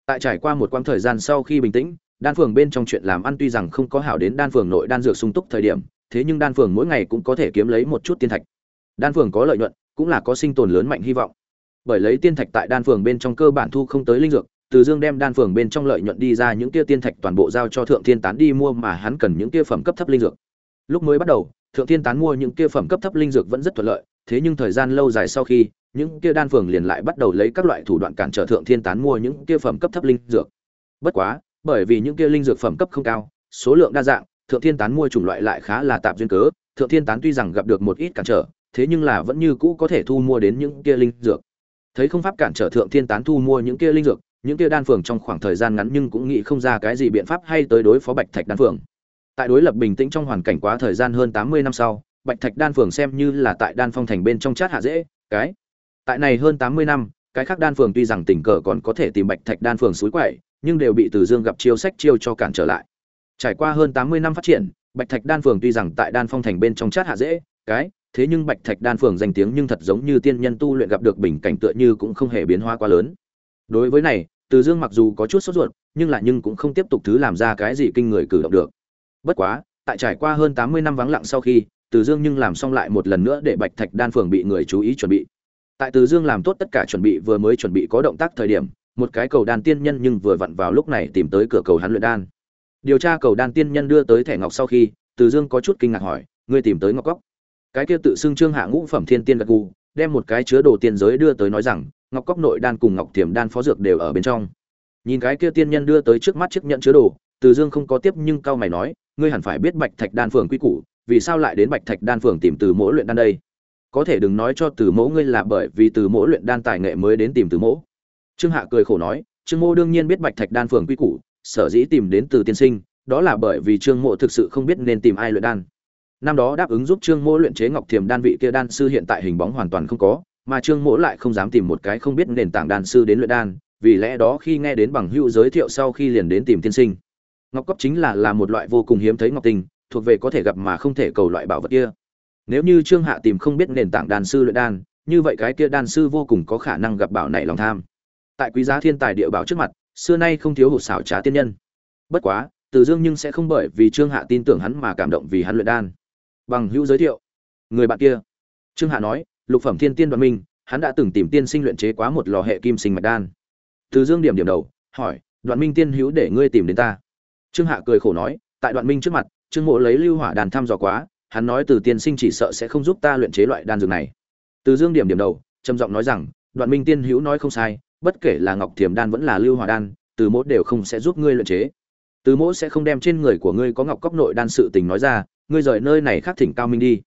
Tại trải qua một quãng thời gian sau khi bình tĩnh, đan phường bên trong chuyện làm ăn tuy rằng không có hảo đến đan phường nội đan dược sung túc thời điểm, thế nhưng đan phường mỗi ngày cũng có thể kiếm lấy một chút tiên thạch. Đan phường có lợi nhuận, cũng là có sinh tồn lớn mạnh hy vọng. Bởi lấy tiên thạch tại đan phường bên trong cơ bản thu không tới linh dược, từ dương đem đan phường bên trong lợi nhuận đi ra những tia tiên thạch toàn bộ giao cho thượng thiên tán đi mua mà hắn cần những tia phẩm cấp thấp linh dược lúc mới bắt đầu, thượng thiên tán mua những kia phẩm cấp thấp linh dược vẫn rất thuận lợi, thế nhưng thời gian lâu dài sau khi, những kia đan phường liền lại bắt đầu lấy các loại thủ đoạn cản trở thượng thiên tán mua những kia phẩm cấp thấp linh dược. Bất quá, bởi vì những kia linh dược phẩm cấp không cao, số lượng đa dạng, thượng thiên tán mua chủng loại lại khá là tạp duyên cớ, thượng thiên tán tuy rằng gặp được một ít cản trở, thế nhưng là vẫn như cũ có thể thu mua đến những kia linh dược. Thấy không pháp cản trở thượng thiên tán thu mua những kia linh dược, những kia đan phường trong khoảng thời gian ngắn nhưng cũng nghĩ không ra cái gì biện pháp hay tới đối phó bạch thạch đan phường tại đối lập bình tĩnh trong hoàn cảnh quá thời gian hơn tám mươi năm sau, bạch thạch đan phường xem như là tại đan phong thành bên trong chát hạ dễ, cái. Tại này hơn tám mươi năm, cái khác đan phường tuy rằng tình cờ còn có thể tìm bạch thạch đan phường suối quậy, nhưng đều bị từ dương gặp chiêu sách chiêu cho cản trở lại. Trải qua hơn tám mươi năm phát triển, bạch thạch đan phường tuy rằng tại đan phong thành bên trong chát hạ dễ, cái. Thế nhưng bạch thạch đan phường danh tiếng nhưng thật giống như tiên nhân tu luyện gặp được bình cảnh tựa như cũng không hề biến hóa quá lớn. Đối với này, từ dương mặc dù có chút sốt ruột, nhưng lại nhưng cũng không tiếp tục thứ làm ra cái gì kinh người cử động được bất quá, tại trải qua hơn tám mươi năm vắng lặng sau khi, từ dương nhưng làm xong lại một lần nữa để bạch thạch đan phường bị người chú ý chuẩn bị. Tại từ dương làm tốt tất cả chuẩn bị vừa mới chuẩn bị có động tác thời điểm, một cái cầu đan tiên nhân nhưng vừa vặn vào lúc này tìm tới cửa cầu hắn luyện đan. Điều tra cầu đan tiên nhân đưa tới thẻ ngọc sau khi, từ dương có chút kinh ngạc hỏi, ngươi tìm tới ngọc cốc cái kia tự xưng trương hạ ngũ phẩm thiên tiên gật gù, đem một cái chứa đồ tiên giới đưa tới nói rằng, ngọc cốc nội đan cùng ngọc Tiềm đan phó dược đều ở bên trong. Nhìn cái kia tiên nhân đưa tới trước mắt chiếc nhận chứa đồ, từ dương không có tiếp nhưng cao mày nói ngươi hẳn phải biết bạch thạch đan phường quy củ, vì sao lại đến bạch thạch đan phường tìm từ mỗi luyện đan đây? Có thể đừng nói cho từ mẫu ngươi là bởi vì từ mỗi luyện đan tài nghệ mới đến tìm từ mẫu trương hạ cười khổ nói, trương mô đương nhiên biết bạch thạch đan phường quy củ, sở dĩ tìm đến từ tiên sinh, đó là bởi vì trương mộ thực sự không biết nên tìm ai luyện đan. Năm đó đáp ứng giúp trương mỗ luyện chế ngọc thiềm đan vị kia đan sư hiện tại hình bóng hoàn toàn không có, mà trương mỗ lại không dám tìm một cái không biết nền tảng đan sư đến luyện đan, vì lẽ đó khi nghe đến bằng hữu giới thiệu sau khi liền đến tìm tiên sinh ngọc cấp chính là là một loại vô cùng hiếm thấy ngọc tinh, thuộc về có thể gặp mà không thể cầu loại bảo vật kia. Nếu như trương hạ tìm không biết nền tảng đàn sư luyện đan, như vậy cái kia đan sư vô cùng có khả năng gặp bảo này lòng tham. Tại quý giá thiên tài địa bảo trước mặt, xưa nay không thiếu hụt xảo trá tiên nhân. Bất quá, từ dương nhưng sẽ không bởi vì trương hạ tin tưởng hắn mà cảm động vì hắn luyện đan. Bằng hữu giới thiệu, người bạn kia. Trương hạ nói, lục phẩm thiên tiên đoạn minh, hắn đã từng tìm tiên sinh luyện chế quá một lò hệ kim sinh mạch đan. Từ dương điểm điểm đầu, hỏi, đoạn minh tiên hữu để ngươi tìm đến ta? Trương hạ cười khổ nói, tại đoạn minh trước mặt, trương mộ lấy lưu hỏa đàn thăm dò quá, hắn nói từ tiên sinh chỉ sợ sẽ không giúp ta luyện chế loại đan dược này. Từ dương điểm điểm đầu, trầm giọng nói rằng, đoạn minh tiên hữu nói không sai, bất kể là ngọc thiềm đan vẫn là lưu hỏa đan, từ mỗ đều không sẽ giúp ngươi luyện chế. Từ mỗ sẽ không đem trên người của ngươi có ngọc cốc nội đan sự tình nói ra, ngươi rời nơi này khác thỉnh cao minh đi.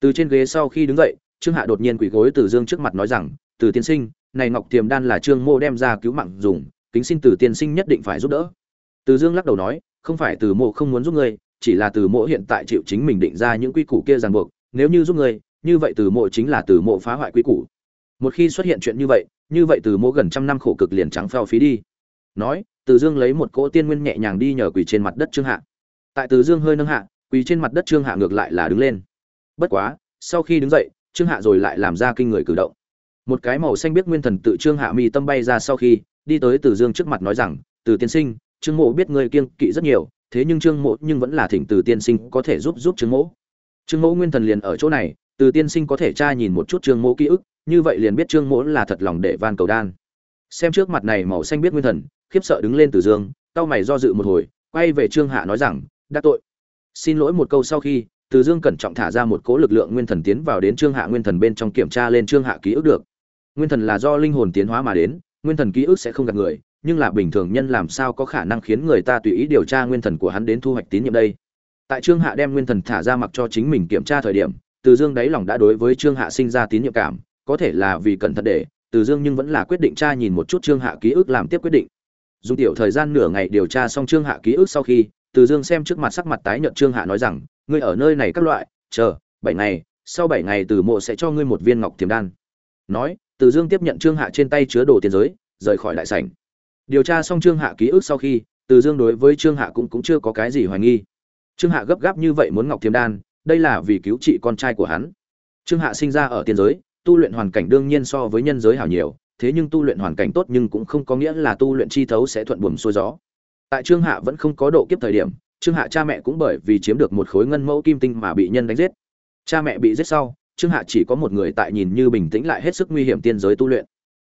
Từ trên ghế sau khi đứng dậy, trương hạ đột nhiên quỳ gối từ dương trước mặt nói rằng, từ tiên sinh, này ngọc Thiềm đan là trương mô đem ra cứu mạng dùng, kính xin từ tiên sinh nhất định phải giúp đỡ từ dương lắc đầu nói, không phải từ mộ không muốn giúp ngươi, chỉ là từ mộ hiện tại chịu chính mình định ra những quy củ kia ràng buộc, nếu như giúp ngươi, như vậy từ mộ chính là từ mộ phá hoại quy củ. Một khi xuất hiện chuyện như vậy như vậy từ mộ gần trăm năm khổ cực liền trắng phèo phí đi. Nói, từ dương lấy một cỗ tiên nguyên nhẹ nhàng đi nhờ quỳ trên mặt đất trương hạ. Tại từ dương hơi nâng hạ, quỳ trên mặt đất trương hạ ngược lại là đứng lên. Bất quá, sau khi đứng dậy, trương hạ rồi lại làm ra kinh người cử động. Một cái màu xanh biết nguyên thần tự trương hạ mi tâm bay ra sau khi, đi tới từ dương trước mặt nói rằng, từ tiên sinh trương mộ biết ngươi kiên kỵ rất nhiều, thế nhưng trương mộ nhưng vẫn là thỉnh từ tiên sinh có thể giúp giúp trương mộ. Trương mộ nguyên thần liền ở chỗ này, từ tiên sinh có thể tra nhìn một chút trương mộ ký ức, như vậy liền biết trương mộ là thật lòng để van cầu đan. Xem trước mặt này màu xanh biết nguyên thần, khiếp sợ đứng lên từ dương tao mày do dự một hồi, quay về trương hạ nói rằng, đã tội. Xin lỗi một câu sau khi, từ dương cẩn trọng thả ra một cỗ lực lượng nguyên thần tiến vào đến trương hạ nguyên thần bên trong kiểm tra lên trương hạ ký ức được. Nguyên thần là do linh hồn tiến hóa mà đến, nguyên thần ký ức sẽ không gạt người nhưng là bình thường nhân làm sao có khả năng khiến người ta tùy ý điều tra nguyên thần của hắn đến thu hoạch tín nhiệm đây? Tại trương hạ đem nguyên thần thả ra mặc cho chính mình kiểm tra thời điểm, từ dương đáy lòng đã đối với trương hạ sinh ra tín nhiệm cảm, có thể là vì cẩn thận để, từ dương nhưng vẫn là quyết định tra nhìn một chút trương hạ ký ức làm tiếp quyết định. Dùng tiểu thời gian nửa ngày điều tra xong trương hạ ký ức sau khi, từ dương xem trước mặt sắc mặt tái nhợt trương hạ nói rằng, ngươi ở nơi này các loại, chờ, bảy ngày, sau bảy ngày từ mộ sẽ cho ngươi một viên ngọc thiềm đan. Nói, từ dương tiếp nhận trương hạ trên tay chứa đồ tiền giới, rời khỏi đại sảnh điều tra xong trương hạ ký ức sau khi, từ dương đối với trương hạ cũng cũng chưa có cái gì hoài nghi. Trương hạ gấp gáp như vậy muốn ngọc thiềm đan, đây là vì cứu trị con trai của hắn. Trương hạ sinh ra ở tiên giới, tu luyện hoàn cảnh đương nhiên so với nhân giới hảo nhiều, thế nhưng tu luyện hoàn cảnh tốt nhưng cũng không có nghĩa là tu luyện chi thấu sẽ thuận buồm xuôi gió. Tại trương hạ vẫn không có độ kiếp thời điểm, trương hạ cha mẹ cũng bởi vì chiếm được một khối ngân mẫu kim tinh mà bị nhân đánh giết. Cha mẹ bị giết sau, trương hạ chỉ có một người tại nhìn như bình tĩnh lại hết sức nguy hiểm tiên giới tu luyện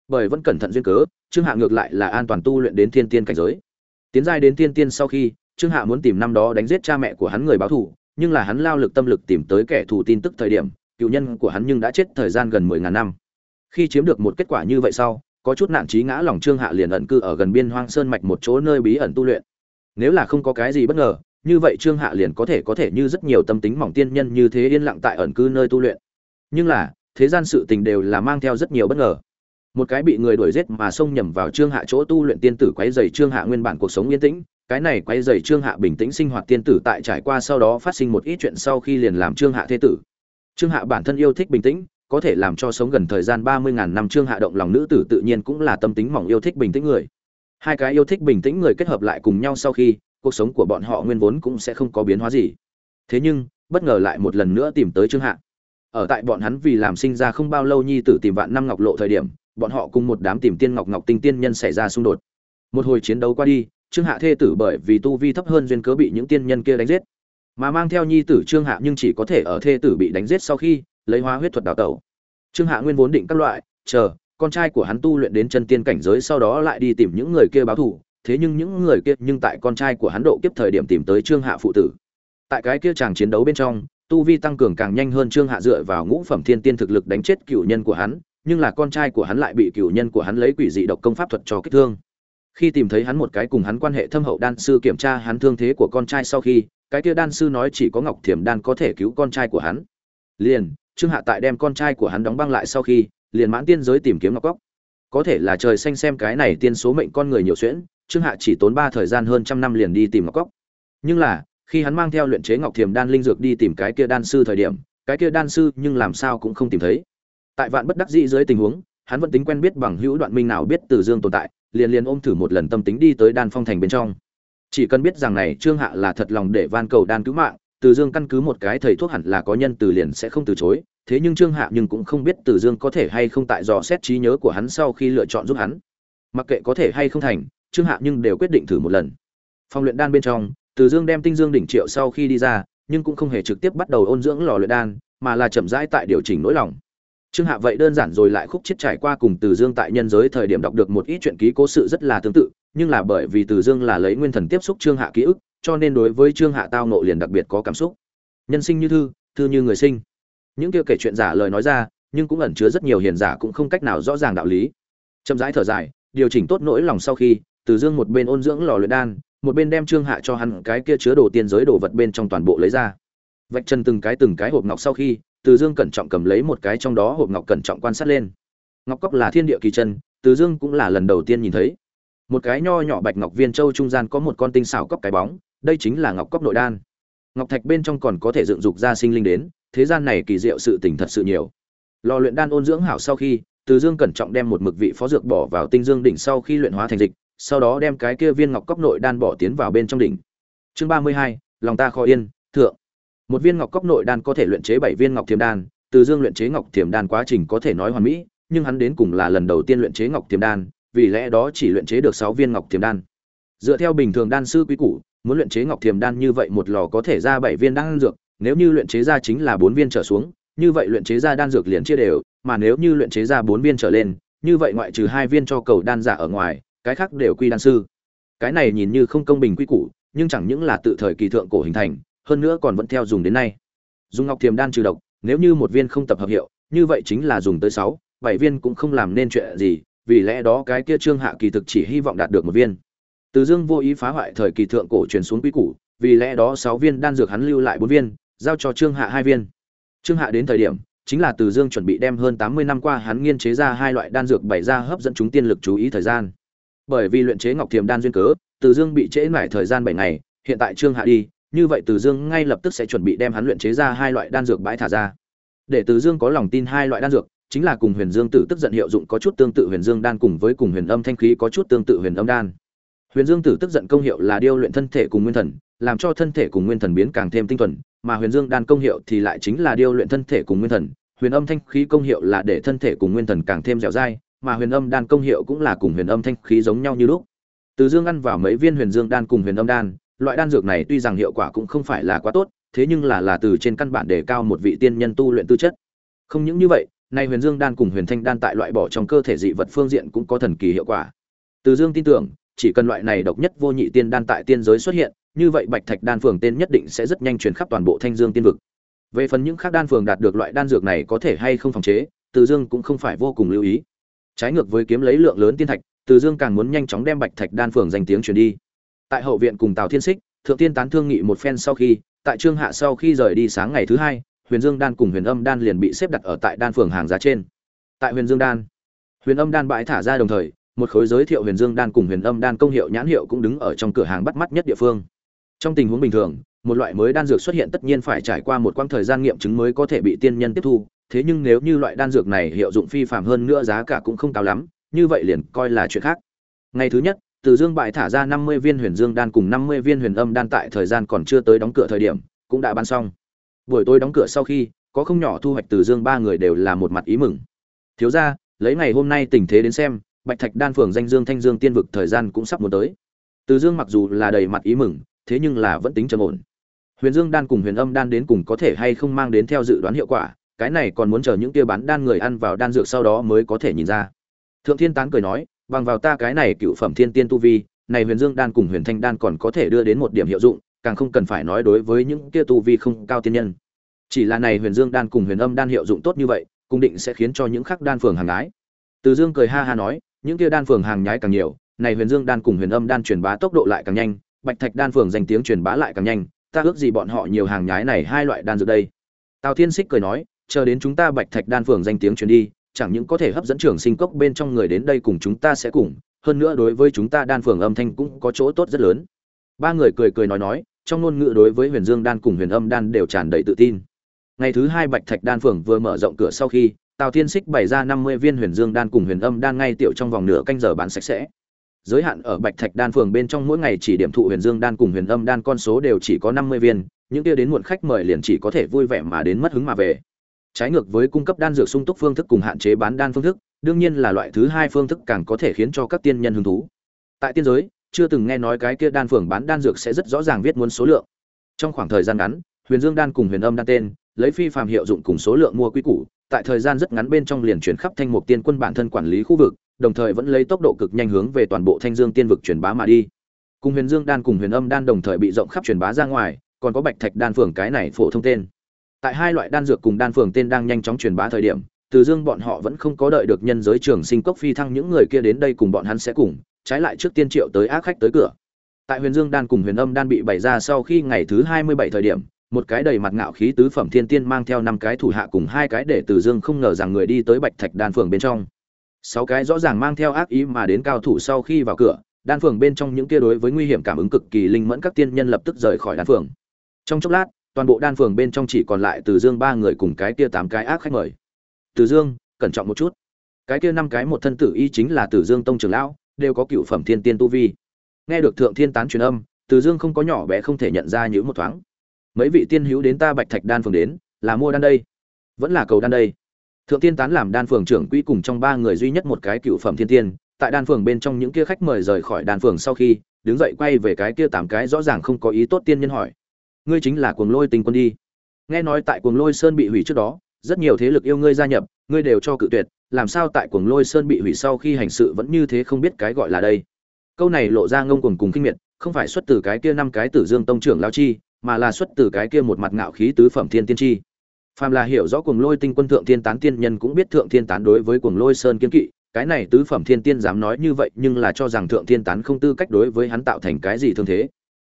bởi vẫn cẩn thận duyên cớ, trương hạ ngược lại là an toàn tu luyện đến thiên tiên cảnh giới. Tiến giai đến thiên tiên sau khi, trương hạ muốn tìm năm đó đánh giết cha mẹ của hắn người báo thù, nhưng là hắn lao lực tâm lực tìm tới kẻ thù tin tức thời điểm, cựu nhân của hắn nhưng đã chết thời gian gần mười ngàn năm. Khi chiếm được một kết quả như vậy sau, có chút nạn trí ngã lòng trương hạ liền ẩn cư ở gần biên hoang sơn mạch một chỗ nơi bí ẩn tu luyện. Nếu là không có cái gì bất ngờ, như vậy trương hạ liền có thể có thể như rất nhiều tâm tính mỏng tiên nhân như thế yên lặng tại ẩn cư nơi tu luyện. Nhưng là, thế gian sự tình đều là mang theo rất nhiều bất ngờ một cái bị người đuổi giết mà xông nhầm vào trương hạ chỗ tu luyện tiên tử quấy dày trương hạ nguyên bản cuộc sống yên tĩnh. Cái này quấy dày trương hạ bình tĩnh sinh hoạt tiên tử tại trải qua sau đó phát sinh một ít chuyện sau khi liền làm trương hạ thế tử. Trương hạ bản thân yêu thích bình tĩnh, có thể làm cho sống gần thời gian ba mươi ngàn năm trương hạ động lòng nữ tử tự nhiên cũng là tâm tính mỏng yêu thích bình tĩnh người. Hai cái yêu thích bình tĩnh người kết hợp lại cùng nhau sau khi, cuộc sống của bọn họ nguyên vốn cũng sẽ không có biến hóa gì. Thế nhưng, bất ngờ lại một lần nữa tìm tới trương hạ. Ở tại bọn hắn vì làm sinh ra không bao lâu nhi tử tìm vạn năm ngọc lộ thời điểm bọn họ cùng một đám tìm tiên ngọc ngọc tinh tiên nhân xảy ra xung đột. Một hồi chiến đấu qua đi, trương hạ thê tử bởi vì tu vi thấp hơn duyên cớ bị những tiên nhân kia đánh giết. Mà mang theo nhi tử trương hạ nhưng chỉ có thể ở thê tử bị đánh giết sau khi lấy hóa huyết thuật đào tẩu. Trương hạ nguyên vốn định các loại, chờ con trai của hắn tu luyện đến chân tiên cảnh giới sau đó lại đi tìm những người kia báo thù. Thế nhưng những người kia nhưng tại con trai của hắn độ kiếp thời điểm tìm tới trương hạ phụ tử. Tại cái kia chàng chiến đấu bên trong, tu vi tăng cường càng nhanh hơn trương hạ dựa vào ngũ phẩm thiên tiên thực lực đánh chết cựu nhân của hắn nhưng là con trai của hắn lại bị cửu nhân của hắn lấy quỷ dị độc công pháp thuật cho kích thương. Khi tìm thấy hắn một cái cùng hắn quan hệ thâm hậu đan sư kiểm tra hắn thương thế của con trai sau khi, cái kia đan sư nói chỉ có ngọc thiểm đan có thể cứu con trai của hắn. Liền, trương hạ tại đem con trai của hắn đóng băng lại sau khi, liền mãn tiên giới tìm kiếm ngọc cóc có thể là trời xanh xem cái này tiên số mệnh con người nhiều xuyễn, trương hạ chỉ tốn ba thời gian hơn trăm năm liền đi tìm ngọc cóc nhưng là, khi hắn mang theo luyện chế ngọc thiềm đan linh dược đi tìm cái kia đan sư thời điểm, cái kia đan sư nhưng làm sao cũng không tìm thấy tại vạn bất đắc dĩ dưới tình huống, hắn vẫn tính quen biết bằng hữu đoạn minh nào biết từ dương tồn tại, liền liền ôm thử một lần tâm tính đi tới đan phong thành bên trong. Chỉ cần biết rằng này trương hạ là thật lòng để van cầu đan cứu mạng, từ dương căn cứ một cái thầy thuốc hẳn là có nhân từ liền sẽ không từ chối, thế nhưng trương hạ nhưng cũng không biết từ dương có thể hay không tại dò xét trí nhớ của hắn sau khi lựa chọn giúp hắn. Mặc kệ có thể hay không thành, trương hạ nhưng đều quyết định thử một lần. Phòng luyện đan bên trong, từ dương đem tinh dương đỉnh triệu sau khi đi ra, nhưng cũng không hề trực tiếp bắt đầu ôn dưỡng lò luyện đan, mà là chậm rãi tại điều chỉnh nỗi lòng trương hạ vậy đơn giản rồi lại khúc chết trải qua cùng từ dương tại nhân giới thời điểm đọc được một ít chuyện ký cố sự rất là tương tự, nhưng là bởi vì từ dương là lấy nguyên thần tiếp xúc trương hạ ký ức, cho nên đối với trương hạ tao ngộ liền đặc biệt có cảm xúc. Nhân sinh như thư thư như người sinh. Những kia kể chuyện giả lời nói ra, nhưng cũng ẩn chứa rất nhiều hiền giả cũng không cách nào rõ ràng đạo lý. Chậm rãi thở dài, điều chỉnh tốt nỗi lòng sau khi, từ dương một bên ôn dưỡng lò luyện đan, một bên đem trương hạ cho hắn cái kia chứa đồ tiên giới đồ vật bên trong toàn bộ lấy ra. Vạch chân từng cái từng cái hộp ngọc sau khi từ dương cẩn trọng cầm lấy một cái trong đó hộp ngọc cẩn trọng quan sát lên. Ngọc cốc là thiên địa kỳ chân, từ dương cũng là lần đầu tiên nhìn thấy. Một cái nho nhỏ bạch ngọc viên châu trung gian có một con tinh xảo cốc cái bóng, đây chính là ngọc cốc nội đan. Ngọc thạch bên trong còn có thể dựng dục ra sinh linh đến, thế gian này kỳ diệu sự tình thật sự nhiều. Lò luyện đan ôn dưỡng hảo sau khi, từ dương cẩn trọng đem một mực vị phó dược bỏ vào tinh dương đỉnh sau khi luyện hóa thành dịch, sau đó đem cái kia viên ngọc cốc nội đan bỏ tiến vào bên trong đỉnh. Chương ba mươi hai, lòng ta khó yên, thượng một viên ngọc cốc nội đan có thể luyện chế bảy viên ngọc thiềm đan, từ dương luyện chế ngọc thiềm đan quá trình có thể nói hoàn mỹ, nhưng hắn đến cùng là lần đầu tiên luyện chế ngọc thiềm đan, vì lẽ đó chỉ luyện chế được sáu viên ngọc thiềm đan. Dựa theo bình thường đan sư quý củ, muốn luyện chế ngọc thiềm đan như vậy một lò có thể ra bảy viên đan dược, nếu như luyện chế ra chính là bốn viên trở xuống, như vậy luyện chế ra đan dược liền chia đều, mà nếu như luyện chế ra bốn viên trở lên, như vậy ngoại trừ hai viên cho cầu đan giả ở ngoài, cái khác đều quy đan sư. Cái này nhìn như không công bình quy củ, nhưng chẳng những là tự thời kỳ thượng cổ hình thành hơn nữa còn vẫn theo dùng đến nay. Dùng ngọc thiềm đan trừ độc, nếu như một viên không tập hợp hiệu, như vậy chính là dùng tới sáu, bảy viên cũng không làm nên chuyện gì, vì lẽ đó cái kia trương hạ kỳ thực chỉ hy vọng đạt được một viên. Từ dương vô ý phá hoại thời kỳ thượng cổ truyền xuống quy củ, vì lẽ đó sáu viên đan dược hắn lưu lại bốn viên, giao cho trương hạ hai viên. Trương hạ đến thời điểm, chính là từ dương chuẩn bị đem hơn tám mươi năm qua hắn nghiên chế ra hai loại đan dược bày ra hấp dẫn chúng tiên lực chú ý thời gian. Bởi vì luyện chế ngọc thiềm đan duyên cớ, từ dương bị trễ mải thời gian bảy ngày, hiện tại trương hạ đi như vậy từ dương ngay lập tức sẽ chuẩn bị đem hắn luyện chế ra hai loại đan dược bãi thả ra. Để từ dương có lòng tin hai loại đan dược, chính là cùng huyền dương tử tức giận hiệu dụng có chút tương tự huyền dương đan cùng với cùng huyền âm thanh khí có chút tương tự huyền âm đan. Huyền dương tử tức giận công hiệu là điêu luyện thân thể cùng nguyên thần, làm cho thân thể cùng nguyên thần biến càng thêm tinh thuần, mà huyền dương đan công hiệu thì lại chính là điêu luyện thân thể cùng nguyên thần, huyền âm thanh khí công hiệu là để thân thể cùng nguyên thần càng thêm dẻo dai, mà huyền âm đan công hiệu cũng là cùng huyền âm thanh khí giống nhau như lúc. Từ dương ăn vào mấy viên huyền dương đan cùng huyền âm đan loại đan dược này tuy rằng hiệu quả cũng không phải là quá tốt, thế nhưng là là từ trên căn bản đề cao một vị tiên nhân tu luyện tư chất. Không những như vậy, nay huyền dương đan cùng huyền thanh đan tại loại bỏ trong cơ thể dị vật phương diện cũng có thần kỳ hiệu quả. Từ dương tin tưởng, chỉ cần loại này độc nhất vô nhị tiên đan tại tiên giới xuất hiện, như vậy bạch thạch đan phường tên nhất định sẽ rất nhanh truyền khắp toàn bộ thanh dương tiên vực. Về phần những khác đan phường đạt được loại đan dược này có thể hay không phòng chế, từ dương cũng không phải vô cùng lưu ý. Trái ngược với kiếm lấy lượng lớn tiên thạch, từ dương càng muốn nhanh chóng đem bạch thạch đan phường danh tiếng truyền đi tại hậu viện cùng tào thiên xích thượng tiên tán thương nghị một phen sau khi, tại trương hạ sau khi rời đi sáng ngày thứ hai, huyền dương đan cùng huyền âm đan liền bị xếp đặt ở tại đan phường hàng giá trên. Tại huyền dương đan, huyền âm đan bãi thả ra đồng thời, một khối giới thiệu huyền dương đan cùng huyền âm đan công hiệu nhãn hiệu cũng đứng ở trong cửa hàng bắt mắt nhất địa phương. Trong tình huống bình thường, một loại mới đan dược xuất hiện tất nhiên phải trải qua một quãng thời gian nghiệm chứng mới có thể bị tiên nhân tiếp thu, thế nhưng nếu như loại đan dược này hiệu dụng phi phạm hơn nữa giá cả cũng không cao lắm, như vậy liền coi là chuyện khác. Ngày thứ nhất từ dương bại thả ra năm mươi viên huyền dương đan cùng năm mươi viên huyền âm đan tại thời gian còn chưa tới đóng cửa thời điểm, cũng đã bán xong. Buổi tối đóng cửa sau khi, có không nhỏ thu hoạch từ dương ba người đều là một mặt ý mừng. Thiếu ra lấy ngày hôm nay tình thế đến xem, bạch thạch đan phường danh dương thanh dương tiên vực thời gian cũng sắp muốn tới. Từ dương mặc dù là đầy mặt ý mừng, thế nhưng là vẫn tính trầm ổn. Huyền dương đan cùng huyền âm đan đến cùng có thể hay không mang đến theo dự đoán hiệu quả, cái này còn muốn chờ những kia bán đan người ăn vào đan dược sau đó mới có thể nhìn ra. Thượng thiên tán cười nói bằng vào ta cái này cựu phẩm thiên tiên tu vi, này huyền dương đan cùng huyền thanh đan còn có thể đưa đến một điểm hiệu dụng, càng không cần phải nói đối với những kia tu vi không cao tiên nhân. Chỉ là này huyền dương đan cùng huyền âm đan hiệu dụng tốt như vậy cung định sẽ khiến cho những khắc đan phường hàng ái. Từ dương cười ha ha nói, những kia đan phường hàng nhái càng nhiều, này huyền dương đan cùng huyền âm đan truyền bá tốc độ lại càng nhanh, bạch thạch đan phường danh tiếng truyền bá lại càng nhanh, ta ước gì bọn họ nhiều hàng nhái này hai loại đan dược đây. Tào thiên xích cười nói, chờ đến chúng ta bạch thạch đan phường danh tiếng truyền đi chẳng những có thể hấp dẫn trưởng sinh cốc bên trong người đến đây cùng chúng ta sẽ cùng, hơn nữa đối với chúng ta đan phường âm thanh cũng có chỗ tốt rất lớn. Ba người cười cười nói nói, trong ngôn ngữ đối với huyền dương đan cùng huyền âm đan đều tràn đầy tự tin. Ngày thứ hai bạch thạch đan phường vừa mở rộng cửa sau khi, tào thiên xích bày ra năm mươi viên huyền dương đan cùng huyền âm đan ngay tiểu trong vòng nửa canh giờ bán sạch sẽ. Giới hạn ở bạch thạch đan phường bên trong mỗi ngày chỉ điểm thụ huyền dương đan cùng huyền âm đan con số đều chỉ có năm mươi viên, những kia đến muộn khách mời liền chỉ có thể vui vẻ mà đến mất hứng mà về trái ngược với cung cấp đan dược sung túc phương thức cùng hạn chế bán đan phương thức, đương nhiên là loại thứ hai phương thức càng có thể khiến cho các tiên nhân hứng thú. Tại tiên giới, chưa từng nghe nói cái kia đan phường bán đan dược sẽ rất rõ ràng viết muốn số lượng. Trong khoảng thời gian ngắn, huyền dương đan cùng huyền âm đan tên, lấy phi phàm hiệu dụng cùng số lượng mua quy củ, tại thời gian rất ngắn bên trong liền chuyển khắp thanh mục tiên quân bản thân quản lý khu vực, đồng thời vẫn lấy tốc độ cực nhanh hướng về toàn bộ thanh dương tiên vực truyền bá mà đi. Cùng huyền dương đan cùng huyền âm đan đồng thời bị rộng khắp truyền bá ra ngoài, còn có bạch thạch đan phường cái này phổ thông tên tại hai loại đan dược cùng đan phường tên đang nhanh chóng truyền bá thời điểm, từ dương bọn họ vẫn không có đợi được nhân giới trường sinh cốc phi thăng những người kia đến đây cùng bọn hắn sẽ cùng, trái lại trước tiên triệu tới ác khách tới cửa. Tại huyền dương đan cùng huyền âm đan bị bày ra sau khi ngày thứ hai mươi bảy thời điểm, một cái đầy mặt ngạo khí tứ phẩm thiên tiên mang theo năm cái thủ hạ cùng hai cái để từ dương không ngờ rằng người đi tới bạch thạch đan phường bên trong. Sáu cái rõ ràng mang theo ác ý mà đến cao thủ sau khi vào cửa, đan phường bên trong những kia đối với nguy hiểm cảm ứng cực kỳ linh mẫn các tiên nhân lập tức rời khỏi đan phường. Trong chốc lát toàn bộ đan phường bên trong chỉ còn lại từ dương ba người cùng cái kia tám cái ác khách mời. Từ dương, cẩn trọng một chút. Cái kia năm cái một thân tử y chính là từ dương tông trường lão, đều có cựu phẩm thiên tiên tu vi. Nghe được thượng thiên tán truyền âm, từ dương không có nhỏ bé không thể nhận ra những một thoáng. Mấy vị tiên hữu đến ta bạch thạch đan phường đến, là mua đan đây? Vẫn là cầu đan đây? Thượng tiên tán làm đan phường trưởng quỹ cùng trong ba người duy nhất một cái cựu phẩm thiên tiên, tại đan phường bên trong những kia khách mời rời khỏi đan phường sau khi, đứng dậy quay về cái kia tám cái rõ ràng không có ý tốt tiên nhân hỏi ngươi chính là cuồng lôi tình quân đi. Nghe nói tại cuồng lôi sơn bị hủy trước đó, rất nhiều thế lực yêu ngươi gia nhập, ngươi đều cho cự tuyệt, làm sao tại cuồng lôi sơn bị hủy sau khi hành sự vẫn như thế không biết cái gọi là đây? Câu này lộ ra ngông cuồng cùng kinh miệt, không phải xuất từ cái kia năm cái tử dương tông trưởng lao chi, mà là xuất từ cái kia một mặt ngạo khí tứ phẩm thiên tiên chi. Phàm là hiểu rõ cuồng lôi tinh quân thượng thiên tán tiên nhân cũng biết thượng thiên tán đối với cuồng lôi sơn kiên kỵ, cái này tứ phẩm thiên tiên dám nói như vậy nhưng là cho rằng thượng thiên tán không tư cách đối với hắn tạo thành cái gì thương thế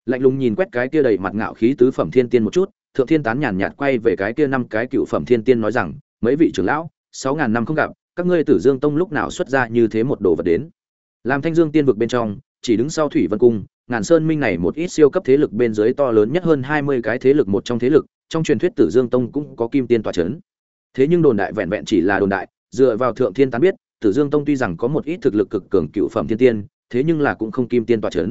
lạnh lùng nhìn quét cái kia đầy mặt ngạo khí tứ phẩm thiên tiên một chút, thượng thiên tán nhàn nhạt quay về cái kia năm cái cựu phẩm thiên tiên nói rằng, mấy vị trưởng lão, sáu ngàn năm không gặp, các ngươi tử dương tông lúc nào xuất ra như thế một đồ vật đến? Làm thanh dương tiên vực bên trong, chỉ đứng sau thủy vân cung, ngàn sơn minh này một ít siêu cấp thế lực bên dưới to lớn nhất hơn hai mươi cái thế lực một trong thế lực, trong truyền thuyết tử dương tông cũng có kim tiên tòa c h ấ n thế nhưng đồn đại vẹn vẹn chỉ là đồn đại, dựa vào thượng thiên tán biết, tử dương tông tuy rằng có một ít thực lực cực cường cựu phẩm thiên tiên, thế nhưng là cũng không kim tiên tòa c h ấ n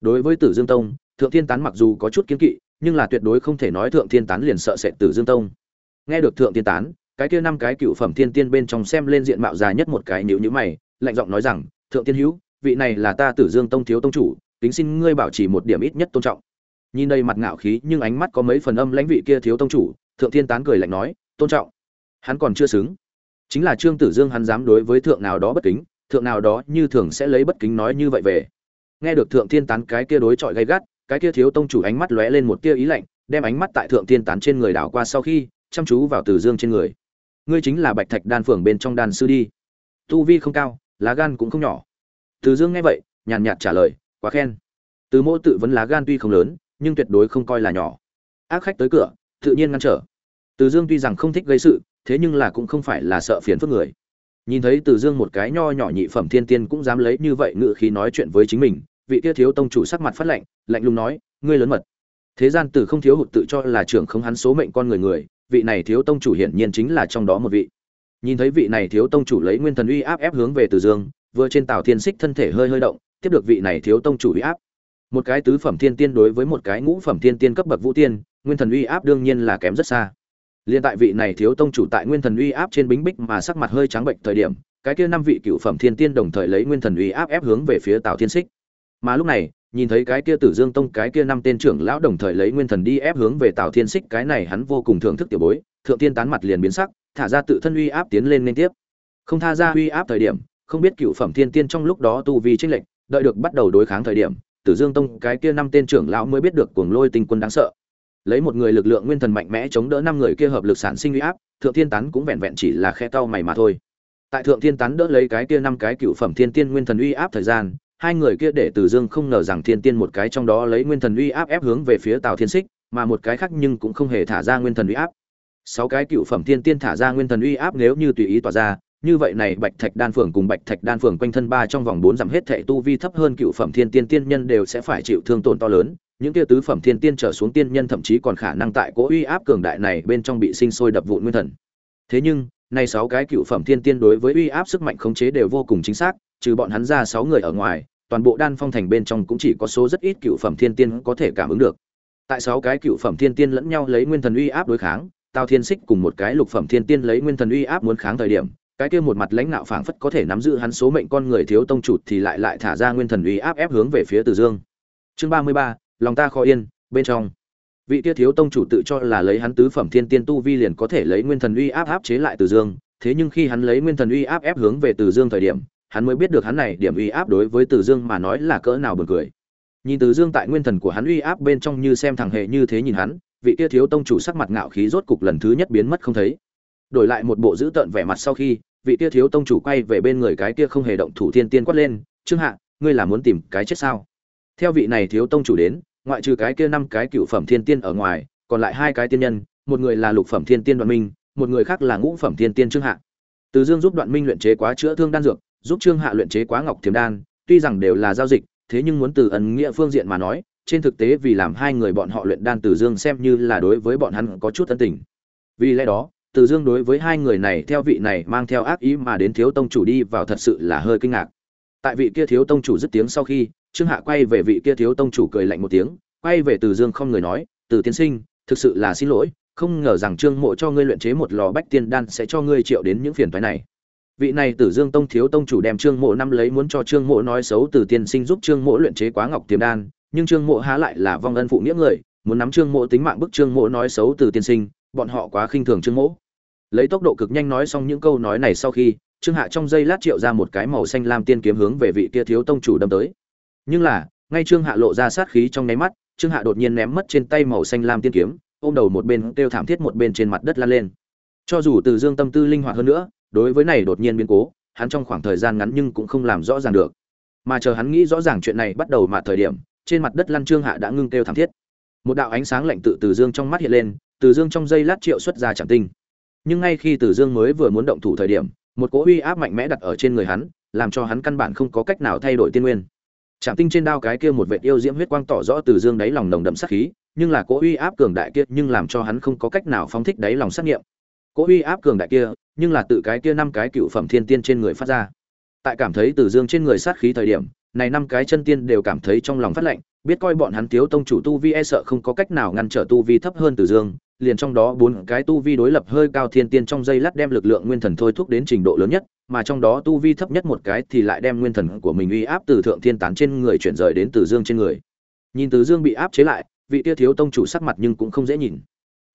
đối với tử dương tông, thượng thiên tán mặc dù có chút kiến kỵ, nhưng là tuyệt đối không thể nói thượng thiên tán liền sợ sệt tử dương tông. Nghe được thượng thiên tán, cái kia năm cái cựu phẩm thiên tiên bên trong xem lên diện mạo già nhất một cái nhịu như mày, lạnh giọng nói rằng, thượng tiên hữu, vị này là ta tử dương tông thiếu tông chủ, kính xin ngươi bảo trì một điểm ít nhất tôn trọng. Nhìn đây mặt ngạo khí nhưng ánh mắt có mấy phần âm lãnh vị kia thiếu tông chủ, thượng thiên tán cười lạnh nói, tôn trọng. Hắn còn chưa xứng. Chính là trương tử dương hắn dám đối với thượng nào đó bất kính, thượng nào đó như thường sẽ lấy bất kính nói như vậy về nghe được thượng thiên tán cái kia đối chọi gay gắt, cái kia thiếu tông chủ ánh mắt lóe lên một tia ý lạnh, đem ánh mắt tại thượng thiên tán trên người đảo qua sau khi, chăm chú vào từ dương trên người. Ngươi chính là bạch thạch đan phường bên trong đan sư đi. Tu vi không cao, lá gan cũng không nhỏ. Từ dương nghe vậy, nhàn nhạt trả lời, quá khen. Từ mỗ tự vấn lá gan tuy không lớn, nhưng tuyệt đối không coi là nhỏ. Ác khách tới cửa, tự nhiên ngăn trở. Từ dương tuy rằng không thích gây sự, thế nhưng là cũng không phải là sợ phiền phức người nhìn thấy từ dương một cái nho nhỏ nhị phẩm thiên tiên cũng dám lấy như vậy ngự khí nói chuyện với chính mình, vị kia thiếu tông chủ sắc mặt phát lạnh lạnh lùng nói, ngươi lớn mật. Thế gian từ không thiếu hụt tự cho là trưởng không hắn số mệnh con người người, vị này thiếu tông chủ hiển nhiên chính là trong đó một vị. Nhìn thấy vị này thiếu tông chủ lấy nguyên thần uy áp ép hướng về từ dương, vừa trên tàu thiên xích thân thể hơi hơi động, tiếp được vị này thiếu tông chủ uy áp. Một cái tứ phẩm thiên tiên đối với một cái ngũ phẩm thiên tiên cấp bậc vũ tiên, nguyên thần uy áp đương nhiên là kém rất xa liên tại vị này thiếu tông chủ tại nguyên thần uy áp trên bính bích mà sắc mặt hơi trắng bệnh thời điểm, cái kia năm vị cựu phẩm thiên tiên đồng thời lấy nguyên thần uy áp ép hướng về phía tào thiên xích mà lúc này, nhìn thấy cái kia tử dương tông, cái kia năm tên trưởng lão đồng thời lấy nguyên thần đi ép hướng về tào thiên xích cái này hắn vô cùng thưởng thức tiểu bối, thượng tiên tán mặt liền biến sắc, thả ra tự thân uy áp tiến lên liên tiếp. Không tha ra uy áp thời điểm, không biết cựu phẩm thiên tiên trong lúc đó tu vi trinh lệnh đợi được bắt đầu đối kháng thời điểm, tử dương tông, cái kia năm tên trưởng lão mới biết được cuồng lôi tinh quân đáng sợ lấy một người lực lượng nguyên thần mạnh mẽ chống đỡ năm người kia hợp lực sản sinh uy áp, thượng thiên tán cũng vẹn vẹn chỉ là khe cau mày mà thôi. Tại thượng thiên tán đỡ lấy cái kia năm cái cựu phẩm thiên tiên nguyên thần uy áp thời gian, hai người kia để từ dương không ngờ rằng thiên tiên một cái trong đó lấy nguyên thần uy áp ép hướng về phía tào thiên xích mà một cái khác nhưng cũng không hề thả ra nguyên thần uy áp. Sáu cái cựu phẩm thiên tiên thả ra nguyên thần uy áp nếu như tùy ý tỏa ra, như vậy này bạch thạch đan phường cùng bạch thạch đan phường quanh thân ba trong vòng bốn dặm hết thệ tu vi thấp hơn cựu phẩm thiên tiên tiên nhân đều sẽ phải chịu thương tổn to lớn những kia tứ phẩm thiên tiên trở xuống tiên nhân thậm chí còn khả năng tại cố uy áp cường đại này bên trong bị sinh sôi đập vụn nguyên thần thế nhưng này sáu cái cựu phẩm thiên tiên đối với uy áp sức mạnh khống chế đều vô cùng chính xác, trừ bọn hắn ra sáu người ở ngoài, toàn bộ đan phong thành bên trong cũng chỉ có số rất ít cựu phẩm thiên tiên có thể cảm ứng được tại sáu cái cựu phẩm thiên tiên lẫn nhau lấy nguyên thần uy áp đối kháng, tào thiên xích cùng một cái lục phẩm thiên tiên lấy nguyên thần uy áp muốn kháng thời điểm, cái kia một mặt lãnh nạo phảng phất có thể nắm giữ hắn số mệnh con người thiếu tông chủ thì lại lại thả ra nguyên thần uy áp ép hướng về phía Từ Dương. Chương ba mươi ba lòng ta khó yên, bên trong. Vị kia thiếu tông chủ tự cho là lấy hắn tứ phẩm thiên tiên tu vi liền có thể lấy nguyên thần uy áp áp chế lại Từ Dương, thế nhưng khi hắn lấy nguyên thần uy áp ép hướng về Từ Dương thời điểm, hắn mới biết được hắn này điểm uy áp đối với Từ Dương mà nói là cỡ nào buồn cười. Nhìn Từ Dương tại nguyên thần của hắn uy áp bên trong như xem thằng hệ như thế nhìn hắn, vị kia thiếu tông chủ sắc mặt ngạo khí rốt cục lần thứ nhất biến mất không thấy. Đổi lại một bộ giữ tợn vẻ mặt sau khi, vị kia thiếu tông chủ quay về bên người cái kia không hề động thủ thiên tiên quát lên trương hạ ngươi là muốn tìm cái chết sao theo vị này thiếu tông chủ đến ngoại trừ cái kia năm cái cựu phẩm thiên tiên ở ngoài, còn lại hai cái tiên nhân, một người là lục phẩm thiên tiên đoạn minh, một người khác là ngũ phẩm thiên tiên trương hạ. Từ dương giúp đoạn minh luyện chế quá chữa thương đan dược, giúp trương hạ luyện chế quá ngọc thiềm đan, tuy rằng đều là giao dịch, thế nhưng muốn từ ẩn nghĩa phương diện mà nói, trên thực tế vì làm hai người bọn họ luyện đan từ dương xem như là đối với bọn hắn có chút ân tình. Vì lẽ đó, từ dương đối với hai người này theo vị này mang theo ác ý mà đến thiếu tông chủ đi vào thật sự là hơi kinh ngạc. Tại vị kia thiếu tông chủ dứt tiếng sau khi trương hạ quay về vị kia thiếu tông chủ cười lạnh một tiếng, quay về từ dương không người nói, từ tiên sinh, thực sự là xin lỗi, không ngờ rằng trương mộ cho ngươi luyện chế một lò bách tiên đan sẽ cho ngươi triệu đến những phiền phái này. Vị này tử dương tông thiếu tông chủ đem trương mộ năm lấy muốn cho trương mộ nói xấu từ tiên sinh giúp trương mộ luyện chế quá ngọc tiềm đan, nhưng trương mộ há lại là vong ân phụ nghĩa người, muốn nắm trương mộ tính mạng bức trương mộ nói xấu từ tiên sinh, bọn họ quá khinh thường trương mộ. Lấy tốc độ cực nhanh nói xong những câu nói này sau khi, trương hạ trong giây lát triệu ra một cái màu xanh lam tiên kiếm hướng về vị kia thiếu tông chủ đâm tới nhưng là ngay trương hạ lộ ra sát khí trong nháy mắt trương hạ đột nhiên ném mất trên tay màu xanh lam tiên kiếm ôm đầu một bên kêu thảm thiết một bên trên mặt đất lan lên. Cho dù từ dương tâm tư linh hoạt hơn nữa đối với này đột nhiên biến cố hắn trong khoảng thời gian ngắn nhưng cũng không làm rõ ràng được. Mà chờ hắn nghĩ rõ ràng chuyện này bắt đầu mà thời điểm trên mặt đất lăn trương hạ đã ngưng kêu thảm thiết. Một đạo ánh sáng lạnh tự từ dương trong mắt hiện lên từ dương trong giây lát triệu xuất ra chẳng tinh. Nhưng ngay khi Từ Dương mới vừa muốn động thủ thời điểm, một cỗ uy áp mạnh mẽ đặt ở trên người hắn, làm cho hắn căn bản không có cách nào thay đổi tiên nguyên. Trảm tinh trên đao cái kia một vệt yêu diễm huyết quang tỏ rõ từ dương đáy lòng nồng đậm sát khí, nhưng là cỗ uy áp cường đại kia nhưng làm cho hắn không có cách nào phóng thích đáy lòng sát nghiệm. Cỗ uy áp cường đại kia, nhưng là tự cái kia năm cái cựu phẩm thiên tiên trên người phát ra. Tại cảm thấy từ dương trên người sát khí thời điểm, này năm cái chân tiên đều cảm thấy trong lòng phát lạnh, biết coi bọn hắn thiếu tông chủ tu vi e sợ không có cách nào ngăn trở tu vi thấp hơn từ dương, liền trong đó bốn cái tu vi đối lập hơi cao thiên tiên trong dây lát đem lực lượng nguyên thần thôi thúc đến trình độ lớn nhất, mà trong đó tu vi thấp nhất một cái thì lại đem nguyên thần của mình uy áp từ thượng thiên tán trên người chuyển rời đến từ dương trên người. Nhìn từ dương bị áp chế lại, vị tia thiếu tông chủ sắc mặt nhưng cũng không dễ nhìn.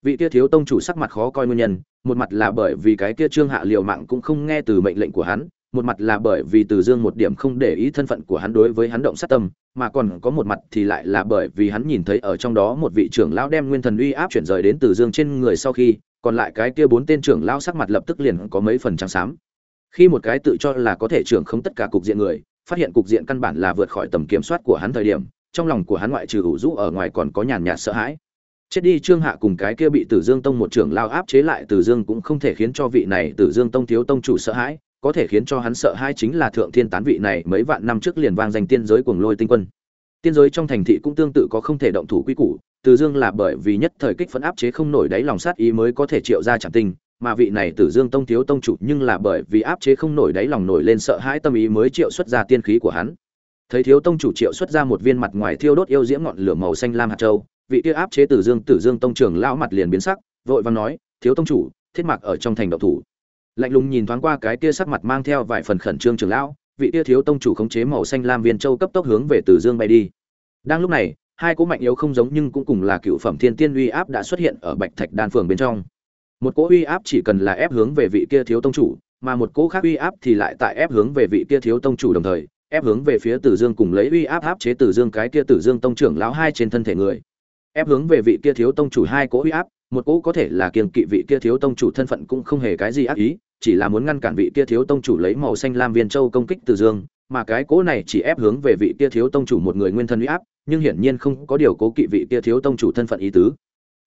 Vị tia thiếu tông chủ sắc mặt khó coi nguyên nhân, một mặt là bởi vì cái kia trương hạ liều mạng cũng không nghe từ mệnh lệnh của hắn, một mặt là bởi vì Từ Dương một điểm không để ý thân phận của hắn đối với hắn động sát tâm, mà còn có một mặt thì lại là bởi vì hắn nhìn thấy ở trong đó một vị trưởng lão đem nguyên thần uy áp chuyển rời đến Từ Dương trên người sau khi, còn lại cái kia bốn tên trưởng lão sắc mặt lập tức liền có mấy phần trắng xám. Khi một cái tự cho là có thể trưởng không tất cả cục diện người, phát hiện cục diện căn bản là vượt khỏi tầm kiểm soát của hắn thời điểm, trong lòng của hắn ngoại trừ hữu rũ ở ngoài còn có nhàn nhạt sợ hãi. Chết đi Trương Hạ cùng cái kia bị Tử Dương Tông một trưởng lao áp chế lại Tử Dương cũng không thể khiến cho vị này Tử Dương Tông thiếu tông chủ sợ hãi, có thể khiến cho hắn sợ hai chính là thượng thiên tán vị này mấy vạn năm trước liền vang danh tiên giới cuồng lôi tinh quân. Tiên giới trong thành thị cũng tương tự có không thể động thủ quy củ, từ dương là bởi vì nhất thời kích phấn áp chế không nổi đáy lòng sát ý mới có thể triệu ra chẳng tình mà vị này tử dương tông thiếu tông chủ nhưng là bởi vì áp chế không nổi đáy lòng nổi lên sợ hãi tâm ý mới triệu xuất ra tiên khí của hắn. Thấy thiếu tông chủ triệu xuất ra một viên mặt ngoài thiêu đốt yêu diễm ngọn lửa màu xanh lam hạt châu, vị kia áp chế tử dương tử dương tông trưởng lão mặt liền biến sắc, vội vàng nói, thiếu tông chủ, thiết mặc ở trong thành động thủ lạnh lùng nhìn thoáng qua cái kia sắc mặt mang theo vài phần khẩn trương trưởng lão, vị kia thiếu tông chủ khống chế màu xanh lam viên châu cấp tốc hướng về từ dương bay đi. Đang lúc này, hai cỗ mạnh yếu không giống nhưng cũng cùng là cựu phẩm thiên tiên uy áp đã xuất hiện ở bạch thạch đan phường bên trong. Một cỗ uy áp chỉ cần là ép hướng về vị kia thiếu tông chủ, mà một cỗ khác uy áp thì lại tại ép hướng về vị kia thiếu tông chủ đồng thời, ép hướng về phía tử dương cùng lấy uy áp áp chế tử dương cái kia tử dương tông trưởng lão hai trên thân thể người. Ép hướng về vị kia thiếu tông chủ hai cỗ uy áp một cỗ có thể là kiêng kỵ vị kia thiếu tông chủ thân phận cũng không hề cái gì ác ý, chỉ là muốn ngăn cản vị kia thiếu tông chủ lấy màu xanh lam viên châu công kích từ dương, mà cái cố này chỉ ép hướng về vị kia thiếu tông chủ một người nguyên thân uy áp, nhưng hiển nhiên không có điều cố kỵ vị kia thiếu tông chủ thân phận ý tứ.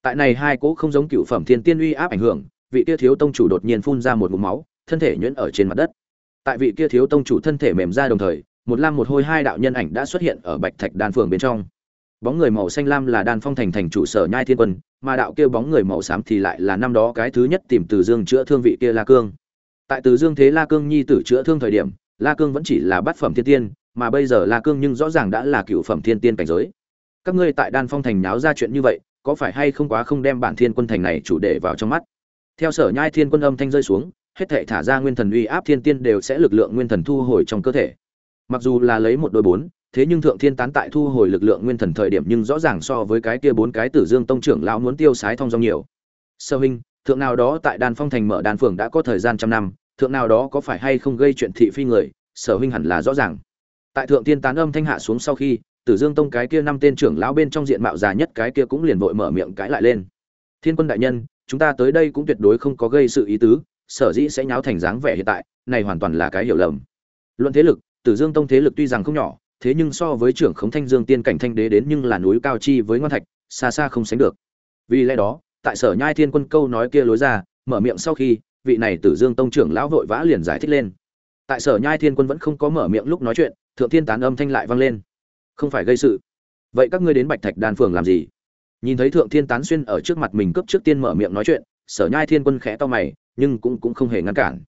Tại này hai cố không giống cựu phẩm thiên tiên uy áp ảnh hưởng, vị kia thiếu tông chủ đột nhiên phun ra một ngụm máu, thân thể nhuyễn ở trên mặt đất. Tại vị kia thiếu tông chủ thân thể mềm ra đồng thời, một lam một hôi hai đạo nhân ảnh đã xuất hiện ở bạch thạch đan phường bên trong bóng người màu xanh lam là đan phong thành thành chủ sở nhai thiên quân, mà đạo kia bóng người màu xám thì lại là năm đó cái thứ nhất tìm từ dương chữa thương vị kia la cương. Tại từ dương thế la cương nhi tử chữa thương thời điểm, la cương vẫn chỉ là bát phẩm thiên tiên, mà bây giờ la cương nhưng rõ ràng đã là cựu phẩm thiên tiên cảnh giới. Các ngươi tại đan phong thành náo ra chuyện như vậy, có phải hay không quá không đem bản thiên quân thành này chủ đề vào trong mắt? Theo sở nhai thiên quân âm thanh rơi xuống, hết thể thả ra nguyên thần uy áp thiên tiên đều sẽ lực lượng nguyên thần thu hồi trong cơ thể. Mặc dù là lấy một đôi bốn thế nhưng thượng thiên tán tại thu hồi lực lượng nguyên thần thời điểm nhưng rõ ràng so với cái kia bốn cái tử dương tông trưởng lão muốn tiêu sái thông dong nhiều. Sơ huynh, thượng nào đó tại đan phong thành mở đan phường đã có thời gian trăm năm, thượng nào đó có phải hay không gây chuyện thị phi người, sở huynh hẳn là rõ ràng. Tại thượng thiên tán âm thanh hạ xuống sau khi, tử dương tông cái kia năm tên trưởng lão bên trong diện mạo già nhất cái kia cũng liền vội mở miệng cãi lại lên. Thiên quân đại nhân, chúng ta tới đây cũng tuyệt đối không có gây sự ý tứ, sở dĩ sẽ nháo thành dáng vẻ hiện tại, này hoàn toàn là cái hiểu lầm. Luận thế lực, tử dương tông thế lực tuy rằng không nhỏ thế nhưng so với trưởng khống thanh dương tiên cảnh thanh đế đến nhưng là núi cao chi với ngoan thạch, xa xa không sánh được. Vì lẽ đó, tại sở nhai thiên quân câu nói kia lối ra, mở miệng sau khi, vị này tử dương tông trưởng lão vội vã liền giải thích lên. Tại sở nhai thiên quân vẫn không có mở miệng lúc nói chuyện, thượng thiên tán âm thanh lại vang lên. Không phải gây sự. Vậy các ngươi đến bạch thạch đan phường làm gì? Nhìn thấy thượng thiên tán xuyên ở trước mặt mình cấp trước tiên mở miệng nói chuyện, sở nhai thiên quân khẽ to mày, nhưng cũng cũng không hề ngăn cản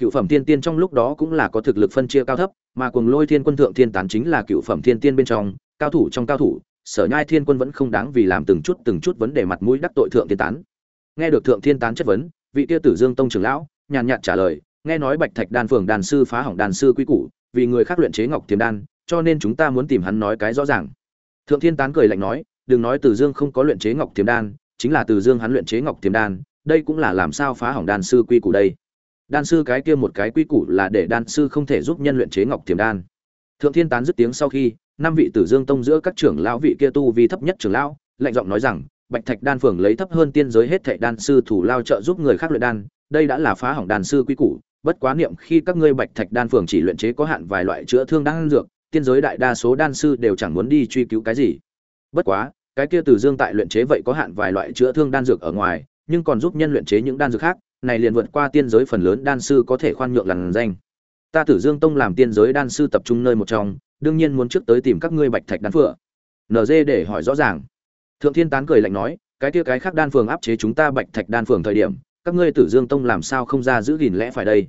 cựu phẩm thiên tiên trong lúc đó cũng là có thực lực phân chia cao thấp, mà cuồng lôi thiên quân thượng thiên tán chính là cựu phẩm thiên tiên bên trong, cao thủ trong cao thủ, sở nhai thiên quân vẫn không đáng vì làm từng chút từng chút vấn đề mặt mũi đắc tội thượng thiên tán. Nghe được thượng thiên tán chất vấn, vị tiêu tử dương tông trưởng lão, nhàn nhạt trả lời, nghe nói bạch thạch đan phường đàn sư phá hỏng đàn sư quy củ, vì người khác luyện chế ngọc tiềm đan, cho nên chúng ta muốn tìm hắn nói cái rõ ràng. Thượng thiên tán cười lạnh nói, đừng nói từ dương không có luyện chế ngọc tiềm đan, chính là từ dương hắn luyện chế ngọc tiềm đan, đây cũng là làm sao phá hỏng đan sư quy củ đây? Đan sư cái kia một cái quy củ là để đan sư không thể giúp nhân luyện chế ngọc tiềm đan. Thượng thiên tán dứt tiếng sau khi, năm vị tử dương tông giữa các trưởng lão vị kia tu vi thấp nhất trưởng lão, lạnh giọng nói rằng, bạch thạch đan phường lấy thấp hơn tiên giới hết thệ đan sư thủ lao trợ giúp người khác luyện đan, đây đã là phá hỏng đan sư quy củ. Bất quá niệm khi các ngươi bạch thạch đan phường chỉ luyện chế có hạn vài loại chữa thương đan dược, tiên giới đại đa số đan sư đều chẳng muốn đi truy cứu cái gì. Bất quá, cái kia tử dương tại luyện chế vậy có hạn vài loại chữa thương đan dược ở ngoài, nhưng còn giúp nhân luyện chế những đan dược khác này liền vượt qua tiên giới phần lớn đan sư có thể khoan nhượng lằn danh. Ta tử dương tông làm tiên giới đan sư tập trung nơi một trong, đương nhiên muốn trước tới tìm các ngươi bạch thạch đan phượng. Nd để hỏi rõ ràng. Thượng thiên tán cười lạnh nói, cái kia cái khác đan phường áp chế chúng ta bạch thạch đan phường thời điểm, các ngươi tử dương tông làm sao không ra giữ gìn lẽ phải đây?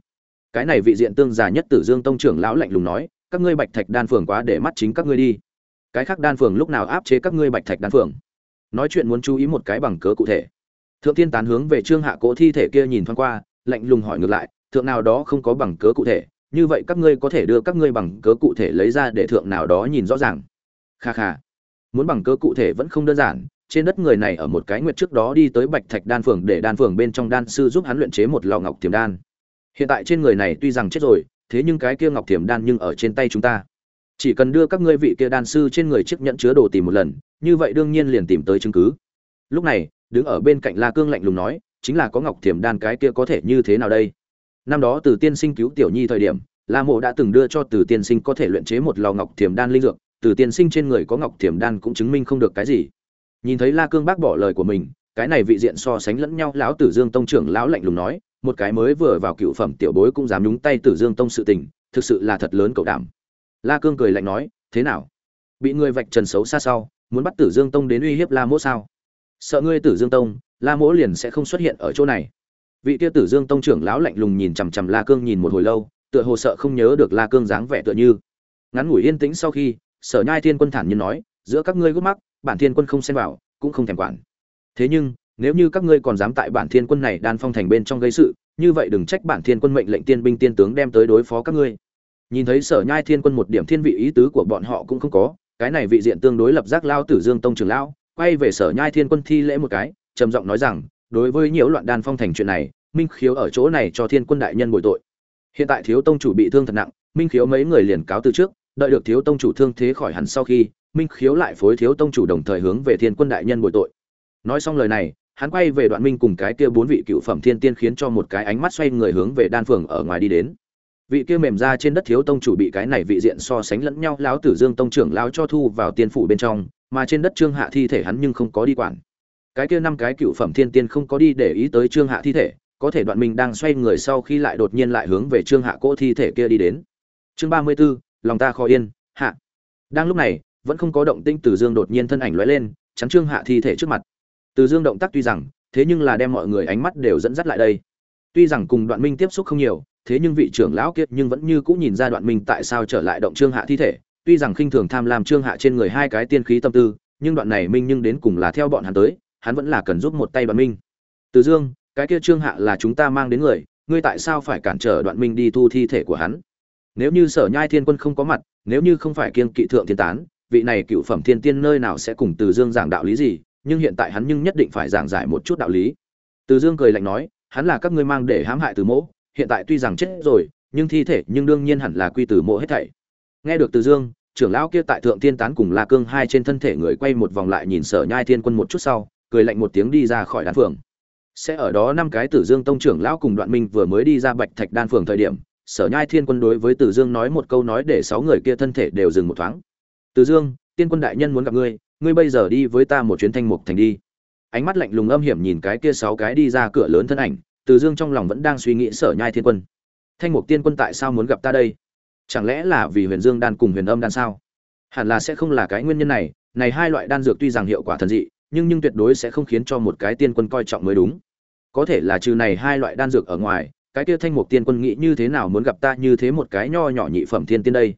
Cái này vị diện tương già nhất tử dương tông trưởng lão lạnh lùng nói, các ngươi bạch thạch đan phường quá để mắt chính các ngươi đi. Cái khác đan phường lúc nào áp chế các ngươi bạch thạch đan phường nói chuyện muốn chú ý một cái bằng cớ cụ thể thượng thiên tán hướng về trương hạ cỗ thi thể kia nhìn thoáng qua, lạnh lùng hỏi ngược lại, thượng nào đó không có bằng cớ cụ thể, như vậy các ngươi có thể đưa các ngươi bằng cớ cụ thể lấy ra để thượng nào đó nhìn rõ ràng? Kha kha, muốn bằng cớ cụ thể vẫn không đơn giản, trên đất người này ở một cái nguyệt trước đó đi tới bạch thạch đan phường để đan phường bên trong đan sư giúp hắn luyện chế một lò ngọc tiềm đan. Hiện tại trên người này tuy rằng chết rồi, thế nhưng cái kia ngọc tiềm đan nhưng ở trên tay chúng ta. Chỉ cần đưa các ngươi vị kia đan sư trên người chiếc nhẫn chứa đồ tìm một lần, như vậy đương nhiên liền tìm tới chứng cứ. Lúc này đứng ở bên cạnh la cương lạnh lùng nói, chính là có ngọc Thiểm đan cái kia có thể như thế nào đây? Năm đó từ tiên sinh cứu tiểu nhi thời điểm, la mộ đã từng đưa cho từ tiên sinh có thể luyện chế một lò ngọc Thiểm đan linh dược, từ tiên sinh trên người có ngọc Thiểm đan cũng chứng minh không được cái gì. Nhìn thấy la cương bác bỏ lời của mình, cái này vị diện so sánh lẫn nhau, lão tử dương tông trưởng lão lạnh lùng nói, một cái mới vừa vào cựu phẩm tiểu bối cũng dám nhúng tay tử dương tông sự tình, thực sự là thật lớn cậu đảm. La cương cười lạnh nói, thế nào? Bị người vạch trần xấu xa sau, muốn bắt tử dương tông đến uy hiếp la mộ sao? Sợ ngươi tử dương tông, la mỗ liền sẽ không xuất hiện ở chỗ này. Vị kia tử dương tông trưởng lão lạnh lùng nhìn chằm chằm la cương nhìn một hồi lâu, tựa hồ sợ không nhớ được la cương dáng vẻ tựa như. Ngắn ngủi yên tĩnh sau khi, sở nhai thiên quân thản nhiên nói, giữa các ngươi gút mắc bản thiên quân không xen vào, cũng không thèm quản. Thế nhưng, nếu như các ngươi còn dám tại bản thiên quân này đan phong thành bên trong gây sự, như vậy đừng trách bản thiên quân mệnh lệnh tiên binh tiên tướng đem tới đối phó các ngươi. Nhìn thấy sở nhai thiên quân một điểm thiên vị ý tứ của bọn họ cũng không có, cái này vị diện tương đối lập giác lao tử dương tông trường lão quay về sở nhai thiên quân thi lễ một cái, trầm giọng nói rằng, đối với nhiễu loạn đan phong thành chuyện này, minh khiếu ở chỗ này cho thiên quân đại nhân bồi tội. Hiện tại thiếu tông chủ bị thương thật nặng, minh khiếu mấy người liền cáo từ trước, đợi được thiếu tông chủ thương thế khỏi hẳn sau khi, minh khiếu lại phối thiếu tông chủ đồng thời hướng về thiên quân đại nhân bồi tội. Nói xong lời này, hắn quay về đoạn minh cùng cái kia bốn vị cựu phẩm thiên tiên khiến cho một cái ánh mắt xoay người hướng về đan phường ở ngoài đi đến. Vị kia mềm ra trên đất thiếu tông chủ bị cái này vị diện so sánh lẫn nhau, lão tử dương tông trưởng lao cho thu vào tiên phủ bên trong mà trên đất trương hạ thi thể hắn nhưng không có đi quản. Cái kia năm cái cựu phẩm thiên tiên không có đi để ý tới trương hạ thi thể có thể đoạn minh đang xoay người sau khi lại đột nhiên lại hướng về trương hạ cỗ thi thể kia đi đến. Chương ba mươi 34, lòng ta khó yên hạ. Đang lúc này vẫn không có động tĩnh từ dương đột nhiên thân ảnh lóe lên chắn trương hạ thi thể trước mặt. Từ dương động tác tuy rằng thế nhưng là đem mọi người ánh mắt đều dẫn dắt lại đây. Tuy rằng cùng đoạn minh tiếp xúc không nhiều thế nhưng vị trưởng lão kiệt nhưng vẫn như cũng nhìn ra đoạn minh tại sao trở lại động trương hạ thi thể tuy rằng khinh thường tham lam trương hạ trên người hai cái tiên khí tâm tư, nhưng đoạn này minh nhưng đến cùng là theo bọn hắn tới, hắn vẫn là cần giúp một tay đoạn minh. Từ dương, cái kia trương hạ là chúng ta mang đến người, ngươi tại sao phải cản trở đoạn minh đi thu thi thể của hắn? Nếu như sở nhai thiên quân không có mặt, nếu như không phải kiên kỵ thượng thiên tán, vị này cựu phẩm thiên tiên nơi nào sẽ cùng từ dương giảng đạo lý gì, nhưng hiện tại hắn nhưng nhất định phải giảng giải một chút đạo lý. Từ dương cười lạnh nói, hắn là các ngươi mang để hãm hại từ mỗ, hiện tại tuy rằng chết rồi, nhưng thi thể nhưng đương nhiên hẳn là quy từ Mỗ hết thảy nghe được từ dương, trưởng lão kia tại thượng thiên tán cùng la cương hai trên thân thể người quay một vòng lại nhìn sở nhai thiên quân một chút sau, cười lạnh một tiếng đi ra khỏi đan phường sẽ ở đó năm cái tử dương tông trưởng lão cùng đoạn minh vừa mới đi ra bạch thạch đan phường thời điểm, sở nhai thiên quân đối với tử dương nói một câu nói để sáu người kia thân thể đều dừng một thoáng. Tử dương, tiên quân đại nhân muốn gặp ngươi ngươi bây giờ đi với ta một chuyến thanh mục thành đi. Ánh mắt lạnh lùng âm hiểm nhìn cái kia sáu cái đi ra cửa lớn thân ảnh tử dương trong lòng vẫn đang suy nghĩ sở nhai thiên quân. Thanh mục tiên quân tại sao muốn gặp ta đây? Chẳng lẽ là vì huyền dương đan cùng huyền âm đan sao? Hẳn là sẽ không là cái nguyên nhân này này hai loại đan dược tuy rằng hiệu quả thần dị, nhưng nhưng tuyệt đối sẽ không khiến cho một cái tiên quân coi trọng mới đúng. Có thể là trừ này hai loại đan dược ở ngoài, cái kia thanh mục tiên quân nghĩ như thế nào muốn gặp ta như thế một cái nho nhỏ nhị phẩm thiên tiên đây?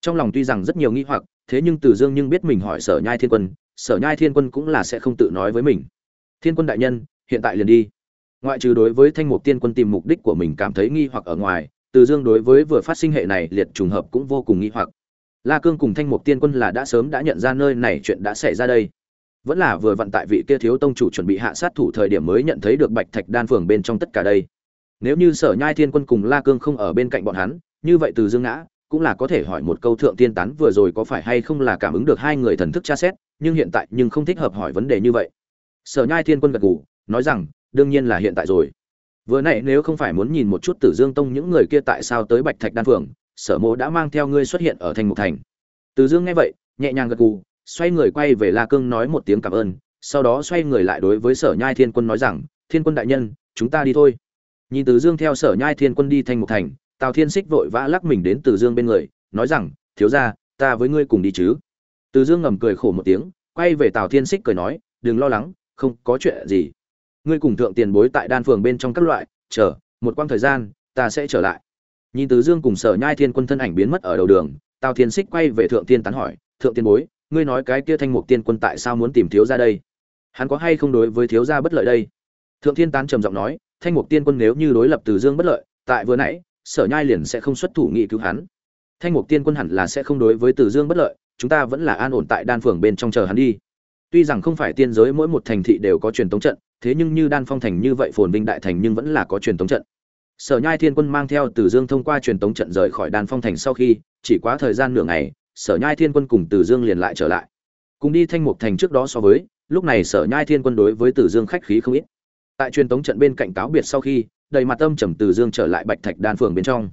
Trong lòng tuy rằng rất nhiều nghi hoặc, thế nhưng từ dương nhưng biết mình hỏi sở nhai thiên quân, sở nhai thiên quân cũng là sẽ không tự nói với mình. Thiên quân đại nhân, hiện tại liền đi. Ngoại trừ đối với thanh mục tiên quân tìm mục đích của mình cảm thấy nghi hoặc ở ngoài từ dương đối với vừa phát sinh hệ này liệt trùng hợp cũng vô cùng nghi hoặc. La cương cùng thanh mục tiên quân là đã sớm đã nhận ra nơi này chuyện đã xảy ra đây. Vẫn là vừa vận tại vị kia thiếu tông chủ chuẩn bị hạ sát thủ thời điểm mới nhận thấy được bạch thạch đan phường bên trong tất cả đây. Nếu như sở nhai thiên quân cùng la cương không ở bên cạnh bọn hắn, như vậy từ dương ngã, cũng là có thể hỏi một câu thượng tiên tán vừa rồi có phải hay không là cảm ứng được hai người thần thức tra xét, nhưng hiện tại nhưng không thích hợp hỏi vấn đề như vậy. Sở nhai thiên quân gật gù, nói rằng, đương nhiên là hiện tại rồi vừa nãy nếu không phải muốn nhìn một chút tử dương tông những người kia tại sao tới bạch thạch đan phường sở mộ đã mang theo ngươi xuất hiện ở thành mục thành. Tử dương nghe vậy, nhẹ nhàng gật gù, xoay người quay về la cương nói một tiếng cảm ơn, sau đó xoay người lại đối với sở nhai thiên quân nói rằng, thiên quân đại nhân, chúng ta đi thôi. Nhìn Tử dương theo sở nhai thiên quân đi thành mục thành, tào thiên xích vội vã lắc mình đến Tử dương bên người, nói rằng, thiếu ra ta với ngươi cùng đi chứ. Tử dương ngầm cười khổ một tiếng, quay về tào thiên xích cười nói, đừng lo lắng, không có chuyện gì ngươi cùng thượng tiền bối tại đan phường bên trong các loại, chờ, một quãng thời gian, ta sẽ trở lại. Nhìn từ dương cùng sở nhai thiên quân thân ảnh biến mất ở đầu đường, tào thiên xích quay về thượng tiên tán hỏi, thượng tiên bối, ngươi nói cái kia thanh mục tiên quân tại sao muốn tìm thiếu ra đây? Hắn có hay không đối với thiếu gia bất lợi đây? Thượng thiên tán trầm giọng nói, thanh mục tiên quân nếu như đối lập từ dương bất lợi, tại vừa nãy, sở nhai liền sẽ không xuất thủ nghị cứu hắn. Thanh mục tiên quân hẳn là sẽ không đối với từ dương bất lợi, chúng ta vẫn là an ổn tại đan phường bên trong chờ hắn đi. Tuy rằng không phải tiên giới mỗi một thành thị đều có truyền tống trận thế nhưng như đan phong thành như vậy phồn vinh đại thành nhưng vẫn là có truyền tống trận. Sở nhai thiên quân mang theo từ dương thông qua truyền tống trận rời khỏi đan phong thành sau khi, chỉ quá thời gian nửa ngày, sở nhai thiên quân cùng từ dương liền lại trở lại. Cùng đi thanh mục thành trước đó so với, lúc này sở nhai thiên quân đối với từ dương khách khí không ít. Tại truyền tống trận bên cạnh cáo biệt sau khi, đầy mặt tâm trầm từ dương trở lại bạch thạch đan phường bên trong.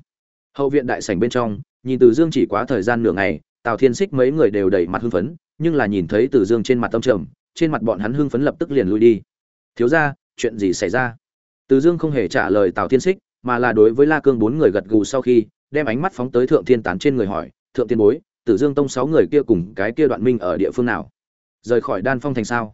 Hậu viện đại sảnh bên trong, nhìn từ dương chỉ quá thời gian nửa ngày, tào thiên xích mấy người đều đầy mặt hưng phấn, nhưng là nhìn thấy từ dương trên mặt tâm trầm, trên mặt bọn hắn hưng phấn lập tức liền lui đi thiếu ra chuyện gì xảy ra? Từ dương không hề trả lời tào thiên xích mà là đối với la cương bốn người gật gù sau khi, đem ánh mắt phóng tới thượng thiên tán trên người hỏi, thượng tiên bối, tử dương tông sáu người kia cùng cái kia đoạn minh ở địa phương nào? Rời khỏi đan phong thành sao?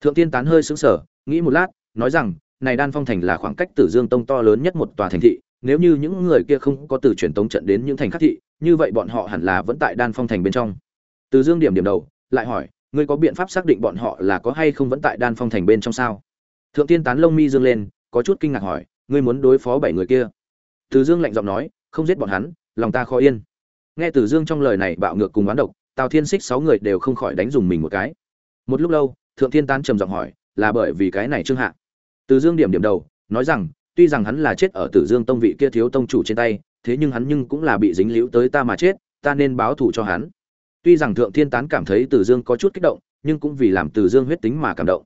Thượng tiên tán hơi sững sờ, nghĩ một lát, nói rằng, này đan phong thành là khoảng cách tử dương tông to lớn nhất một tòa thành thị, nếu như những người kia không có từ truyền tống trận đến những thành khác thị, như vậy bọn họ hẳn là vẫn tại đan phong thành bên trong. Từ dương điểm điểm đầu, lại hỏi, ngươi có biện pháp xác định bọn họ là có hay không vẫn tại đan phong thành bên trong sao? Thượng tiên tán lông mi dương lên, có chút kinh ngạc hỏi, ngươi muốn đối phó bảy người kia? Từ dương lạnh giọng nói, không giết bọn hắn, lòng ta khó yên. Nghe từ dương trong lời này bạo ngược cùng oán độc, tào thiên xích sáu người đều không khỏi đánh dùng mình một cái. Một lúc lâu, thượng thiên tán trầm giọng hỏi, là bởi vì cái này trương hạ? Từ dương điểm điểm đầu, nói rằng, tuy rằng hắn là chết ở tử dương tông vị kia thiếu tông chủ trên tay, thế nhưng hắn nhưng cũng là bị dính liễu tới ta mà chết, ta nên báo thù cho hắn. Tuy rằng thượng thiên tán cảm thấy tử dương có chút kích động, nhưng cũng vì làm tử dương huyết tính mà cảm động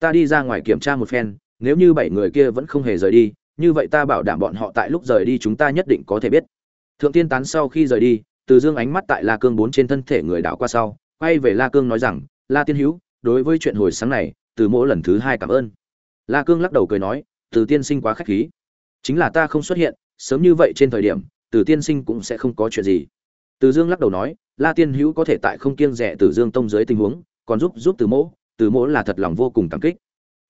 ta đi ra ngoài kiểm tra một phen, nếu như bảy người kia vẫn không hề rời đi, như vậy ta bảo đảm bọn họ tại lúc rời đi chúng ta nhất định có thể biết. Thượng thiên tán sau khi rời đi, từ dương ánh mắt tại la cương bốn trên thân thể người đảo qua sau, quay về la cương nói rằng, la tiên hữu, đối với chuyện hồi sáng này, từ mỗi lần thứ hai cảm ơn. La cương lắc đầu cười nói, từ tiên sinh quá khách khí. Chính là ta không xuất hiện, sớm như vậy trên thời điểm, từ tiên sinh cũng sẽ không có chuyện gì. Từ dương lắc đầu nói, la tiên hữu có thể tại không kiêng rẻ từ dương tông dưới tình huống, còn giúp giúp từ mỗ từ mỗ là thật lòng vô cùng cảm kích.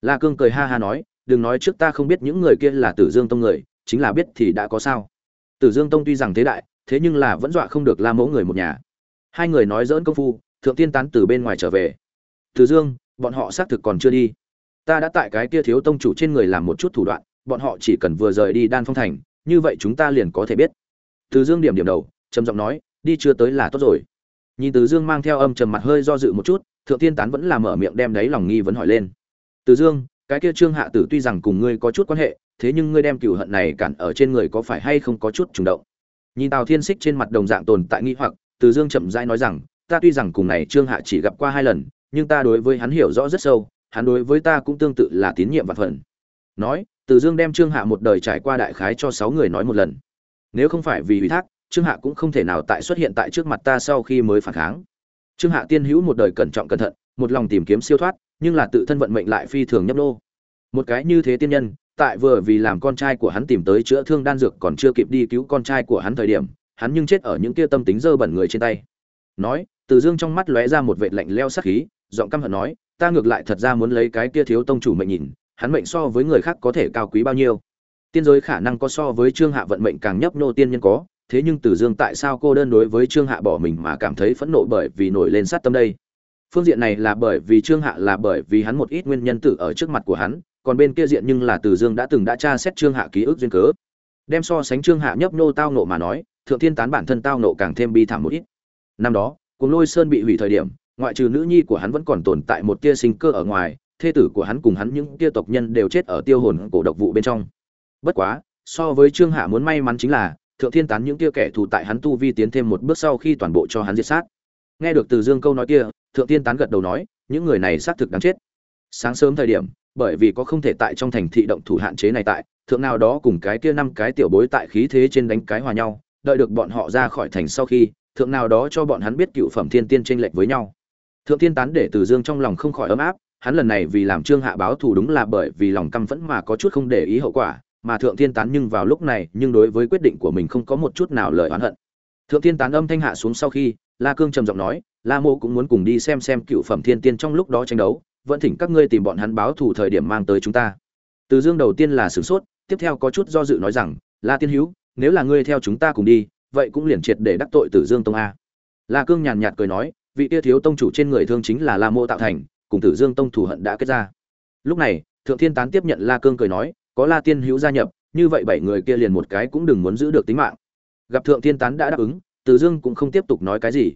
La cương cười ha ha nói, đừng nói trước ta không biết những người kia là tử dương tông người, chính là biết thì đã có sao. Tử dương tông tuy rằng thế đại, thế nhưng là vẫn dọa không được la mẫu người một nhà. Hai người nói dỡn công phu, thượng tiên tán từ bên ngoài trở về. Tử dương, bọn họ xác thực còn chưa đi. Ta đã tại cái kia thiếu tông chủ trên người làm một chút thủ đoạn, bọn họ chỉ cần vừa rời đi đan phong thành, như vậy chúng ta liền có thể biết. Từ dương điểm điểm đầu, trầm giọng nói, đi chưa tới là tốt rồi nhìn từ dương mang theo âm trầm mặt hơi do dự một chút, thượng tiên tán vẫn là mở miệng đem đấy lòng nghi vấn hỏi lên. Từ dương, cái kia trương hạ tử tuy rằng cùng ngươi có chút quan hệ, thế nhưng ngươi đem cựu hận này cản ở trên người có phải hay không có chút trùng động? Nhìn tào thiên xích trên mặt đồng dạng tồn tại nghi hoặc, từ dương chậm rãi nói rằng, ta tuy rằng cùng này trương hạ chỉ gặp qua hai lần, nhưng ta đối với hắn hiểu rõ rất sâu, hắn đối với ta cũng tương tự là tín nhiệm và phần nói, từ dương đem trương hạ một đời trải qua đại khái cho sáu người nói một lần. Nếu không phải vì ủy thác trương hạ cũng không thể nào tại xuất hiện tại trước mặt ta sau khi mới phản kháng. Trương hạ tiên hữu một đời cẩn trọng cẩn thận, một lòng tìm kiếm siêu thoát, nhưng là tự thân vận mệnh lại phi thường nhấp nô. Một cái như thế tiên nhân, tại vừa vì làm con trai của hắn tìm tới chữa thương đan dược còn chưa kịp đi cứu con trai của hắn thời điểm, hắn nhưng chết ở những kia tâm tính dơ bẩn người trên tay. Nói, từ dương trong mắt lóe ra một vệt lạnh leo sắc khí, giọng căm hận nói, ta ngược lại thật ra muốn lấy cái kia thiếu tông chủ mệnh nhìn, hắn mệnh so với người khác có thể cao quý bao nhiêu. Tiên giới khả năng có so với trương hạ vận mệnh càng nhấp nô tiên nhân có thế nhưng từ dương tại sao cô đơn đối với trương hạ bỏ mình mà cảm thấy phẫn nộ bởi vì nổi lên sát tâm đây phương diện này là bởi vì trương hạ là bởi vì hắn một ít nguyên nhân tử ở trước mặt của hắn còn bên kia diện nhưng là Từ Dương đã từng đã tra xét Trương Hạ ký ức duyên cớ. Đem so sánh Trương Hạ nhấp nô tao nộ mà nói, Thượng Thiên tán bản thân tao nộ càng thêm bi thảm một ít. Năm đó, cùng Lôi Sơn bị hủy thời điểm, ngoại trừ nữ nhi của hắn vẫn còn tồn tại một tia sinh cơ ở ngoài, thê tử của hắn cùng hắn những tia tộc nhân đều chết ở tiêu hồn cổ độc vụ bên trong. Bất quá, so với Trương Hạ muốn may mắn chính là, Thượng Thiên tán những tia kẻ thù tại hắn tu vi tiến thêm một bước sau khi toàn bộ cho hắn diệt sát. Nghe được Từ Dương câu nói kia, Thượng Thiên tán gật đầu nói, những người này xác thực đáng chết. Sáng sớm thời điểm, bởi vì có không thể tại trong thành thị động thủ hạn chế này tại thượng nào đó cùng cái kia năm cái tiểu bối tại khí thế trên đánh cái hòa nhau đợi được bọn họ ra khỏi thành sau khi thượng nào đó cho bọn hắn biết cựu phẩm thiên tiên tranh lệch với nhau thượng Thiên tán để từ dương trong lòng không khỏi ấm áp hắn lần này vì làm trương hạ báo thù đúng là bởi vì lòng căm phẫn mà có chút không để ý hậu quả mà thượng thiên tán nhưng vào lúc này, nhưng đối với quyết định của mình không có một chút nào lời oán hận. Thượng thiên tán âm thanh hạ xuống sau khi, la cương trầm giọng nói, la mô cũng muốn cùng đi xem xem cựu phẩm thiên tiên trong lúc đó tranh đấu, vẫn thỉnh các ngươi tìm bọn hắn báo thù thời điểm mang tới chúng ta. Từ dương đầu tiên là sửng sốt, tiếp theo có chút do dự nói rằng, la tiên hữu, nếu là ngươi theo chúng ta cùng đi, vậy cũng liền triệt để đắc tội tử dương tông a. La cương nhàn nhạt cười nói, vị tia thiếu tông chủ trên người thương chính là la mô tạo thành, cùng tử dương tông thù hận đã kết ra. Lúc này, thượng thiên tán tiếp nhận la cương cười nói có la tiên hữu gia nhập, như vậy bảy người kia liền một cái cũng đừng muốn giữ được tính mạng. Gặp thượng thiên tán đã đáp ứng, tử dương cũng không tiếp tục nói cái gì.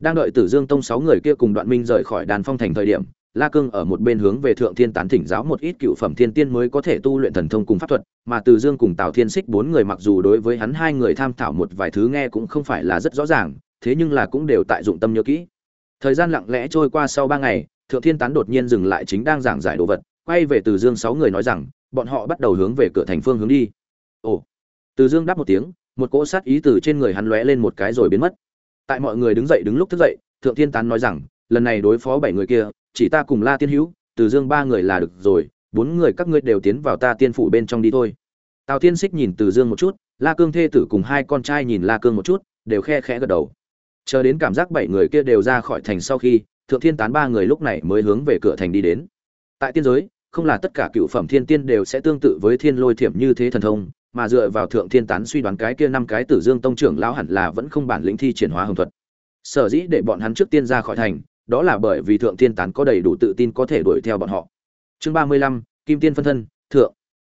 Đang đợi tử dương tông sáu người kia cùng đoạn minh rời khỏi đàn phong thành thời điểm, la cương ở một bên hướng về thượng thiên tán thỉnh giáo một ít cựu phẩm thiên tiên mới có thể tu luyện thần thông cùng pháp thuật, mà từ dương cùng tào thiên xích bốn người mặc dù đối với hắn hai người tham thảo một vài thứ nghe cũng không phải là rất rõ ràng, thế nhưng là cũng đều tại dụng tâm nhớ kỹ. Thời gian lặng lẽ trôi qua sau ba ngày, thượng thiên tán đột nhiên dừng lại chính đang giảng giải đồ vật quay về từ dương sáu người nói rằng, bọn họ bắt đầu hướng về cửa thành phương hướng đi. Ồ. Từ dương đáp một tiếng, một cỗ sát ý từ trên người hắn lóe lên một cái rồi biến mất. Tại mọi người đứng dậy đứng lúc thức dậy, thượng thiên tán nói rằng, lần này đối phó bảy người kia, chỉ ta cùng la tiên hữu, từ dương ba người là được rồi, bốn người các ngươi đều tiến vào ta tiên phủ bên trong đi thôi. Tào tiên xích nhìn từ dương một chút, la cương thê tử cùng hai con trai nhìn la cương một chút, đều khe khẽ gật đầu. Chờ đến cảm giác bảy người kia đều ra khỏi thành sau khi, thượng thiên tán ba người lúc này mới hướng về cửa thành đi đến. Tại tiên giới không là tất cả cựu phẩm thiên tiên đều sẽ tương tự với thiên lôi thiểm như thế thần thông, mà dựa vào thượng thiên tán suy đoán cái kia năm cái tử dương tông trưởng lão hẳn là vẫn không bản lĩnh thi triển hóa hồng thuật. Sở dĩ để bọn hắn trước tiên ra khỏi thành, đó là bởi vì thượng thiên tán có đầy đủ tự tin có thể đuổi theo bọn họ. Chương ba mươi lăm, kim tiên phân thân, thượng.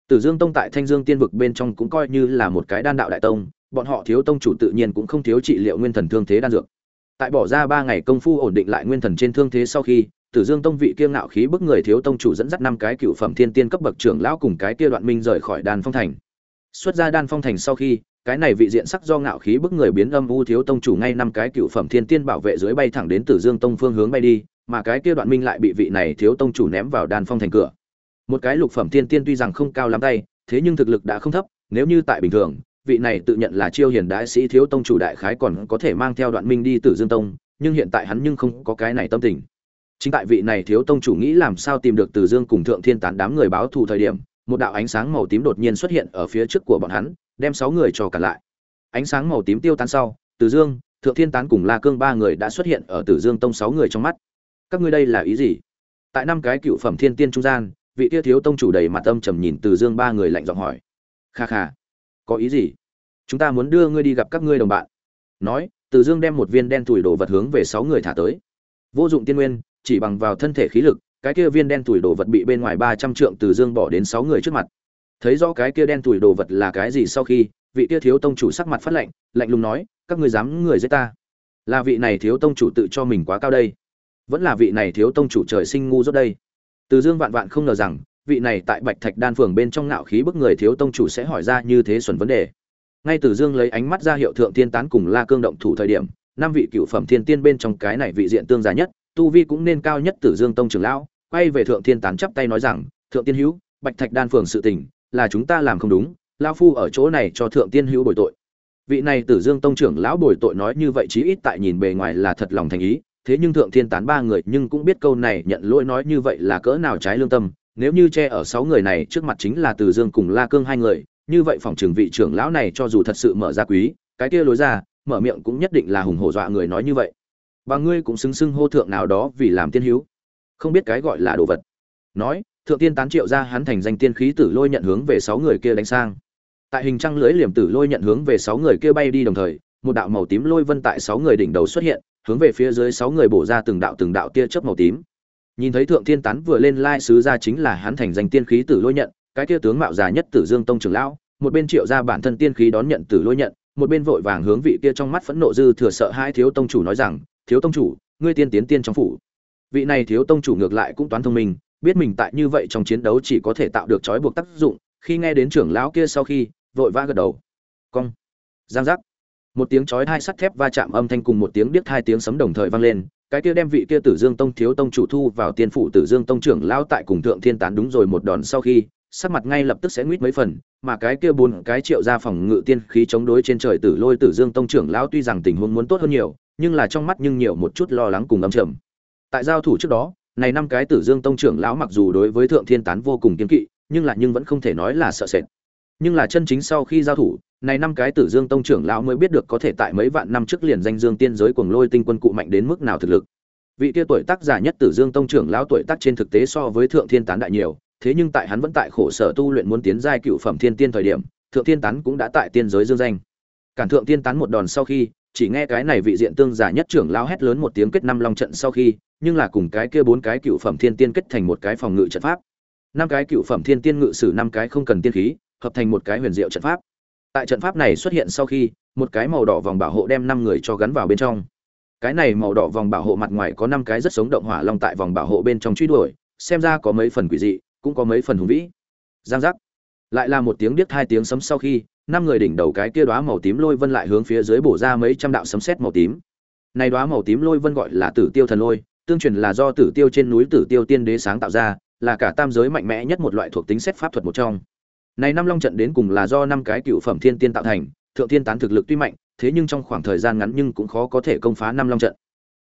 Tử dương tông tại thanh dương tiên vực bên trong cũng coi như là một cái đan đạo đại tông, bọn họ thiếu tông chủ tự nhiên cũng không thiếu trị liệu nguyên thần thương thế đan dược. Tại bỏ ra ba ngày công phu ổn định lại nguyên thần trên thương thế sau khi tử dương tông vị kia ngạo khí bức người thiếu tông chủ dẫn dắt năm cái cựu phẩm thiên tiên cấp bậc trưởng lão cùng cái kia đoạn minh rời khỏi đan phong thành xuất ra đan phong thành sau khi cái này vị diện sắc do ngạo khí bức người biến âm u thiếu tông chủ ngay năm cái cựu phẩm thiên tiên bảo vệ dưới bay thẳng đến Tử Dương tông phương hướng bay đi, mà cái kia đoạn minh lại bị vị này thiếu tông chủ ném vào đan phong thành cửa. Một cái lục phẩm thiên tiên tuy rằng không cao lắm tay, thế nhưng thực lực đã không thấp, nếu như tại bình thường, vị này tự nhận là chiêu hiền đại sĩ thiếu tông chủ đại khái còn có thể mang theo đoạn minh đi Tử Dương tông, nhưng hiện tại hắn nhưng không có cái này tâm tình. Chính tại vị này thiếu tông chủ nghĩ làm sao tìm được từ Dương cùng Thượng Thiên tán đám người báo thù thời điểm, một đạo ánh sáng màu tím đột nhiên xuất hiện ở phía trước của bọn hắn, đem sáu người cho cả lại. Ánh sáng màu tím tiêu tan sau từ dương thượng thiên tán cùng la cương ba người đã xuất hiện ở tử dương tông sáu người trong mắt. Các ngươi đây là ý gì? Tại năm cái cựu phẩm thiên tiên trung gian vị tia thiếu tông chủ đầy mặt âm trầm nhìn từ dương ba người lạnh giọng hỏi. Kha kha có ý gì? Chúng ta muốn đưa ngươi đi gặp các ngươi đồng bạn. Nói từ dương đem một viên đen thủi đồ vật hướng về sáu người thả tới. Vô dụng tiên nguyên chỉ bằng vào thân thể khí lực, cái kia viên đen tuổi đồ vật bị bên ngoài ba trăm trượng từ dương bỏ đến sáu người trước mặt. Thấy rõ cái kia đen tuổi đồ vật là cái gì sau khi, vị kia thiếu tông chủ sắc mặt phát lạnh lạnh lùng nói, các ngươi dám người giết ta? Là vị này thiếu tông chủ tự cho mình quá cao đây. Vẫn là vị này thiếu tông chủ trời sinh ngu dốt đây. Từ dương vạn vạn không ngờ rằng, vị này tại bạch thạch đan phường bên trong ngạo khí bức người thiếu tông chủ sẽ hỏi ra như thế xuẩn vấn đề. Ngay từ dương lấy ánh mắt ra hiệu thượng tiên tán cùng la cương động thủ thời điểm, năm vị cựu phẩm thiên tiên bên trong cái này vị diện tương giá nhất tu vi cũng nên cao nhất tử dương tông trưởng lão, quay về thượng Thiên tán chắp tay nói rằng, thượng tiên hữu, bạch thạch đan phường sự tình, là chúng ta làm không đúng lao phu ở chỗ này cho thượng tiên hữu bồi tội. Vị này tử dương tông trưởng lão bồi tội nói như vậy chí ít tại nhìn bề ngoài là thật lòng thành ý, thế nhưng thượng thiên tán ba người nhưng cũng biết câu này nhận lỗi nói như vậy là cỡ nào trái lương tâm, nếu như che ở sáu người này trước mặt chính là tử dương cùng la cương hai người, như vậy phòng trường vị trưởng lão này cho dù thật sự mở ra quý, cái kia lối ra, mở miệng cũng nhất định là hùng hổ dọa người nói như vậy và ngươi cũng xứng xưng hô thượng nào đó vì làm tiên hữu. Không biết cái gọi là đồ vật. Nói, thượng tiên tán triệu ra hắn thành danh tiên khí tử lôi nhận hướng về sáu người kia đánh sang. Tại hình trăng lưới liềm tử lôi nhận hướng về sáu người kia bay đi đồng thời, một đạo màu tím lôi vân tại sáu người đỉnh đầu xuất hiện, hướng về phía dưới sáu người bổ ra từng đạo từng đạo tia chớp màu tím. Nhìn thấy thượng tiên tán vừa lên lai sứ ra chính là hắn thành danh tiên khí tử lôi nhận, cái tia tướng mạo già nhất tử dương tông trưởng lão, một bên triệu ra bản thân tiên khí đón nhận tử lôi nhận, một bên vội vàng hướng vị kia trong mắt phẫn nộ dư thừa sợ hai thiếu tông chủ nói rằng thiếu tông chủ, ngươi tiên tiến tiên trong phủ. Vị này thiếu tông chủ ngược lại cũng toán thông minh, biết mình tại như vậy trong chiến đấu chỉ có thể tạo được trói buộc tác dụng, khi nghe đến trưởng lão kia sau khi, vội vã gật đầu. Cong. Giang giác. Một tiếng chói hai sắt thép va chạm âm thanh cùng một tiếng điếc hai tiếng sấm đồng thời vang lên, cái kia đem vị kia tử dương tông thiếu tông chủ thu vào tiên phủ tử dương tông trưởng lão tại cùng thượng thiên tán đúng rồi một đòn sau khi, sắc mặt ngay lập tức sẽ nguyết mấy phần, mà cái kia bốn cái triệu ra phòng ngự tiên khí chống đối trên trời tử lôi tử dương tông trưởng lão tuy rằng tình huống muốn tốt hơn nhiều nhưng là trong mắt nhưng nhiều một chút lo lắng cùng âm trầm. Tại giao thủ trước đó, này năm cái tử dương tông trưởng lão mặc dù đối với thượng thiên tán vô cùng kiên kỵ, nhưng là nhưng vẫn không thể nói là sợ sệt. Nhưng là chân chính sau khi giao thủ, này năm cái tử dương tông trưởng lão mới biết được có thể tại mấy vạn năm trước liền danh dương tiên giới cuồng lôi tinh quân cụ mạnh đến mức nào thực lực. Vị kia tuổi tác giả nhất tử dương tông trưởng lão tuổi tác trên thực tế so với thượng thiên tán đại nhiều, thế nhưng tại hắn vẫn tại khổ sở tu luyện muốn tiến giai cựu phẩm thiên tiên thời điểm, thượng thiên tán cũng đã tại tiên giới dương danh. Cản thượng thiên tán một đòn sau khi chỉ nghe cái này vị diện tương giả nhất trưởng lao hét lớn một tiếng kết năm long trận sau khi, nhưng là cùng cái kia bốn cái cựu phẩm thiên tiên kết thành một cái phòng ngự trận pháp. Năm cái cựu phẩm thiên tiên ngự sử năm cái không cần tiên khí, hợp thành một cái huyền diệu trận pháp. Tại trận pháp này xuất hiện sau khi, một cái màu đỏ vòng bảo hộ đem năm người cho gắn vào bên trong. Cái này màu đỏ vòng bảo hộ mặt ngoài có năm cái rất sống động hỏa long tại vòng bảo hộ bên trong truy đuổi, xem ra có mấy phần quỷ dị, cũng có mấy phần hùng vĩ. Giang giác. Lại là một tiếng điếc hai tiếng sấm sau khi năm người đỉnh đầu cái kia đóa màu tím lôi vân lại hướng phía dưới bổ ra mấy trăm đạo sấm sét màu tím. Này đóa màu tím lôi vân gọi là tử tiêu thần lôi, tương truyền là do tử tiêu trên núi tử tiêu tiên đế sáng tạo ra, là cả tam giới mạnh mẽ nhất một loại thuộc tính xét pháp thuật một trong. Này năm long trận đến cùng là do năm cái cựu phẩm thiên tiên tạo thành, thượng thiên tán thực lực tuy mạnh, thế nhưng trong khoảng thời gian ngắn nhưng cũng khó có thể công phá năm long trận.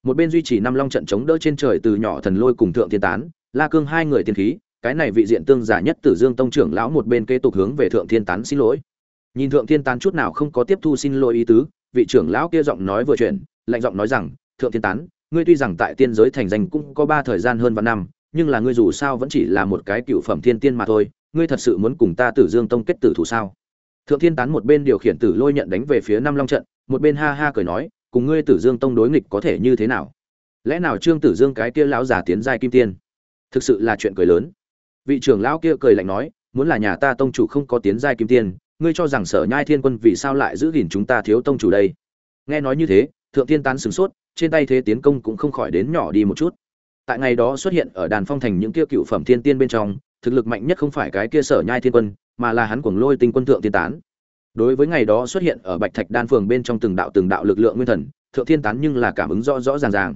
Một bên duy trì năm long trận chống đỡ trên trời từ nhỏ thần lôi cùng thượng thiên tán, la cương hai người tiên khí, cái này vị diện tương giả nhất tử dương tông trưởng lão một bên kế tục hướng về thượng thiên tán xin lỗi nhìn thượng thiên tán chút nào không có tiếp thu xin lỗi ý tứ, vị trưởng lão kia giọng nói vừa chuyển, lạnh giọng nói rằng, thượng thiên tán, ngươi tuy rằng tại tiên giới thành danh cũng có ba thời gian hơn vạn năm, nhưng là ngươi dù sao vẫn chỉ là một cái cựu phẩm thiên tiên mà thôi, ngươi thật sự muốn cùng ta tử dương tông kết tử thủ sao? Thượng thiên tán một bên điều khiển tử lôi nhận đánh về phía năm long trận, một bên ha ha cười nói, cùng ngươi tử dương tông đối nghịch có thể như thế nào? Lẽ nào trương tử dương cái kia lão già tiến giai kim tiên? Thực sự là chuyện cười lớn. Vị trưởng lão kia cười lạnh nói, muốn là nhà ta tông chủ không có tiến giai kim tiên ngươi cho rằng sở nhai thiên quân vì sao lại giữ gìn chúng ta thiếu tông chủ đây? Nghe nói như thế, thượng thiên tán sửng sốt, trên tay thế tiến công cũng không khỏi đến nhỏ đi một chút. Tại ngày đó xuất hiện ở đàn phong thành những kia cựu phẩm thiên tiên bên trong, thực lực mạnh nhất không phải cái kia sở nhai thiên quân, mà là hắn cuồng lôi tinh quân thượng thiên tán. Đối với ngày đó xuất hiện ở bạch thạch đan phường bên trong từng đạo từng đạo lực lượng nguyên thần, thượng thiên tán nhưng là cảm ứng rõ rõ ràng ràng.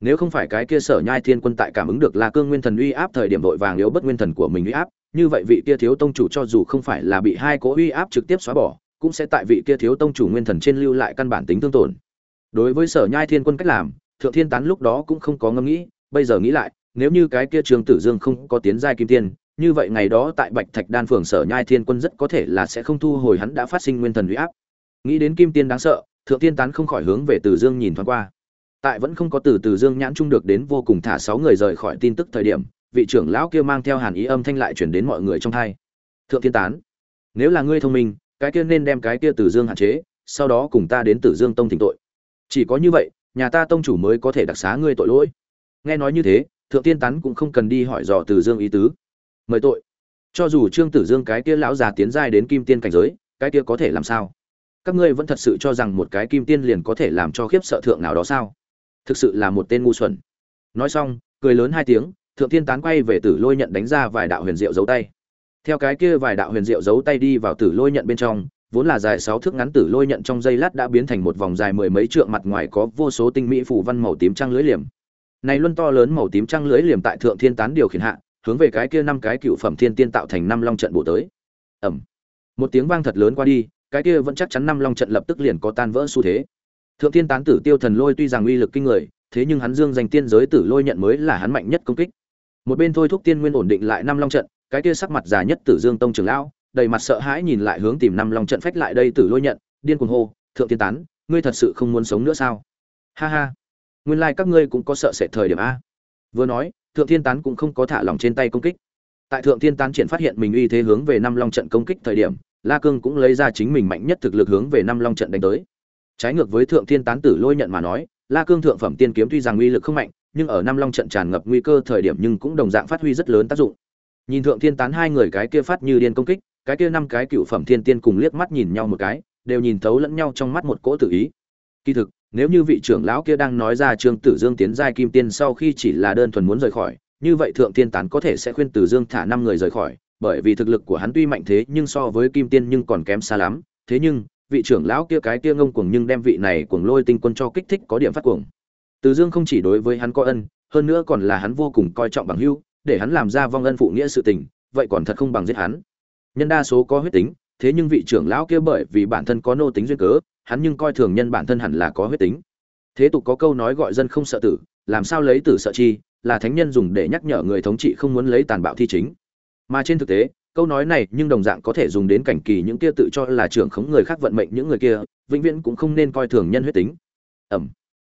Nếu không phải cái kia sở nhai thiên quân tại cảm ứng được là cương nguyên thần uy áp thời điểm vội vàng yếu bất nguyên thần của mình uy áp như vậy vị kia thiếu tông chủ cho dù không phải là bị hai cố uy áp trực tiếp xóa bỏ, cũng sẽ tại vị kia thiếu tông chủ nguyên thần trên lưu lại căn bản tính tương tổn. Đối với sở nhai thiên quân cách làm, thượng thiên tán lúc đó cũng không có ngẫm nghĩ, bây giờ nghĩ lại, nếu như cái kia trường tử dương không có tiến giai kim tiên, như vậy ngày đó tại bạch thạch đan phường sở nhai thiên quân rất có thể là sẽ không thu hồi hắn đã phát sinh nguyên thần uy áp. Nghĩ đến kim tiên đáng sợ, thượng thiên tán không khỏi hướng về từ dương nhìn thoáng qua. Tại vẫn không có từ từ dương nhãn trung được đến vô cùng thả sáu người rời khỏi tin tức thời điểm vị trưởng lão kia mang theo hàn ý âm thanh lại chuyển đến mọi người trong thai. Thượng thiên tán, nếu là ngươi thông minh, cái kia nên đem cái kia từ dương hạn chế, sau đó cùng ta đến tử dương tông thỉnh tội. Chỉ có như vậy, nhà ta tông chủ mới có thể đặc xá ngươi tội lỗi. Nghe nói như thế, thượng tiên tán cũng không cần đi hỏi dò từ dương ý tứ. Mời tội. Cho dù trương tử dương cái kia lão già tiến giai đến kim tiên cảnh giới, cái kia có thể làm sao? Các ngươi vẫn thật sự cho rằng một cái kim tiên liền có thể làm cho khiếp sợ thượng nào đó sao? Thực sự là một tên ngu xuẩn. Nói xong, cười lớn hai tiếng thượng thiên tán quay về tử lôi nhận đánh ra vài đạo huyền diệu giấu tay. Theo cái kia vài đạo huyền diệu giấu tay đi vào tử lôi nhận bên trong, vốn là dài sáu thước ngắn tử lôi nhận trong dây lát đã biến thành một vòng dài mười mấy trượng mặt ngoài có vô số tinh mỹ phủ văn màu tím trăng lưới liềm. Này luân to lớn màu tím trăng lưới liềm tại thượng thiên tán điều khiển hạ, hướng về cái kia năm cái cựu phẩm thiên tiên tạo thành năm long trận bổ tới. Ẩm một tiếng vang thật lớn qua đi, cái kia vẫn chắc chắn năm long trận lập tức liền có tan vỡ xu thế. Thượng thiên tán tử tiêu thần lôi tuy rằng uy lực kinh người, thế nhưng hắn dương danh tiên giới tử lôi nhận mới là hắn mạnh nhất công kích một bên thôi thúc tiên nguyên ổn định lại năm long trận, cái kia sắc mặt già nhất tử dương tông trường lão, đầy mặt sợ hãi nhìn lại hướng tìm năm long trận phách lại đây tử lôi nhận, điên cuồng hô, thượng tiên tán, ngươi thật sự không muốn sống nữa sao? Ha ha, nguyên lai các ngươi cũng có sợ sệt thời điểm a. Vừa nói, thượng thiên tán cũng không có thả lỏng trên tay công kích. Tại thượng thiên tán triển phát hiện mình uy thế hướng về năm long trận công kích thời điểm, la cương cũng lấy ra chính mình mạnh nhất thực lực hướng về năm long trận đánh tới. Trái ngược với thượng thiên tán tử lôi nhận mà nói, la cương thượng phẩm tiên kiếm tuy rằng uy lực không mạnh nhưng ở năm long trận tràn ngập nguy cơ thời điểm nhưng cũng đồng dạng phát huy rất lớn tác dụng. Nhìn thượng thiên tán hai người cái kia phát như điên công kích, cái kia năm cái cựu phẩm thiên tiên cùng liếc mắt nhìn nhau một cái, đều nhìn thấu lẫn nhau trong mắt một cỗ tự ý. Kỳ thực, nếu như vị trưởng lão kia đang nói ra trương tử dương tiến giai kim tiên sau khi chỉ là đơn thuần muốn rời khỏi, như vậy thượng tiên tán có thể sẽ khuyên tử dương thả năm người rời khỏi, bởi vì thực lực của hắn tuy mạnh thế nhưng so với kim tiên nhưng còn kém xa lắm. Thế nhưng, vị trưởng lão kia cái kia ngông cuồng nhưng đem vị này cuồng lôi tinh quân cho kích thích có điểm phát cuồng. Từ dương không chỉ đối với hắn có ân, hơn nữa còn là hắn vô cùng coi trọng bằng hữu, để hắn làm ra vong ân phụ nghĩa sự tình, vậy còn thật không bằng giết hắn. Nhân đa số có huyết tính, thế nhưng vị trưởng lão kia bởi vì bản thân có nô tính duyên cớ, hắn nhưng coi thường nhân bản thân hẳn là có huyết tính. Thế tục có câu nói gọi dân không sợ tử, làm sao lấy tử sợ chi, là thánh nhân dùng để nhắc nhở người thống trị không muốn lấy tàn bạo thi chính. Mà trên thực tế, câu nói này nhưng đồng dạng có thể dùng đến cảnh kỳ những kia tự cho là trưởng khống người khác vận mệnh những người kia, vĩnh viễn cũng không nên coi thường nhân huyết tính. Ẩm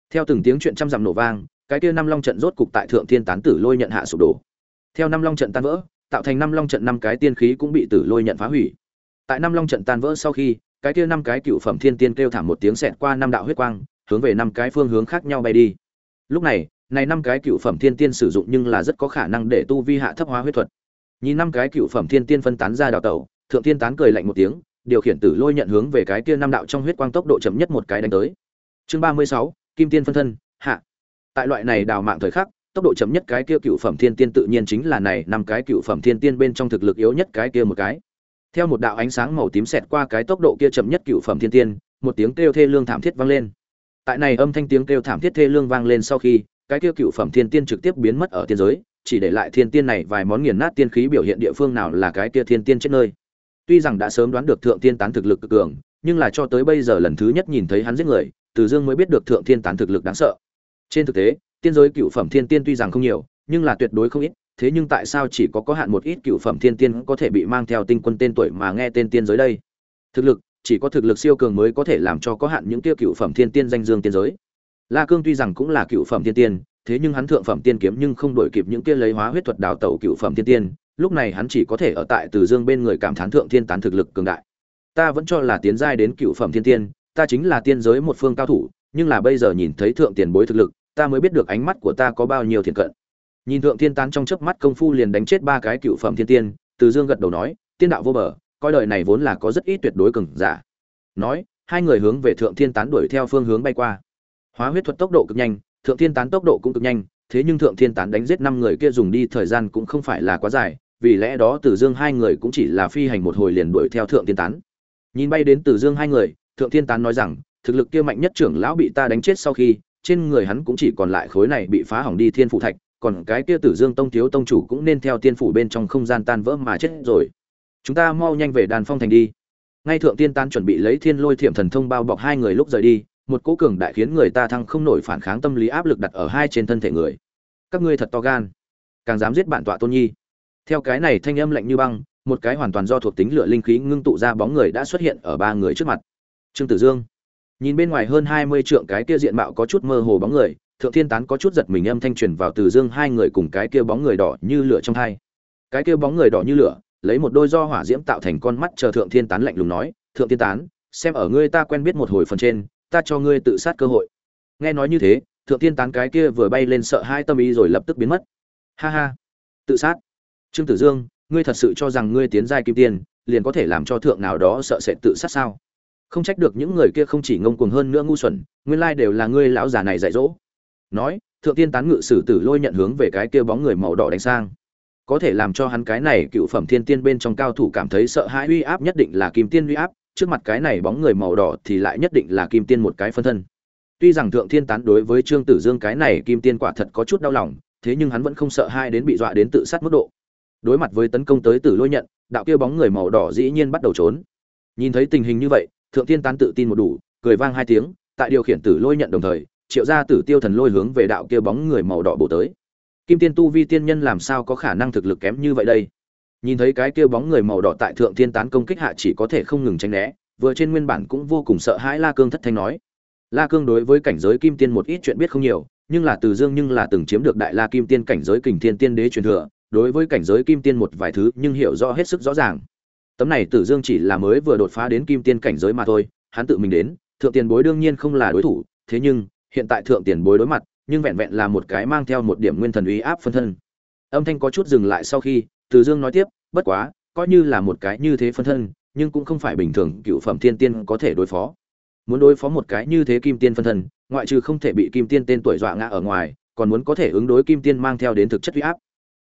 theo từng tiếng chuyện trăm dặm nổ vang, cái kia năm long trận rốt cục tại thượng thiên tán tử lôi nhận hạ sụp đổ. Theo năm long trận tan vỡ, tạo thành năm long trận năm cái tiên khí cũng bị tử lôi nhận phá hủy. Tại năm long trận tan vỡ sau khi, cái kia năm cái cựu phẩm thiên tiên kêu thảm một tiếng xẹt qua năm đạo huyết quang, hướng về năm cái phương hướng khác nhau bay đi. Lúc này này năm cái cựu phẩm thiên tiên sử dụng nhưng là rất có khả năng để tu vi hạ thấp hóa huyết thuật. Nhìn năm cái cựu phẩm thiên tiên phân tán ra đào tẩu, thượng thiên tán cười lạnh một tiếng, điều khiển tử lôi nhận hướng về cái kia năm đạo trong huyết quang tốc độ chậm nhất một cái đánh tới. Chương ba mươi sáu kim tiên phân thân, hạ. Tại loại này đào mạng thời khắc, tốc độ chậm nhất cái kia cựu phẩm thiên tiên tự nhiên chính là này năm cái cựu phẩm thiên tiên bên trong thực lực yếu nhất cái kia một cái. Theo một đạo ánh sáng màu tím xẹt qua cái tốc độ kia chậm nhất cựu phẩm thiên tiên, một tiếng kêu thê lương thảm thiết vang lên. Tại này âm thanh tiếng kêu thảm thiết thê lương vang lên sau khi, cái kia cựu phẩm thiên tiên trực tiếp biến mất ở tiên giới, chỉ để lại thiên tiên này vài món nghiền nát tiên khí biểu hiện địa phương nào là cái kia thiên tiên chết nơi. Tuy rằng đã sớm đoán được thượng tiên tán thực lực cực cường, nhưng là cho tới bây giờ lần thứ nhất nhìn thấy hắn giết người từ dương mới biết được thượng thiên tán thực lực đáng sợ. Trên thực tế, tiên giới cựu phẩm thiên tiên tuy rằng không nhiều, nhưng là tuyệt đối không ít, thế nhưng tại sao chỉ có có hạn một ít cựu phẩm thiên tiên có thể bị mang theo tinh quân tên tuổi mà nghe tên tiên giới đây? Thực lực, chỉ có thực lực siêu cường mới có thể làm cho có hạn những tiêu cựu phẩm thiên tiên danh dương tiên giới. La cương tuy rằng cũng là cựu phẩm thiên tiên, thế nhưng hắn thượng phẩm tiên kiếm nhưng không đổi kịp những kia lấy hóa huyết thuật đào tẩu cựu phẩm thiên tiên, lúc này hắn chỉ có thể ở tại từ dương bên người cảm thán thượng thiên tán thực lực cường đại. Ta vẫn cho là tiến giai đến cựu phẩm thiên tiên ta chính là tiên giới một phương cao thủ, nhưng là bây giờ nhìn thấy thượng tiền bối thực lực, ta mới biết được ánh mắt của ta có bao nhiêu thiện cận. Nhìn thượng thiên tán trong chớp mắt công phu liền đánh chết ba cái cựu phẩm thiên tiên, từ dương gật đầu nói, tiên đạo vô bờ, coi đời này vốn là có rất ít tuyệt đối cường giả. Nói, hai người hướng về thượng thiên tán đuổi theo phương hướng bay qua. Hóa huyết thuật tốc độ cực nhanh, thượng thiên tán tốc độ cũng cực nhanh, thế nhưng thượng thiên tán đánh giết năm người kia dùng đi thời gian cũng không phải là quá dài, vì lẽ đó từ dương hai người cũng chỉ là phi hành một hồi liền đuổi theo thượng thiên tán. Nhìn bay đến từ dương hai người thượng thiên tán nói rằng, thực lực kia mạnh nhất trưởng lão bị ta đánh chết sau khi, trên người hắn cũng chỉ còn lại khối này bị phá hỏng đi thiên phủ thạch, còn cái kia tử dương tông thiếu tông chủ cũng nên theo tiên phủ bên trong không gian tan vỡ mà chết rồi. Chúng ta mau nhanh về đàn phong thành đi. Ngay thượng tiên Tán chuẩn bị lấy thiên lôi thiểm thần thông bao bọc hai người lúc rời đi, một cỗ cường đại khiến người ta thăng không nổi phản kháng tâm lý áp lực đặt ở hai trên thân thể người. Các ngươi thật to gan. Càng dám giết bản tọa tôn nhi. Theo cái này thanh âm lạnh như băng, một cái hoàn toàn do thuộc tính lửa linh khí ngưng tụ ra bóng người đã xuất hiện ở ba người trước mặt trương tử dương. Nhìn bên ngoài hơn hai mươi trượng cái kia diện mạo có chút mơ hồ bóng người, thượng thiên tán có chút giật mình âm thanh truyền vào từ dương hai người cùng cái kia bóng người đỏ như lửa trong hai. Cái kia bóng người đỏ như lửa, lấy một đôi do hỏa diễm tạo thành con mắt chờ thượng thiên tán lạnh lùng nói, thượng thiên tán, xem ở ngươi ta quen biết một hồi phần trên, ta cho ngươi tự sát cơ hội. Nghe nói như thế, thượng thiên tán cái kia vừa bay lên sợ hai tâm ý rồi lập tức biến mất. Ha ha, tự sát. Trương tử dương, ngươi thật sự cho rằng ngươi tiến giai kim tiền liền có thể làm cho thượng nào đó sợ sẽ tự sát sao? Không trách được những người kia không chỉ ngông cuồng hơn nữa ngu xuẩn, nguyên lai đều là ngươi lão già này dạy dỗ. Nói, thượng tiên tán ngự sử tử lôi nhận hướng về cái kia bóng người màu đỏ đánh sang. Có thể làm cho hắn cái này cựu phẩm thiên tiên bên trong cao thủ cảm thấy sợ hãi uy áp nhất định là kim tiên uy áp, trước mặt cái này bóng người màu đỏ thì lại nhất định là kim tiên một cái phân thân. Tuy rằng thượng thiên tán đối với trương tử dương cái này kim tiên quả thật có chút đau lòng, thế nhưng hắn vẫn không sợ hai đến bị dọa đến tự sát mức độ. Đối mặt với tấn công tới tử lôi nhận, đạo kia bóng người màu đỏ dĩ nhiên bắt đầu trốn. Nhìn thấy tình hình như vậy thượng thiên tán tự tin một đủ, cười vang hai tiếng, tại điều khiển tử lôi nhận đồng thời, triệu ra tử tiêu thần lôi hướng về đạo kia bóng người màu đỏ bổ tới. Kim tiên tu vi tiên nhân làm sao có khả năng thực lực kém như vậy đây? Nhìn thấy cái kia bóng người màu đỏ tại thượng thiên tán công kích hạ chỉ có thể không ngừng tránh né, vừa trên nguyên bản cũng vô cùng sợ hãi la cương thất thanh nói. La cương đối với cảnh giới kim tiên một ít chuyện biết không nhiều, nhưng là từ dương nhưng là từng chiếm được đại la kim tiên cảnh giới kình thiên tiên đế truyền thừa, đối với cảnh giới kim tiên một vài thứ nhưng hiểu rõ hết sức rõ ràng tấm này tử dương chỉ là mới vừa đột phá đến kim tiên cảnh giới mà thôi, hắn tự mình đến, thượng tiền bối đương nhiên không là đối thủ, thế nhưng, hiện tại thượng tiền bối đối mặt, nhưng vẹn vẹn là một cái mang theo một điểm nguyên thần uy áp phân thân. Âm thanh có chút dừng lại sau khi, tử dương nói tiếp, bất quá, coi như là một cái như thế phân thân, nhưng cũng không phải bình thường cựu phẩm thiên tiên có thể đối phó. Muốn đối phó một cái như thế kim tiên phân thân, ngoại trừ không thể bị kim tiên tên tuổi dọa ngã ở ngoài, còn muốn có thể ứng đối kim tiên mang theo đến thực chất uy áp.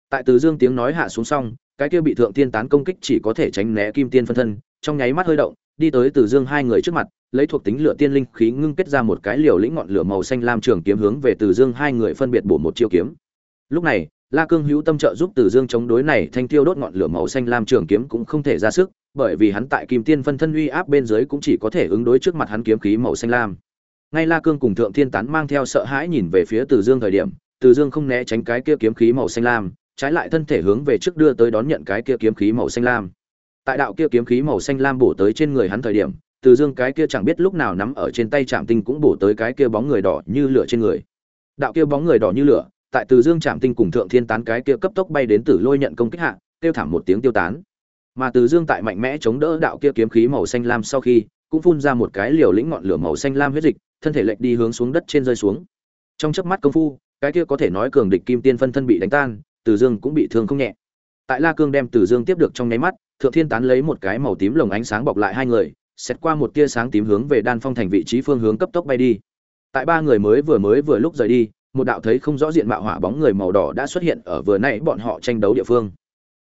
Tại từ dương tiếng nói hạ xuống xong cái kia bị thượng tiên tán công kích chỉ có thể tránh né kim tiên phân thân, trong nháy mắt hơi động, đi tới từ dương hai người trước mặt, lấy thuộc tính lửa tiên linh khí ngưng kết ra một cái liều lĩnh ngọn lửa màu xanh lam trường kiếm hướng về từ dương hai người phân biệt bổ một chiêu kiếm. Lúc này, la cương hữu tâm trợ giúp từ dương chống đối này thanh tiêu đốt ngọn lửa màu xanh lam trường kiếm cũng không thể ra sức, bởi vì hắn tại kim tiên phân thân uy áp bên dưới cũng chỉ có thể ứng đối trước mặt hắn kiếm khí màu xanh lam. Ngay la cương cùng thượng thiên tán mang theo sợ hãi nhìn về phía từ dương thời điểm, từ dương không né tránh cái kia kiếm khí màu xanh lam trái lại thân thể hướng về trước đưa tới đón nhận cái kia kiếm khí màu xanh lam. Tại đạo kia kiếm khí màu xanh lam bổ tới trên người hắn thời điểm, từ dương cái kia chẳng biết lúc nào nắm ở trên tay chạm tinh cũng bổ tới cái kia bóng người đỏ như lửa trên người. Đạo kia bóng người đỏ như lửa, tại từ dương chạm tinh cùng thượng thiên tán cái kia cấp tốc bay đến tử lôi nhận công kích hạ tiêu thảm một tiếng tiêu tán. Mà từ dương tại mạnh mẽ chống đỡ đạo kia kiếm khí màu xanh lam sau khi, cũng phun ra một cái liều lĩnh ngọn lửa màu xanh lam huyết dịch, thân thể lệch đi hướng xuống đất trên rơi xuống. Trong chớp mắt công phu, cái kia có thể nói cường địch kim tiên phân thân bị đánh tan từ dương cũng bị thương không nhẹ. Tại la cương đem từ dương tiếp được trong nháy mắt, thượng thiên tán lấy một cái màu tím lồng ánh sáng bọc lại hai người xét qua một tia sáng tím hướng về đan phong thành vị trí phương hướng cấp tốc bay đi. Tại ba người mới vừa mới vừa lúc rời đi, một đạo thấy không rõ diện mạo hỏa bóng người màu đỏ đã xuất hiện ở vừa nãy bọn họ tranh đấu địa phương.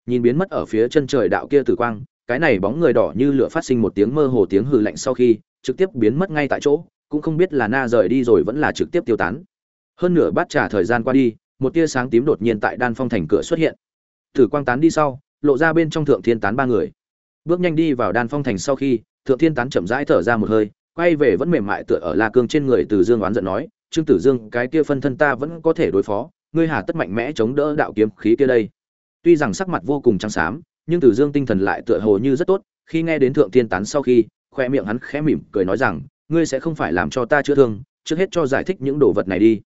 Nhìn biến mất ở phía chân trời đạo kia tử quang, cái này bóng người đỏ như lửa phát sinh một tiếng mơ hồ tiếng hừ lạnh sau khi, trực tiếp biến mất ngay tại chỗ, cũng không biết là na rời đi rồi vẫn là trực tiếp tiêu tán. Hơn nửa bát trà thời gian qua đi một tia sáng tím đột nhiên tại đan phong thành cửa xuất hiện. Tử quang tán đi sau, lộ ra bên trong thượng thiên tán ba người. Bước nhanh đi vào đan phong thành sau khi, thượng thiên tán chậm rãi thở ra một hơi, quay về vẫn mềm mại tựa ở la cương trên người từ dương oán giận nói, trương tử dương, cái kia phân thân ta vẫn có thể đối phó, ngươi hà tất mạnh mẽ chống đỡ đạo kiếm khí kia đây. Tuy rằng sắc mặt vô cùng trắng xám, nhưng Tử dương tinh thần lại tựa hồ như rất tốt, khi nghe đến thượng thiên tán sau khi, khoe miệng hắn khẽ mỉm cười nói rằng, ngươi sẽ không phải làm cho ta chữa thương, trước hết cho giải thích những đồ vật này đi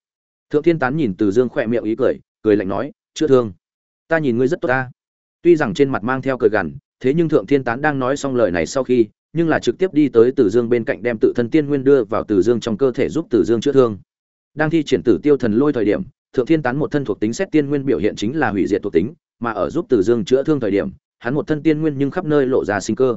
thượng thiên tán nhìn từ dương khỏe miệng ý cười cười lạnh nói, chữa thương, ta nhìn ngươi rất tốt ta. Tuy rằng trên mặt mang theo cười gằn, thế nhưng thượng thiên tán đang nói xong lời này sau khi, nhưng là trực tiếp đi tới từ dương bên cạnh đem tự thân tiên nguyên đưa vào từ dương trong cơ thể giúp từ dương chữa thương. Đang thi triển tử tiêu thần lôi thời điểm, thượng thiên tán một thân thuộc tính xét tiên nguyên biểu hiện chính là hủy diệt thuộc tính, mà ở giúp từ dương chữa thương thời điểm, hắn một thân tiên nguyên nhưng khắp nơi lộ ra sinh cơ.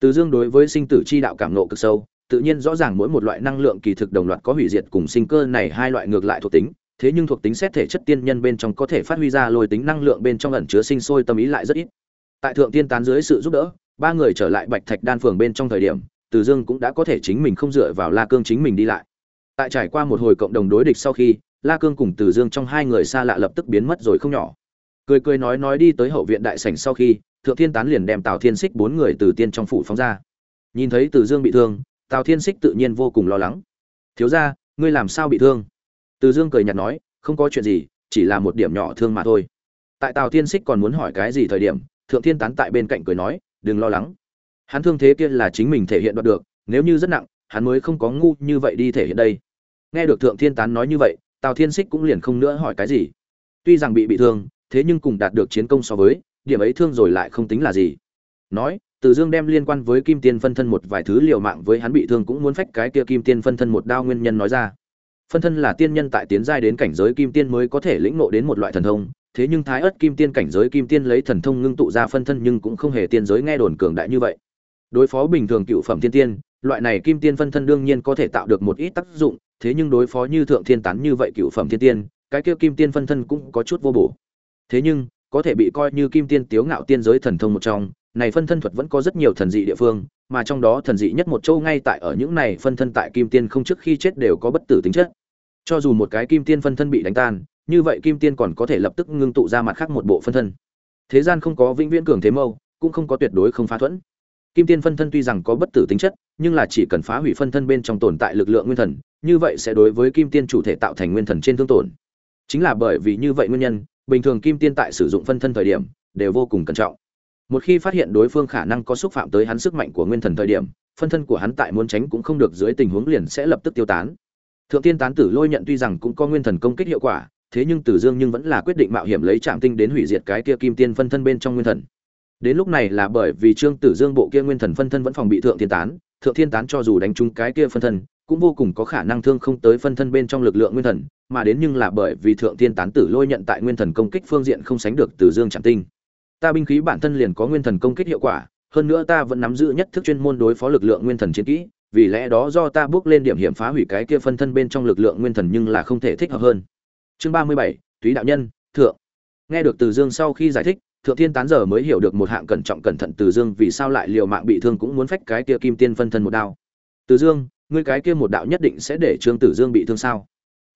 Từ dương đối với sinh tử chi đạo cảm nộ cực sâu tự nhiên rõ ràng mỗi một loại năng lượng kỳ thực đồng loạt có hủy diệt cùng sinh cơ này hai loại ngược lại thuộc tính, thế nhưng thuộc tính xét thể chất tiên nhân bên trong có thể phát huy ra lôi tính năng lượng bên trong ẩn chứa sinh sôi tâm ý lại rất ít. Tại thượng tiên tán dưới sự giúp đỡ, ba người trở lại bạch thạch đan phường bên trong thời điểm, từ dương cũng đã có thể chính mình không dựa vào la cương chính mình đi lại. Tại trải qua một hồi cộng đồng đối địch sau khi, la cương cùng từ dương trong hai người xa lạ lập tức biến mất rồi không nhỏ. Cười cười nói nói đi tới hậu viện đại sảnh sau khi, thượng thiên tán liền đem tào thiên xích bốn người từ tiên trong phủ phóng ra. Nhìn thấy từ dương bị thương tào thiên xích tự nhiên vô cùng lo lắng. Thiếu ra ngươi làm sao bị thương? Từ dương cười nhạt nói, không có chuyện gì, chỉ là một điểm nhỏ thương mà thôi. Tại tào thiên xích còn muốn hỏi cái gì thời điểm, thượng thiên tán tại bên cạnh cười nói, đừng lo lắng. Hắn thương thế kia là chính mình thể hiện đoạt được, nếu như rất nặng, hắn mới không có ngu như vậy đi thể hiện đây. Nghe được thượng thiên tán nói như vậy, tào thiên xích cũng liền không nữa hỏi cái gì. Tuy rằng bị bị thương, thế nhưng cùng đạt được chiến công so với, điểm ấy thương rồi lại không tính là gì. Nói từ dương đem liên quan với kim tiên phân thân một vài thứ liều mạng với hắn bị thương cũng muốn phách cái kia kim tiên phân thân một đao nguyên nhân nói ra. Phân thân là tiên nhân tại tiến giai đến cảnh giới kim tiên mới có thể lĩnh ngộ đến một loại thần thông, thế nhưng thái Ức kim tiên cảnh giới kim tiên lấy thần thông ngưng tụ ra phân thân nhưng cũng không hề tiên giới nghe đồn cường đại như vậy. Đối phó bình thường cựu phẩm tiên tiên, loại này kim tiên phân thân đương nhiên có thể tạo được một ít tác dụng, thế nhưng đối phó như thượng thiên tán như vậy cựu phẩm thiên tiên, cái kia kim tiên phân thân cũng có chút vô bổ. Thế nhưng, có thể bị coi như kim tiên tiếu ngạo tiên giới thần thông một trong này phân thân thuật vẫn có rất nhiều thần dị địa phương, mà trong đó thần dị nhất một châu ngay tại ở những này phân thân tại kim tiên không trước khi chết đều có bất tử tính chất. Cho dù một cái kim tiên phân thân bị đánh tan, như vậy kim tiên còn có thể lập tức ngưng tụ ra mặt khác một bộ phân thân. Thế gian không có vĩnh viễn cường thế mâu, cũng không có tuyệt đối không phá thuẫn. Kim tiên phân thân tuy rằng có bất tử tính chất, nhưng là chỉ cần phá hủy phân thân bên trong tồn tại lực lượng nguyên thần, như vậy sẽ đối với kim tiên chủ thể tạo thành nguyên thần trên thương tổn. Chính là bởi vì như vậy nguyên nhân, bình thường kim tiên tại sử dụng phân thân thời điểm, đều vô cùng cẩn trọng một khi phát hiện đối phương khả năng có xúc phạm tới hắn sức mạnh của nguyên thần thời điểm, phân thân của hắn tại muốn tránh cũng không được dưới tình huống liền sẽ lập tức tiêu tán. Thượng tiên tán tử lôi nhận tuy rằng cũng có nguyên thần công kích hiệu quả, thế nhưng tử dương nhưng vẫn là quyết định mạo hiểm lấy trạm tinh đến hủy diệt cái kia kim tiên phân thân bên trong nguyên thần. Đến lúc này là bởi vì trương tử dương bộ kia nguyên thần phân thân vẫn phòng bị thượng thiên tán, thượng thiên tán cho dù đánh trúng cái kia phân thân, cũng vô cùng có khả năng thương không tới phân thân bên trong lực lượng nguyên thần, mà đến nhưng là bởi vì thượng thiên tán tử lôi nhận tại nguyên thần công kích phương diện không sánh được tử dương trạm tinh ta binh khí bản thân liền có nguyên thần công kích hiệu quả, hơn nữa ta vẫn nắm giữ nhất thức chuyên môn đối phó lực lượng nguyên thần chiến kỹ, vì lẽ đó do ta bước lên điểm hiểm phá hủy cái kia phân thân bên trong lực lượng nguyên thần nhưng là không thể thích hợp hơn. Chương ba mươi bảy túy đạo nhân, thượng. Nghe được từ dương sau khi giải thích, thượng thiên tán giờ mới hiểu được một hạng cẩn trọng cẩn thận từ dương vì sao lại liều mạng bị thương cũng muốn phách cái kia kim tiên phân thân một đao. Từ dương, ngươi cái kia một đạo nhất định sẽ để trương tử dương bị thương sao?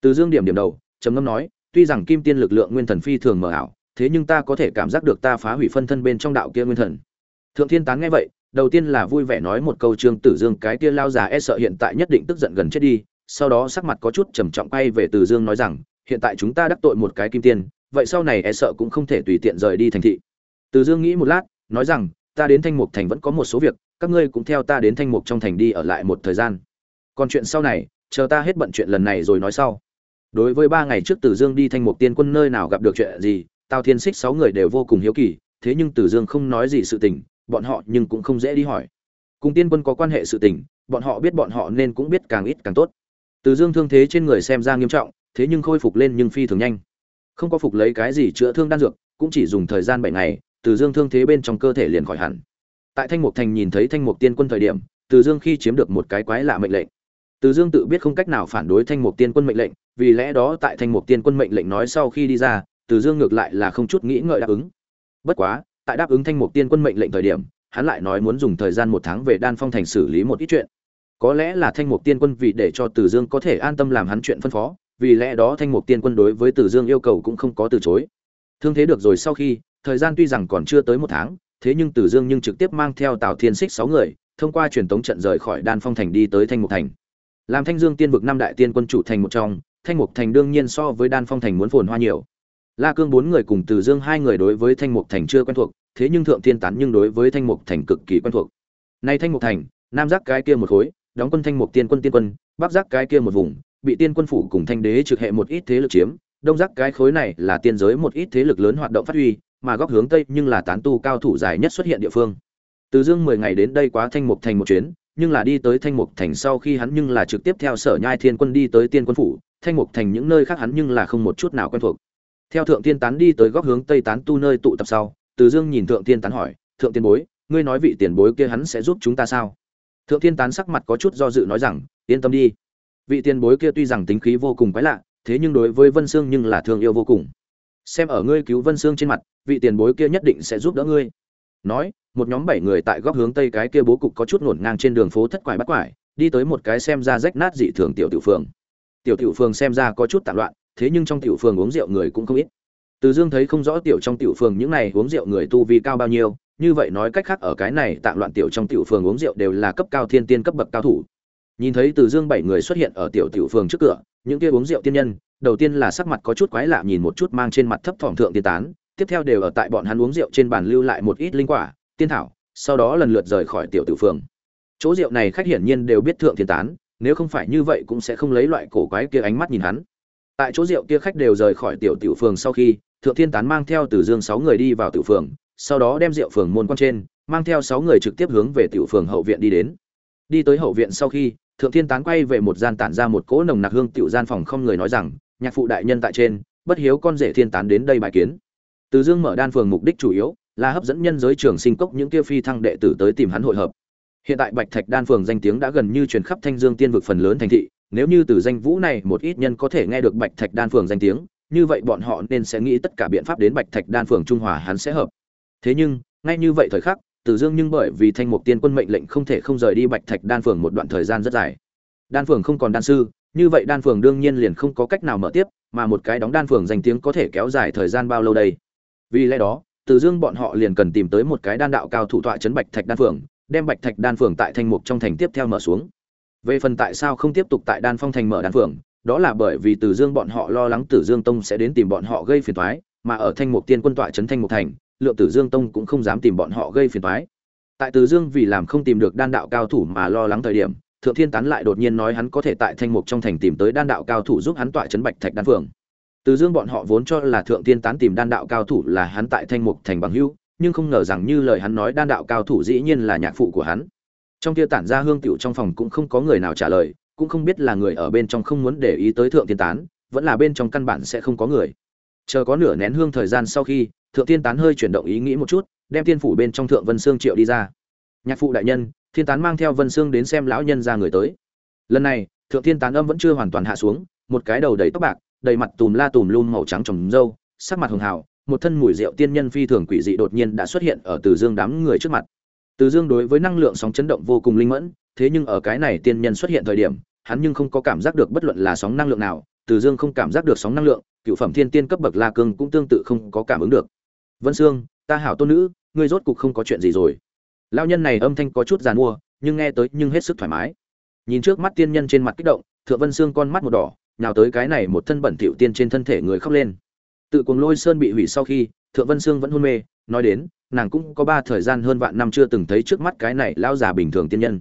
Từ dương điểm điểm đầu, trầm ngâm nói, tuy rằng kim tiên lực lượng nguyên thần phi thường mờ ảo thế nhưng ta có thể cảm giác được ta phá hủy phân thân bên trong đạo kia nguyên thần. Thượng thiên tán nghe vậy, đầu tiên là vui vẻ nói một câu trương tử dương, cái kia lao già e sợ hiện tại nhất định tức giận gần chết đi, sau đó sắc mặt có chút trầm trọng quay về từ dương nói rằng, hiện tại chúng ta đắc tội một cái kim tiên, vậy sau này e sợ cũng không thể tùy tiện rời đi thành thị. Từ dương nghĩ một lát, nói rằng, ta đến thanh mục thành vẫn có một số việc, các ngươi cũng theo ta đến thanh mục trong thành đi ở lại một thời gian. Còn chuyện sau này, chờ ta hết bận chuyện lần này rồi nói sau. Đối với ba ngày trước từ dương đi thanh mục tiên quân nơi nào gặp được chuyện gì tào thiên xích sáu người đều vô cùng hiếu kỳ, thế nhưng Tử dương không nói gì sự tình, bọn họ nhưng cũng không dễ đi hỏi. Cùng tiên quân có quan hệ sự tình, bọn họ biết bọn họ nên cũng biết càng ít càng tốt. Từ dương thương thế trên người xem ra nghiêm trọng, thế nhưng khôi phục lên nhưng phi thường nhanh. Không có phục lấy cái gì chữa thương đan dược, cũng chỉ dùng thời gian bảy ngày từ dương thương thế bên trong cơ thể liền khỏi hẳn. Tại thanh mục thành nhìn thấy thanh mục tiên quân thời điểm từ dương khi chiếm được một cái quái lạ mệnh lệnh. Từ dương tự biết không cách nào phản đối thanh mục tiên quân mệnh lệnh, vì lẽ đó tại thanh mục tiên quân mệnh lệnh nói sau khi đi ra từ dương ngược lại là không chút nghĩ ngợi đáp ứng. Bất quá, tại đáp ứng thanh mục tiên quân mệnh lệnh thời điểm, hắn lại nói muốn dùng thời gian một tháng về đan phong thành xử lý một ít chuyện. Có lẽ là thanh mục tiên quân vì để cho từ dương có thể an tâm làm hắn chuyện phân phó, vì lẽ đó thanh mục tiên quân đối với từ dương yêu cầu cũng không có từ chối. Thương thế được rồi sau khi, thời gian tuy rằng còn chưa tới một tháng, thế nhưng từ dương nhưng trực tiếp mang theo tào thiên xích sáu người, thông qua truyền tống trận rời khỏi đan phong thành đi tới thanh mục thành. Làm thanh dương tiên vực năm đại tiên quân chủ thành một trong, thanh mục thành đương nhiên so với đan phong thành muốn phồn hoa nhiều la cương bốn người cùng từ dương hai người đối với thanh mục thành chưa quen thuộc, thế nhưng thượng thiên tán nhưng đối với thanh mục thành cực kỳ quen thuộc. Nay thanh mục thành, nam giác cái kia một khối, đóng quân thanh mục tiên quân tiên quân, bắc giác cái kia một vùng, bị tiên quân phủ cùng thanh đế trực hệ một ít thế lực chiếm, đông giác cái khối này là tiên giới một ít thế lực lớn hoạt động phát huy, mà góc hướng tây nhưng là tán tu cao thủ dài nhất xuất hiện địa phương. Từ dương mười ngày đến đây quá thanh mục thành một chuyến, nhưng là đi tới thanh mục thành sau khi hắn nhưng là trực tiếp theo sở nhai thiên quân đi tới tiên quân phủ, thanh mục thành những nơi khác hắn nhưng là không một chút nào quen thuộc theo thượng tiên tán đi tới góc hướng tây tán tu nơi tụ tập sau, từ dương nhìn thượng tiên tán hỏi, thượng tiên bối, ngươi nói vị tiền bối kia hắn sẽ giúp chúng ta sao? Thượng tiên tán sắc mặt có chút do dự nói rằng, yên tâm đi. Vị tiền bối kia tuy rằng tính khí vô cùng quái lạ, thế nhưng đối với vân sương nhưng là thương yêu vô cùng. Xem ở ngươi cứu vân sương trên mặt, vị tiền bối kia nhất định sẽ giúp đỡ ngươi. Nói, một nhóm bảy người tại góc hướng tây cái kia bố cục có chút ngổn ngang trên đường phố thất quải bắt quải, đi tới một cái xem ra rách nát dị thường tiểu tiểu phường. Tiểu tiểu phường xem ra có chút tạm loạn thế nhưng trong tiểu phường uống rượu người cũng không ít. Từ dương thấy không rõ tiểu trong tiểu phường những này uống rượu người tu vi cao bao nhiêu, như vậy nói cách khác ở cái này tạm loạn tiểu trong tiểu phường uống rượu đều là cấp cao thiên tiên cấp bậc cao thủ. Nhìn thấy từ dương bảy người xuất hiện ở tiểu tiểu phường trước cửa, những kia uống rượu tiên nhân, đầu tiên là sắc mặt có chút quái lạ nhìn một chút mang trên mặt thấp thỏm thượng tiên tán, tiếp theo đều ở tại bọn hắn uống rượu trên bàn lưu lại một ít linh quả, tiên thảo, sau đó lần lượt rời khỏi tiểu tiểu phường. Chỗ rượu này khách hiển nhiên đều biết thượng thiên tán, nếu không phải như vậy cũng sẽ không lấy loại cổ quái kia ánh mắt nhìn hắn tại chỗ rượu kia khách đều rời khỏi tiểu tiểu phường sau khi, thượng thiên tán mang theo từ dương sáu người đi vào tiểu phường, sau đó đem rượu phường môn quan trên, mang theo sáu người trực tiếp hướng về tiểu phường hậu viện đi đến. Đi tới hậu viện sau khi, thượng thiên tán quay về một gian tản ra một cỗ nồng nặc hương tiểu gian phòng không người nói rằng, nhạc phụ đại nhân tại trên, bất hiếu con rể thiên tán đến đây bài kiến. Từ dương mở đan phường mục đích chủ yếu là hấp dẫn nhân giới trường sinh cốc những kia phi thăng đệ tử tới tìm hắn hội hợp. Hiện tại bạch thạch đan phường danh tiếng đã gần như truyền khắp thanh dương tiên vực phần lớn thành thị nếu như từ danh vũ này một ít nhân có thể nghe được bạch thạch đan phường danh tiếng, như vậy bọn họ nên sẽ nghĩ tất cả biện pháp đến bạch thạch đan phường trung hòa hắn sẽ hợp. Thế nhưng, ngay như vậy thời khắc, từ dương nhưng bởi vì thanh mục tiên quân mệnh lệnh không thể không rời đi bạch thạch đan phường một đoạn thời gian rất dài. Đan phường không còn đan sư, như vậy đan phường đương nhiên liền không có cách nào mở tiếp, mà một cái đóng đan phường danh tiếng có thể kéo dài thời gian bao lâu đây? Vì lẽ đó, từ dương bọn họ liền cần tìm tới một cái đan đạo cao thủ tọa chấn bạch thạch đan phường, đem bạch thạch đan phường tại thanh mục trong thành tiếp theo mở xuống về phần tại sao không tiếp tục tại đan phong thành mở đan phường đó là bởi vì từ dương bọn họ lo lắng tử dương tông sẽ đến tìm bọn họ gây phiền toái mà ở thanh mục tiên quân tọa Trấn thanh mục thành lượng tử dương tông cũng không dám tìm bọn họ gây phiền toái tại từ dương vì làm không tìm được đan đạo cao thủ mà lo lắng thời điểm thượng thiên tán lại đột nhiên nói hắn có thể tại thanh mục trong thành tìm tới đan đạo cao thủ giúp hắn tọa Trấn bạch thạch đan phường từ Dương bọn họ vốn cho là Thượng Thiên tán tìm đan đạo cao thủ là hắn tại Thanh Mục thành bằng hữu, nhưng không ngờ rằng như lời hắn nói đan đạo cao thủ dĩ nhiên là nhạc phụ của hắn. Trong kia tản ra hương tiểu trong phòng cũng không có người nào trả lời, cũng không biết là người ở bên trong không muốn để ý tới Thượng Tiên tán, vẫn là bên trong căn bản sẽ không có người. Chờ có nửa nén hương thời gian sau khi, Thượng Tiên tán hơi chuyển động ý nghĩ một chút, đem tiên phủ bên trong Thượng Vân Xương triệu đi ra. Nhạc phụ đại nhân, Thiên tán mang theo Vân Xương đến xem lão nhân ra người tới. Lần này, Thượng Tiên tán âm vẫn chưa hoàn toàn hạ xuống, một cái đầu đầy tóc bạc, đầy mặt tùm la tùm lum màu trắng trồng râu sắc mặt hường hào một thân mùi rượu tiên nhân phi thường quỷ dị đột nhiên đã xuất hiện ở từ dương đám người trước mặt từ dương đối với năng lượng sóng chấn động vô cùng linh mẫn, thế nhưng ở cái này tiên nhân xuất hiện thời điểm, hắn nhưng không có cảm giác được bất luận là sóng năng lượng nào, từ dương không cảm giác được sóng năng lượng, cựu phẩm thiên tiên cấp bậc la cương cũng tương tự không có cảm ứng được. Vân sương, ta hảo tôn nữ, ngươi rốt cục không có chuyện gì rồi. Lão nhân này âm thanh có chút giàn mua, nhưng nghe tới nhưng hết sức thoải mái. Nhìn trước mắt tiên nhân trên mặt kích động, thượng vân sương con mắt một đỏ, nhào tới cái này một thân bẩn thỉu tiên trên thân thể người khóc lên. Tự cuồng lôi sơn bị hủy sau khi thượng vân sương vẫn hôn mê, nói đến, nàng cũng có ba thời gian hơn vạn năm chưa từng thấy trước mắt cái này lão già bình thường tiên nhân.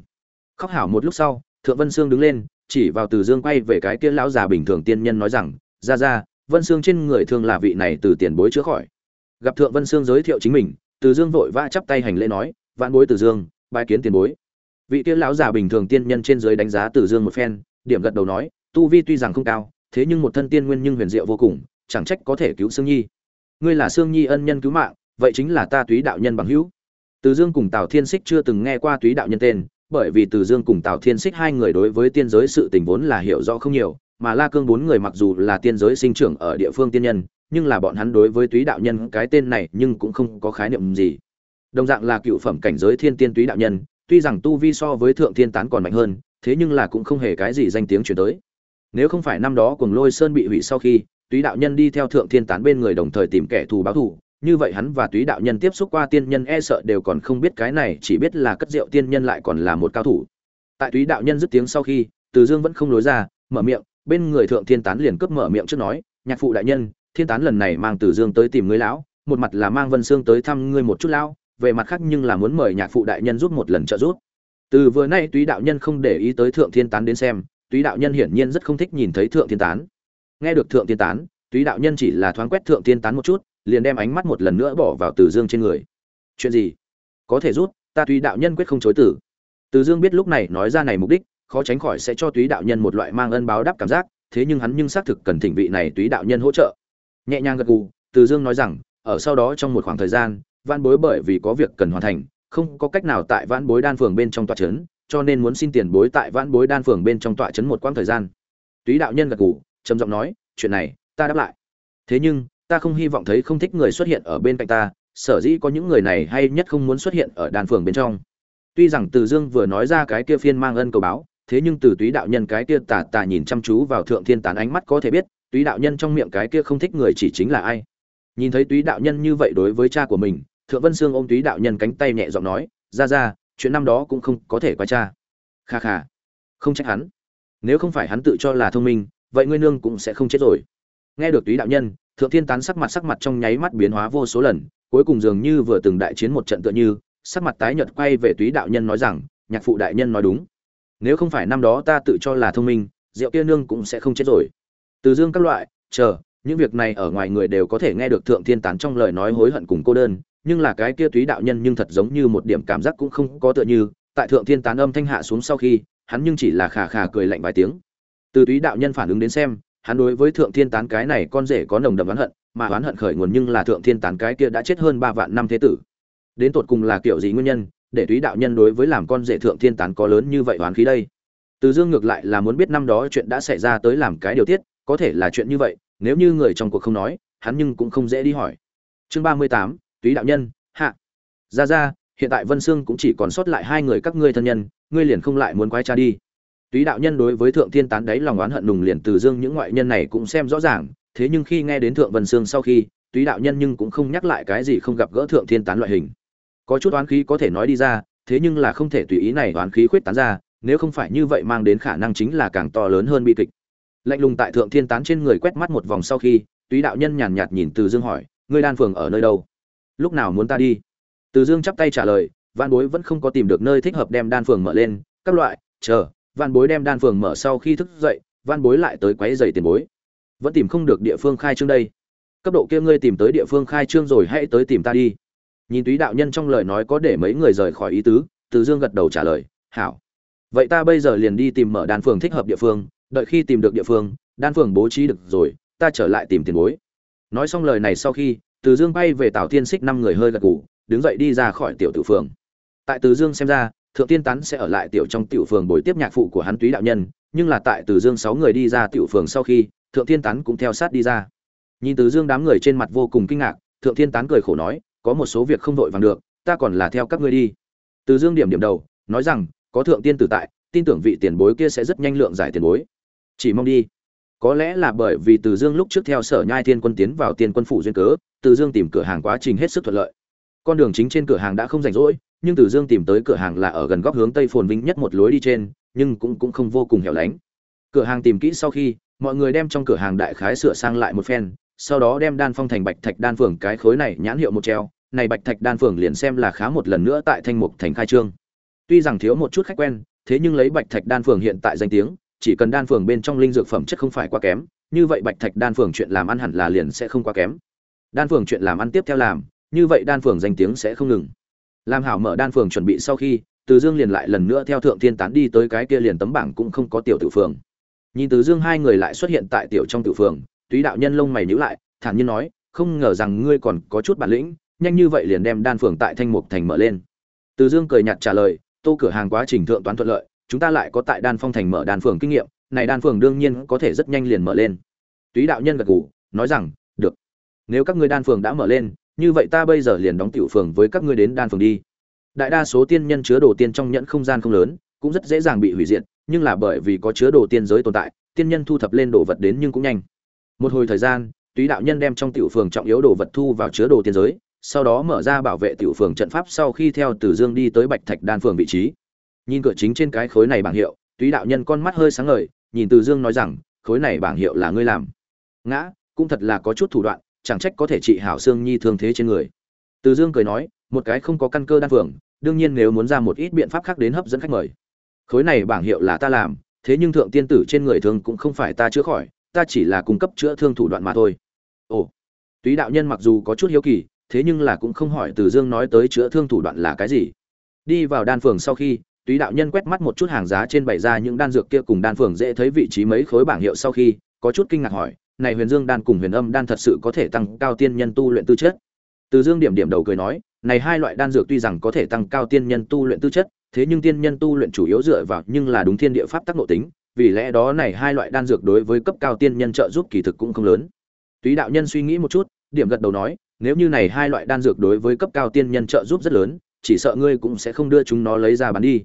Khóc hảo một lúc sau, thượng vân sương đứng lên, chỉ vào từ dương quay về cái kia lão già bình thường tiên nhân nói rằng, ra ra, vân sương trên người thường là vị này từ tiền bối chữa khỏi. Gặp thượng vân sương giới thiệu chính mình, từ dương vội vã chắp tay hành lễ nói, vạn bối từ dương, bái kiến tiền bối. Vị kia lão già bình thường tiên nhân trên dưới đánh giá từ dương một phen, điểm gật đầu nói, tu vi tuy rằng không cao, thế nhưng một thân tiên nguyên nhưng huyền diệu vô cùng, chẳng trách có thể cứu sương nhi ngươi là sương nhi ân nhân cứu mạng, vậy chính là ta túy đạo nhân bằng hữu. Từ dương cùng tào thiên xích chưa từng nghe qua túy đạo nhân tên, bởi vì từ dương cùng tào thiên xích hai người đối với tiên giới sự tình vốn là hiểu rõ không nhiều, mà la cương bốn người mặc dù là tiên giới sinh trưởng ở địa phương tiên nhân, nhưng là bọn hắn đối với túy đạo nhân cái tên này nhưng cũng không có khái niệm gì. Đồng dạng là cựu phẩm cảnh giới thiên tiên túy đạo nhân, tuy rằng tu vi so với thượng thiên tán còn mạnh hơn, thế nhưng là cũng không hề cái gì danh tiếng chuyển tới. Nếu không phải năm đó cùng lôi sơn bị hủy sau khi túy đạo nhân đi theo thượng thiên tán bên người đồng thời tìm kẻ thù báo thù, như vậy hắn và túy đạo nhân tiếp xúc qua tiên nhân e sợ đều còn không biết cái này, chỉ biết là cất rượu tiên nhân lại còn là một cao thủ. Tại túy đạo nhân dứt tiếng sau khi, từ dương vẫn không lối ra, mở miệng, bên người thượng thiên tán liền cướp mở miệng trước nói, nhạc phụ đại nhân, thiên tán lần này mang từ dương tới tìm ngươi lão, một mặt là mang vân sương tới thăm ngươi một chút lão, về mặt khác nhưng là muốn mời nhạc phụ đại nhân giúp một lần trợ giúp. Từ vừa nay túy đạo nhân không để ý tới thượng thiên tán đến xem, túy đạo nhân hiển nhiên rất không thích nhìn thấy thượng thiên tán nghe được thượng tiên tán, túy đạo nhân chỉ là thoáng quét thượng tiên tán một chút, liền đem ánh mắt một lần nữa bỏ vào từ dương trên người. Chuyện gì? Có thể rút, ta túy đạo nhân quyết không chối tử từ dương biết lúc này nói ra này mục đích, khó tránh khỏi sẽ cho túy đạo nhân một loại mang ân báo đáp cảm giác, thế nhưng hắn nhưng xác thực cần thỉnh vị này túy đạo nhân hỗ trợ. Nhẹ nhàng gật gù, từ dương nói rằng, ở sau đó trong một khoảng thời gian, vãn bối bởi vì có việc cần hoàn thành, không có cách nào tại vãn bối đan phường bên trong tòa trấn cho nên muốn xin tiền bối tại vãn bối đan phường bên trong tọa trấn một quãng thời gian. Túy đạo nhân gật gù trầm giọng nói, chuyện này, ta đáp lại. Thế nhưng, ta không hy vọng thấy không thích người xuất hiện ở bên cạnh ta, sở dĩ có những người này hay nhất không muốn xuất hiện ở đan phường bên trong. Tuy rằng từ dương vừa nói ra cái kia phiên mang ân cầu báo, thế nhưng từ túy đạo nhân cái kia tà tà nhìn chăm chú vào thượng thiên tán ánh mắt có thể biết, túy đạo nhân trong miệng cái kia không thích người chỉ chính là ai. Nhìn thấy túy đạo nhân như vậy đối với cha của mình, thượng vân sương ôm túy đạo nhân cánh tay nhẹ giọng nói, ra ra, chuyện năm đó cũng không có thể qua cha. Kha kha, không trách hắn. Nếu không phải hắn tự cho là thông minh vậy ngươi nương cũng sẽ không chết rồi. Nghe được túy đạo nhân, thượng thiên tán sắc mặt sắc mặt trong nháy mắt biến hóa vô số lần, cuối cùng dường như vừa từng đại chiến một trận tựa như, sắc mặt tái nhợt quay về túy đạo nhân nói rằng, nhạc phụ đại nhân nói đúng. Nếu không phải năm đó ta tự cho là thông minh, rượu kia nương cũng sẽ không chết rồi. Từ dương các loại, chờ, những việc này ở ngoài người đều có thể nghe được thượng thiên tán trong lời nói hối hận cùng cô đơn, nhưng là cái kia túy đạo nhân nhưng thật giống như một điểm cảm giác cũng không có tựa như, tại thượng thiên tán âm thanh hạ xuống sau khi, hắn nhưng chỉ là khà khà cười lạnh vài tiếng từ túy đạo nhân phản ứng đến xem, hắn đối với thượng thiên tán cái này con rể có nồng đậm oán hận, mà oán hận khởi nguồn nhưng là thượng thiên tán cái kia đã chết hơn ba vạn năm thế tử. Đến tột cùng là kiểu gì nguyên nhân, để túy đạo nhân đối với làm con rể thượng thiên tán có lớn như vậy oán khí đây? Từ dương ngược lại là muốn biết năm đó chuyện đã xảy ra tới làm cái điều tiết, có thể là chuyện như vậy, nếu như người trong cuộc không nói, hắn nhưng cũng không dễ đi hỏi. Chương ba mươi tám, túy đạo nhân, hạ. Ra ra hiện tại vân sương cũng chỉ còn sót lại hai người các ngươi thân nhân, ngươi liền không lại muốn quái cha đi túy đạo nhân đối với thượng thiên tán đấy lòng oán hận nùng liền từ dương những ngoại nhân này cũng xem rõ ràng, thế nhưng khi nghe đến thượng vân sương sau khi, túy đạo nhân nhưng cũng không nhắc lại cái gì không gặp gỡ thượng thiên tán loại hình. Có chút oán khí có thể nói đi ra, thế nhưng là không thể tùy ý này oán khí khuyết tán ra, nếu không phải như vậy mang đến khả năng chính là càng to lớn hơn bi kịch. Lạnh lùng tại thượng thiên tán trên người quét mắt một vòng sau khi, túy đạo nhân nhàn nhạt nhìn từ dương hỏi, ngươi đan phường ở nơi đâu? Lúc nào muốn ta đi? Từ dương chắp tay trả lời văn bối vẫn không có tìm được nơi thích hợp đem đan phường mở lên, các loại, chờ văn bối đem đan phường mở sau khi thức dậy văn bối lại tới quấy giày tiền bối. Vẫn tìm không được địa phương khai trương đây. Cấp độ kia ngươi tìm tới địa phương khai trương rồi hãy tới tìm ta đi. Nhìn túy đạo nhân trong lời nói có để mấy người rời khỏi ý tứ, từ dương gật đầu trả lời, hảo. Vậy ta bây giờ liền đi tìm mở đan phường thích hợp địa phương, đợi khi tìm được địa phương, đan phường bố trí được rồi, ta trở lại tìm tiền bối. Nói xong lời này sau khi, từ dương bay về tào thiên xích năm người hơi gật gù, đứng dậy đi ra khỏi tiểu tử phường. Tại từ dương xem ra thượng tiên tán sẽ ở lại tiểu trong tiểu phường buổi tiếp nhạc phụ của hắn túy đạo nhân, nhưng là tại từ dương sáu người đi ra tiểu phường sau khi, thượng tiên tán cũng theo sát đi ra. Nhìn từ dương đám người trên mặt vô cùng kinh ngạc, thượng tiên tán cười khổ nói, có một số việc không vội vàng được, ta còn là theo các ngươi đi. Từ dương điểm điểm đầu, nói rằng, có thượng tiên tử tại, tin tưởng vị tiền bối kia sẽ rất nhanh lượng giải tiền bối. Chỉ mong đi. Có lẽ là bởi vì từ dương lúc trước theo sở nhai thiên quân tiến vào tiên quân phủ duyên cớ, từ dương tìm cửa hàng quá trình hết sức thuận lợi. Con đường chính trên cửa hàng đã không rảnh rỗi nhưng từ dương tìm tới cửa hàng là ở gần góc hướng tây phồn vinh nhất một lối đi trên, nhưng cũng cũng không vô cùng hẻo lánh. Cửa hàng tìm kỹ sau khi, mọi người đem trong cửa hàng đại khái sửa sang lại một phen, sau đó đem đan phong thành bạch thạch đan phường cái khối này nhãn hiệu một treo, này bạch thạch đan phường liền xem là khá một lần nữa tại thanh mục thành khai trương. Tuy rằng thiếu một chút khách quen, thế nhưng lấy bạch thạch đan phường hiện tại danh tiếng, chỉ cần đan phường bên trong linh dược phẩm chất không phải quá kém, như vậy bạch thạch đan phường chuyện làm ăn hẳn là liền sẽ không quá kém. Đan phường chuyện làm ăn tiếp theo làm, như vậy đan phường danh tiếng sẽ không ngừng làm hảo mở đan phường chuẩn bị sau khi, từ dương liền lại lần nữa theo thượng thiên tán đi tới cái kia liền tấm bảng cũng không có tiểu tự phường. Nhìn từ dương hai người lại xuất hiện tại tiểu trong tự phường, túy đạo nhân lông mày nhíu lại, thản nhiên nói, không ngờ rằng ngươi còn có chút bản lĩnh, nhanh như vậy liền đem đan phường tại thanh mục thành mở lên. Từ dương cười nhạt trả lời, tô cửa hàng quá trình thượng toán thuận lợi, chúng ta lại có tại đan phong thành mở đan phường kinh nghiệm, này đan phường đương nhiên có thể rất nhanh liền mở lên. Túy đạo nhân gật gù, nói rằng, được. Nếu các ngươi đan phường đã mở lên như vậy ta bây giờ liền đóng tiểu phường với các ngươi đến đan phường đi đại đa số tiên nhân chứa đồ tiên trong nhẫn không gian không lớn cũng rất dễ dàng bị hủy diệt nhưng là bởi vì có chứa đồ tiên giới tồn tại tiên nhân thu thập lên đồ vật đến nhưng cũng nhanh một hồi thời gian túy đạo nhân đem trong tiểu phường trọng yếu đồ vật thu vào chứa đồ tiên giới sau đó mở ra bảo vệ tiểu phường trận pháp sau khi theo Từ Dương đi tới Bạch Thạch Đan phường vị trí. Nhìn cửa chính trên cái khối này bảng hiệu, Túy đạo nhân con mắt hơi sáng ngời, nhìn Từ Dương nói rằng, khối này bảng hiệu là ngươi làm. Ngã, cũng thật là có chút thủ đoạn, chẳng trách có thể trị hảo xương nhi thương thế trên người. Từ Dương cười nói, một cái không có căn cơ đan phường, đương nhiên nếu muốn ra một ít biện pháp khác đến hấp dẫn khách mời. Khối này bảng hiệu là ta làm, thế nhưng thượng tiên tử trên người thương cũng không phải ta chữa khỏi, ta chỉ là cung cấp chữa thương thủ đoạn mà thôi. Ồ. Túy đạo nhân mặc dù có chút hiếu kỳ, thế nhưng là cũng không hỏi Từ Dương nói tới chữa thương thủ đoạn là cái gì. Đi vào đan phường sau khi, Túy đạo nhân quét mắt một chút hàng giá trên bày ra những đan dược kia cùng đan phường dễ thấy vị trí mấy khối bảng hiệu sau khi, có chút kinh ngạc hỏi, này Huyền Dương đan cùng Huyền Âm đan thật sự có thể tăng cao tiên nhân tu luyện tư chất? Từ Dương điểm điểm đầu cười nói, này hai loại đan dược tuy rằng có thể tăng cao tiên nhân tu luyện tư chất, thế nhưng tiên nhân tu luyện chủ yếu dựa vào nhưng là đúng thiên địa pháp tác nội tính, vì lẽ đó này hai loại đan dược đối với cấp cao tiên nhân trợ giúp kỳ thực cũng không lớn. Túy đạo nhân suy nghĩ một chút, điểm gật đầu nói, nếu như này hai loại đan dược đối với cấp cao tiên nhân trợ giúp rất lớn chỉ sợ ngươi cũng sẽ không đưa chúng nó lấy ra bán đi